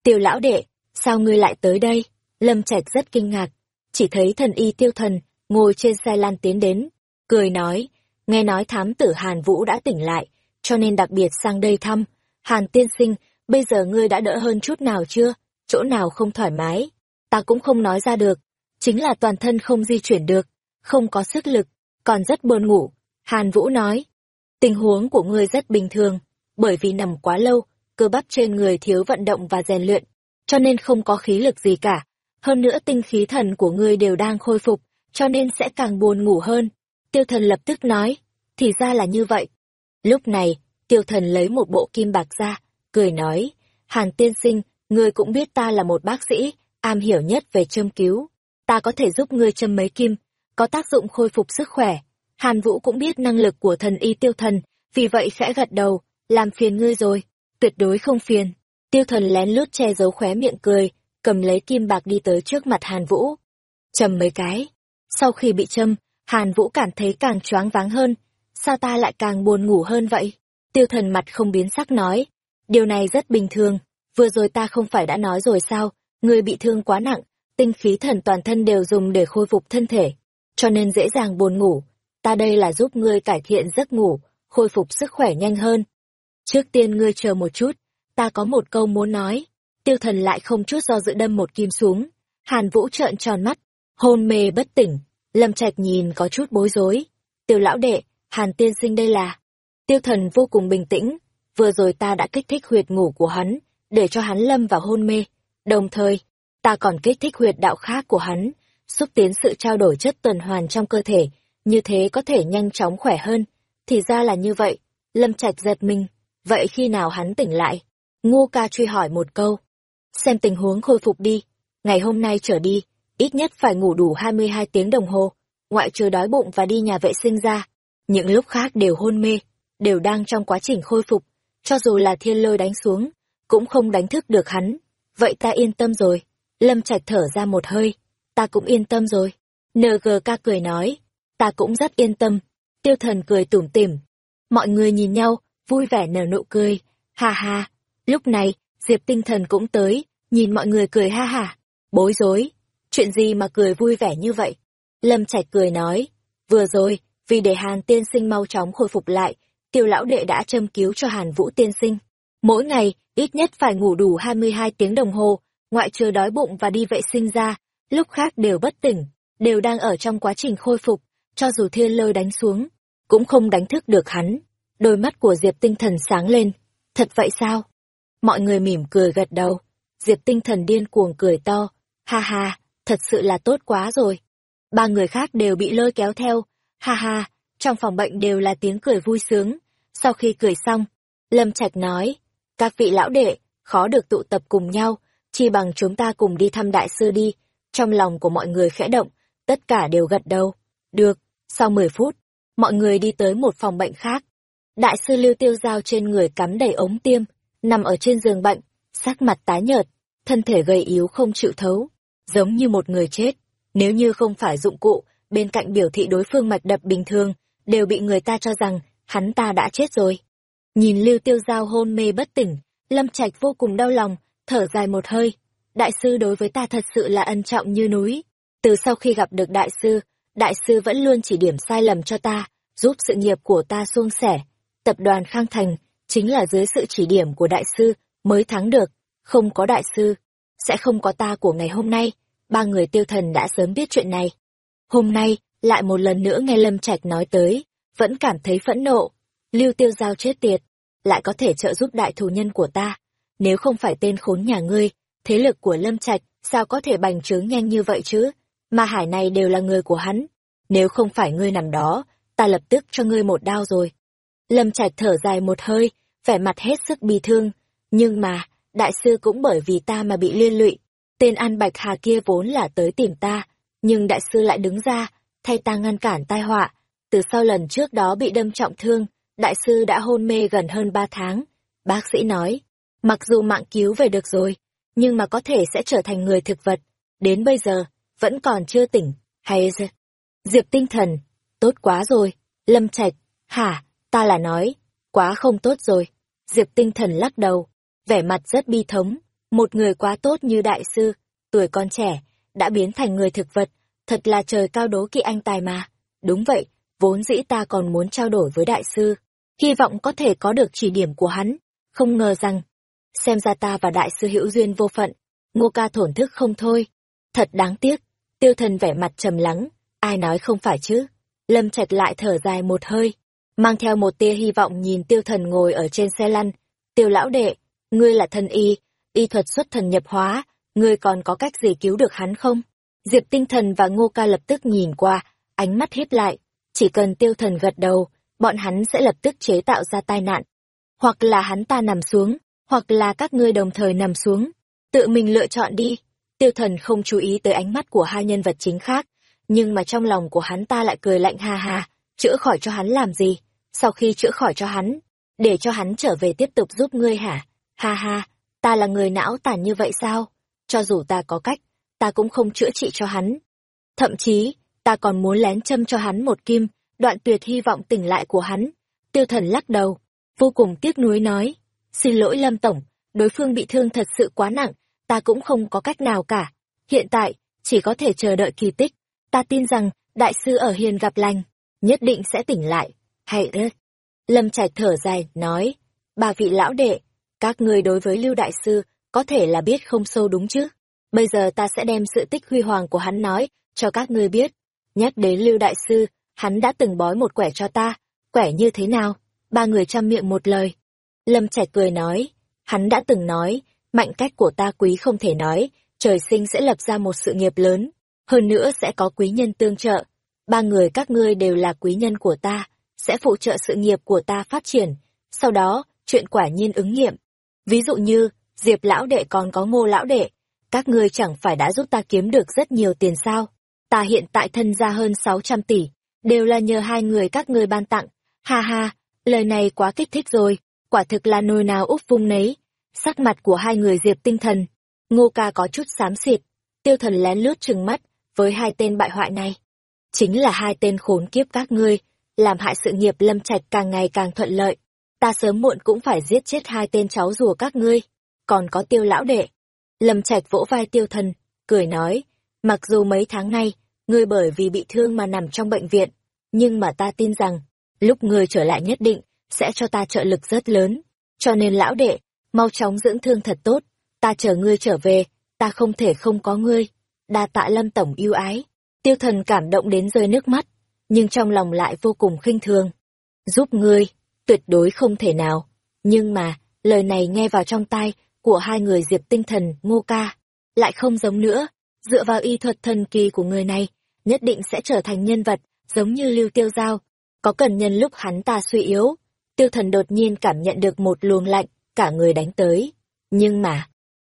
Tiểu lão đệ, sao ngươi lại tới đây? Lâm Trạch rất kinh ngạc, chỉ thấy thần y tiêu thần, ngồi trên xe lan tiến đến, cười nói, nghe nói thám tử Hàn Vũ đã tỉnh lại, cho nên đặc biệt sang đây thăm. Hàn tiên sinh, bây giờ ngươi đã đỡ hơn chút nào chưa? Chỗ nào không thoải mái? Ta cũng không nói ra được. Chính là toàn thân không di chuyển được, không có sức lực, còn rất buồn ngủ. Hàn Vũ nói, tình huống của ngươi rất bình thường, bởi vì nằm quá lâu, cơ bắp trên người thiếu vận động và rèn luyện, cho nên không có khí lực gì cả. Hơn nữa tinh khí thần của ngươi đều đang khôi phục, cho nên sẽ càng buồn ngủ hơn. Tiêu thần lập tức nói, thì ra là như vậy. Lúc này, tiêu thần lấy một bộ kim bạc ra, cười nói, Hàn tiên sinh, ngươi cũng biết ta là một bác sĩ, am hiểu nhất về châm cứu. Ta có thể giúp ngươi châm mấy kim, có tác dụng khôi phục sức khỏe. Hàn Vũ cũng biết năng lực của thần y tiêu thần, vì vậy khẽ gật đầu, làm phiền ngươi rồi, tuyệt đối không phiền. Tiêu thần lén lút che giấu khóe miệng cười, cầm lấy kim bạc đi tới trước mặt Hàn Vũ. Chầm mấy cái. Sau khi bị châm, Hàn Vũ cảm thấy càng choáng váng hơn. Sao ta lại càng buồn ngủ hơn vậy? Tiêu thần mặt không biến sắc nói. Điều này rất bình thường. Vừa rồi ta không phải đã nói rồi sao? Người bị thương quá nặng, tinh khí thần toàn thân đều dùng để khôi phục thân thể. Cho nên dễ dàng buồn ngủ. Ta đây là giúp ngươi cải thiện giấc ngủ, khôi phục sức khỏe nhanh hơn. Trước tiên ngươi chờ một chút, ta có một câu muốn nói. Tiêu thần lại không chút do dự đâm một kim xuống. Hàn Vũ trợn tròn mắt, hôn mê bất tỉnh. Lâm Trạch nhìn có chút bối rối. Tiêu lão đệ, Hàn tiên sinh đây là... Tiêu thần vô cùng bình tĩnh. Vừa rồi ta đã kích thích huyệt ngủ của hắn, để cho hắn lâm vào hôn mê. Đồng thời, ta còn kích thích huyệt đạo khác của hắn, xúc tiến sự trao đổi chất tuần hoàn trong cơ thể, như thế có thể nhanh chóng khỏe hơn. Thì ra là như vậy. Lâm Trạch giật mình. Vậy khi nào hắn tỉnh lại? Ngô ca truy hỏi một câu. Xem tình huống khôi phục đi. Ngày hôm nay trở đi, ít nhất phải ngủ đủ 22 tiếng đồng hồ, ngoại trừ đói bụng và đi nhà vệ sinh ra. Những lúc khác đều hôn mê, đều đang trong quá trình khôi phục. Cho dù là thiên lôi đánh xuống, cũng không đánh thức được hắn. Vậy ta yên tâm rồi. Lâm Trạch thở ra một hơi. Ta cũng yên tâm rồi. NGK cười nói. Ta cũng rất yên tâm. Tiêu thần cười tủm tỉm. Mọi người nhìn nhau, vui vẻ nở nụ cười. Ha ha. Lúc này, Diệp tinh thần cũng tới, nhìn mọi người cười ha ha. Bối rối. Chuyện gì mà cười vui vẻ như vậy? Lâm Trạch cười nói. Vừa rồi, vì để Hàn tiên sinh mau chóng khôi phục lại, tiêu lão đệ đã châm cứu cho Hàn Vũ tiên sinh. Mỗi ngày, ít nhất phải ngủ đủ 22 tiếng đồng hồ, ngoại trừ đói bụng và đi vệ sinh ra, lúc khác đều bất tỉnh, đều đang ở trong quá trình khôi phục, cho dù thiên lôi đánh xuống, cũng không đánh thức được hắn. Đôi mắt của Diệp tinh thần sáng lên. Thật vậy sao? Mọi người mỉm cười gật đầu. Diệp tinh thần điên cuồng cười to. Ha ha, thật sự là tốt quá rồi. Ba người khác đều bị lôi kéo theo. Ha ha, trong phòng bệnh đều là tiếng cười vui sướng. Sau khi cười xong, Lâm Trạch nói, các vị lão đệ, khó được tụ tập cùng nhau, chi bằng chúng ta cùng đi thăm đại sư đi. Trong lòng của mọi người khẽ động, tất cả đều gật đầu. Được, sau 10 phút, mọi người đi tới một phòng bệnh khác. Đại sư Lưu Tiêu Giao trên người cắm đầy ống tiêm, nằm ở trên giường bệnh, sắc mặt tái nhợt, thân thể gầy yếu không chịu thấu, giống như một người chết. Nếu như không phải dụng cụ, bên cạnh biểu thị đối phương mạch đập bình thường, đều bị người ta cho rằng hắn ta đã chết rồi. Nhìn Lưu Tiêu Giao hôn mê bất tỉnh, Lâm Trạch vô cùng đau lòng, thở dài một hơi. Đại sư đối với ta thật sự là ân trọng như núi. Từ sau khi gặp được đại sư, đại sư vẫn luôn chỉ điểm sai lầm cho ta, giúp sự nghiệp của ta suôn sẻ. Tập đoàn Khang Thành chính là dưới sự chỉ điểm của đại sư mới thắng được. Không có đại sư, sẽ không có ta của ngày hôm nay. Ba người tiêu thần đã sớm biết chuyện này. Hôm nay, lại một lần nữa nghe Lâm Trạch nói tới, vẫn cảm thấy phẫn nộ. Lưu tiêu giao chết tiệt, lại có thể trợ giúp đại thù nhân của ta. Nếu không phải tên khốn nhà ngươi, thế lực của Lâm Trạch sao có thể bành trướng nhanh như vậy chứ? Mà hải này đều là người của hắn. Nếu không phải ngươi nằm đó, ta lập tức cho ngươi một đao rồi. Lâm Trạch thở dài một hơi, vẻ mặt hết sức bi thương. Nhưng mà, đại sư cũng bởi vì ta mà bị liên lụy. Tên An Bạch Hà kia vốn là tới tìm ta, nhưng đại sư lại đứng ra, thay ta ngăn cản tai họa. Từ sau lần trước đó bị đâm trọng thương, đại sư đã hôn mê gần hơn ba tháng. Bác sĩ nói, mặc dù mạng cứu về được rồi, nhưng mà có thể sẽ trở thành người thực vật. Đến bây giờ, vẫn còn chưa tỉnh, hay Diệp tinh thần, tốt quá rồi. Lâm Trạch, hả, ta là nói, quá không tốt rồi. Diệp tinh thần lắc đầu, vẻ mặt rất bi thống. Một người quá tốt như đại sư, tuổi con trẻ, đã biến thành người thực vật, thật là trời cao đố kỵ anh tài mà. Đúng vậy, vốn dĩ ta còn muốn trao đổi với đại sư, hy vọng có thể có được chỉ điểm của hắn, không ngờ rằng, xem ra ta và đại sư hữu duyên vô phận, ngô ca thổn thức không thôi. Thật đáng tiếc, tiêu thần vẻ mặt trầm lắng, ai nói không phải chứ. Lâm Trạch lại thở dài một hơi, mang theo một tia hy vọng nhìn tiêu thần ngồi ở trên xe lăn. Tiêu lão đệ, ngươi là thần y, y thuật xuất thần nhập hóa, ngươi còn có cách gì cứu được hắn không? Diệp tinh thần và ngô ca lập tức nhìn qua, ánh mắt hiếp lại. Chỉ cần tiêu thần gật đầu, bọn hắn sẽ lập tức chế tạo ra tai nạn. Hoặc là hắn ta nằm xuống, hoặc là các ngươi đồng thời nằm xuống. Tự mình lựa chọn đi. Tiêu thần không chú ý tới ánh mắt của hai nhân vật chính khác, nhưng mà trong lòng của hắn ta lại cười lạnh ha ha, chữa khỏi cho hắn làm gì? Sau khi chữa khỏi cho hắn, để cho hắn trở về tiếp tục giúp ngươi hả? Ha ha, ta là người não tàn như vậy sao? Cho dù ta có cách, ta cũng không chữa trị cho hắn. Thậm chí, ta còn muốn lén châm cho hắn một kim, đoạn tuyệt hy vọng tỉnh lại của hắn. Tiêu thần lắc đầu, vô cùng tiếc nuối nói, xin lỗi Lâm Tổng, đối phương bị thương thật sự quá nặng, ta cũng không có cách nào cả. Hiện tại, chỉ có thể chờ đợi kỳ tích. Ta tin rằng, đại sư ở hiền gặp lành, nhất định sẽ tỉnh lại. Hay ớt. Lâm Trạch thở dài, nói, bà vị lão đệ, các ngươi đối với Lưu Đại Sư có thể là biết không sâu đúng chứ. Bây giờ ta sẽ đem sự tích huy hoàng của hắn nói, cho các ngươi biết. Nhắc đến Lưu Đại Sư, hắn đã từng bói một quẻ cho ta, quẻ như thế nào? Ba người chăm miệng một lời. Lâm Trạch cười nói, hắn đã từng nói, mạnh cách của ta quý không thể nói, trời sinh sẽ lập ra một sự nghiệp lớn, hơn nữa sẽ có quý nhân tương trợ. Ba người các ngươi đều là quý nhân của ta, sẽ phụ trợ sự nghiệp của ta phát triển. Sau đó, chuyện quả nhiên ứng nghiệm. Ví dụ như, Diệp lão đệ còn có ngô lão đệ, các ngươi chẳng phải đã giúp ta kiếm được rất nhiều tiền sao? Ta hiện tại thân ra hơn 600 tỷ, đều là nhờ hai người các ngươi ban tặng. Ha ha, lời này quá kích thích rồi, quả thực là nồi nào úp vung nấy. Sắc mặt của hai người diệp tinh thần, ngô ca có chút xám xịt, tiêu thần lén lướt trừng mắt với hai tên bại hoại này. Chính là hai tên khốn kiếp các ngươi, làm hại sự nghiệp lâm trạch càng ngày càng thuận lợi. Ta sớm muộn cũng phải giết chết hai tên cháu rùa các ngươi, còn có tiêu lão đệ. Lâm trạch vỗ vai tiêu thần, cười nói, mặc dù mấy tháng nay, ngươi bởi vì bị thương mà nằm trong bệnh viện, nhưng mà ta tin rằng, lúc ngươi trở lại nhất định, sẽ cho ta trợ lực rất lớn. Cho nên lão đệ, mau chóng dưỡng thương thật tốt, ta chờ ngươi trở về, ta không thể không có ngươi. Đa tạ lâm tổng yêu ái. Tiêu thần cảm động đến rơi nước mắt, nhưng trong lòng lại vô cùng khinh thường. Giúp ngươi, tuyệt đối không thể nào. Nhưng mà, lời này nghe vào trong tai của hai người diệp tinh thần, ngô ca, lại không giống nữa. Dựa vào y thuật thần kỳ của người này, nhất định sẽ trở thành nhân vật, giống như lưu tiêu giao. Có cần nhân lúc hắn ta suy yếu, tiêu thần đột nhiên cảm nhận được một luồng lạnh, cả người đánh tới. Nhưng mà,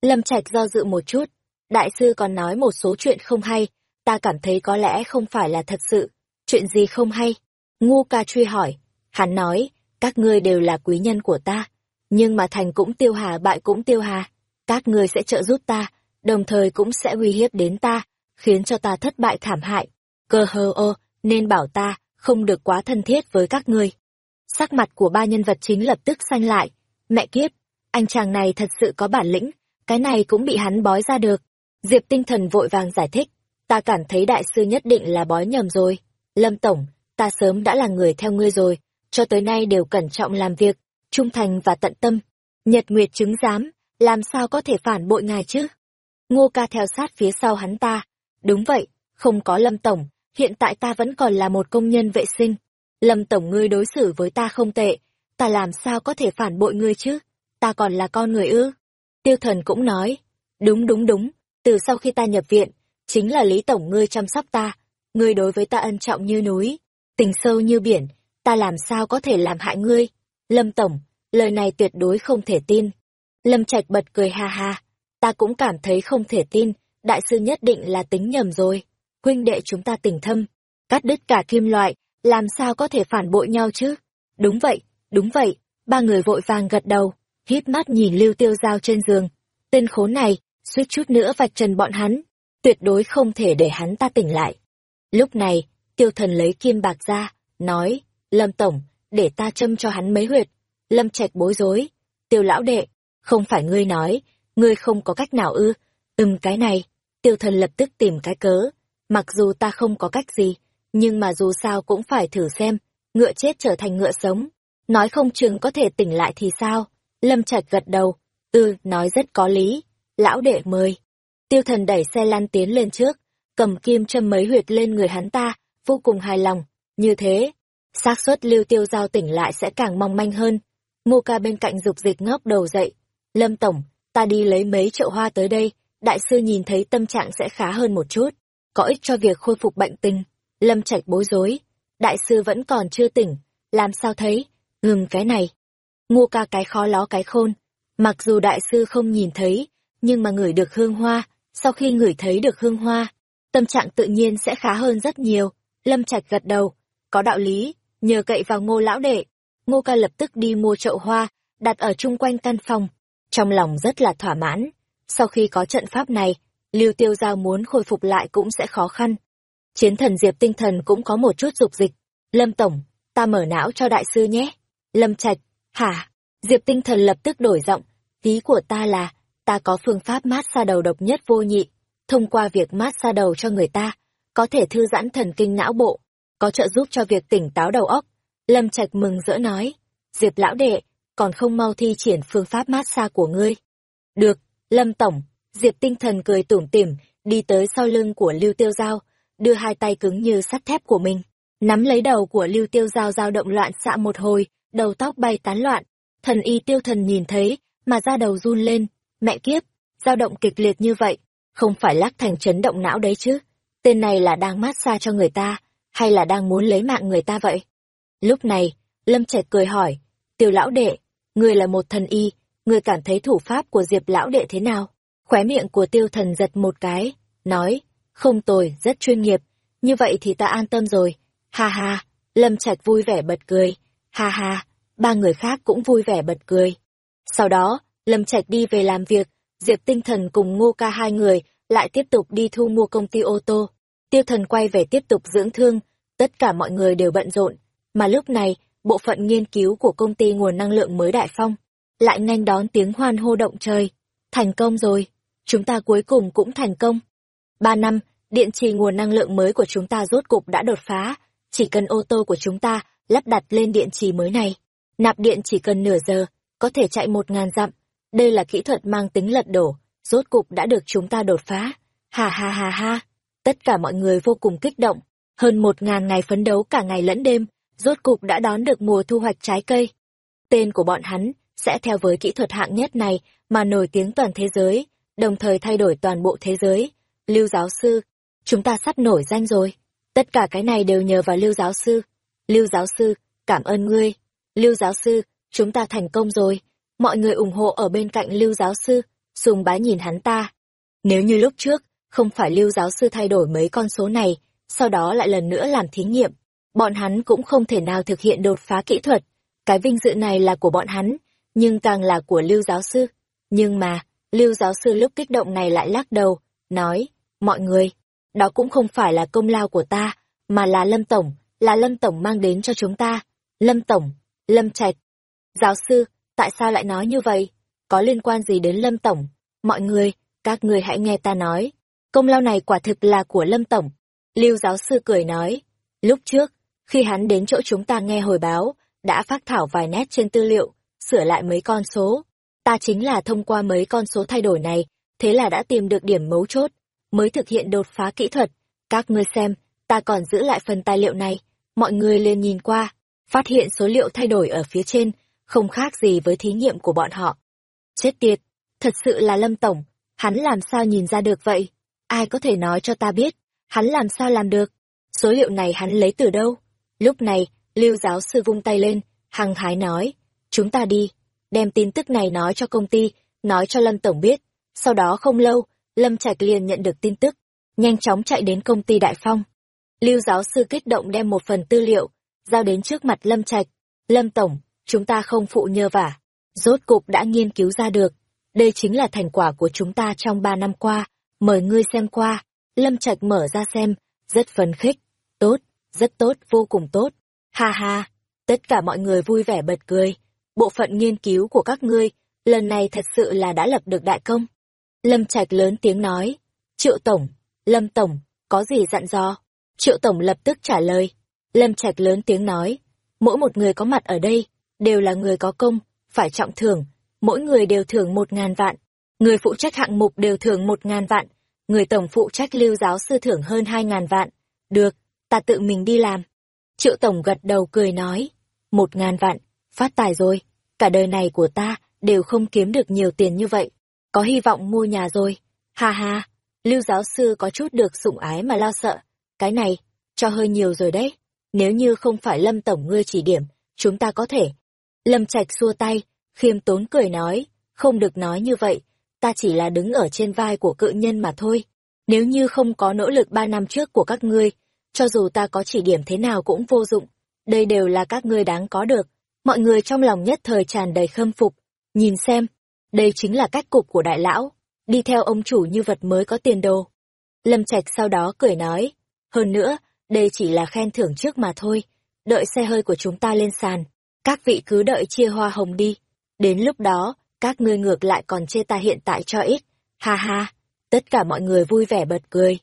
Lâm Trạch do dự một chút, đại sư còn nói một số chuyện không hay, ta cảm thấy có lẽ không phải là thật sự. Chuyện gì không hay? Ngu ca truy hỏi. Hắn nói, các ngươi đều là quý nhân của ta, nhưng mà thành cũng tiêu hà bại cũng tiêu hà. Các ngươi sẽ trợ giúp ta, đồng thời cũng sẽ uy hiếp đến ta, khiến cho ta thất bại thảm hại. Cơ hơ ô, nên bảo ta, không được quá thân thiết với các ngươi. Sắc mặt của ba nhân vật chính lập tức xanh lại. Mẹ kiếp, anh chàng này thật sự có bản lĩnh, cái này cũng bị hắn bói ra được. Diệp tinh thần vội vàng giải thích, ta cảm thấy đại sư nhất định là bói nhầm rồi. Lâm Tổng, ta sớm đã là người theo ngươi rồi, cho tới nay đều cẩn trọng làm việc, trung thành và tận tâm. Nhật Nguyệt chứng giám, làm sao có thể phản bội ngài chứ? Ngô ca theo sát phía sau hắn ta. Đúng vậy, không có Lâm Tổng, hiện tại ta vẫn còn là một công nhân vệ sinh. Lâm Tổng ngươi đối xử với ta không tệ, ta làm sao có thể phản bội ngươi chứ? Ta còn là con người ư? Tiêu thần cũng nói, đúng đúng đúng, từ sau khi ta nhập viện, chính là Lý Tổng ngươi chăm sóc ta, ngươi đối với ta ân trọng như núi, tình sâu như biển, ta làm sao có thể làm hại ngươi? Lâm Tổng, lời này tuyệt đối không thể tin. Lâm Trạch bật cười ha ha, ta cũng cảm thấy không thể tin, đại sư nhất định là tính nhầm rồi. Huynh đệ chúng ta tình thâm, cắt đứt cả kim loại, làm sao có thể phản bội nhau chứ? Đúng vậy, đúng vậy, ba người vội vàng gật đầu, hít mắt nhìn lưu tiêu giao trên giường. Tên khốn này, suýt chút nữa vạch trần bọn hắn, tuyệt đối không thể để hắn ta tỉnh lại. Lúc này, tiêu thần lấy kim bạc ra, nói, Lâm Tổng, để ta châm cho hắn mấy huyệt. Lâm Trạch bối rối, tiêu lão đệ, không phải ngươi nói, ngươi không có cách nào ư, ừm cái này, tiêu thần lập tức tìm cái cớ, mặc dù ta không có cách gì, nhưng mà dù sao cũng phải thử xem, ngựa chết trở thành ngựa sống, nói không chừng có thể tỉnh lại thì sao, Lâm Trạch gật đầu, ừ, nói rất có lý, lão đệ mời. Tiêu thần đẩy xe lăn tiến lên trước, cầm kim châm mấy huyệt lên người hắn ta, vô cùng hài lòng. Như thế, xác suất lưu tiêu giao tỉnh lại sẽ càng mong manh hơn. Ngô ca bên cạnh dục dịch ngóc đầu dậy. Lâm Tổng, ta đi lấy mấy chậu hoa tới đây, đại sư nhìn thấy tâm trạng sẽ khá hơn một chút, có ích cho việc khôi phục bệnh tình. Lâm Trạch bối rối, đại sư vẫn còn chưa tỉnh, làm sao thấy, ngừng cái này. Ngô ca cái khó ló cái khôn, mặc dù đại sư không nhìn thấy, nhưng mà ngửi được hương hoa, sau khi ngửi thấy được hương hoa, tâm trạng tự nhiên sẽ khá hơn rất nhiều. Lâm Trạch gật đầu, có đạo lý, nhờ cậy vào ngô lão đệ. Ngô ca lập tức đi mua chậu hoa, đặt ở chung quanh căn phòng. Trong lòng rất là thỏa mãn. Sau khi có trận pháp này, Lưu Tiêu Giao muốn khôi phục lại cũng sẽ khó khăn. Chiến thần Diệp tinh thần cũng có một chút dục dịch. Lâm Tổng, ta mở não cho đại sư nhé. Lâm Trạch, hả? Diệp tinh thần lập tức đổi giọng. Ý của ta là, ta có phương pháp mát xa đầu độc nhất vô nhị. Thông qua việc mát xa đầu cho người ta, có thể thư giãn thần kinh não bộ, có trợ giúp cho việc tỉnh táo đầu óc. Lâm Trạch mừng rỡ nói, Diệp lão đệ, còn không mau thi triển phương pháp mát xa của ngươi. Được, Lâm Tổng, Diệp tinh thần cười tủm tỉm, đi tới sau lưng của Lưu Tiêu Giao, đưa hai tay cứng như sắt thép của mình, nắm lấy đầu của Lưu Tiêu Giao dao động loạn xạ một hồi, đầu tóc bay tán loạn. Thần y tiêu thần nhìn thấy, mà ra đầu run lên, mẹ kiếp, dao động kịch liệt như vậy, không phải lắc thành chấn động não đấy chứ. Tên này là đang mát xa cho người ta, hay là đang muốn lấy mạng người ta vậy? Lúc này, Lâm Trạch cười hỏi, tiêu lão đệ, người là một thần y, người cảm thấy thủ pháp của Diệp lão đệ thế nào? Khóe miệng của tiêu thần giật một cái, nói, không tồi, rất chuyên nghiệp, như vậy thì ta an tâm rồi. Ha ha, Lâm Trạch vui vẻ bật cười, ha ha, ba người khác cũng vui vẻ bật cười. Sau đó, Lâm Trạch đi về làm việc, Diệp Tinh Thần cùng Ngô Ca hai người lại tiếp tục đi thu mua công ty ô tô. Tiêu Thần quay về tiếp tục dưỡng thương, tất cả mọi người đều bận rộn, mà lúc này, bộ phận nghiên cứu của công ty nguồn năng lượng mới Đại Phong lại nhanh đón tiếng hoan hô động trời. Thành công rồi, chúng ta cuối cùng cũng thành công. Ba năm, điện trì nguồn năng lượng mới của chúng ta rốt cục đã đột phá, chỉ cần ô tô của chúng ta lắp đặt lên điện trì mới này. Nạp điện chỉ cần nửa giờ, có thể chạy một ngàn dặm. Đây là kỹ thuật mang tính lật đổ, rốt cục đã được chúng ta đột phá. Ha ha ha ha. Tất cả mọi người vô cùng kích động. Hơn một ngàn ngày phấn đấu cả ngày lẫn đêm, rốt cục đã đón được mùa thu hoạch trái cây. Tên của bọn hắn sẽ theo với kỹ thuật hạng nhất này mà nổi tiếng toàn thế giới, đồng thời thay đổi toàn bộ thế giới. Lưu giáo sư, chúng ta sắp nổi danh rồi. Tất cả cái này đều nhờ vào Lưu giáo sư. Lưu giáo sư, cảm ơn ngươi. Lưu giáo sư, chúng ta thành công rồi. Mọi người ủng hộ ở bên cạnh Lưu giáo sư, sùng bái nhìn hắn ta. Nếu như lúc trước, không phải Lưu giáo sư thay đổi mấy con số này, sau đó lại lần nữa làm thí nghiệm, bọn hắn cũng không thể nào thực hiện đột phá kỹ thuật. Cái vinh dự này là của bọn hắn, nhưng càng là của Lưu giáo sư. Nhưng mà, Lưu giáo sư lúc kích động này lại lắc đầu, nói, mọi người, đó cũng không phải là công lao của ta, mà là Lâm Tổng, là Lâm Tổng mang đến cho chúng ta. Lâm Tổng, Lâm Trạch. Giáo sư, tại sao lại nói như vậy? Có liên quan gì đến Lâm Tổng? Mọi người, các người hãy nghe ta nói. Công lao này quả thực là của Lâm Tổng. Lưu giáo sư cười nói. Lúc trước, khi hắn đến chỗ chúng ta nghe hồi báo, đã phát thảo vài nét trên tư liệu, sửa lại mấy con số. Ta chính là thông qua mấy con số thay đổi này, thế là đã tìm được điểm mấu chốt, mới thực hiện đột phá kỹ thuật. Các ngươi xem, ta còn giữ lại phần tài liệu này. Mọi người lên nhìn qua, phát hiện số liệu thay đổi ở phía trên, không khác gì với thí nghiệm của bọn họ. Chết tiệt, thật sự là Lâm Tổng, hắn làm sao nhìn ra được vậy? Ai có thể nói cho ta biết, hắn làm sao làm được? Số liệu này hắn lấy từ đâu? Lúc này, Lưu giáo sư vung tay lên, hăng hái nói, chúng ta đi, đem tin tức này nói cho công ty, nói cho Lâm Tổng biết. Sau đó không lâu, Lâm Trạch liền nhận được tin tức, nhanh chóng chạy đến công ty Đại Phong. Lưu giáo sư kích động đem một phần tư liệu, giao đến trước mặt Lâm Trạch. Lâm Tổng, chúng ta không phụ nhờ vả. Rốt cục đã nghiên cứu ra được. Đây chính là thành quả của chúng ta trong ba năm qua. Mời ngươi xem qua. Lâm Trạch mở ra xem, rất phấn khích. Tốt, rất tốt, vô cùng tốt. Ha ha, tất cả mọi người vui vẻ bật cười. Bộ phận nghiên cứu của các ngươi, lần này thật sự là đã lập được đại công. Lâm Trạch lớn tiếng nói. Triệu Tổng, Lâm Tổng, có gì dặn dò? Triệu Tổng lập tức trả lời. Lâm Trạch lớn tiếng nói. Mỗi một người có mặt ở đây, đều là người có công, phải trọng thưởng. Mỗi người đều thưởng một ngàn vạn. Người phụ trách hạng mục đều thưởng một ngàn vạn. Người tổng phụ trách lưu giáo sư thưởng hơn hai ngàn vạn. Được, ta tự mình đi làm. Triệu Tổng gật đầu cười nói. Một ngàn vạn, phát tài rồi. Cả đời này của ta đều không kiếm được nhiều tiền như vậy. Có hy vọng mua nhà rồi. Ha ha, lưu giáo sư có chút được sủng ái mà lo sợ. Cái này, cho hơi nhiều rồi đấy. Nếu như không phải Lâm Tổng ngươi chỉ điểm, chúng ta có thể. Lâm Trạch xua tay, khiêm tốn cười nói, không được nói như vậy, ta chỉ là đứng ở trên vai của cự nhân mà thôi. Nếu như không có nỗ lực ba năm trước của các ngươi, cho dù ta có chỉ điểm thế nào cũng vô dụng. Đây đều là các ngươi đáng có được. Mọi người trong lòng nhất thời tràn đầy khâm phục. Nhìn xem, đây chính là cách cục của đại lão, đi theo ông chủ như vật mới có tiền đồ. Lâm Trạch sau đó cười nói, Hơn nữa, đây chỉ là khen thưởng trước mà thôi. Đợi xe hơi của chúng ta lên sàn. Các vị cứ đợi chia hoa hồng đi. Đến lúc đó, các ngươi ngược lại còn chê ta hiện tại cho ít. Ha ha, tất cả mọi người vui vẻ bật cười.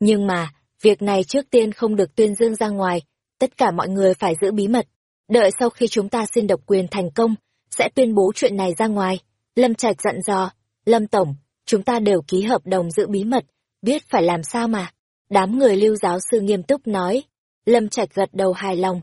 Nhưng mà, việc này trước tiên không được tuyên dương ra ngoài, tất cả mọi người phải giữ bí mật. Đợi sau khi chúng ta xin độc quyền thành công, sẽ tuyên bố chuyện này ra ngoài. Lâm Trạch dặn dò, Lâm Tổng, chúng ta đều ký hợp đồng giữ bí mật, biết phải làm sao mà. Đám người lưu giáo sư nghiêm túc nói. Lâm Trạch gật đầu hài lòng.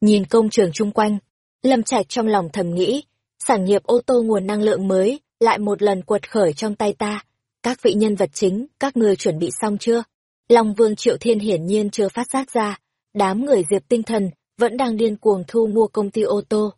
Nhìn công trường chung quanh, Lâm Trạch trong lòng thầm nghĩ, sản nghiệp ô tô nguồn năng lượng mới lại một lần quật khởi trong tay ta. Các vị nhân vật chính, các người chuẩn bị xong chưa? Long Vương Triệu Thiên hiển nhiên chưa phát giác ra, đám người Diệp Tinh Thần vẫn đang điên cuồng thu mua công ty ô tô.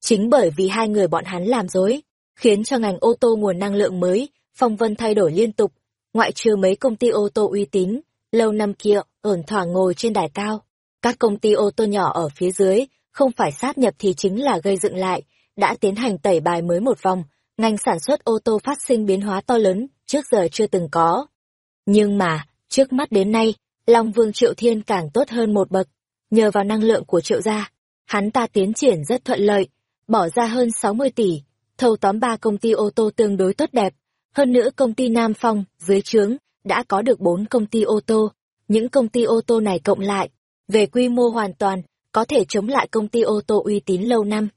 Chính bởi vì hai người bọn hắn làm dối, khiến cho ngành ô tô nguồn năng lượng mới, phong vân thay đổi liên tục, ngoại trừ mấy công ty ô tô uy tín, lâu năm kia ổn thỏa ngồi trên đài cao. Các công ty ô tô nhỏ ở phía dưới, không phải sát nhập thì chính là gây dựng lại, đã tiến hành tẩy bài mới một vòng, ngành sản xuất ô tô phát sinh biến hóa to lớn, trước giờ chưa từng có. Nhưng mà, trước mắt đến nay, Long Vương Triệu Thiên càng tốt hơn một bậc. Nhờ vào năng lượng của Triệu gia, hắn ta tiến triển rất thuận lợi, bỏ ra hơn 60 tỷ, thâu tóm ba công ty ô tô tương đối tốt đẹp. Hơn nữa công ty Nam Phong, dưới trướng, đã có được bốn công ty ô tô. Những công ty ô tô này cộng lại, về quy mô hoàn toàn, có thể chống lại công ty ô tô uy tín lâu năm.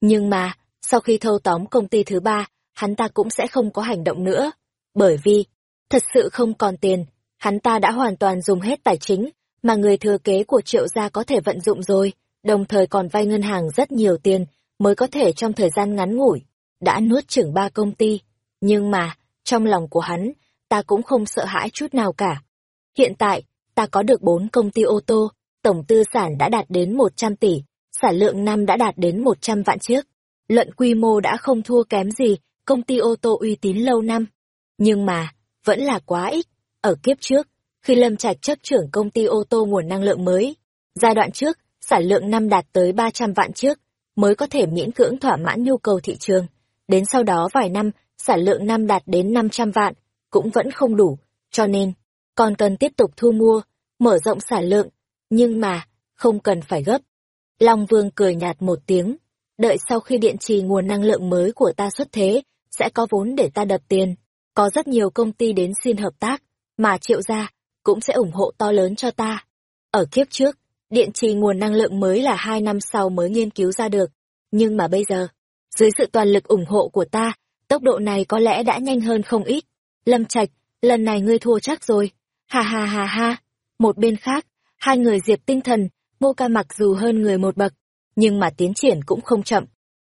Nhưng mà, sau khi thâu tóm công ty thứ ba, hắn ta cũng sẽ không có hành động nữa. Bởi vì, thật sự không còn tiền, hắn ta đã hoàn toàn dùng hết tài chính, mà người thừa kế của triệu gia có thể vận dụng rồi, đồng thời còn vay ngân hàng rất nhiều tiền, mới có thể trong thời gian ngắn ngủi, đã nuốt chửng ba công ty. Nhưng mà, trong lòng của hắn, ta cũng không sợ hãi chút nào cả. Hiện tại, ta có được bốn công ty ô tô, tổng tư sản đã đạt đến 100 tỷ, sản lượng năm đã đạt đến 100 vạn chiếc. Luận quy mô đã không thua kém gì công ty ô tô uy tín lâu năm. Nhưng mà, vẫn là quá ít. Ở kiếp trước, khi Lâm Trạch chấp trưởng công ty ô tô nguồn năng lượng mới, giai đoạn trước, sản lượng năm đạt tới 300 vạn chiếc, mới có thể miễn cưỡng thỏa mãn nhu cầu thị trường. Đến sau đó vài năm, sản lượng năm đạt đến 500 vạn, cũng vẫn không đủ, cho nên, còn cần tiếp tục thu mua, mở rộng sản lượng, nhưng mà, không cần phải gấp. Long Vương cười nhạt một tiếng, đợi sau khi điện trì nguồn năng lượng mới của ta xuất thế, sẽ có vốn để ta đập tiền. Có rất nhiều công ty đến xin hợp tác, mà triệu gia cũng sẽ ủng hộ to lớn cho ta. Ở kiếp trước, điện trì nguồn năng lượng mới là hai năm sau mới nghiên cứu ra được, nhưng mà bây giờ, dưới sự toàn lực ủng hộ của ta, tốc độ này có lẽ đã nhanh hơn không ít. Lâm Trạch, lần này ngươi thua chắc rồi. Ha ha ha ha. Một bên khác, hai người diệp tinh thần, ngô ca mặc dù hơn người một bậc, nhưng mà tiến triển cũng không chậm.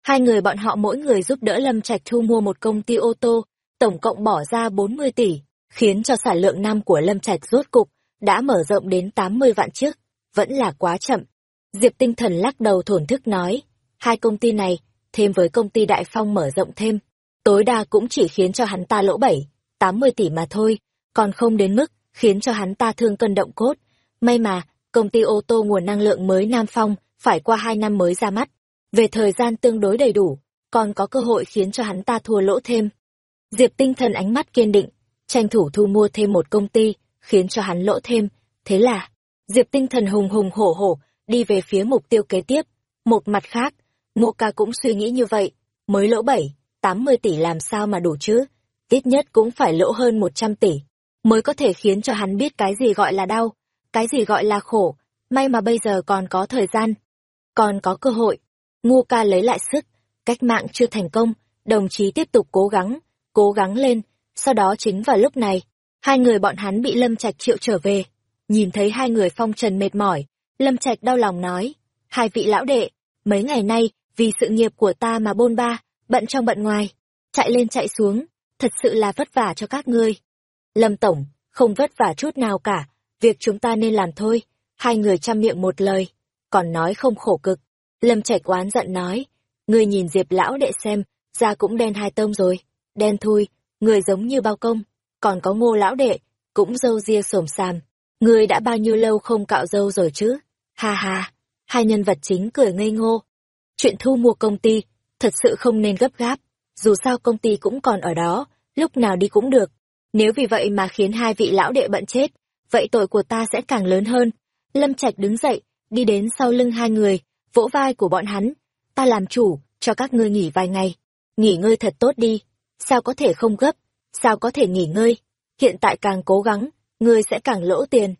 Hai người bọn họ mỗi người giúp đỡ Lâm Trạch thu mua một công ty ô tô, tổng cộng bỏ ra 40 tỷ, khiến cho sản lượng năm của Lâm Trạch rốt cục đã mở rộng đến 80 vạn chiếc, vẫn là quá chậm. Diệp Tinh Thần lắc đầu thổn thức nói, hai công ty này, thêm với công ty Đại Phong mở rộng thêm, tối đa cũng chỉ khiến cho hắn ta lỗ 7, 80 tỷ mà thôi, còn không đến mức khiến cho hắn ta thương cân động cốt. May mà, công ty ô tô nguồn năng lượng mới Nam Phong phải qua hai năm mới ra mắt, về thời gian tương đối đầy đủ, còn có cơ hội khiến cho hắn ta thua lỗ thêm. Diệp tinh thần ánh mắt kiên định, tranh thủ thu mua thêm một công ty, khiến cho hắn lỗ thêm, thế là, Diệp tinh thần hùng hùng hổ hổ, đi về phía mục tiêu kế tiếp. Một mặt khác, Ngô ca cũng suy nghĩ như vậy, mới lỗ bảy, tám mươi tỷ làm sao mà đủ chứ, ít nhất cũng phải lỗ hơn một trăm tỷ, mới có thể khiến cho hắn biết cái gì gọi là đau, cái gì gọi là khổ, may mà bây giờ còn có thời gian, còn có cơ hội. Ngô ca lấy lại sức, cách mạng chưa thành công, đồng chí tiếp tục cố gắng, cố gắng lên, sau đó chính vào lúc này, hai người bọn hắn bị Lâm Trạch triệu trở về. Nhìn thấy hai người phong trần mệt mỏi, Lâm Trạch đau lòng nói, hai vị lão đệ, mấy ngày nay, vì sự nghiệp của ta mà bôn ba, bận trong bận ngoài, chạy lên chạy xuống, thật sự là vất vả cho các ngươi. Lâm Tổng, không vất vả chút nào cả, việc chúng ta nên làm thôi, hai người chăm miệng một lời còn nói không khổ cực. Lâm Trạch oán giận nói, ngươi nhìn Diệp lão đệ xem, da cũng đen hai tông rồi, đen thui, người giống như bao công, còn có ngô lão đệ, cũng dâu ria sồm sàm, ngươi đã bao nhiêu lâu không cạo dâu rồi chứ? Ha ha, hai nhân vật chính cười ngây ngô. Chuyện thu mua công ty, thật sự không nên gấp gáp, dù sao công ty cũng còn ở đó, lúc nào đi cũng được. Nếu vì vậy mà khiến hai vị lão đệ bận chết, vậy tội của ta sẽ càng lớn hơn. Lâm Trạch đứng dậy, đi đến sau lưng hai người, vỗ vai của bọn hắn. Ta làm chủ, cho các ngươi nghỉ vài ngày. Nghỉ ngơi thật tốt đi. Sao có thể không gấp? Sao có thể nghỉ ngơi? Hiện tại càng cố gắng, ngươi sẽ càng lỗ tiền.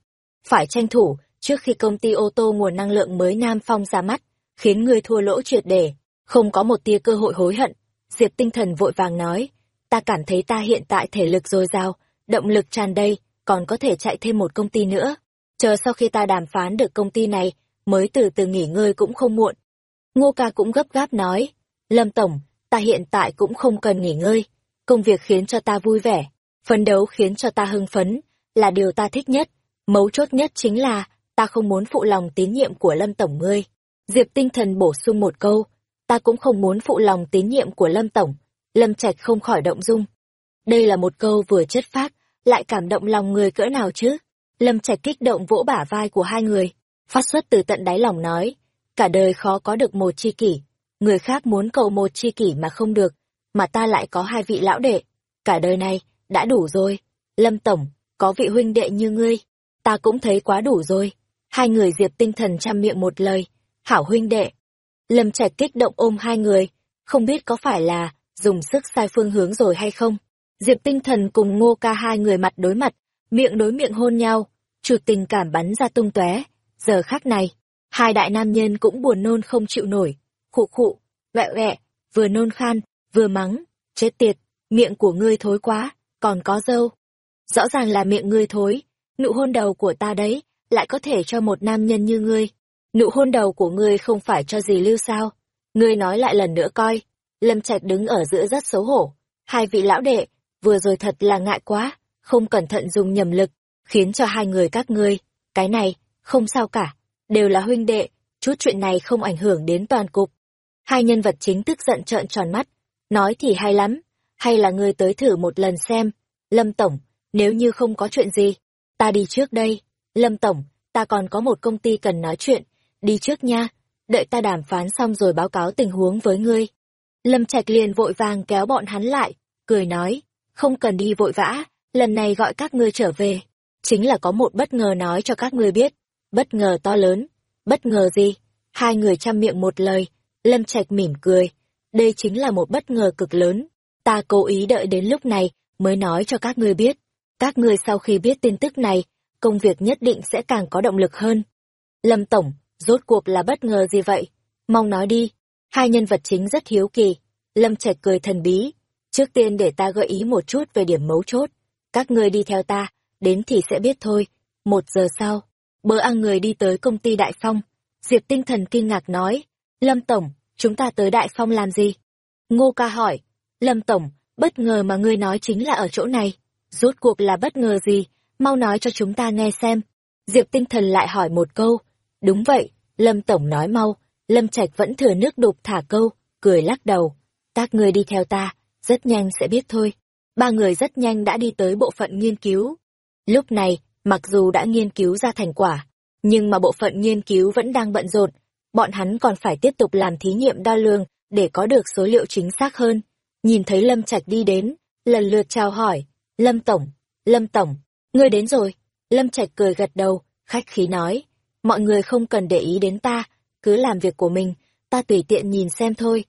Phải tranh thủ, trước khi công ty ô tô nguồn năng lượng mới Nam Phong ra mắt, khiến ngươi thua lỗ triệt để, không có một tia cơ hội hối hận. Diệp tinh thần vội vàng nói, ta cảm thấy ta hiện tại thể lực dồi dào, động lực tràn đầy, còn có thể chạy thêm một công ty nữa. Chờ sau khi ta đàm phán được công ty này, mới từ từ nghỉ ngơi cũng không muộn. Ngô ca cũng gấp gáp nói, Lâm Tổng, ta hiện tại cũng không cần nghỉ ngơi, công việc khiến cho ta vui vẻ, phấn đấu khiến cho ta hưng phấn, là điều ta thích nhất, mấu chốt nhất chính là, ta không muốn phụ lòng tín nhiệm của Lâm Tổng ngươi. Diệp tinh thần bổ sung một câu, ta cũng không muốn phụ lòng tín nhiệm của Lâm Tổng, Lâm Trạch không khỏi động dung. Đây là một câu vừa chất phác, lại cảm động lòng người cỡ nào chứ? Lâm Trạch kích động vỗ bả vai của hai người, phát xuất từ tận đáy lòng nói, cả đời khó có được một chi kỷ, người khác muốn cầu một chi kỷ mà không được, mà ta lại có hai vị lão đệ, cả đời này, đã đủ rồi. Lâm Tổng, có vị huynh đệ như ngươi, ta cũng thấy quá đủ rồi. Hai người diệp tinh thần chăm miệng một lời, hảo huynh đệ. Lâm Trạch kích động ôm hai người, không biết có phải là dùng sức sai phương hướng rồi hay không. Diệp tinh thần cùng ngô ca hai người mặt đối mặt, miệng đối miệng hôn nhau, chuột tình cảm bắn ra tung tóe. Giờ khắc này, hai đại nam nhân cũng buồn nôn không chịu nổi, khụ khụ, vẹ vẹ, vừa nôn khan, vừa mắng, chết tiệt, miệng của ngươi thối quá, còn có dâu. Rõ ràng là miệng ngươi thối, nụ hôn đầu của ta đấy, lại có thể cho một nam nhân như ngươi. Nụ hôn đầu của ngươi không phải cho gì lưu sao? Ngươi nói lại lần nữa coi. Lâm Trạch đứng ở giữa rất xấu hổ. Hai vị lão đệ, vừa rồi thật là ngại quá, không cẩn thận dùng nhầm lực, khiến cho hai người các ngươi, cái này, không sao cả, đều là huynh đệ, chút chuyện này không ảnh hưởng đến toàn cục. Hai nhân vật chính tức giận trợn tròn mắt, nói thì hay lắm, hay là ngươi tới thử một lần xem, Lâm Tổng, nếu như không có chuyện gì, ta đi trước đây, Lâm Tổng, ta còn có một công ty cần nói chuyện, đi trước nha, đợi ta đàm phán xong rồi báo cáo tình huống với ngươi. Lâm Trạch liền vội vàng kéo bọn hắn lại, cười nói, không cần đi vội vã, lần này gọi các ngươi trở về, chính là có một bất ngờ nói cho các ngươi biết, bất ngờ to lớn, bất ngờ gì? Hai người chăm miệng một lời, Lâm Trạch mỉm cười, đây chính là một bất ngờ cực lớn, ta cố ý đợi đến lúc này mới nói cho các ngươi biết, các ngươi sau khi biết tin tức này, công việc nhất định sẽ càng có động lực hơn. Lâm Tổng, rốt cuộc là bất ngờ gì vậy? Mong nói đi. Hai nhân vật chính rất hiếu kỳ. Lâm Trạch cười thần bí. Trước tiên để ta gợi ý một chút về điểm mấu chốt. Các ngươi đi theo ta, đến thì sẽ biết thôi. Một giờ sau, bữa ăn người đi tới công ty Đại Phong. Diệp tinh thần kinh ngạc nói. Lâm Tổng, chúng ta tới Đại Phong làm gì? Ngô ca hỏi. Lâm Tổng, bất ngờ mà ngươi nói chính là ở chỗ này. Rốt cuộc là bất ngờ gì? Mau nói cho chúng ta nghe xem. Diệp tinh thần lại hỏi một câu. Đúng vậy, Lâm Tổng nói mau. Lâm Trạch vẫn thừa nước đục thả câu, cười lắc đầu. Các ngươi đi theo ta, rất nhanh sẽ biết thôi. Ba người rất nhanh đã đi tới bộ phận nghiên cứu. Lúc này, mặc dù đã nghiên cứu ra thành quả, nhưng mà bộ phận nghiên cứu vẫn đang bận rộn. Bọn hắn còn phải tiếp tục làm thí nghiệm đo lường để có được số liệu chính xác hơn. Nhìn thấy Lâm Trạch đi đến, lần lượt chào hỏi. Lâm Tổng, Lâm Tổng, ngươi đến rồi. Lâm Trạch cười gật đầu, khách khí nói. Mọi người không cần để ý đến ta, cứ làm việc của mình, ta tùy tiện nhìn xem thôi.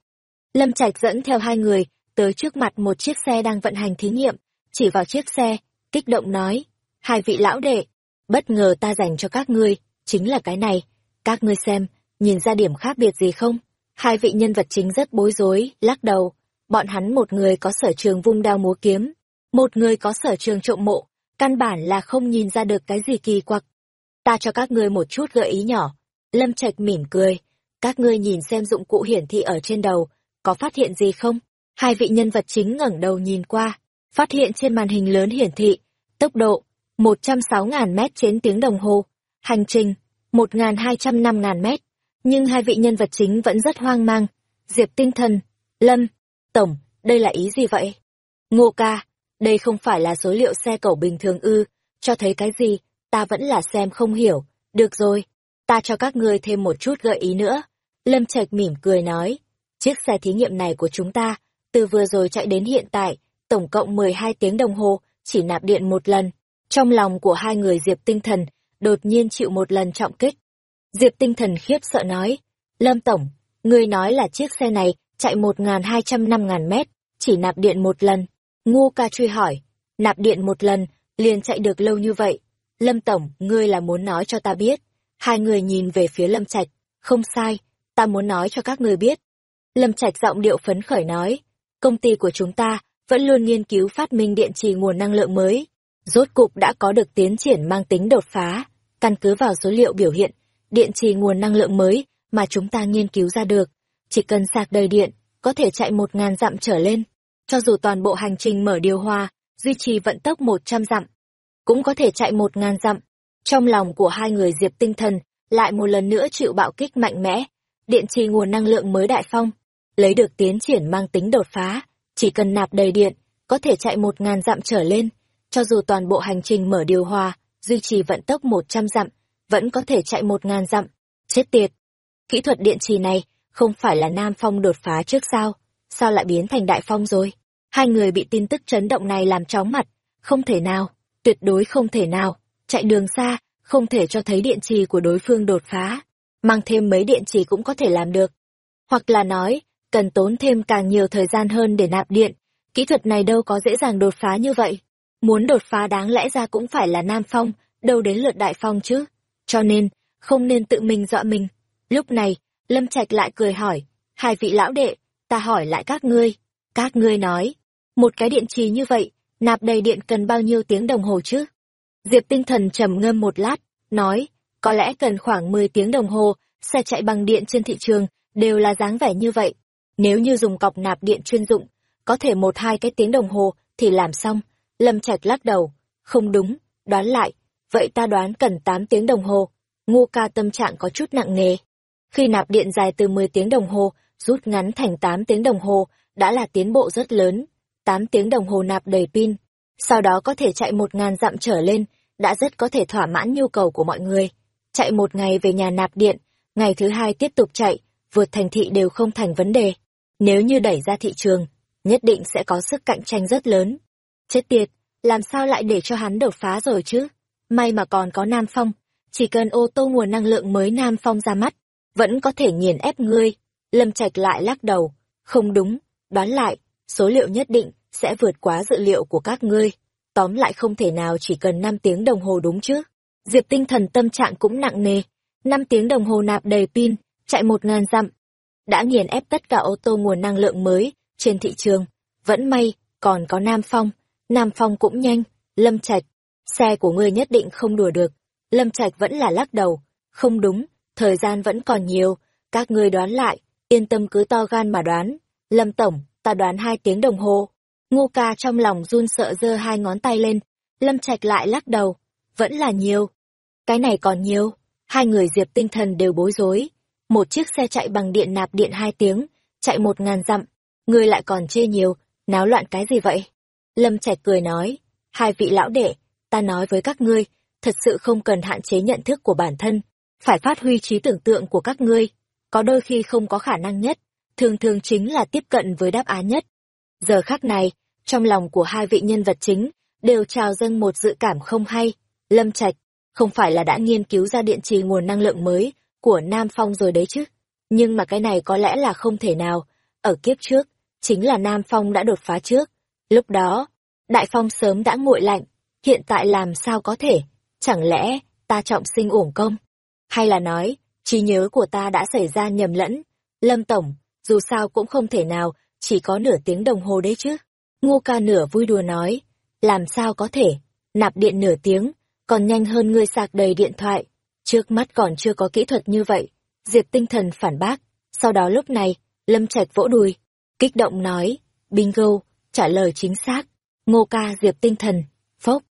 Lâm Trạch dẫn theo hai người, tới trước mặt một chiếc xe đang vận hành thí nghiệm, chỉ vào chiếc xe, kích động nói. Hai vị lão đệ, bất ngờ ta dành cho các ngươi, chính là cái này. Các ngươi xem, nhìn ra điểm khác biệt gì không? Hai vị nhân vật chính rất bối rối, lắc đầu. Bọn hắn một người có sở trường vung đao múa kiếm, một người có sở trường trộm mộ, căn bản là không nhìn ra được cái gì kỳ quặc. Ta cho các ngươi một chút gợi ý nhỏ. Lâm Trạch mỉm cười. Các ngươi nhìn xem dụng cụ hiển thị ở trên đầu, có phát hiện gì không? Hai vị nhân vật chính ngẩng đầu nhìn qua, phát hiện trên màn hình lớn hiển thị, tốc độ, 106.000 mét trên tiếng đồng hồ, hành trình, 1.205.000 mét. Nhưng hai vị nhân vật chính vẫn rất hoang mang. Diệp tinh thần, Lâm, Tổng, đây là ý gì vậy? Ngô ca, đây không phải là số liệu xe cẩu bình thường ư, cho thấy cái gì, ta vẫn là xem không hiểu. Được rồi, ta cho các ngươi thêm một chút gợi ý nữa. Lâm Trạch mỉm cười nói, chiếc xe thí nghiệm này của chúng ta, từ vừa rồi chạy đến hiện tại, tổng cộng 12 tiếng đồng hồ, chỉ nạp điện một lần. Trong lòng của hai người Diệp Tinh Thần đột nhiên chịu một lần trọng kích. Diệp Tinh Thần khiếp sợ nói, Lâm Tổng, ngươi nói là chiếc xe này chạy một hai trăm năm ngàn mét, chỉ nạp điện một lần. Ngu ca truy hỏi, nạp điện một lần, liền chạy được lâu như vậy. Lâm Tổng, ngươi là muốn nói cho ta biết. Hai người nhìn về phía Lâm Trạch, không sai, ta muốn nói cho các ngươi biết. Lâm Trạch giọng điệu phấn khởi nói, công ty của chúng ta vẫn luôn nghiên cứu phát minh điện trì nguồn năng lượng mới. Rốt cục đã có được tiến triển mang tính đột phá, căn cứ vào số liệu biểu hiện, điện trì nguồn năng lượng mới mà chúng ta nghiên cứu ra được. Chỉ cần sạc đầy điện, có thể chạy một ngàn dặm trở lên. Cho dù toàn bộ hành trình mở điều hòa, duy trì vận tốc một trăm dặm, cũng có thể chạy một ngàn dặm. Trong lòng của hai người Diệp Tinh Thần lại một lần nữa chịu bạo kích mạnh mẽ, điện trì nguồn năng lượng mới đại phong, lấy được tiến triển mang tính đột phá, chỉ cần nạp đầy điện, có thể chạy một ngàn dặm trở lên, cho dù toàn bộ hành trình mở điều hòa, duy trì vận tốc một trăm dặm, vẫn có thể chạy một ngàn dặm. Chết tiệt! Kỹ thuật điện trì này không phải là Nam Phong đột phá trước sao? Sao lại biến thành Đại Phong rồi? Hai người bị tin tức chấn động này làm chóng mặt. Không thể nào, tuyệt đối không thể nào. Chạy đường xa, không thể cho thấy điện trì của đối phương đột phá. Mang thêm mấy điện trì cũng có thể làm được. Hoặc là nói, cần tốn thêm càng nhiều thời gian hơn để nạp điện. Kỹ thuật này đâu có dễ dàng đột phá như vậy. Muốn đột phá đáng lẽ ra cũng phải là Nam Phong, đâu đến lượt Đại Phong chứ. Cho nên, không nên tự mình dọa mình. Lúc này, Lâm Trạch lại cười hỏi, hai vị lão đệ, ta hỏi lại các ngươi. Các ngươi nói, một cái điện trì như vậy, nạp đầy điện cần bao nhiêu tiếng đồng hồ chứ? Diệp tinh thần trầm ngâm một lát, nói, có lẽ cần khoảng 10 tiếng đồng hồ, xe chạy bằng điện trên thị trường, đều là dáng vẻ như vậy. Nếu như dùng cọc nạp điện chuyên dụng, có thể một hai cái tiếng đồng hồ thì làm xong. Lâm Trạch lắc đầu, không đúng, đoán lại, vậy ta đoán cần 8 tiếng đồng hồ. Ngô ca tâm trạng có chút nặng nề. Khi nạp điện dài từ 10 tiếng đồng hồ, rút ngắn thành 8 tiếng đồng hồ, đã là tiến bộ rất lớn. 8 tiếng đồng hồ nạp đầy pin, sau đó có thể chạy 1.000 dặm trở lên, đã rất có thể thỏa mãn nhu cầu của mọi người. Chạy một ngày về nhà nạp điện, ngày thứ hai tiếp tục chạy, vượt thành thị đều không thành vấn đề. Nếu như đẩy ra thị trường, nhất định sẽ có sức cạnh tranh rất lớn. Chết tiệt, làm sao lại để cho hắn đột phá rồi chứ? May mà còn có Nam Phong, chỉ cần ô tô nguồn năng lượng mới Nam Phong ra mắt, vẫn có thể nghiền ép ngươi. Lâm Trạch lại lắc đầu, không đúng, đoán lại, số liệu nhất định sẽ vượt quá dự liệu của các ngươi. Tóm lại không thể nào chỉ cần 5 tiếng đồng hồ đúng chứ. Diệp tinh thần tâm trạng cũng nặng nề, 5 tiếng đồng hồ nạp đầy pin, chạy 1.000 dặm. Đã nghiền ép tất cả ô tô nguồn năng lượng mới trên thị trường. Vẫn may, còn có Nam Phong. Nam Phong cũng nhanh, Lâm Trạch. Xe của ngươi nhất định không đùa được. Lâm Trạch vẫn là lắc đầu. Không đúng, thời gian vẫn còn nhiều, các ngươi đoán lại, yên tâm cứ to gan mà đoán. Lâm Tổng, ta đoán hai tiếng đồng hồ. Ngô ca trong lòng run sợ giơ hai ngón tay lên, Lâm Trạch lại lắc đầu, vẫn là nhiều. Cái này còn nhiều, hai người diệp tinh thần đều bối rối. Một chiếc xe chạy bằng điện nạp điện hai tiếng, chạy một ngàn dặm, người lại còn chê nhiều, náo loạn cái gì vậy? Lâm Trạch cười nói, hai vị lão đệ, ta nói với các ngươi, thật sự không cần hạn chế nhận thức của bản thân, phải phát huy trí tưởng tượng của các ngươi, có đôi khi không có khả năng nhất, thường thường chính là tiếp cận với đáp án nhất. Giờ khắc này, trong lòng của hai vị nhân vật chính, đều trào dâng một dự cảm không hay. Lâm Trạch, không phải là đã nghiên cứu ra điện trì nguồn năng lượng mới của Nam Phong rồi đấy chứ. Nhưng mà cái này có lẽ là không thể nào. Ở kiếp trước, chính là Nam Phong đã đột phá trước. Lúc đó, Đại Phong sớm đã nguội lạnh. Hiện tại làm sao có thể? Chẳng lẽ ta trọng sinh uổng công? Hay là nói, trí nhớ của ta đã xảy ra nhầm lẫn? Lâm Tổng, dù sao cũng không thể nào, chỉ có nửa tiếng đồng hồ đấy chứ. Ngô ca nửa vui đùa nói, làm sao có thể, nạp điện nửa tiếng, còn nhanh hơn ngươi sạc đầy điện thoại. Trước mắt còn chưa có kỹ thuật như vậy. Diệp tinh thần phản bác. Sau đó lúc này, Lâm Trạch vỗ đùi. Kích động nói, bingo, trả lời chính xác. Ngô ca Diệp tinh thần, phốc.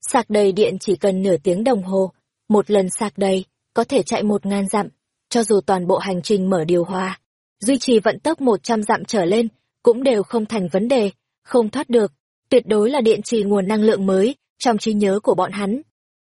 Sạc đầy điện chỉ cần nửa tiếng đồng hồ. Một lần sạc đầy, có thể chạy một ngàn dặm. Cho dù toàn bộ hành trình mở điều hòa, duy trì vận tốc một trăm dặm trở lên, cũng đều không thành vấn đề, không thoát được. Tuyệt đối là điện trì nguồn năng lượng mới trong trí nhớ của bọn hắn.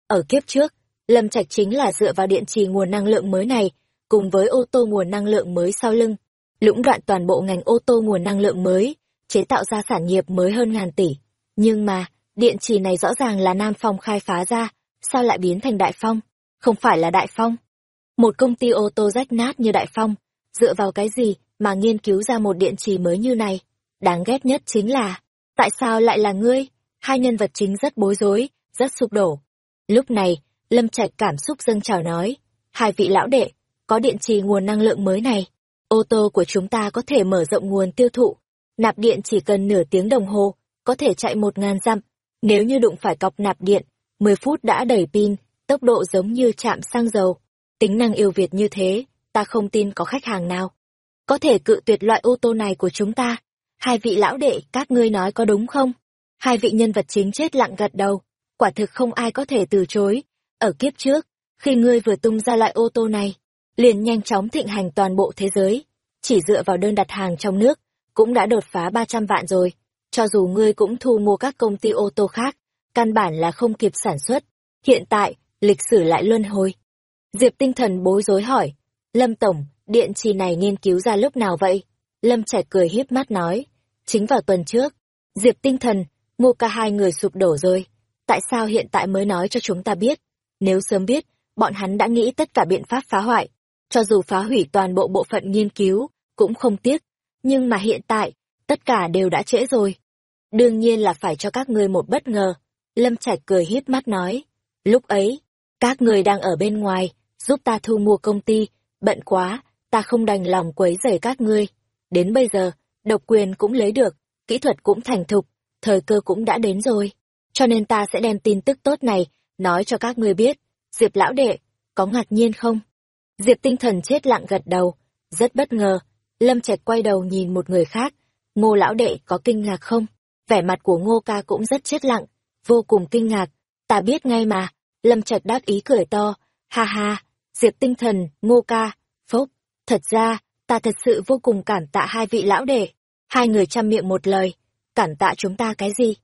Ở kiếp trước, Lâm Trạch chính là dựa vào điện trì nguồn năng lượng mới này, cùng với ô tô nguồn năng lượng mới sau lưng, lũng đoạn toàn bộ ngành ô tô nguồn năng lượng mới, chế tạo ra sản nghiệp mới hơn ngàn tỷ. Nhưng mà, điện trì này rõ ràng là Nam Phong khai phá ra, sao lại biến thành Đại Phong? Không phải là Đại Phong. Một công ty ô tô rách nát như Đại Phong, dựa vào cái gì mà nghiên cứu ra một điện trì mới như này? Đáng ghét nhất chính là, tại sao lại là ngươi? Hai nhân vật chính rất bối rối, rất sụp đổ. Lúc này, Lâm Trạch cảm xúc dâng trào nói, hai vị lão đệ, có điện trì nguồn năng lượng mới này, ô tô của chúng ta có thể mở rộng nguồn tiêu thụ, nạp điện chỉ cần nửa tiếng đồng hồ, có thể chạy một ngàn dặm. Nếu như đụng phải cọc nạp điện, 10 phút đã đầy pin, tốc độ giống như chạm xăng dầu. Tính năng yêu Việt như thế, ta không tin có khách hàng nào. Có thể cự tuyệt loại ô tô này của chúng ta. Hai vị lão đệ, các ngươi nói có đúng không? Hai vị nhân vật chính chết lặng gật đầu. Quả thực không ai có thể từ chối. Ở kiếp trước, khi ngươi vừa tung ra loại ô tô này, liền nhanh chóng thịnh hành toàn bộ thế giới. Chỉ dựa vào đơn đặt hàng trong nước, cũng đã đột phá 300 vạn rồi. Cho dù ngươi cũng thu mua các công ty ô tô khác, căn bản là không kịp sản xuất. Hiện tại, lịch sử lại luân hồi. Diệp tinh thần bối rối hỏi, Lâm Tổng, điện trì này nghiên cứu ra lúc nào vậy? Lâm Trạch cười hiếp mắt nói, chính vào tuần trước, Diệp tinh thần, mua cả hai người sụp đổ rồi. Tại sao hiện tại mới nói cho chúng ta biết? Nếu sớm biết, bọn hắn đã nghĩ tất cả biện pháp phá hoại. Cho dù phá hủy toàn bộ bộ phận nghiên cứu, cũng không tiếc. Nhưng mà hiện tại, tất cả đều đã trễ rồi. Đương nhiên là phải cho các ngươi một bất ngờ. Lâm Trạch cười hiếp mắt nói. Lúc ấy, các người đang ở bên ngoài, giúp ta thu mua công ty, bận quá, ta không đành lòng quấy rầy các ngươi. Đến bây giờ, độc quyền cũng lấy được, kỹ thuật cũng thành thục, thời cơ cũng đã đến rồi. Cho nên ta sẽ đem tin tức tốt này, nói cho các ngươi biết. Diệp lão đệ, có ngạc nhiên không? Diệp tinh thần chết lặng gật đầu, rất bất ngờ. Lâm Trạch quay đầu nhìn một người khác, ngô lão đệ có kinh ngạc không? Vẻ mặt của ngô ca cũng rất chết lặng, vô cùng kinh ngạc. Ta biết ngay mà, Lâm Trạch đắc ý cười to, ha ha, Diệp tinh thần, ngô ca, phốc. Thật ra, ta thật sự vô cùng cảm tạ hai vị lão đệ. Hai người chăm miệng một lời, cảm tạ chúng ta cái gì?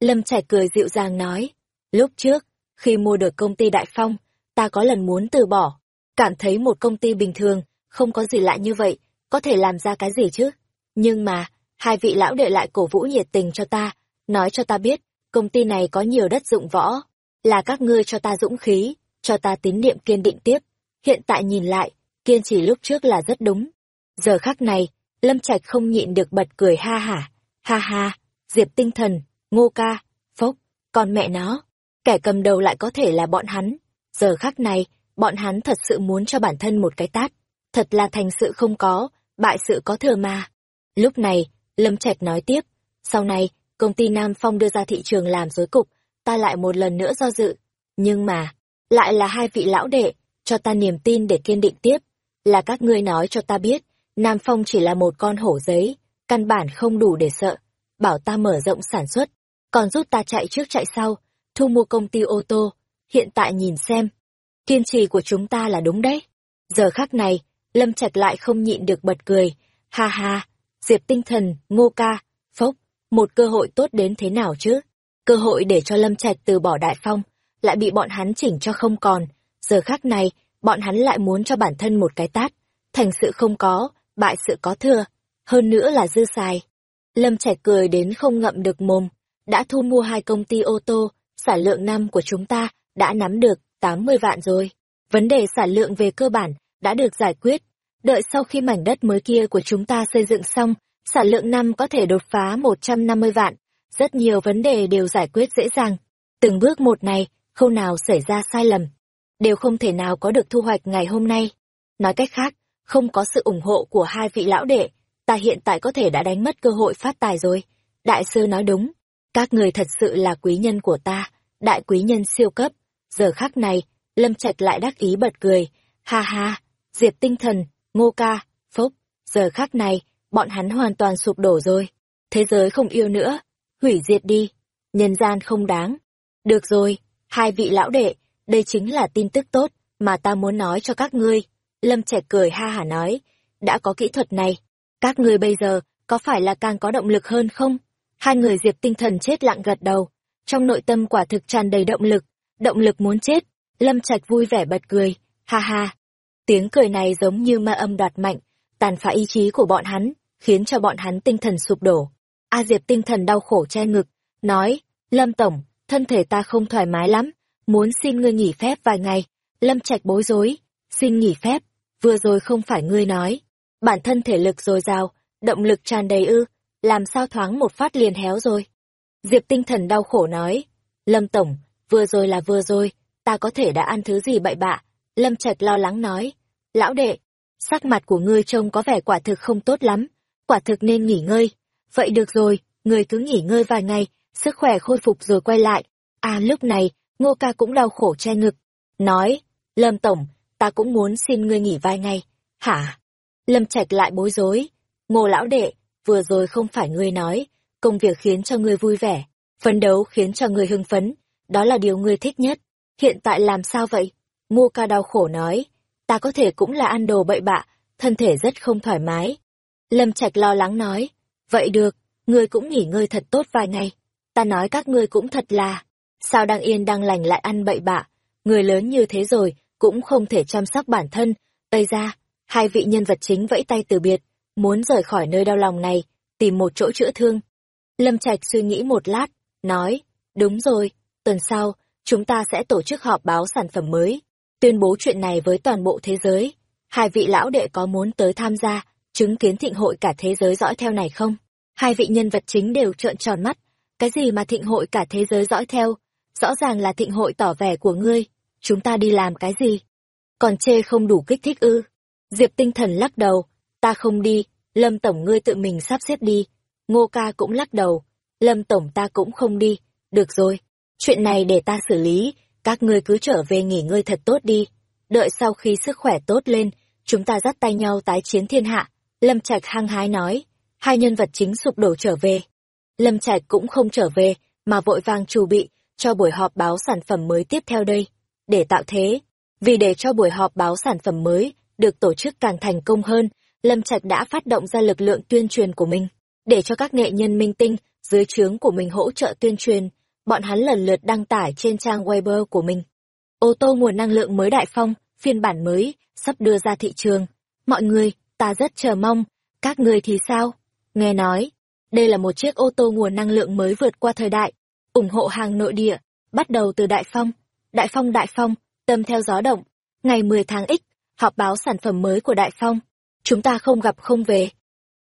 Lâm Trạch cười dịu dàng nói, lúc trước, khi mua được công ty Đại Phong, ta có lần muốn từ bỏ, cảm thấy một công ty bình thường, không có gì lạ như vậy, có thể làm ra cái gì chứ? Nhưng mà, hai vị lão đệ lại cổ vũ nhiệt tình cho ta, nói cho ta biết, công ty này có nhiều đất dụng võ, là các ngươi cho ta dũng khí, cho ta tín niệm kiên định tiếp. Hiện tại nhìn lại, kiên trì lúc trước là rất đúng. Giờ khắc này, Lâm Trạch không nhịn được bật cười ha hả, ha ha, Diệp tinh thần, ngô ca, phốc, con mẹ nó, kẻ cầm đầu lại có thể là bọn hắn. Giờ khắc này, bọn hắn thật sự muốn cho bản thân một cái tát. Thật là thành sự không có, bại sự có thừa mà. Lúc này, Lâm Trạch nói tiếp, sau này, công ty Nam Phong đưa ra thị trường làm dối cục, ta lại một lần nữa do dự. Nhưng mà, lại là hai vị lão đệ, cho ta niềm tin để kiên định tiếp. Là các ngươi nói cho ta biết, Nam Phong chỉ là một con hổ giấy, căn bản không đủ để sợ. Bảo ta mở rộng sản xuất, còn giúp ta chạy trước chạy sau, thu mua công ty ô tô. Hiện tại nhìn xem, kiên trì của chúng ta là đúng đấy. Giờ khắc này, Lâm Trạch lại không nhịn được bật cười. Ha ha, Diệp tinh thần, ngô ca, phốc, một cơ hội tốt đến thế nào chứ? Cơ hội để cho Lâm Trạch từ bỏ đại phong, lại bị bọn hắn chỉnh cho không còn. Giờ khắc này, bọn hắn lại muốn cho bản thân một cái tát. Thành sự không có, bại sự có thừa. Hơn nữa là dư xài. Lâm Trạch cười đến không ngậm được mồm. Đã thu mua hai công ty ô tô, sản lượng năm của chúng ta đã nắm được 80 vạn rồi. Vấn đề sản lượng về cơ bản đã được giải quyết. Đợi sau khi mảnh đất mới kia của chúng ta xây dựng xong, sản lượng năm có thể đột phá 150 vạn. Rất nhiều vấn đề đều giải quyết dễ dàng. Từng bước một này, không nào xảy ra sai lầm. Đều không thể nào có được thu hoạch ngày hôm nay. Nói cách khác, không có sự ủng hộ của hai vị lão đệ, ta hiện tại có thể đã đánh mất cơ hội phát tài rồi. Đại sư nói đúng, các người thật sự là quý nhân của ta, đại quý nhân siêu cấp. Giờ khắc này, Lâm Trạch lại đắc ý bật cười, ha ha, Diệp tinh thần, ngô ca, phúc, giờ khắc này, bọn hắn hoàn toàn sụp đổ rồi. Thế giới không yêu nữa, hủy diệt đi, nhân gian không đáng. Được rồi, hai vị lão đệ, đây chính là tin tức tốt mà ta muốn nói cho các ngươi. Lâm trẻ cười ha hả nói, đã có kỹ thuật này, các ngươi bây giờ có phải là càng có động lực hơn không? Hai người Diệp tinh thần chết lặng gật đầu, trong nội tâm quả thực tràn đầy động lực, động lực muốn chết. Lâm Trạch vui vẻ bật cười, ha ha. Tiếng cười này giống như ma âm đoạt mạnh, tàn phá ý chí của bọn hắn, khiến cho bọn hắn tinh thần sụp đổ. A Diệp tinh thần đau khổ che ngực, nói, Lâm Tổng, thân thể ta không thoải mái lắm, muốn xin ngươi nghỉ phép vài ngày. Lâm Trạch bối rối, xin nghỉ phép, vừa rồi không phải ngươi nói. Bản thân thể lực dồi dào, động lực tràn đầy ư, làm sao thoáng một phát liền héo rồi. Diệp tinh thần đau khổ nói, Lâm Tổng, vừa rồi là vừa rồi, ta có thể đã ăn thứ gì bậy bạ. Lâm Trạch lo lắng nói, lão đệ, sắc mặt của ngươi trông có vẻ quả thực không tốt lắm, quả thực nên nghỉ ngơi. Vậy được rồi, ngươi cứ nghỉ ngơi vài ngày, sức khỏe khôi phục rồi quay lại. À lúc này, Ngô ca cũng đau khổ che ngực, nói, Lâm Tổng, ta cũng muốn xin ngươi nghỉ vài ngày. Hả? Lâm Trạch lại bối rối. Ngô lão đệ, vừa rồi không phải ngươi nói, công việc khiến cho ngươi vui vẻ, phấn đấu khiến cho ngươi hưng phấn, đó là điều ngươi thích nhất. Hiện tại làm sao vậy? Ngô ca đau khổ nói, ta có thể cũng là ăn đồ bậy bạ, thân thể rất không thoải mái. Lâm Trạch lo lắng nói, vậy được, ngươi cũng nghỉ ngơi thật tốt vài ngày. Ta nói các ngươi cũng thật là, sao đang yên đang lành lại ăn bậy bạ, người lớn như thế rồi, cũng không thể chăm sóc bản thân. Tây ra, hai vị nhân vật chính vẫy tay từ biệt, muốn rời khỏi nơi đau lòng này, tìm một chỗ chữa thương. Lâm Trạch suy nghĩ một lát, nói, đúng rồi, tuần sau, chúng ta sẽ tổ chức họp báo sản phẩm mới, tuyên bố chuyện này với toàn bộ thế giới. Hai vị lão đệ có muốn tới tham gia, chứng kiến thịnh hội cả thế giới dõi theo này không? Hai vị nhân vật chính đều trợn tròn mắt. Cái gì mà thịnh hội cả thế giới dõi theo? Rõ ràng là thịnh hội tỏ vẻ của ngươi. Chúng ta đi làm cái gì? Còn chê không đủ kích thích ư? Diệp tinh thần lắc đầu. Ta không đi, Lâm Tổng ngươi tự mình sắp xếp đi. Ngô ca cũng lắc đầu. Lâm Tổng ta cũng không đi. Được rồi, chuyện này để ta xử lý, các ngươi cứ trở về nghỉ ngơi thật tốt đi. Đợi sau khi sức khỏe tốt lên, chúng ta dắt tay nhau tái chiến thiên hạ. Lâm Trạch hăng hái nói, hai nhân vật chính sụp đổ trở về. Lâm Trạch cũng không trở về, mà vội vàng chuẩn bị cho buổi họp báo sản phẩm mới tiếp theo đây. Để tạo thế, vì để cho buổi họp báo sản phẩm mới được tổ chức càng thành công hơn, Lâm Trạch đã phát động ra lực lượng tuyên truyền của mình, để cho các nghệ nhân minh tinh dưới trướng của mình hỗ trợ tuyên truyền, bọn hắn lần lượt đăng tải trên trang Weibo của mình. Ô tô nguồn năng lượng mới đại phong, phiên bản mới, sắp đưa ra thị trường. Mọi người, ta rất chờ mong, các người thì sao? Nghe nói, đây là một chiếc ô tô nguồn năng lượng mới vượt qua thời đại, ủng hộ hàng nội địa, bắt đầu từ Đại Phong. Đại Phong Đại Phong, tâm theo gió động, ngày 10 tháng X, họp báo sản phẩm mới của Đại Phong. Chúng ta không gặp không về.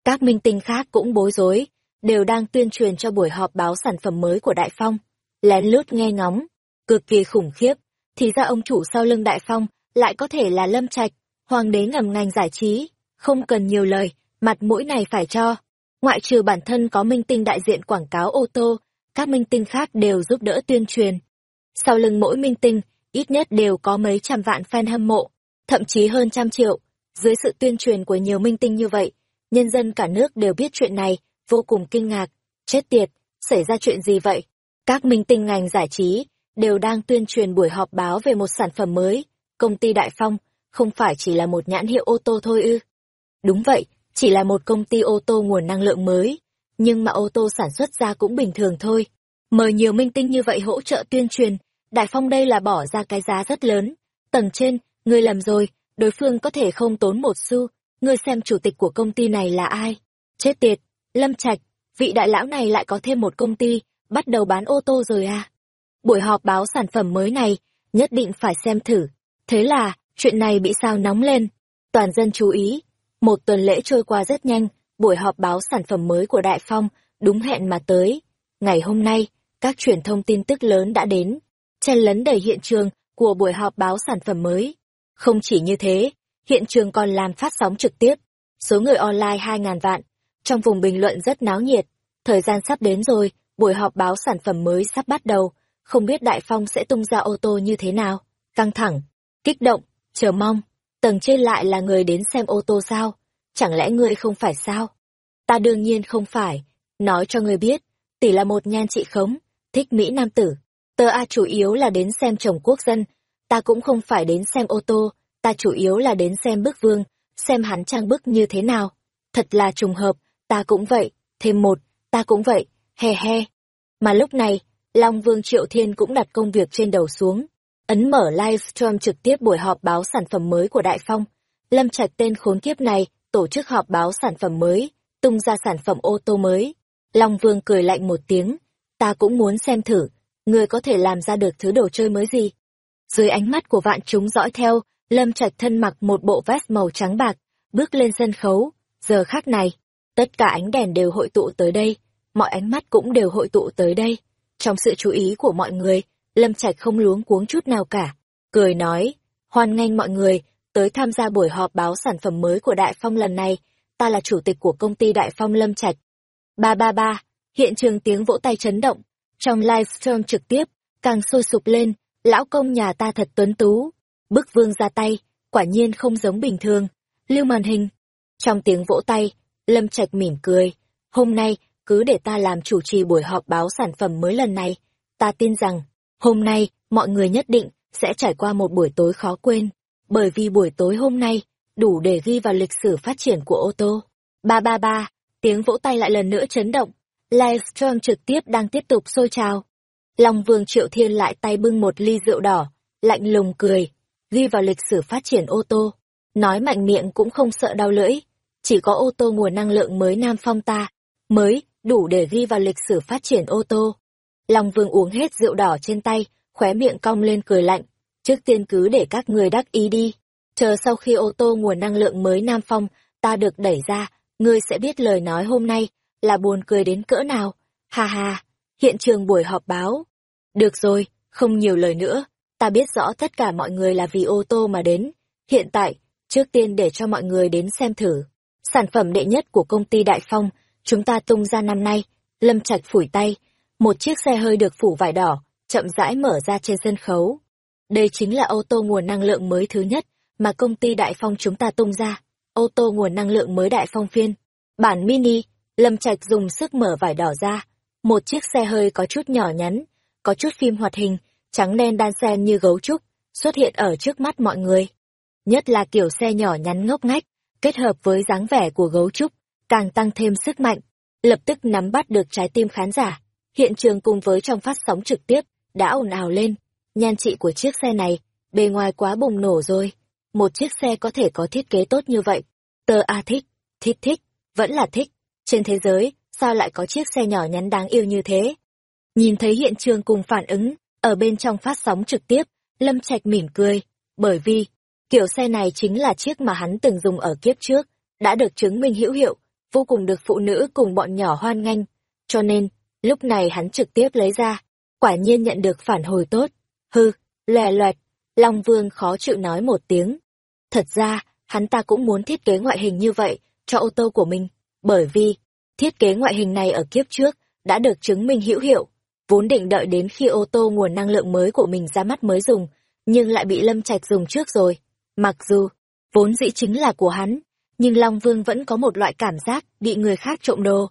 Các minh tinh khác cũng bối rối, đều đang tuyên truyền cho buổi họp báo sản phẩm mới của Đại Phong. Lén lút nghe ngóng, cực kỳ khủng khiếp, thì ra ông chủ sau lưng Đại Phong lại có thể là Lâm Trạch, hoàng đế ngầm ngành giải trí, không cần nhiều lời, mặt mũi này phải cho. Ngoại trừ bản thân có minh tinh đại diện quảng cáo ô tô, các minh tinh khác đều giúp đỡ tuyên truyền. Sau lưng mỗi minh tinh, ít nhất đều có mấy trăm vạn fan hâm mộ, thậm chí hơn trăm triệu. Dưới sự tuyên truyền của nhiều minh tinh như vậy, nhân dân cả nước đều biết chuyện này, vô cùng kinh ngạc. Chết tiệt, xảy ra chuyện gì vậy? Các minh tinh ngành giải trí đều đang tuyên truyền buổi họp báo về một sản phẩm mới. Công ty Đại Phong không phải chỉ là một nhãn hiệu ô tô thôi ư. Đúng vậy, chỉ là một công ty ô tô nguồn năng lượng mới. Nhưng mà ô tô sản xuất ra cũng bình thường thôi. Mời nhiều minh tinh như vậy hỗ trợ tuyên truyền. Đại Phong đây là bỏ ra cái giá rất lớn. Tầng trên, ngươi làm rồi, đối phương có thể không tốn một xu. Ngươi xem chủ tịch của công ty này là ai? Chết tiệt, Lâm Trạch, vị đại lão này lại có thêm một công ty, bắt đầu bán ô tô rồi à? Buổi họp báo sản phẩm mới này, nhất định phải xem thử. Thế là, chuyện này bị sao nóng lên. Toàn dân chú ý. Một tuần lễ trôi qua rất nhanh, buổi họp báo sản phẩm mới của Đại Phong, đúng hẹn mà tới. Ngày hôm nay, các truyền thông tin tức lớn đã đến, chen lấn đầy hiện trường của buổi họp báo sản phẩm mới. Không chỉ như thế, hiện trường còn làm phát sóng trực tiếp. Số người online 2.000 vạn. Trong vùng bình luận rất náo nhiệt. Thời gian sắp đến rồi, buổi họp báo sản phẩm mới sắp bắt đầu. Không biết Đại Phong sẽ tung ra ô tô như thế nào. Căng thẳng, kích động, chờ mong. Tầng trên lại là người đến xem ô tô sao? Chẳng lẽ ngươi không phải sao? Ta đương nhiên không phải. Nói cho ngươi biết, tỷ là một nhan trị khống, thích Mỹ Nam tử. Tờ A chủ yếu là đến xem chồng quốc dân. Ta cũng không phải đến xem ô tô, ta chủ yếu là đến xem bức vương, xem hắn trang bức như thế nào. Thật là trùng hợp, ta cũng vậy, thêm một, ta cũng vậy, he he. Mà lúc này, Long Vương Triệu Thiên cũng đặt công việc trên đầu xuống, ấn mở livestream trực tiếp buổi họp báo sản phẩm mới của Đại Phong. Lâm Trạch tên khốn kiếp này, tổ chức họp báo sản phẩm mới, tung ra sản phẩm ô tô mới. Long Vương cười lạnh một tiếng, ta cũng muốn xem thử, người có thể làm ra được thứ đồ chơi mới gì. Dưới ánh mắt của vạn chúng dõi theo, Lâm Trạch thân mặc một bộ vest màu trắng bạc, bước lên sân khấu. Giờ khác này, tất cả ánh đèn đều hội tụ tới đây, mọi ánh mắt cũng đều hội tụ tới đây. Trong sự chú ý của mọi người, Lâm Trạch không luống cuống chút nào cả. Cười nói, hoan nghênh mọi người, tới tham gia buổi họp báo sản phẩm mới của Đại Phong lần này. Ta là chủ tịch của công ty Đại Phong Lâm Trạch. Ba ba ba, hiện trường tiếng vỗ tay chấn động. Trong livestream trực tiếp, càng sôi sục lên, lão công nhà ta thật tuấn tú. Bức vương ra tay, quả nhiên không giống bình thường. Lưu màn hình. Trong tiếng vỗ tay, Lâm Trạch mỉm cười. Hôm nay, cứ để ta làm chủ trì buổi họp báo sản phẩm mới lần này. Ta tin rằng, hôm nay, mọi người nhất định sẽ trải qua một buổi tối khó quên. Bởi vì buổi tối hôm nay, đủ để ghi vào lịch sử phát triển của ô tô. Ba ba ba, tiếng vỗ tay lại lần nữa chấn động. Livestream trực tiếp đang tiếp tục sôi trào. Long Vương Triệu Thiên lại tay bưng một ly rượu đỏ, lạnh lùng cười, ghi vào lịch sử phát triển ô tô. Nói mạnh miệng cũng không sợ đau lưỡi, chỉ có ô tô nguồn năng lượng mới Nam Phong ta, mới, đủ để ghi vào lịch sử phát triển ô tô. Long Vương uống hết rượu đỏ trên tay, khóe miệng cong lên cười lạnh, trước tiên cứ để các người đắc ý đi. Chờ sau khi ô tô nguồn năng lượng mới Nam Phong, ta được đẩy ra, ngươi sẽ biết lời nói hôm nay, là buồn cười đến cỡ nào. Ha ha, hiện trường buổi họp báo. Được rồi, không nhiều lời nữa, ta biết rõ tất cả mọi người là vì ô tô mà đến. Hiện tại, trước tiên để cho mọi người đến xem thử. Sản phẩm đệ nhất của công ty Đại Phong, chúng ta tung ra năm nay, lâm trạch phủi tay, một chiếc xe hơi được phủ vải đỏ, chậm rãi mở ra trên sân khấu. Đây chính là ô tô nguồn năng lượng mới thứ nhất mà công ty Đại Phong chúng ta tung ra. Ô tô nguồn năng lượng mới Đại Phong phiên. Bản mini, Lâm Trạch dùng sức mở vải đỏ ra. Một chiếc xe hơi có chút nhỏ nhắn, có chút phim hoạt hình, trắng đen đan xen như gấu trúc, xuất hiện ở trước mắt mọi người. Nhất là kiểu xe nhỏ nhắn ngốc ngách, kết hợp với dáng vẻ của gấu trúc, càng tăng thêm sức mạnh, lập tức nắm bắt được trái tim khán giả. Hiện trường cùng với trong phát sóng trực tiếp, đã ồn ào lên. Nhan trị của chiếc xe này, bề ngoài quá bùng nổ rồi. Một chiếc xe có thể có thiết kế tốt như vậy. Tờ A thích, thích thích, vẫn là thích. Trên thế giới, sao lại có chiếc xe nhỏ nhắn đáng yêu như thế? Nhìn thấy hiện trường cùng phản ứng, ở bên trong phát sóng trực tiếp, Lâm Trạch mỉm cười, bởi vì, kiểu xe này chính là chiếc mà hắn từng dùng ở kiếp trước, đã được chứng minh hữu hiệu, vô cùng được phụ nữ cùng bọn nhỏ hoan nghênh. Cho nên, lúc này hắn trực tiếp lấy ra, quả nhiên nhận được phản hồi tốt. Hư, lè loẹt, Long Vương khó chịu nói một tiếng. Thật ra, hắn ta cũng muốn thiết kế ngoại hình như vậy cho ô tô của mình, bởi vì thiết kế ngoại hình này ở kiếp trước đã được chứng minh hữu hiệu, vốn định đợi đến khi ô tô nguồn năng lượng mới của mình ra mắt mới dùng, nhưng lại bị Lâm Trạch dùng trước rồi. Mặc dù, vốn dĩ chính là của hắn, nhưng Long Vương vẫn có một loại cảm giác bị người khác trộm đồ.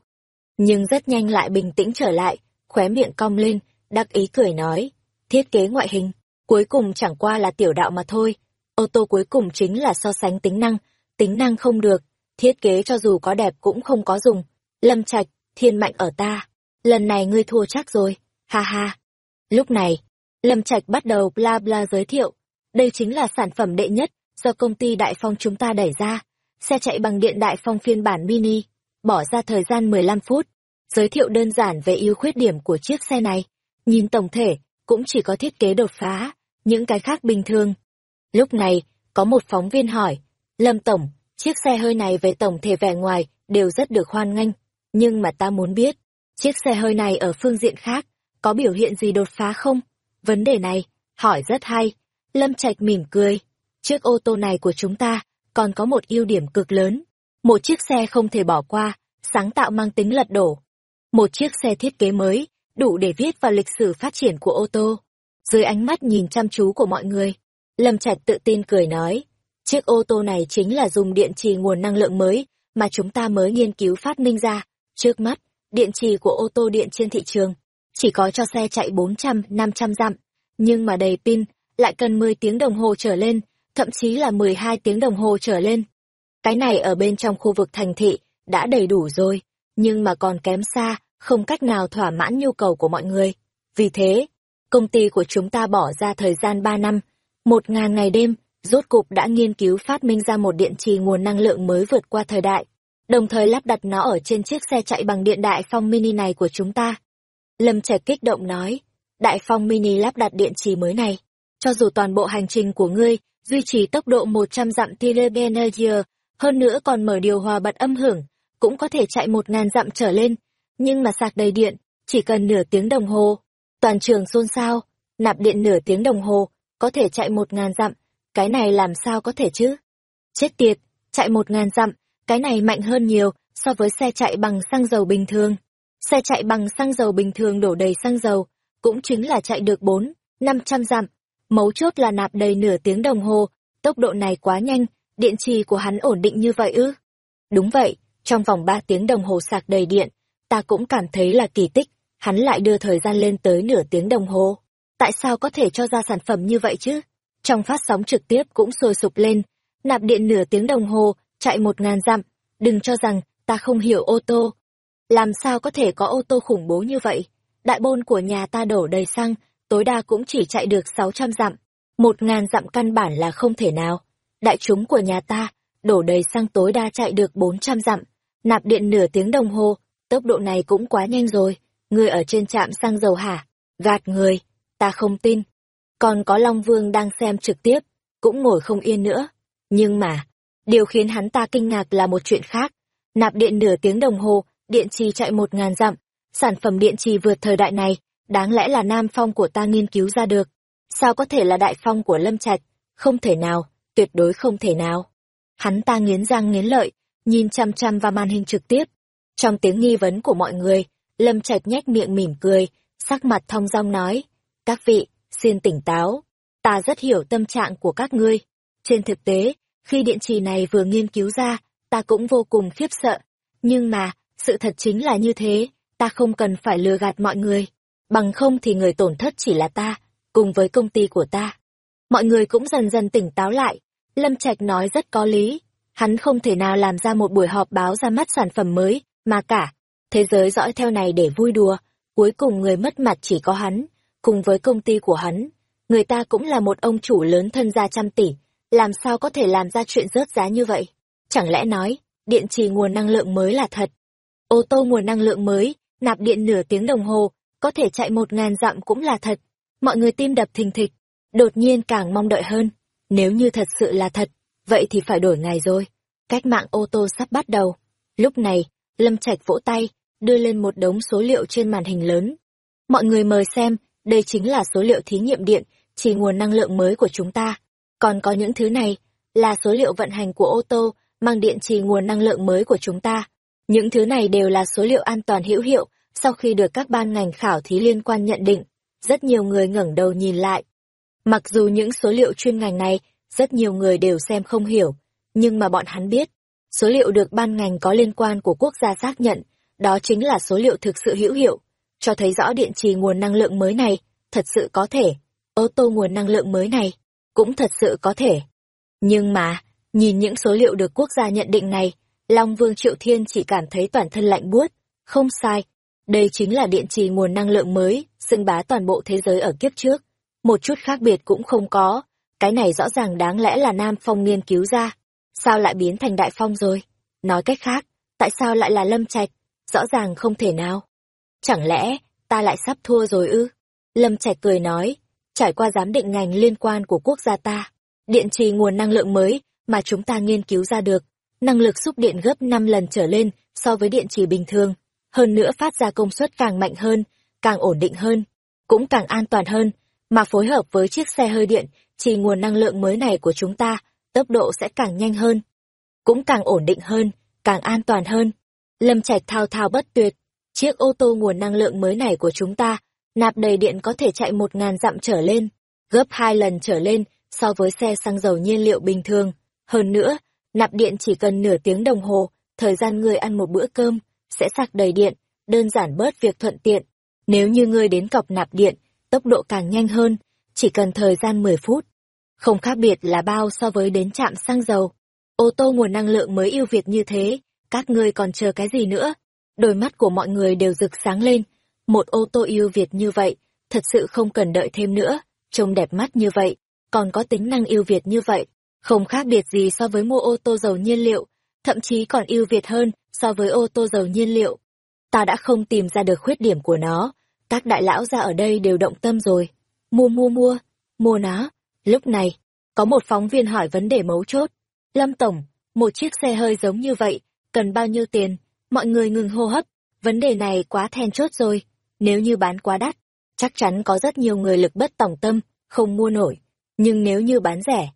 Nhưng rất nhanh lại bình tĩnh trở lại, khóe miệng cong lên, đắc ý cười nói, thiết kế ngoại hình, cuối cùng chẳng qua là tiểu đạo mà thôi. Ô tô cuối cùng chính là so sánh tính năng, tính năng không được, thiết kế cho dù có đẹp cũng không có dùng. Lâm Trạch, thiên mạnh ở ta, lần này ngươi thua chắc rồi, ha ha. Lúc này, Lâm Trạch bắt đầu bla bla giới thiệu, đây chính là sản phẩm đệ nhất do công ty Đại Phong chúng ta đẩy ra, xe chạy bằng điện Đại Phong phiên bản mini, bỏ ra thời gian 15 phút, giới thiệu đơn giản về ưu khuyết điểm của chiếc xe này, nhìn tổng thể, cũng chỉ có thiết kế đột phá, những cái khác bình thường. Lúc này, có một phóng viên hỏi, Lâm Tổng, chiếc xe hơi này về tổng thể vẻ ngoài đều rất được hoan nghênh, nhưng mà ta muốn biết, chiếc xe hơi này ở phương diện khác, có biểu hiện gì đột phá không? Vấn đề này, hỏi rất hay. Lâm Trạch mỉm cười, chiếc ô tô này của chúng ta còn có một ưu điểm cực lớn. Một chiếc xe không thể bỏ qua, sáng tạo mang tính lật đổ. Một chiếc xe thiết kế mới, đủ để viết vào lịch sử phát triển của ô tô. Dưới ánh mắt nhìn chăm chú của mọi người, Lâm Trạch tự tin cười nói, chiếc ô tô này chính là dùng điện trì nguồn năng lượng mới mà chúng ta mới nghiên cứu phát minh ra. Trước mắt, điện trì của ô tô điện trên thị trường chỉ có cho xe chạy 400, 500 dặm, nhưng mà đầy pin lại cần 10 tiếng đồng hồ trở lên, thậm chí là 12 tiếng đồng hồ trở lên. Cái này ở bên trong khu vực thành thị đã đầy đủ rồi, nhưng mà còn kém xa, không cách nào thỏa mãn nhu cầu của mọi người. Vì thế, công ty của chúng ta bỏ ra thời gian 3 năm, một ngàn ngày đêm, rốt cục đã nghiên cứu phát minh ra một điện trì nguồn năng lượng mới vượt qua thời đại, đồng thời lắp đặt nó ở trên chiếc xe chạy bằng điện đại phong mini này của chúng ta. Lâm Trạch kích động nói, Đại Phong Mini lắp đặt điện trì mới này, cho dù toàn bộ hành trình của ngươi duy trì tốc độ 100 dặm km hơn nữa còn mở điều hòa bật âm hưởng, cũng có thể chạy 1.000 dặm trở lên, nhưng mà sạc đầy điện, chỉ cần nửa tiếng đồng hồ. Toàn trường xôn xao, nạp điện nửa tiếng đồng hồ, có thể chạy một ngàn dặm, cái này làm sao có thể chứ? Chết tiệt, chạy một ngàn dặm, cái này mạnh hơn nhiều so với xe chạy bằng xăng dầu bình thường. Xe chạy bằng xăng dầu bình thường đổ đầy xăng dầu, cũng chính là chạy được 4, 500 dặm. Mấu chốt là nạp đầy nửa tiếng đồng hồ, tốc độ này quá nhanh, điện trì của hắn ổn định như vậy ư? Đúng vậy, trong vòng ba tiếng đồng hồ sạc đầy điện, ta cũng cảm thấy là kỳ tích, hắn lại đưa thời gian lên tới nửa tiếng đồng hồ. Tại sao có thể cho ra sản phẩm như vậy chứ? Trong phát sóng trực tiếp cũng sôi sục lên, nạp điện nửa tiếng đồng hồ, chạy một ngàn dặm, đừng cho rằng ta không hiểu ô tô. Làm sao có thể có ô tô khủng bố như vậy? Đại bôn của nhà ta đổ đầy xăng, tối đa cũng chỉ chạy được 600 dặm. Một ngàn dặm căn bản là không thể nào. Đại chúng của nhà ta, đổ đầy xăng tối đa chạy được 400 dặm. Nạp điện nửa tiếng đồng hồ, tốc độ này cũng quá nhanh rồi. Ngươi ở trên trạm xăng dầu hả? Gạt người, ta không tin. Còn có Long Vương đang xem trực tiếp, cũng ngồi không yên nữa. Nhưng mà, điều khiến hắn ta kinh ngạc là một chuyện khác. Nạp điện nửa tiếng đồng hồ, điện trì chạy một ngàn dặm. Sản phẩm điện trì vượt thời đại này, đáng lẽ là Nam Phong của ta nghiên cứu ra được. Sao có thể là Đại Phong của Lâm Trạch? Không thể nào, tuyệt đối không thể nào. Hắn ta nghiến răng nghiến lợi, nhìn chăm chăm vào màn hình trực tiếp. Trong tiếng nghi vấn của mọi người, Lâm Trạch nhếch miệng mỉm cười, sắc mặt thong dong nói, các vị, xin tỉnh táo, ta rất hiểu tâm trạng của các ngươi. Trên thực tế, khi điện trì này vừa nghiên cứu ra, ta cũng vô cùng khiếp sợ. Nhưng mà, sự thật chính là như thế, ta không cần phải lừa gạt mọi người. Bằng không thì người tổn thất chỉ là ta, cùng với công ty của ta. Mọi người cũng dần dần tỉnh táo lại. Lâm Trạch nói rất có lý. Hắn không thể nào làm ra một buổi họp báo ra mắt sản phẩm mới, mà cả. Thế giới dõi theo này để vui đùa. Cuối cùng người mất mặt chỉ có hắn, cùng với công ty của hắn. Người ta cũng là một ông chủ lớn thân gia trăm tỷ, làm sao có thể làm ra chuyện rớt giá như vậy? Chẳng lẽ nói, điện trì nguồn năng lượng mới là thật? Ô tô nguồn năng lượng mới, nạp điện nửa tiếng đồng hồ, có thể chạy một ngàn dặm cũng là thật. Mọi người tim đập thình thịch, đột nhiên càng mong đợi hơn. Nếu như thật sự là thật, vậy thì phải đổi ngày rồi. Cách mạng ô tô sắp bắt đầu. Lúc này, Lâm Trạch vỗ tay, đưa lên một đống số liệu trên màn hình lớn. Mọi người mời xem, đây chính là số liệu thí nghiệm điện, chỉ nguồn năng lượng mới của chúng ta. Còn có những thứ này, là số liệu vận hành của ô tô, mang điện trì nguồn năng lượng mới của chúng ta. Những thứ này đều là số liệu an toàn hữu hiệu, sau khi được các ban ngành khảo thí liên quan nhận định. Rất nhiều người ngẩng đầu nhìn lại. Mặc dù những số liệu chuyên ngành này, rất nhiều người đều xem không hiểu, nhưng mà bọn hắn biết, số liệu được ban ngành có liên quan của quốc gia xác nhận, đó chính là số liệu thực sự hữu hiệu, cho thấy rõ điện trì nguồn năng lượng mới này, thật sự có thể, ô tô nguồn năng lượng mới này, cũng thật sự có thể. Nhưng mà, nhìn những số liệu được quốc gia nhận định này, Long Vương Triệu Thiên chỉ cảm thấy toàn thân lạnh buốt, không sai. Đây chính là điện trì nguồn năng lượng mới, xưng bá toàn bộ thế giới ở kiếp trước. Một chút khác biệt cũng không có, cái này rõ ràng đáng lẽ là Nam Phong nghiên cứu ra. Sao lại biến thành Đại Phong rồi? Nói cách khác, tại sao lại là Lâm Trạch? Rõ ràng không thể nào. Chẳng lẽ, ta lại sắp thua rồi ư? Lâm Trạch cười nói, trải qua giám định ngành liên quan của quốc gia ta, điện trì nguồn năng lượng mới mà chúng ta nghiên cứu ra được, năng lực xúc điện gấp 5 lần trở lên so với điện trì bình thường, hơn nữa phát ra công suất càng mạnh hơn, càng ổn định hơn, cũng càng an toàn hơn, mà phối hợp với chiếc xe hơi điện, trì nguồn năng lượng mới này của chúng ta, tốc độ sẽ càng nhanh hơn, cũng càng ổn định hơn, càng an toàn hơn. Lâm Trạch thao thao bất tuyệt, chiếc ô tô nguồn năng lượng mới này của chúng ta nạp đầy điện có thể chạy một ngàn dặm trở lên, gấp hai lần trở lên so với xe xăng dầu nhiên liệu bình thường. Hơn nữa, nạp điện chỉ cần nửa tiếng đồng hồ, thời gian người ăn một bữa cơm, sẽ sạc đầy điện, đơn giản bớt việc thuận tiện. Nếu như ngươi đến cọc nạp điện, tốc độ càng nhanh hơn, chỉ cần thời gian 10 phút. Không khác biệt là bao so với đến trạm xăng dầu. Ô tô nguồn năng lượng mới ưu việt như thế, các ngươi còn chờ cái gì nữa? Đôi mắt của mọi người đều rực sáng lên, một ô tô ưu việt như vậy, thật sự không cần đợi thêm nữa, trông đẹp mắt như vậy, còn có tính năng ưu việt như vậy, không khác biệt gì so với mua ô tô dầu nhiên liệu, thậm chí còn ưu việt hơn so với ô tô dầu nhiên liệu. Ta đã không tìm ra được khuyết điểm của nó, Các đại lão ra ở đây đều động tâm rồi. Mua mua mua, mua nó. Lúc này, có một phóng viên hỏi vấn đề mấu chốt. Lâm Tổng, một chiếc xe hơi giống như vậy, cần bao nhiêu tiền? Mọi người ngừng hô hấp. Vấn đề này quá then chốt rồi. Nếu như bán quá đắt, chắc chắn có rất nhiều người lực bất tòng tâm, không mua nổi. Nhưng nếu như bán rẻ,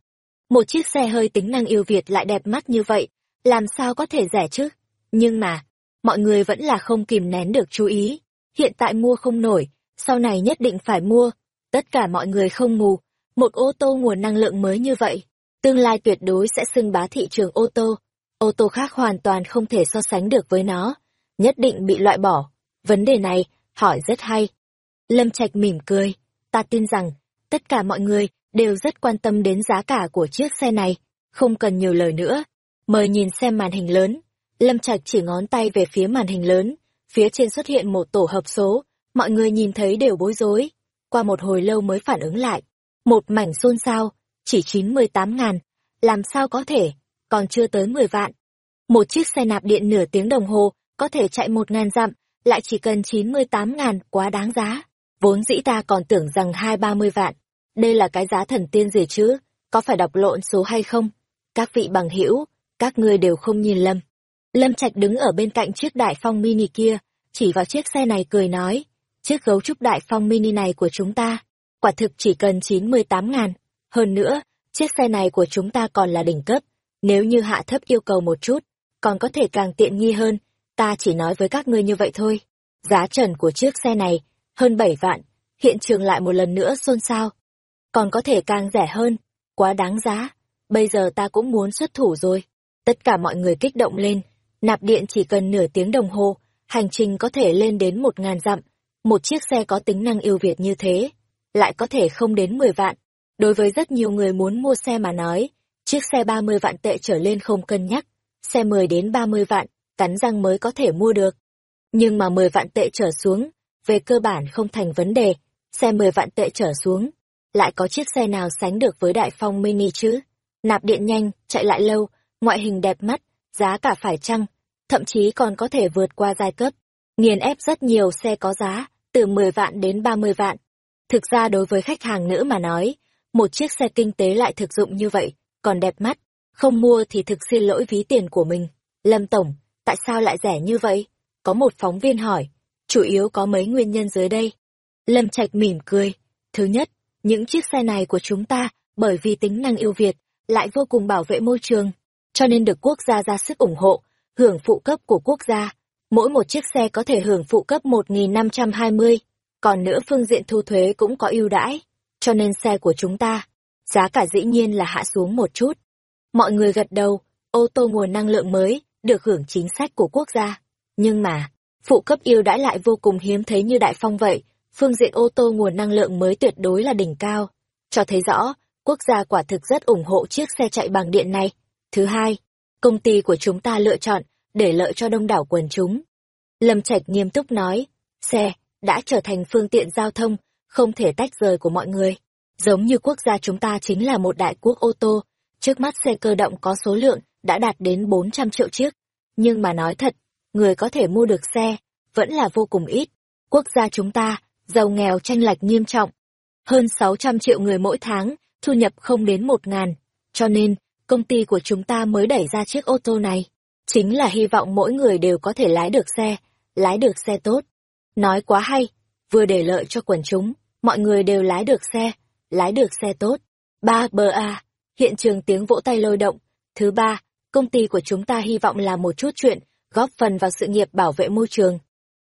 một chiếc xe hơi tính năng yêu Việt lại đẹp mắt như vậy, làm sao có thể rẻ chứ? Nhưng mà, mọi người vẫn là không kìm nén được chú ý. Hiện tại mua không nổi, sau này nhất định phải mua. Tất cả mọi người không mù. Một ô tô nguồn năng lượng mới như vậy, tương lai tuyệt đối sẽ xưng bá thị trường ô tô. Ô tô khác hoàn toàn không thể so sánh được với nó, nhất định bị loại bỏ. Vấn đề này, hỏi rất hay. Lâm Trạch mỉm cười, ta tin rằng, tất cả mọi người đều rất quan tâm đến giá cả của chiếc xe này, không cần nhiều lời nữa. Mời nhìn xem màn hình lớn. Lâm Trạch chỉ ngón tay về phía màn hình lớn, phía trên xuất hiện một tổ hợp số, mọi người nhìn thấy đều bối rối. Qua một hồi lâu mới phản ứng lại. Một mảnh xôn xao, chỉ chín mươi tám ngàn. Làm sao có thể, còn chưa tới mười vạn. Một chiếc xe nạp điện nửa tiếng đồng hồ, có thể chạy một ngàn dặm, lại chỉ cần chín mươi tám ngàn, quá đáng giá. Vốn dĩ ta còn tưởng rằng hai ba mươi vạn. Đây là cái giá thần tiên gì chứ, có phải đọc lộn số hay không? Các vị bằng hữu các ngươi đều không nhìn lầm. Lâm Trạch đứng ở bên cạnh chiếc đại phong mini kia, chỉ vào chiếc xe này cười nói, chiếc gấu trúc đại phong mini này của chúng ta, quả thực chỉ cần chín mươi tám ngàn. Hơn nữa, chiếc xe này của chúng ta còn là đỉnh cấp, nếu như hạ thấp yêu cầu một chút, còn có thể càng tiện nghi hơn, ta chỉ nói với các ngươi như vậy thôi. Giá trần của chiếc xe này, hơn bảy vạn, hiện trường lại một lần nữa xôn xao. Còn có thể càng rẻ hơn, quá đáng giá, bây giờ ta cũng muốn xuất thủ rồi. Tất cả mọi người kích động lên, nạp điện chỉ cần nửa tiếng đồng hồ, hành trình có thể lên đến một ngàn dặm. Một chiếc xe có tính năng ưu việt như thế, lại có thể không đến mười vạn. Đối với rất nhiều người muốn mua xe mà nói, chiếc xe ba mươi vạn tệ trở lên không cân nhắc, xe mười đến ba mươi vạn, cắn răng mới có thể mua được. Nhưng mà mười vạn tệ trở xuống, về cơ bản không thành vấn đề, xe mười vạn tệ trở xuống, lại có chiếc xe nào sánh được với đại phong mini chứ? Nạp điện nhanh, chạy lại lâu, ngoại hình đẹp mắt, giá cả phải chăng, thậm chí còn có thể vượt qua giai cấp, nghiền ép rất nhiều xe có giá, từ 10 vạn đến 30 vạn. Thực ra đối với khách hàng nữ mà nói, một chiếc xe kinh tế lại thực dụng như vậy, còn đẹp mắt, không mua thì thực xin lỗi ví tiền của mình. Lâm Tổng, tại sao lại rẻ như vậy? Có một phóng viên hỏi, chủ yếu có mấy nguyên nhân dưới đây. Lâm Trạch mỉm cười. Thứ nhất, những chiếc xe này của chúng ta, bởi vì tính năng ưu việt, lại vô cùng bảo vệ môi trường, cho nên được quốc gia ra sức ủng hộ, hưởng phụ cấp của quốc gia. Mỗi một chiếc xe có thể hưởng phụ cấp 1.520, còn nữa phương diện thu thuế cũng có ưu đãi, cho nên xe của chúng ta, giá cả dĩ nhiên là hạ xuống một chút. Mọi người gật đầu, ô tô nguồn năng lượng mới, được hưởng chính sách của quốc gia. Nhưng mà, phụ cấp ưu đãi lại vô cùng hiếm thấy như đại phong vậy, phương diện ô tô nguồn năng lượng mới tuyệt đối là đỉnh cao. Cho thấy rõ, quốc gia quả thực rất ủng hộ chiếc xe chạy bằng điện này. Thứ hai, công ty của chúng ta lựa chọn để lợi cho đông đảo quần chúng. Lâm Trạch nghiêm túc nói, xe đã trở thành phương tiện giao thông không thể tách rời của mọi người. Giống như quốc gia chúng ta chính là một đại quốc ô tô, trước mắt xe cơ động có số lượng đã đạt đến 400 triệu chiếc. Nhưng mà nói thật, người có thể mua được xe vẫn là vô cùng ít. Quốc gia chúng ta, giàu nghèo tranh lệch nghiêm trọng. Hơn 600 triệu người mỗi tháng, thu nhập không đến một ngàn. Cho nên, công ty của chúng ta mới đẩy ra chiếc ô tô này. Chính là hy vọng mỗi người đều có thể lái được xe, lái được xe tốt. Nói quá hay, vừa để lợi cho quần chúng, mọi người đều lái được xe, lái được xe tốt. Ba bờ A, hiện trường tiếng vỗ tay lôi động. Thứ ba, công ty của chúng ta hy vọng là một chút chuyện, góp phần vào sự nghiệp bảo vệ môi trường.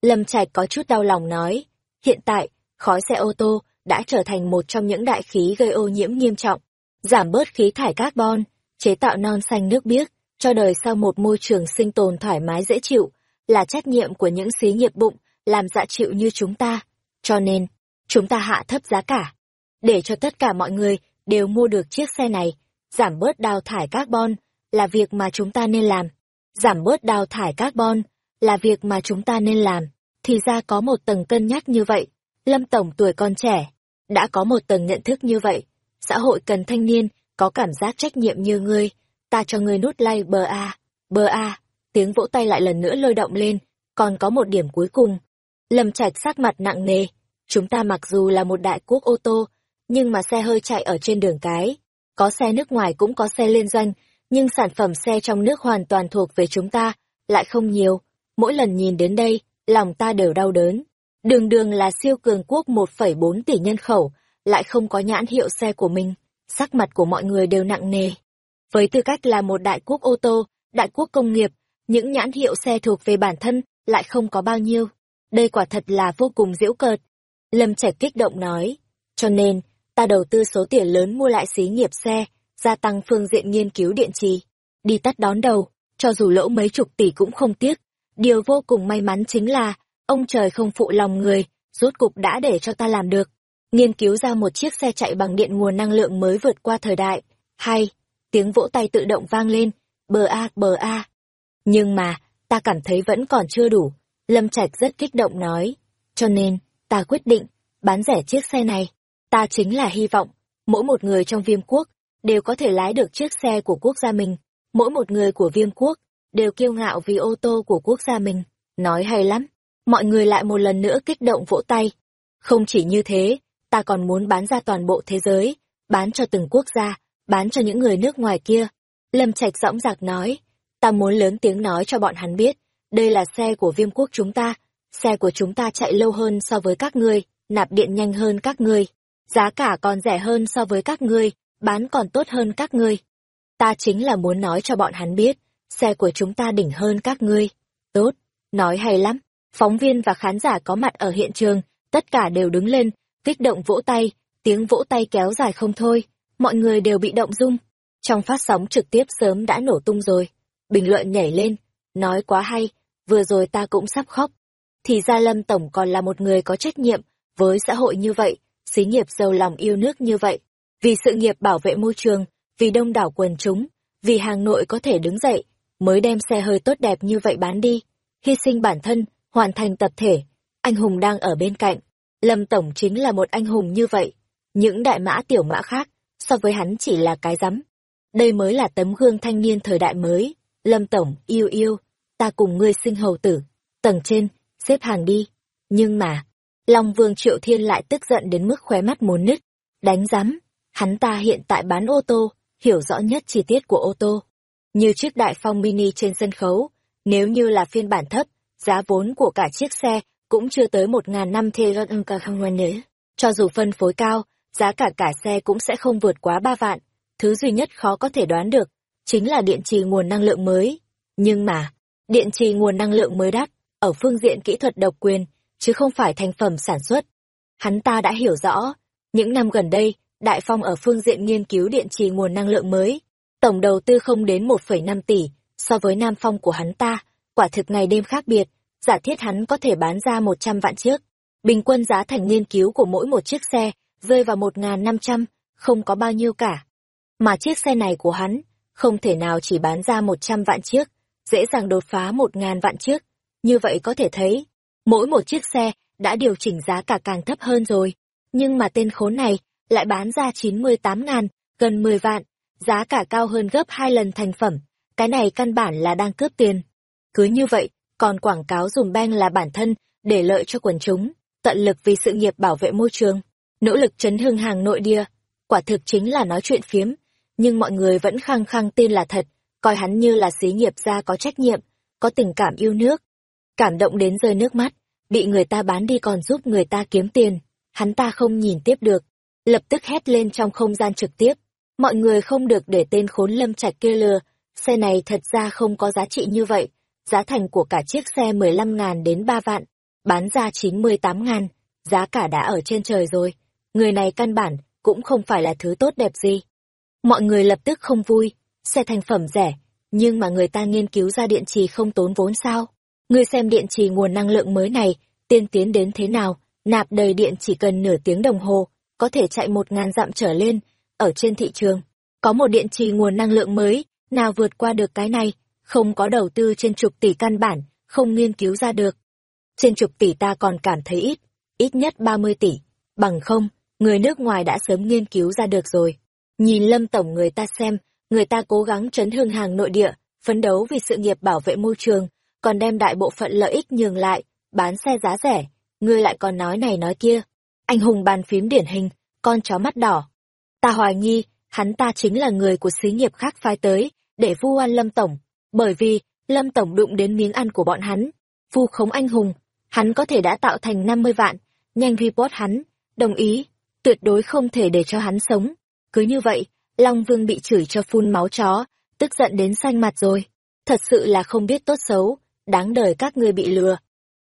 Lâm Trạch có chút đau lòng nói, hiện tại, khói xe ô tô đã trở thành một trong những đại khí gây ô nhiễm nghiêm trọng, giảm bớt khí thải carbon, chế tạo non xanh nước biếc, cho đời sau một môi trường sinh tồn thoải mái dễ chịu, là trách nhiệm của những xí nghiệp bụng, làm dạ chịu như chúng ta. Cho nên, chúng ta hạ thấp giá cả, để cho tất cả mọi người đều mua được chiếc xe này, giảm bớt đào thải carbon, là việc mà chúng ta nên làm. Giảm bớt đào thải carbon, là việc mà chúng ta nên làm. Thì ra có một tầng cân nhắc như vậy. Lâm Tổng tuổi còn trẻ, đã có một tầng nhận thức như vậy. Xã hội cần thanh niên, có cảm giác trách nhiệm như ngươi, ta cho ngươi nút like bờ A, bờ A, tiếng vỗ tay lại lần nữa lôi động lên, còn có một điểm cuối cùng. Lâm Trạch sắc mặt nặng nề. Chúng ta mặc dù là một đại quốc ô tô, nhưng mà xe hơi chạy ở trên đường cái. Có xe nước ngoài cũng có xe liên doanh, nhưng sản phẩm xe trong nước hoàn toàn thuộc về chúng ta, lại không nhiều. Mỗi lần nhìn đến đây, lòng ta đều đau đớn. Đường đường là siêu cường quốc 1,4 tỷ nhân khẩu, lại không có nhãn hiệu xe của mình. Sắc mặt của mọi người đều nặng nề. Với tư cách là một đại quốc ô tô, đại quốc công nghiệp, những nhãn hiệu xe thuộc về bản thân lại không có bao nhiêu. Đây quả thật là vô cùng diễu cợt. Lâm Trạch kích động nói. Cho nên, ta đầu tư số tiền lớn mua lại xí nghiệp xe, gia tăng phương diện nghiên cứu điện trì. Đi tắt đón đầu, cho dù lỗ mấy chục tỷ cũng không tiếc. Điều vô cùng may mắn chính là, ông trời không phụ lòng người, rốt cục đã để cho ta làm được. Nghiên cứu ra một chiếc xe chạy bằng điện nguồn năng lượng mới vượt qua thời đại. Hay, tiếng vỗ tay tự động vang lên, bờ a bờ a. Nhưng mà, ta cảm thấy vẫn còn chưa đủ. Lâm Trạch rất kích động nói. Cho nên, ta quyết định, bán rẻ chiếc xe này. Ta chính là hy vọng, mỗi một người trong viêm quốc, đều có thể lái được chiếc xe của quốc gia mình. Mỗi một người của viêm quốc, đều kiêu ngạo vì ô tô của quốc gia mình. Nói hay lắm. Mọi người lại một lần nữa kích động vỗ tay. Không chỉ như thế, ta còn muốn bán ra toàn bộ thế giới, bán cho từng quốc gia, bán cho những người nước ngoài kia. Lâm Trạch dõng dạc nói, ta muốn lớn tiếng nói cho bọn hắn biết, đây là xe của viêm quốc chúng ta, xe của chúng ta chạy lâu hơn so với các ngươi, nạp điện nhanh hơn các ngươi, giá cả còn rẻ hơn so với các ngươi, bán còn tốt hơn các ngươi. Ta chính là muốn nói cho bọn hắn biết, xe của chúng ta đỉnh hơn các ngươi. Tốt, nói hay lắm. Phóng viên và khán giả có mặt ở hiện trường, tất cả đều đứng lên, kích động vỗ tay, tiếng vỗ tay kéo dài không thôi, mọi người đều bị động dung. Trong phát sóng trực tiếp sớm đã nổ tung rồi, bình luận nhảy lên, nói quá hay, vừa rồi ta cũng sắp khóc. Thì ra Lâm Tổng còn là một người có trách nhiệm, với xã hội như vậy, xí nghiệp giàu lòng yêu nước như vậy, vì sự nghiệp bảo vệ môi trường, vì đông đảo quần chúng, vì Hà Nội có thể đứng dậy, mới đem xe hơi tốt đẹp như vậy bán đi, hy sinh bản thân, hoàn thành tập thể. Anh hùng đang ở bên cạnh, Lâm Tổng chính là một anh hùng như vậy. Những đại mã tiểu mã khác, so với hắn chỉ là cái rắm. Đây mới là tấm gương thanh niên thời đại mới. Lâm Tổng, yêu yêu, ta cùng ngươi sinh hầu tử. Tầng trên, xếp hàng đi. Nhưng mà, Long Vương Triệu Thiên lại tức giận đến mức khóe mắt muốn nứt. Đánh giám, hắn ta hiện tại bán ô tô, hiểu rõ nhất chi tiết của ô tô. Như chiếc đại phong mini trên sân khấu, nếu như là phiên bản thấp, giá vốn của cả chiếc xe cũng chưa tới một ngàn năm thê ca không ngoan nhớ. Cho dù phân phối cao, giá cả cả xe cũng sẽ không vượt quá ba vạn. Thứ duy nhất khó có thể đoán được, chính là điện trì nguồn năng lượng mới. Nhưng mà, điện trì nguồn năng lượng mới đắt, ở phương diện kỹ thuật độc quyền, chứ không phải thành phẩm sản xuất. Hắn ta đã hiểu rõ, những năm gần đây, Đại Phong ở phương diện nghiên cứu điện trì nguồn năng lượng mới, tổng đầu tư không đến 1,5 tỷ, so với Nam Phong của hắn ta, quả thực ngày đêm khác biệt, giả thiết hắn có thể bán ra 100 vạn chiếc. Bình quân giá thành nghiên cứu của mỗi một chiếc xe rơi vào 1.500, không có bao nhiêu cả. Mà chiếc xe này của hắn, không thể nào chỉ bán ra 100 vạn chiếc, dễ dàng đột phá một ngàn vạn chiếc. Như vậy có thể thấy, mỗi một chiếc xe đã điều chỉnh giá cả càng thấp hơn rồi. Nhưng mà tên khốn này lại bán ra 98 ngàn, gần 10 vạn, giá cả cao hơn gấp hai lần thành phẩm. Cái này căn bản là đang cướp tiền. Cứ như vậy, còn quảng cáo dùng beng là bản thân, để lợi cho quần chúng, tận lực vì sự nghiệp bảo vệ môi trường, nỗ lực chấn hương hàng nội địa. Quả thực chính là nói chuyện phiếm, nhưng mọi người vẫn khăng khăng tin là thật, coi hắn như là xí nghiệp gia có trách nhiệm, có tình cảm yêu nước. Cảm động đến rơi nước mắt, bị người ta bán đi còn giúp người ta kiếm tiền, hắn ta không nhìn tiếp được, lập tức hét lên trong không gian trực tiếp. Mọi người không được để tên khốn lâm trạch kia lừa, xe này thật ra không có giá trị như vậy, giá thành của cả chiếc xe 15.000 đến 3 vạn, bán ra 98.000, giá cả đã ở trên trời rồi. Người này căn bản, cũng không phải là thứ tốt đẹp gì. Mọi người lập tức không vui, xe thành phẩm rẻ, nhưng mà người ta nghiên cứu ra điện trì không tốn vốn sao. Người xem điện trì nguồn năng lượng mới này, tiên tiến đến thế nào, nạp đầy điện chỉ cần nửa tiếng đồng hồ, có thể chạy một ngàn dặm trở lên, ở trên thị trường. Có một điện trì nguồn năng lượng mới, nào vượt qua được cái này, không có đầu tư trên chục tỷ căn bản, không nghiên cứu ra được. Trên chục tỷ ta còn cảm thấy ít, ít nhất 30 tỷ, bằng không, người nước ngoài đã sớm nghiên cứu ra được rồi. Nhìn lâm tổng người ta xem, người ta cố gắng chấn hương hàng nội địa, phấn đấu vì sự nghiệp bảo vệ môi trường, còn đem đại bộ phận lợi ích nhường lại, bán xe giá rẻ, ngươi lại còn nói này nói kia. Anh hùng bàn phím điển hình, con chó mắt đỏ. Ta hoài nghi, hắn ta chính là người của xí nghiệp khác phái tới, để vu oan Lâm Tổng. Bởi vì, Lâm Tổng đụng đến miếng ăn của bọn hắn. Vu khống anh hùng, hắn có thể đã tạo thành 50 vạn. Nhanh report hắn, đồng ý, tuyệt đối không thể để cho hắn sống. Cứ như vậy, Long Vương bị chửi cho phun máu chó, tức giận đến xanh mặt rồi. Thật sự là không biết tốt xấu, đáng đời các ngươi bị lừa.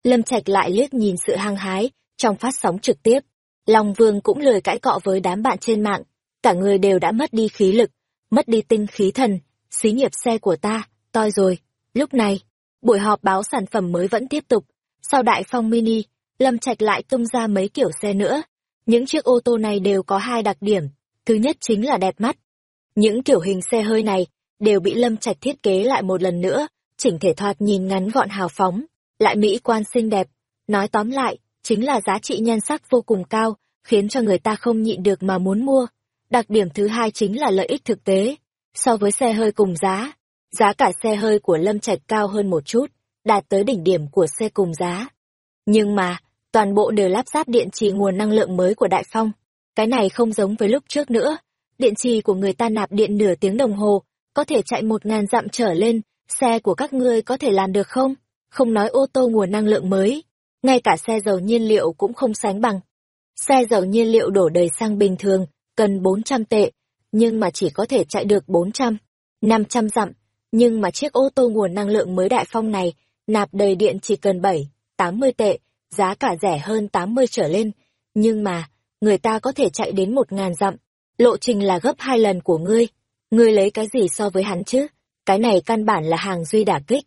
Lâm Trạch lại liếc nhìn sự hăng hái, trong phát sóng trực tiếp. Long Vương cũng lời cãi cọ với đám bạn trên mạng, cả người đều đã mất đi khí lực, mất đi tinh khí thần, xí nghiệp xe của ta, toi rồi. Lúc này, buổi họp báo sản phẩm mới vẫn tiếp tục. Sau đại phong mini, Lâm Trạch lại tung ra mấy kiểu xe nữa. Những chiếc ô tô này đều có hai đặc điểm. Thứ nhất chính là đẹp mắt. Những kiểu hình xe hơi này đều bị Lâm Trạch thiết kế lại một lần nữa, chỉnh thể thoạt nhìn ngắn gọn hào phóng, lại mỹ quan xinh đẹp. Nói tóm lại, chính là giá trị nhan sắc vô cùng cao, khiến cho người ta không nhịn được mà muốn mua. Đặc điểm thứ hai chính là lợi ích thực tế. So với xe hơi cùng giá, giá cả xe hơi của Lâm Trạch cao hơn một chút, đạt tới đỉnh điểm của xe cùng giá. Nhưng mà, toàn bộ đều lắp ráp điện trì nguồn năng lượng mới của Đại Phong. Cái này không giống với lúc trước nữa. Điện trì của người ta nạp điện nửa tiếng đồng hồ, có thể chạy một ngàn dặm trở lên, xe của các ngươi có thể làm được không? Không nói ô tô nguồn năng lượng mới, ngay cả xe dầu nhiên liệu cũng không sánh bằng. Xe dầu nhiên liệu đổ đầy xăng bình thường, cần 400 tệ, nhưng mà chỉ có thể chạy được 400, 500 dặm. Nhưng mà chiếc ô tô nguồn năng lượng mới đại phong này, nạp đầy điện chỉ cần 7, 80 tệ, giá cả rẻ hơn 80 trở lên. Nhưng mà, người ta có thể chạy đến một ngàn dặm, lộ trình là gấp hai lần của ngươi. Ngươi lấy cái gì so với hắn chứ? Cái này căn bản là hàng duy đả kích.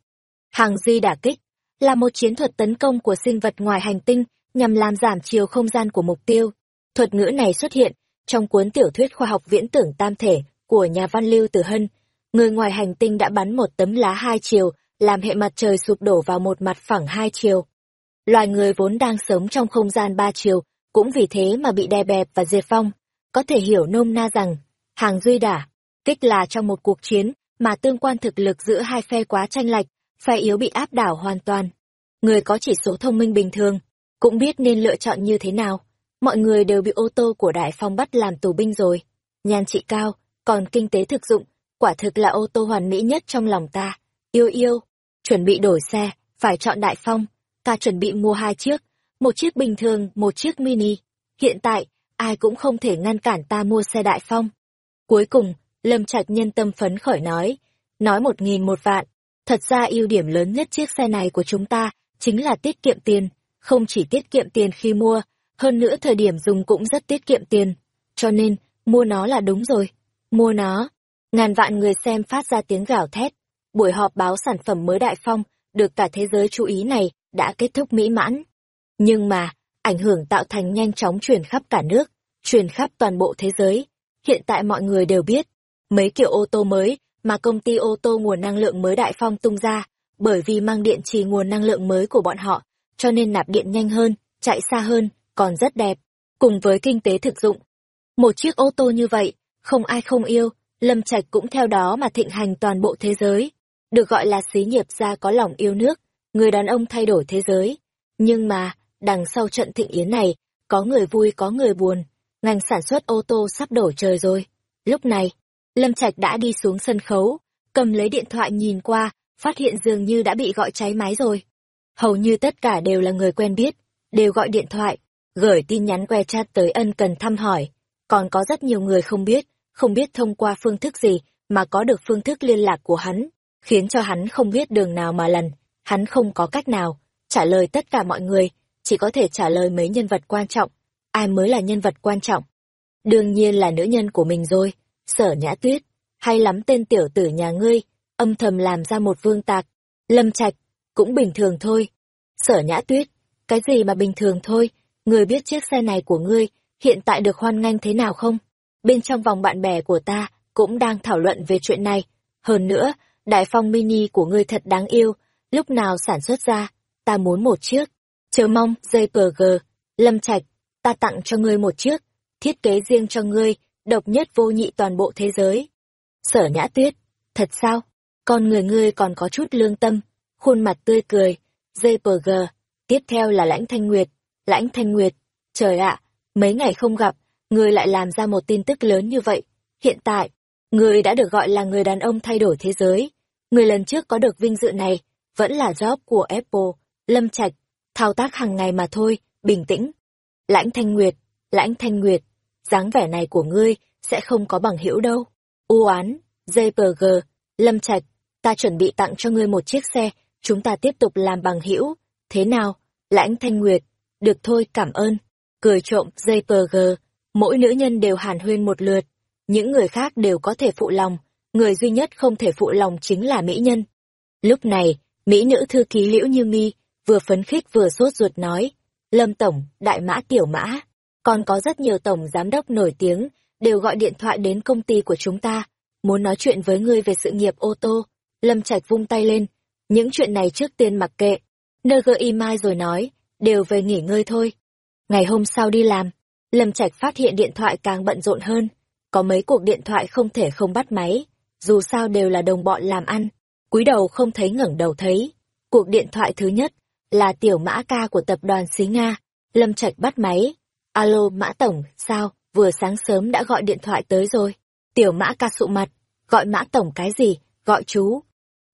Hàng duy đả kích là một chiến thuật tấn công của sinh vật ngoài hành tinh nhằm làm giảm chiều không gian của mục tiêu. Thuật ngữ này xuất hiện trong cuốn tiểu thuyết khoa học viễn tưởng tam thể của nhà văn Lưu Tử Hân. Người ngoài hành tinh đã bắn một tấm lá hai chiều, làm hệ mặt trời sụp đổ vào một mặt phẳng hai chiều. Loài người vốn đang sống trong không gian ba chiều, cũng vì thế mà bị đè bẹp và diệt vong. Có thể hiểu nôm na rằng, hàng duy đả, kích là trong một cuộc chiến mà tương quan thực lực giữa hai phe quá tranh lệch, phe yếu bị áp đảo hoàn toàn. Người có chỉ số thông minh bình thường, cũng biết nên lựa chọn như thế nào. Mọi người đều bị ô tô của Đại Phong bắt làm tù binh rồi. Nhan trị cao, còn kinh tế thực dụng, quả thực là ô tô hoàn mỹ nhất trong lòng ta. Yêu yêu, chuẩn bị đổi xe, phải chọn Đại Phong. Ta chuẩn bị mua hai chiếc, một chiếc bình thường, một chiếc mini. Hiện tại, ai cũng không thể ngăn cản ta mua xe Đại Phong. Cuối cùng, Lâm Trạch nhân tâm phấn khởi nói, nói một nghìn một vạn. Thật ra ưu điểm lớn nhất chiếc xe này của chúng ta chính là tiết kiệm tiền, không chỉ tiết kiệm tiền khi mua, hơn nữa thời điểm dùng cũng rất tiết kiệm tiền. Cho nên, mua nó là đúng rồi. Mua nó. Ngàn vạn người xem phát ra tiếng gào thét. Buổi họp báo sản phẩm mới Đại Phong, được cả thế giới chú ý này, đã kết thúc mỹ mãn. Nhưng mà, ảnh hưởng tạo thành nhanh chóng truyền khắp cả nước, truyền khắp toàn bộ thế giới. Hiện tại mọi người đều biết, mấy kiểu ô tô mới mà công ty ô tô nguồn năng lượng mới Đại Phong tung ra, bởi vì mang điện trì nguồn năng lượng mới của bọn họ, cho nên nạp điện nhanh hơn, chạy xa hơn, còn rất đẹp, cùng với kinh tế thực dụng. Một chiếc ô tô như vậy, không ai không yêu, Lâm Trạch cũng theo đó mà thịnh hành toàn bộ thế giới. Được gọi là xí nghiệp gia có lòng yêu nước, người đàn ông thay đổi thế giới. Nhưng mà, đằng sau trận thịnh yến này, có người vui có người buồn, ngành sản xuất ô tô sắp đổ trời rồi. Lúc này, Lâm Trạch đã đi xuống sân khấu, cầm lấy điện thoại nhìn qua, phát hiện dường như đã bị gọi cháy máy rồi. Hầu như tất cả đều là người quen biết, đều gọi điện thoại, gửi tin nhắn que chat tới ân cần thăm hỏi. Còn có rất nhiều người không biết, không biết thông qua phương thức gì mà có được phương thức liên lạc của hắn, khiến cho hắn không biết đường nào mà lần, hắn không có cách nào trả lời tất cả mọi người, chỉ có thể trả lời mấy nhân vật quan trọng. Ai mới là nhân vật quan trọng? Đương nhiên là nữ nhân của mình rồi, sở nhã tuyết, hay lắm tên tiểu tử nhà ngươi, âm thầm làm ra một vương tạc. Lâm Trạch, cũng bình thường thôi. Sở nhã tuyết, cái gì mà bình thường thôi, người biết chiếc xe này của ngươi hiện tại được hoan nghênh thế nào không? Bên trong vòng bạn bè của ta cũng đang thảo luận về chuyện này. Hơn nữa, đại phong mini của ngươi thật đáng yêu, lúc nào sản xuất ra, ta muốn một chiếc. Chờ mong, JPG, Lâm Trạch, ta tặng cho ngươi một chiếc, thiết kế riêng cho ngươi, độc nhất vô nhị toàn bộ thế giới. Sở nhã tuyết, thật sao? Con người ngươi còn có chút lương tâm, khuôn mặt tươi cười, JPG. Tiếp theo là lãnh thanh nguyệt, Lãnh Thanh Nguyệt, trời ạ, mấy ngày không gặp, ngươi lại làm ra một tin tức lớn như vậy. Hiện tại, ngươi đã được gọi là người đàn ông thay đổi thế giới. Người lần trước có được vinh dự này, vẫn là job của Apple, Lâm Trạch, thao tác hàng ngày mà thôi, bình tĩnh. Lãnh Thanh Nguyệt, Lãnh Thanh Nguyệt, dáng vẻ này của ngươi sẽ không có bằng hữu đâu. U án, JPG, Lâm Trạch, ta chuẩn bị tặng cho ngươi một chiếc xe, chúng ta tiếp tục làm bằng hữu. Thế nào? Lãnh Thanh Nguyệt, được thôi, cảm ơn. Cười trộm JPG, mỗi nữ nhân đều hàn huyên một lượt, những người khác đều có thể phụ lòng, người duy nhất không thể phụ lòng chính là mỹ nhân. Lúc này, mỹ nữ thư ký Liễu Như Mi vừa phấn khích vừa sốt ruột nói, Lâm Tổng, Đại Mã Tiểu Mã, còn có rất nhiều tổng giám đốc nổi tiếng, đều gọi điện thoại đến công ty của chúng ta, muốn nói chuyện với ngươi về sự nghiệp ô tô. Lâm Trạch vung tay lên, những chuyện này trước tiên mặc kệ. Nơ gơ y mai rồi nói, đều về nghỉ ngơi thôi. Ngày hôm sau đi làm, Lâm Trạch phát hiện điện thoại càng bận rộn hơn, có mấy cuộc điện thoại không thể không bắt máy, dù sao đều là đồng bọn làm ăn. Cúi đầu không thấy ngẩng đầu thấy. Cuộc điện thoại thứ nhất là tiểu mã ca của tập đoàn Xí Nga. Lâm Trạch bắt máy. Alo Mã Tổng, sao, vừa sáng sớm đã gọi điện thoại tới rồi. Tiểu mã ca sụ mặt, gọi Mã Tổng cái gì, gọi chú.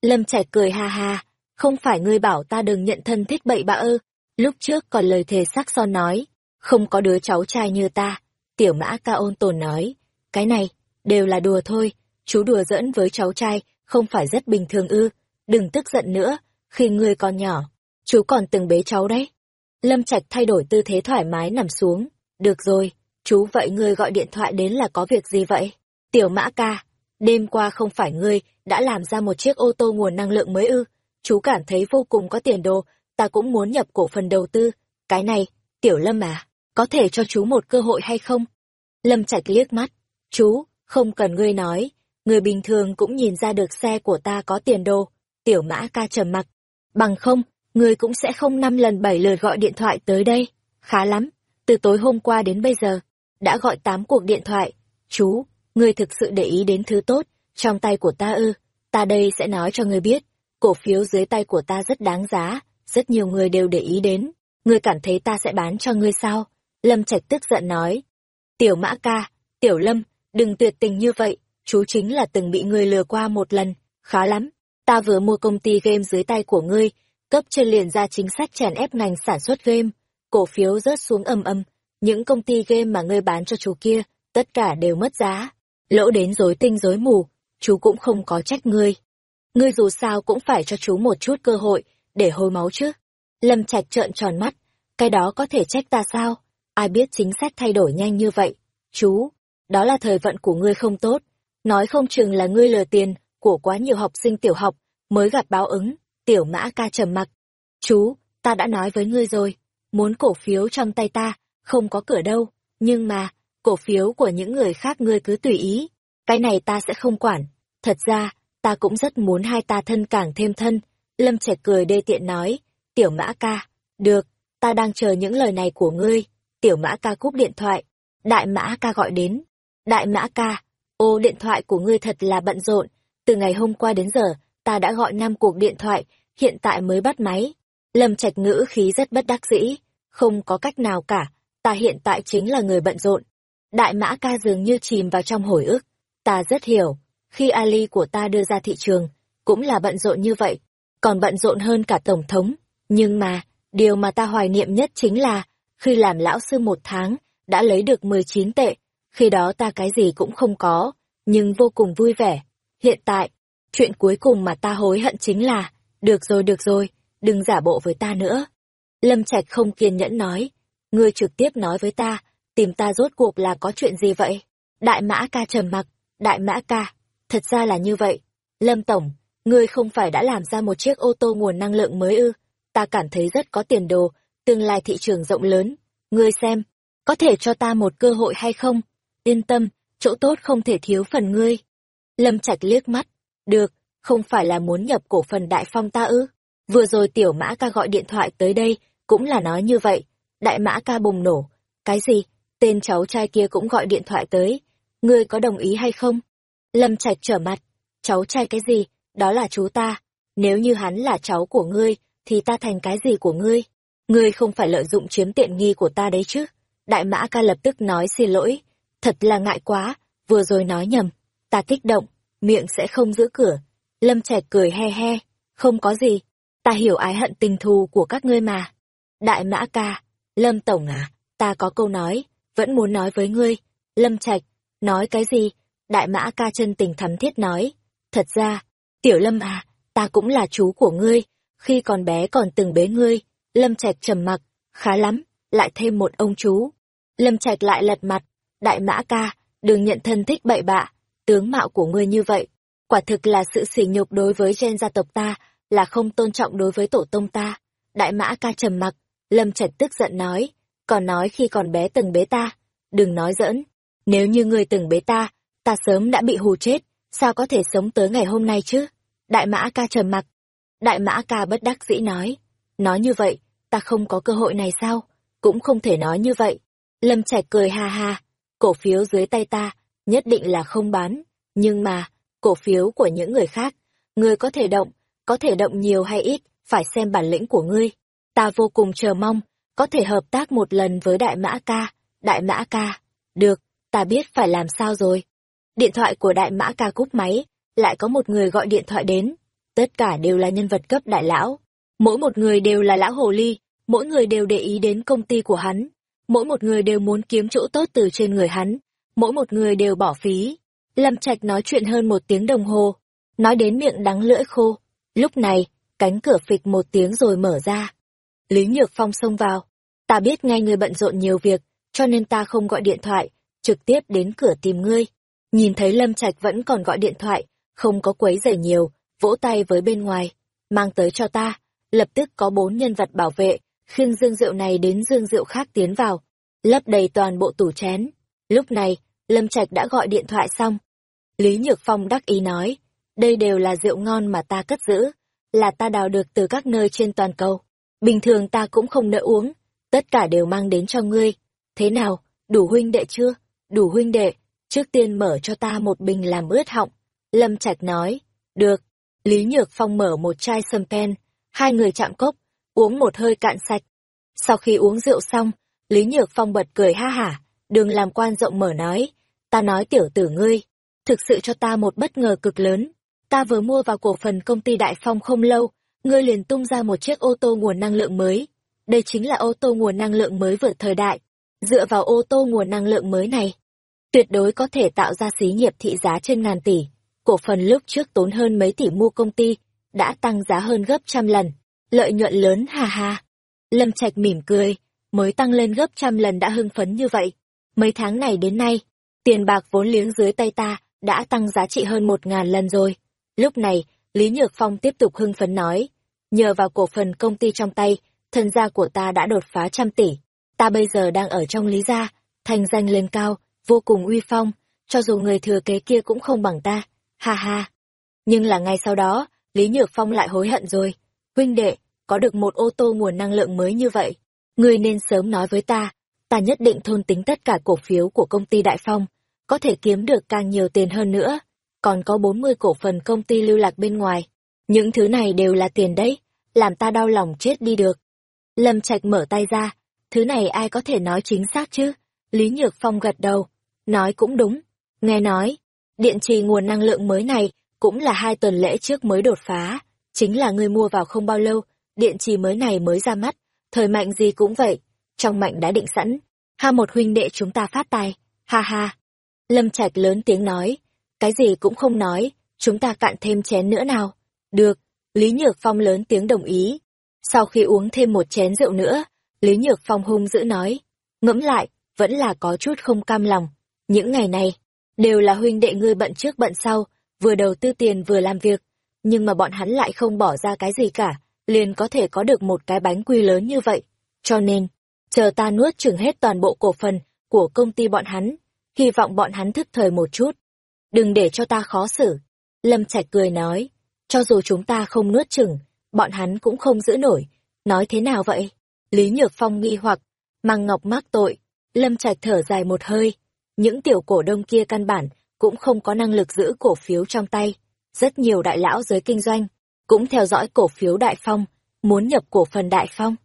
Lâm Trạch cười ha ha, không phải ngươi bảo ta đừng nhận thân thích bậy bạ ơ. Lúc trước còn lời thề sắc son nói, không có đứa cháu trai như ta. Tiểu mã ca ôn tồn nói, cái này, đều là đùa thôi, chú đùa giỡn với cháu trai, không phải rất bình thường ư, đừng tức giận nữa, khi ngươi còn nhỏ, chú còn từng bế cháu đấy. Lâm Trạch thay đổi tư thế thoải mái nằm xuống, được rồi, chú vậy ngươi gọi điện thoại đến là có việc gì vậy? Tiểu mã ca, đêm qua không phải ngươi đã làm ra một chiếc ô tô nguồn năng lượng mới ư, chú cảm thấy vô cùng có tiền đồ, ta cũng muốn nhập cổ phần đầu tư, cái này, tiểu lâm à, có thể cho chú một cơ hội hay không? Lâm Trạch liếc mắt, chú, không cần ngươi nói, người bình thường cũng nhìn ra được xe của ta có tiền đồ. Tiểu mã ca trầm mặc. Bằng không, ngươi cũng sẽ không năm lần bảy lượt gọi điện thoại tới đây. Khá lắm, từ tối hôm qua đến bây giờ, đã gọi tám cuộc điện thoại. Chú, ngươi thực sự để ý đến thứ tốt, trong tay của ta ư. Ta đây sẽ nói cho ngươi biết, cổ phiếu dưới tay của ta rất đáng giá, rất nhiều người đều để ý đến. Ngươi cảm thấy ta sẽ bán cho ngươi sao? Lâm Trạch tức giận nói. Tiểu mã ca, tiểu lâm, đừng tuyệt tình như vậy, chú chính là từng bị ngươi lừa qua một lần, khá lắm. Ta vừa mua công ty game dưới tay của ngươi, cấp trên liền ra chính sách chèn ép ngành sản xuất game, cổ phiếu rớt xuống âm âm, những công ty game mà ngươi bán cho chú kia, tất cả đều mất giá. Lỗ đến rối tinh rối mù, chú cũng không có trách ngươi. Ngươi dù sao cũng phải cho chú một chút cơ hội, để hồi máu chứ. Lâm Trạch trợn tròn mắt, cái đó có thể trách ta sao? Ai biết chính sách thay đổi nhanh như vậy? Chú, đó là thời vận của ngươi không tốt, nói không chừng là ngươi lừa tiền của quá nhiều học sinh tiểu học mới gặp báo ứng, tiểu mã ca trầm mặc. Chú, ta đã nói với ngươi rồi, muốn cổ phiếu trong tay ta, không có cửa đâu, nhưng mà, cổ phiếu của những người khác ngươi cứ tùy ý, cái này ta sẽ không quản. Thật ra, ta cũng rất muốn hai ta thân càng thêm thân. Lâm Trẻ cười đê tiện nói, tiểu mã ca, được, ta đang chờ những lời này của ngươi. Tiểu mã ca cúp điện thoại, đại mã ca gọi đến. Đại mã ca, ô điện thoại của ngươi thật là bận rộn, từ ngày hôm qua đến giờ, ta đã gọi năm cuộc điện thoại, hiện tại mới bắt máy. Lâm Trạch ngữ khí rất bất đắc dĩ, không có cách nào cả, ta hiện tại chính là người bận rộn. Đại mã ca dường như chìm vào trong hồi ức, ta rất hiểu, khi Ali của ta đưa ra thị trường, cũng là bận rộn như vậy, còn bận rộn hơn cả Tổng thống. Nhưng mà, điều mà ta hoài niệm nhất chính là, khi làm lão sư một tháng, đã lấy được 19 tệ, khi đó ta cái gì cũng không có, nhưng vô cùng vui vẻ. Hiện tại, chuyện cuối cùng mà ta hối hận chính là, được rồi được rồi, đừng giả bộ với ta nữa. Lâm Trạch không kiên nhẫn nói, ngươi trực tiếp nói với ta, tìm ta rốt cuộc là có chuyện gì vậy? Đại mã ca trầm mặc, đại mã ca, thật ra là như vậy. Lâm Tổng, ngươi không phải đã làm ra một chiếc ô tô nguồn năng lượng mới ư? Ta cảm thấy rất có tiền đồ, tương lai thị trường rộng lớn. Ngươi xem, có thể cho ta một cơ hội hay không? Yên tâm, chỗ tốt không thể thiếu phần ngươi. Lâm Trạch liếc mắt, được, không phải là muốn nhập cổ phần đại phong ta ư? Vừa rồi tiểu mã ca gọi điện thoại tới đây, cũng là nói như vậy. Đại mã ca bùng nổ. Cái gì? Tên cháu trai kia cũng gọi điện thoại tới. Ngươi có đồng ý hay không? Lâm Trạch trở mặt. Cháu trai cái gì? Đó là chú ta. Nếu như hắn là cháu của ngươi, thì ta thành cái gì của ngươi? ngươi không phải lợi dụng chiếm tiện nghi của ta đấy chứ. Đại mã ca lập tức nói xin lỗi. Thật là ngại quá, vừa rồi nói nhầm. Ta kích động, miệng sẽ không giữ cửa. Lâm Trạch cười he he, không có gì. Ta hiểu ái hận tình thù của các ngươi mà. Đại mã ca, Lâm Tổng à, ta có câu nói, vẫn muốn nói với ngươi. Lâm Trạch, nói cái gì? Đại mã ca chân tình thắm thiết nói. Thật ra, tiểu Lâm à, ta cũng là chú của ngươi, khi còn bé còn từng bế ngươi. Lâm Trạch trầm mặc, khá lắm, lại thêm một ông chú. Lâm Trạch lại lật mặt, đại mã ca, đừng nhận thân thích bậy bạ, tướng mạo của ngươi như vậy. Quả thực là sự sỉ nhục đối với gen gia tộc ta, là không tôn trọng đối với tổ tông ta. Đại mã ca trầm mặc, Lâm Trạch tức giận nói, còn nói khi còn bé từng bế ta, đừng nói giỡn, nếu như người từng bế ta, ta sớm đã bị hù chết, sao có thể sống tới ngày hôm nay chứ? Đại mã ca trầm mặc. Đại mã ca bất đắc dĩ nói, nói như vậy, ta không có cơ hội này sao? Cũng không thể nói như vậy. Lâm Trạch cười ha ha, cổ phiếu dưới tay ta, nhất định là không bán, nhưng mà, cổ phiếu của những người khác, ngươi có thể động, có thể động nhiều hay ít, phải xem bản lĩnh của ngươi. Ta vô cùng chờ mong, có thể hợp tác một lần với Đại Mã Ca. Đại Mã Ca, được, ta biết phải làm sao rồi. Điện thoại của Đại Mã Ca cúp máy, lại có một người gọi điện thoại đến. Tất cả đều là nhân vật cấp đại lão. Mỗi một người đều là lão hồ ly, mỗi người đều để ý đến công ty của hắn. Mỗi một người đều muốn kiếm chỗ tốt từ trên người hắn. Mỗi một người đều bỏ phí. Lâm Trạch nói chuyện hơn một tiếng đồng hồ. Nói đến miệng đắng lưỡi khô. Lúc này, cánh cửa phịch một tiếng rồi mở ra. Lý Nhược Phong xông vào. Ta biết ngay người bận rộn nhiều việc, cho nên ta không gọi điện thoại, trực tiếp đến cửa tìm ngươi. Nhìn thấy Lâm Trạch vẫn còn gọi điện thoại, không có quấy rầy nhiều, vỗ tay với bên ngoài. Mang tới cho ta, lập tức có bốn nhân vật bảo vệ, khiêng dương rượu này đến dương rượu khác tiến vào, lấp đầy toàn bộ tủ chén. Lúc này, Lâm Trạch đã gọi điện thoại xong. Lý Nhược Phong đắc ý nói, đây đều là rượu ngon mà ta cất giữ, là ta đào được từ các nơi trên toàn cầu. Bình thường ta cũng không nỡ uống, tất cả đều mang đến cho ngươi. Thế nào, đủ huynh đệ chưa? Đủ huynh đệ, trước tiên mở cho ta một bình làm ướt họng. Lâm Trạch nói, được. Lý Nhược Phong mở một chai sâm pen, hai người chạm cốc, uống một hơi cạn sạch. Sau khi uống rượu xong, Lý Nhược Phong bật cười ha hả, đường làm quan rộng mở nói, ta nói tiểu tử ngươi, thực sự cho ta một bất ngờ cực lớn. Ta vừa mua vào cổ phần công ty Đại Phong không lâu, ngươi liền tung ra một chiếc ô tô nguồn năng lượng mới. Đây chính là ô tô nguồn năng lượng mới vượt thời đại. Dựa vào ô tô nguồn năng lượng mới này, tuyệt đối có thể tạo ra xí nghiệp thị giá trên ngàn tỷ. Cổ phần lúc trước tốn hơn mấy tỷ mua công ty, đã tăng giá hơn gấp trăm lần. Lợi nhuận lớn ha ha. Lâm Trạch mỉm cười, mới tăng lên gấp trăm lần đã hưng phấn như vậy. Mấy tháng này đến nay, tiền bạc vốn liếng dưới tay ta đã tăng giá trị hơn một ngàn lần rồi. Lúc này, Lý Nhược Phong tiếp tục hưng phấn nói, nhờ vào cổ phần công ty trong tay, thân gia của ta đã đột phá trăm tỷ. Ta bây giờ đang ở trong Lý gia, thành danh lên cao, vô cùng uy phong, cho dù người thừa kế kia cũng không bằng ta. Ha ha. Nhưng là ngay sau đó, Lý Nhược Phong lại hối hận rồi. Huynh đệ, có được một ô tô nguồn năng lượng mới như vậy, ngươi nên sớm nói với ta, ta nhất định thôn tính tất cả cổ phiếu của công ty Đại Phong, có thể kiếm được càng nhiều tiền hơn nữa. Còn có 40 cổ phần công ty lưu lạc bên ngoài. Những thứ này đều là tiền đấy, làm ta đau lòng chết đi được. Lâm Trạch mở tay ra, thứ này ai có thể nói chính xác chứ? Lý Nhược Phong gật đầu, nói cũng đúng. Nghe nói, điện trì nguồn năng lượng mới này cũng là hai tuần lễ trước mới đột phá, chính là người mua vào không bao lâu, điện trì mới này mới ra mắt, thời mạnh gì cũng vậy, trong mạnh đã định sẵn, ha một huynh đệ chúng ta phát tài, ha ha. Lâm Trạch lớn tiếng nói, cái gì cũng không nói, chúng ta cạn thêm chén nữa nào. Được, Lý Nhược Phong lớn tiếng đồng ý. Sau khi uống thêm một chén rượu nữa, Lý Nhược Phong hung dữ nói, ngẫm lại, vẫn là có chút không cam lòng. Những ngày này, đều là huynh đệ ngươi bận trước bận sau, vừa đầu tư tiền vừa làm việc, nhưng mà bọn hắn lại không bỏ ra cái gì cả, liền có thể có được một cái bánh quy lớn như vậy. Cho nên, chờ ta nuốt chửng hết toàn bộ cổ phần của công ty bọn hắn, hy vọng bọn hắn thức thời một chút. Đừng để cho ta khó xử. Lâm Trạch cười nói, cho dù chúng ta không nuốt chửng, bọn hắn cũng không giữ nổi. Nói thế nào vậy? Lý Nhược Phong nghi hoặc, mang ngọc mắc tội. Lâm Trạch thở dài một hơi. Những tiểu cổ đông kia căn bản cũng không có năng lực giữ cổ phiếu trong tay. Rất nhiều đại lão giới kinh doanh cũng theo dõi cổ phiếu Đại Phong, muốn nhập cổ phần Đại Phong.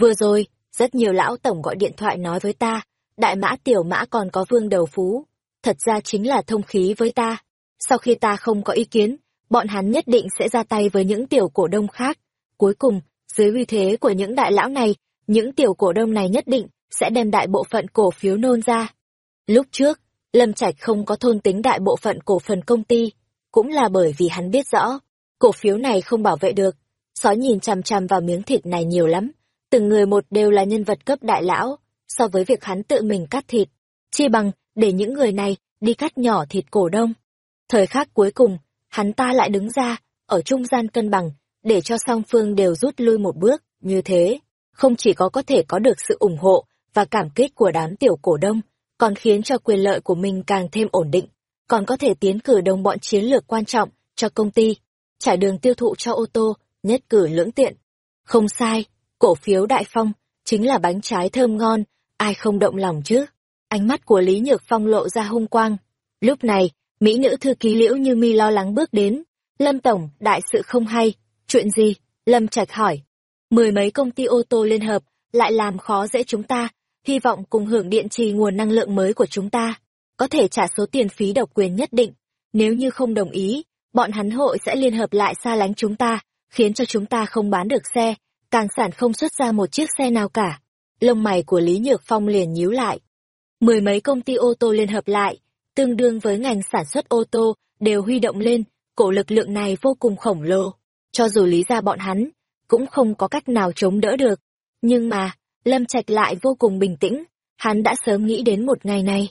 Vừa rồi, rất nhiều lão tổng gọi điện thoại nói với ta, đại mã tiểu mã còn có vương đầu phú. Thật ra chính là thông khí với ta. Sau khi ta không có ý kiến, bọn hắn nhất định sẽ ra tay với những tiểu cổ đông khác. Cuối cùng, dưới uy thế của những đại lão này, những tiểu cổ đông này nhất định sẽ đem đại bộ phận cổ phiếu nôn ra. Lúc trước, Lâm Trạch không có thôn tính đại bộ phận cổ phần công ty, cũng là bởi vì hắn biết rõ, cổ phiếu này không bảo vệ được. Sói nhìn chằm chằm vào miếng thịt này nhiều lắm, từng người một đều là nhân vật cấp đại lão, so với việc hắn tự mình cắt thịt, chi bằng để những người này đi cắt nhỏ thịt cổ đông. Thời khắc cuối cùng, hắn ta lại đứng ra, ở trung gian cân bằng, để cho song phương đều rút lui một bước, như thế, không chỉ có có thể có được sự ủng hộ và cảm kích của đám tiểu cổ đông, còn khiến cho quyền lợi của mình càng thêm ổn định, còn có thể tiến cử đồng bọn chiến lược quan trọng cho công ty, trải đường tiêu thụ cho ô tô, nhất cử lưỡng tiện. Không sai, cổ phiếu Đại Phong chính là bánh trái thơm ngon, ai không động lòng chứ? Ánh mắt của Lý Nhược Phong lộ ra hung quang. Lúc này, mỹ nữ thư ký Liễu Như Mi lo lắng bước đến. Lâm Tổng, đại sự không hay. Chuyện gì? Lâm Trạch hỏi. Mười mấy công ty ô tô liên hợp, lại làm khó dễ chúng ta, hy vọng cùng hưởng điện trì nguồn năng lượng mới của chúng ta. Có thể trả số tiền phí độc quyền nhất định. Nếu như không đồng ý, bọn hắn hội sẽ liên hợp lại xa lánh chúng ta, khiến cho chúng ta không bán được xe, càng sản không xuất ra một chiếc xe nào cả. Lông mày của Lý Nhược Phong liền nhíu lại. Mười mấy công ty ô tô liên hợp lại, tương đương với ngành sản xuất ô tô, đều huy động lên, cổ lực lượng này vô cùng khổng lồ. Cho dù lý ra bọn hắn, cũng không có cách nào chống đỡ được. Nhưng mà, Lâm Trạch lại vô cùng bình tĩnh, hắn đã sớm nghĩ đến một ngày này.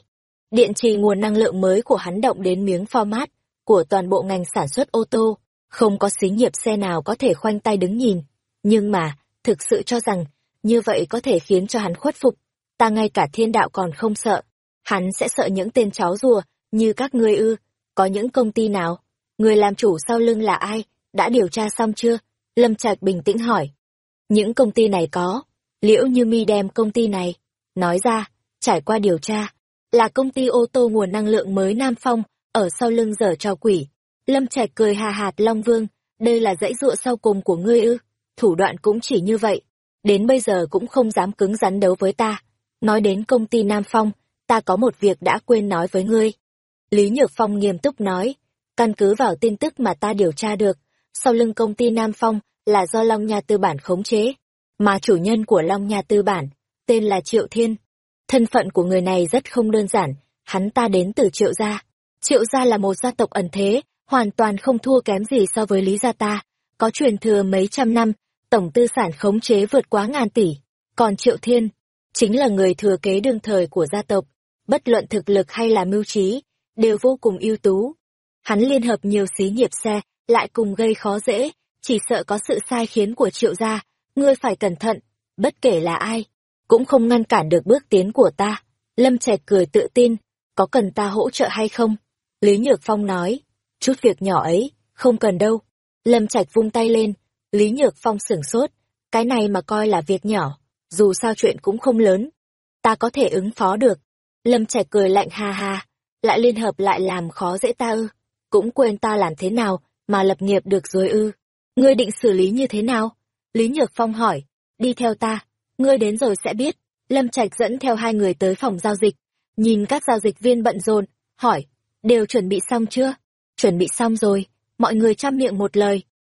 Điện trì nguồn năng lượng mới của hắn động đến miếng format của toàn bộ ngành sản xuất ô tô, không có xí nghiệp xe nào có thể khoanh tay đứng nhìn. Nhưng mà, thực sự cho rằng, như vậy có thể khiến cho hắn khuất phục. Ta ngay cả thiên đạo còn không sợ. Hắn sẽ sợ những tên chó rùa, như các ngươi ư. Có những công ty nào? Người làm chủ sau lưng là ai? Đã điều tra xong chưa? Lâm Trạch bình tĩnh hỏi. Những công ty này có. Liễu Như Mi đem công ty này. Nói ra, trải qua điều tra, là công ty ô tô nguồn năng lượng mới Nam Phong, ở sau lưng dở cho quỷ. Lâm Trạch cười hà hạt Long Vương, đây là dãy dụa sau cùng của ngươi ư, thủ đoạn cũng chỉ như vậy, đến bây giờ cũng không dám cứng rắn đấu với ta. Nói đến công ty Nam Phong, ta có một việc đã quên nói với ngươi. Lý Nhược Phong nghiêm túc nói, căn cứ vào tin tức mà ta điều tra được, sau lưng công ty Nam Phong là do Long Nha Tư Bản khống chế, mà chủ nhân của Long Nha Tư Bản, tên là Triệu Thiên. Thân phận của người này rất không đơn giản, hắn ta đến từ Triệu Gia. Triệu Gia là một gia tộc ẩn thế, hoàn toàn không thua kém gì so với Lý Gia ta, có truyền thừa mấy trăm năm, tổng tư sản khống chế vượt quá ngàn tỷ. Còn Triệu Thiên, chính là người thừa kế đương thời của gia tộc, bất luận thực lực hay là mưu trí, đều vô cùng ưu tú. Hắn liên hợp nhiều xí nghiệp xe, lại cùng gây khó dễ, chỉ sợ có sự sai khiến của Triệu gia, ngươi phải cẩn thận, bất kể là ai, cũng không ngăn cản được bước tiến của ta. Lâm Trạch cười tự tin, có cần ta hỗ trợ hay không? Lý Nhược Phong nói, chút việc nhỏ ấy, không cần đâu. Lâm Trạch vung tay lên, Lý Nhược Phong sửng sốt, cái này mà coi là việc nhỏ, dù sao chuyện cũng không lớn. Ta có thể ứng phó được. Lâm Trạch cười lạnh ha ha, lại liên hợp lại làm khó dễ ta ư. Cũng quên ta làm thế nào mà lập nghiệp được rồi ư. Ngươi định xử lý như thế nào? Lý Nhược Phong hỏi, đi theo ta, ngươi đến rồi sẽ biết. Lâm Trạch dẫn theo hai người tới phòng giao dịch, nhìn các giao dịch viên bận rộn, hỏi, đều chuẩn bị xong chưa? Chuẩn bị xong rồi, mọi người chăm miệng một lời,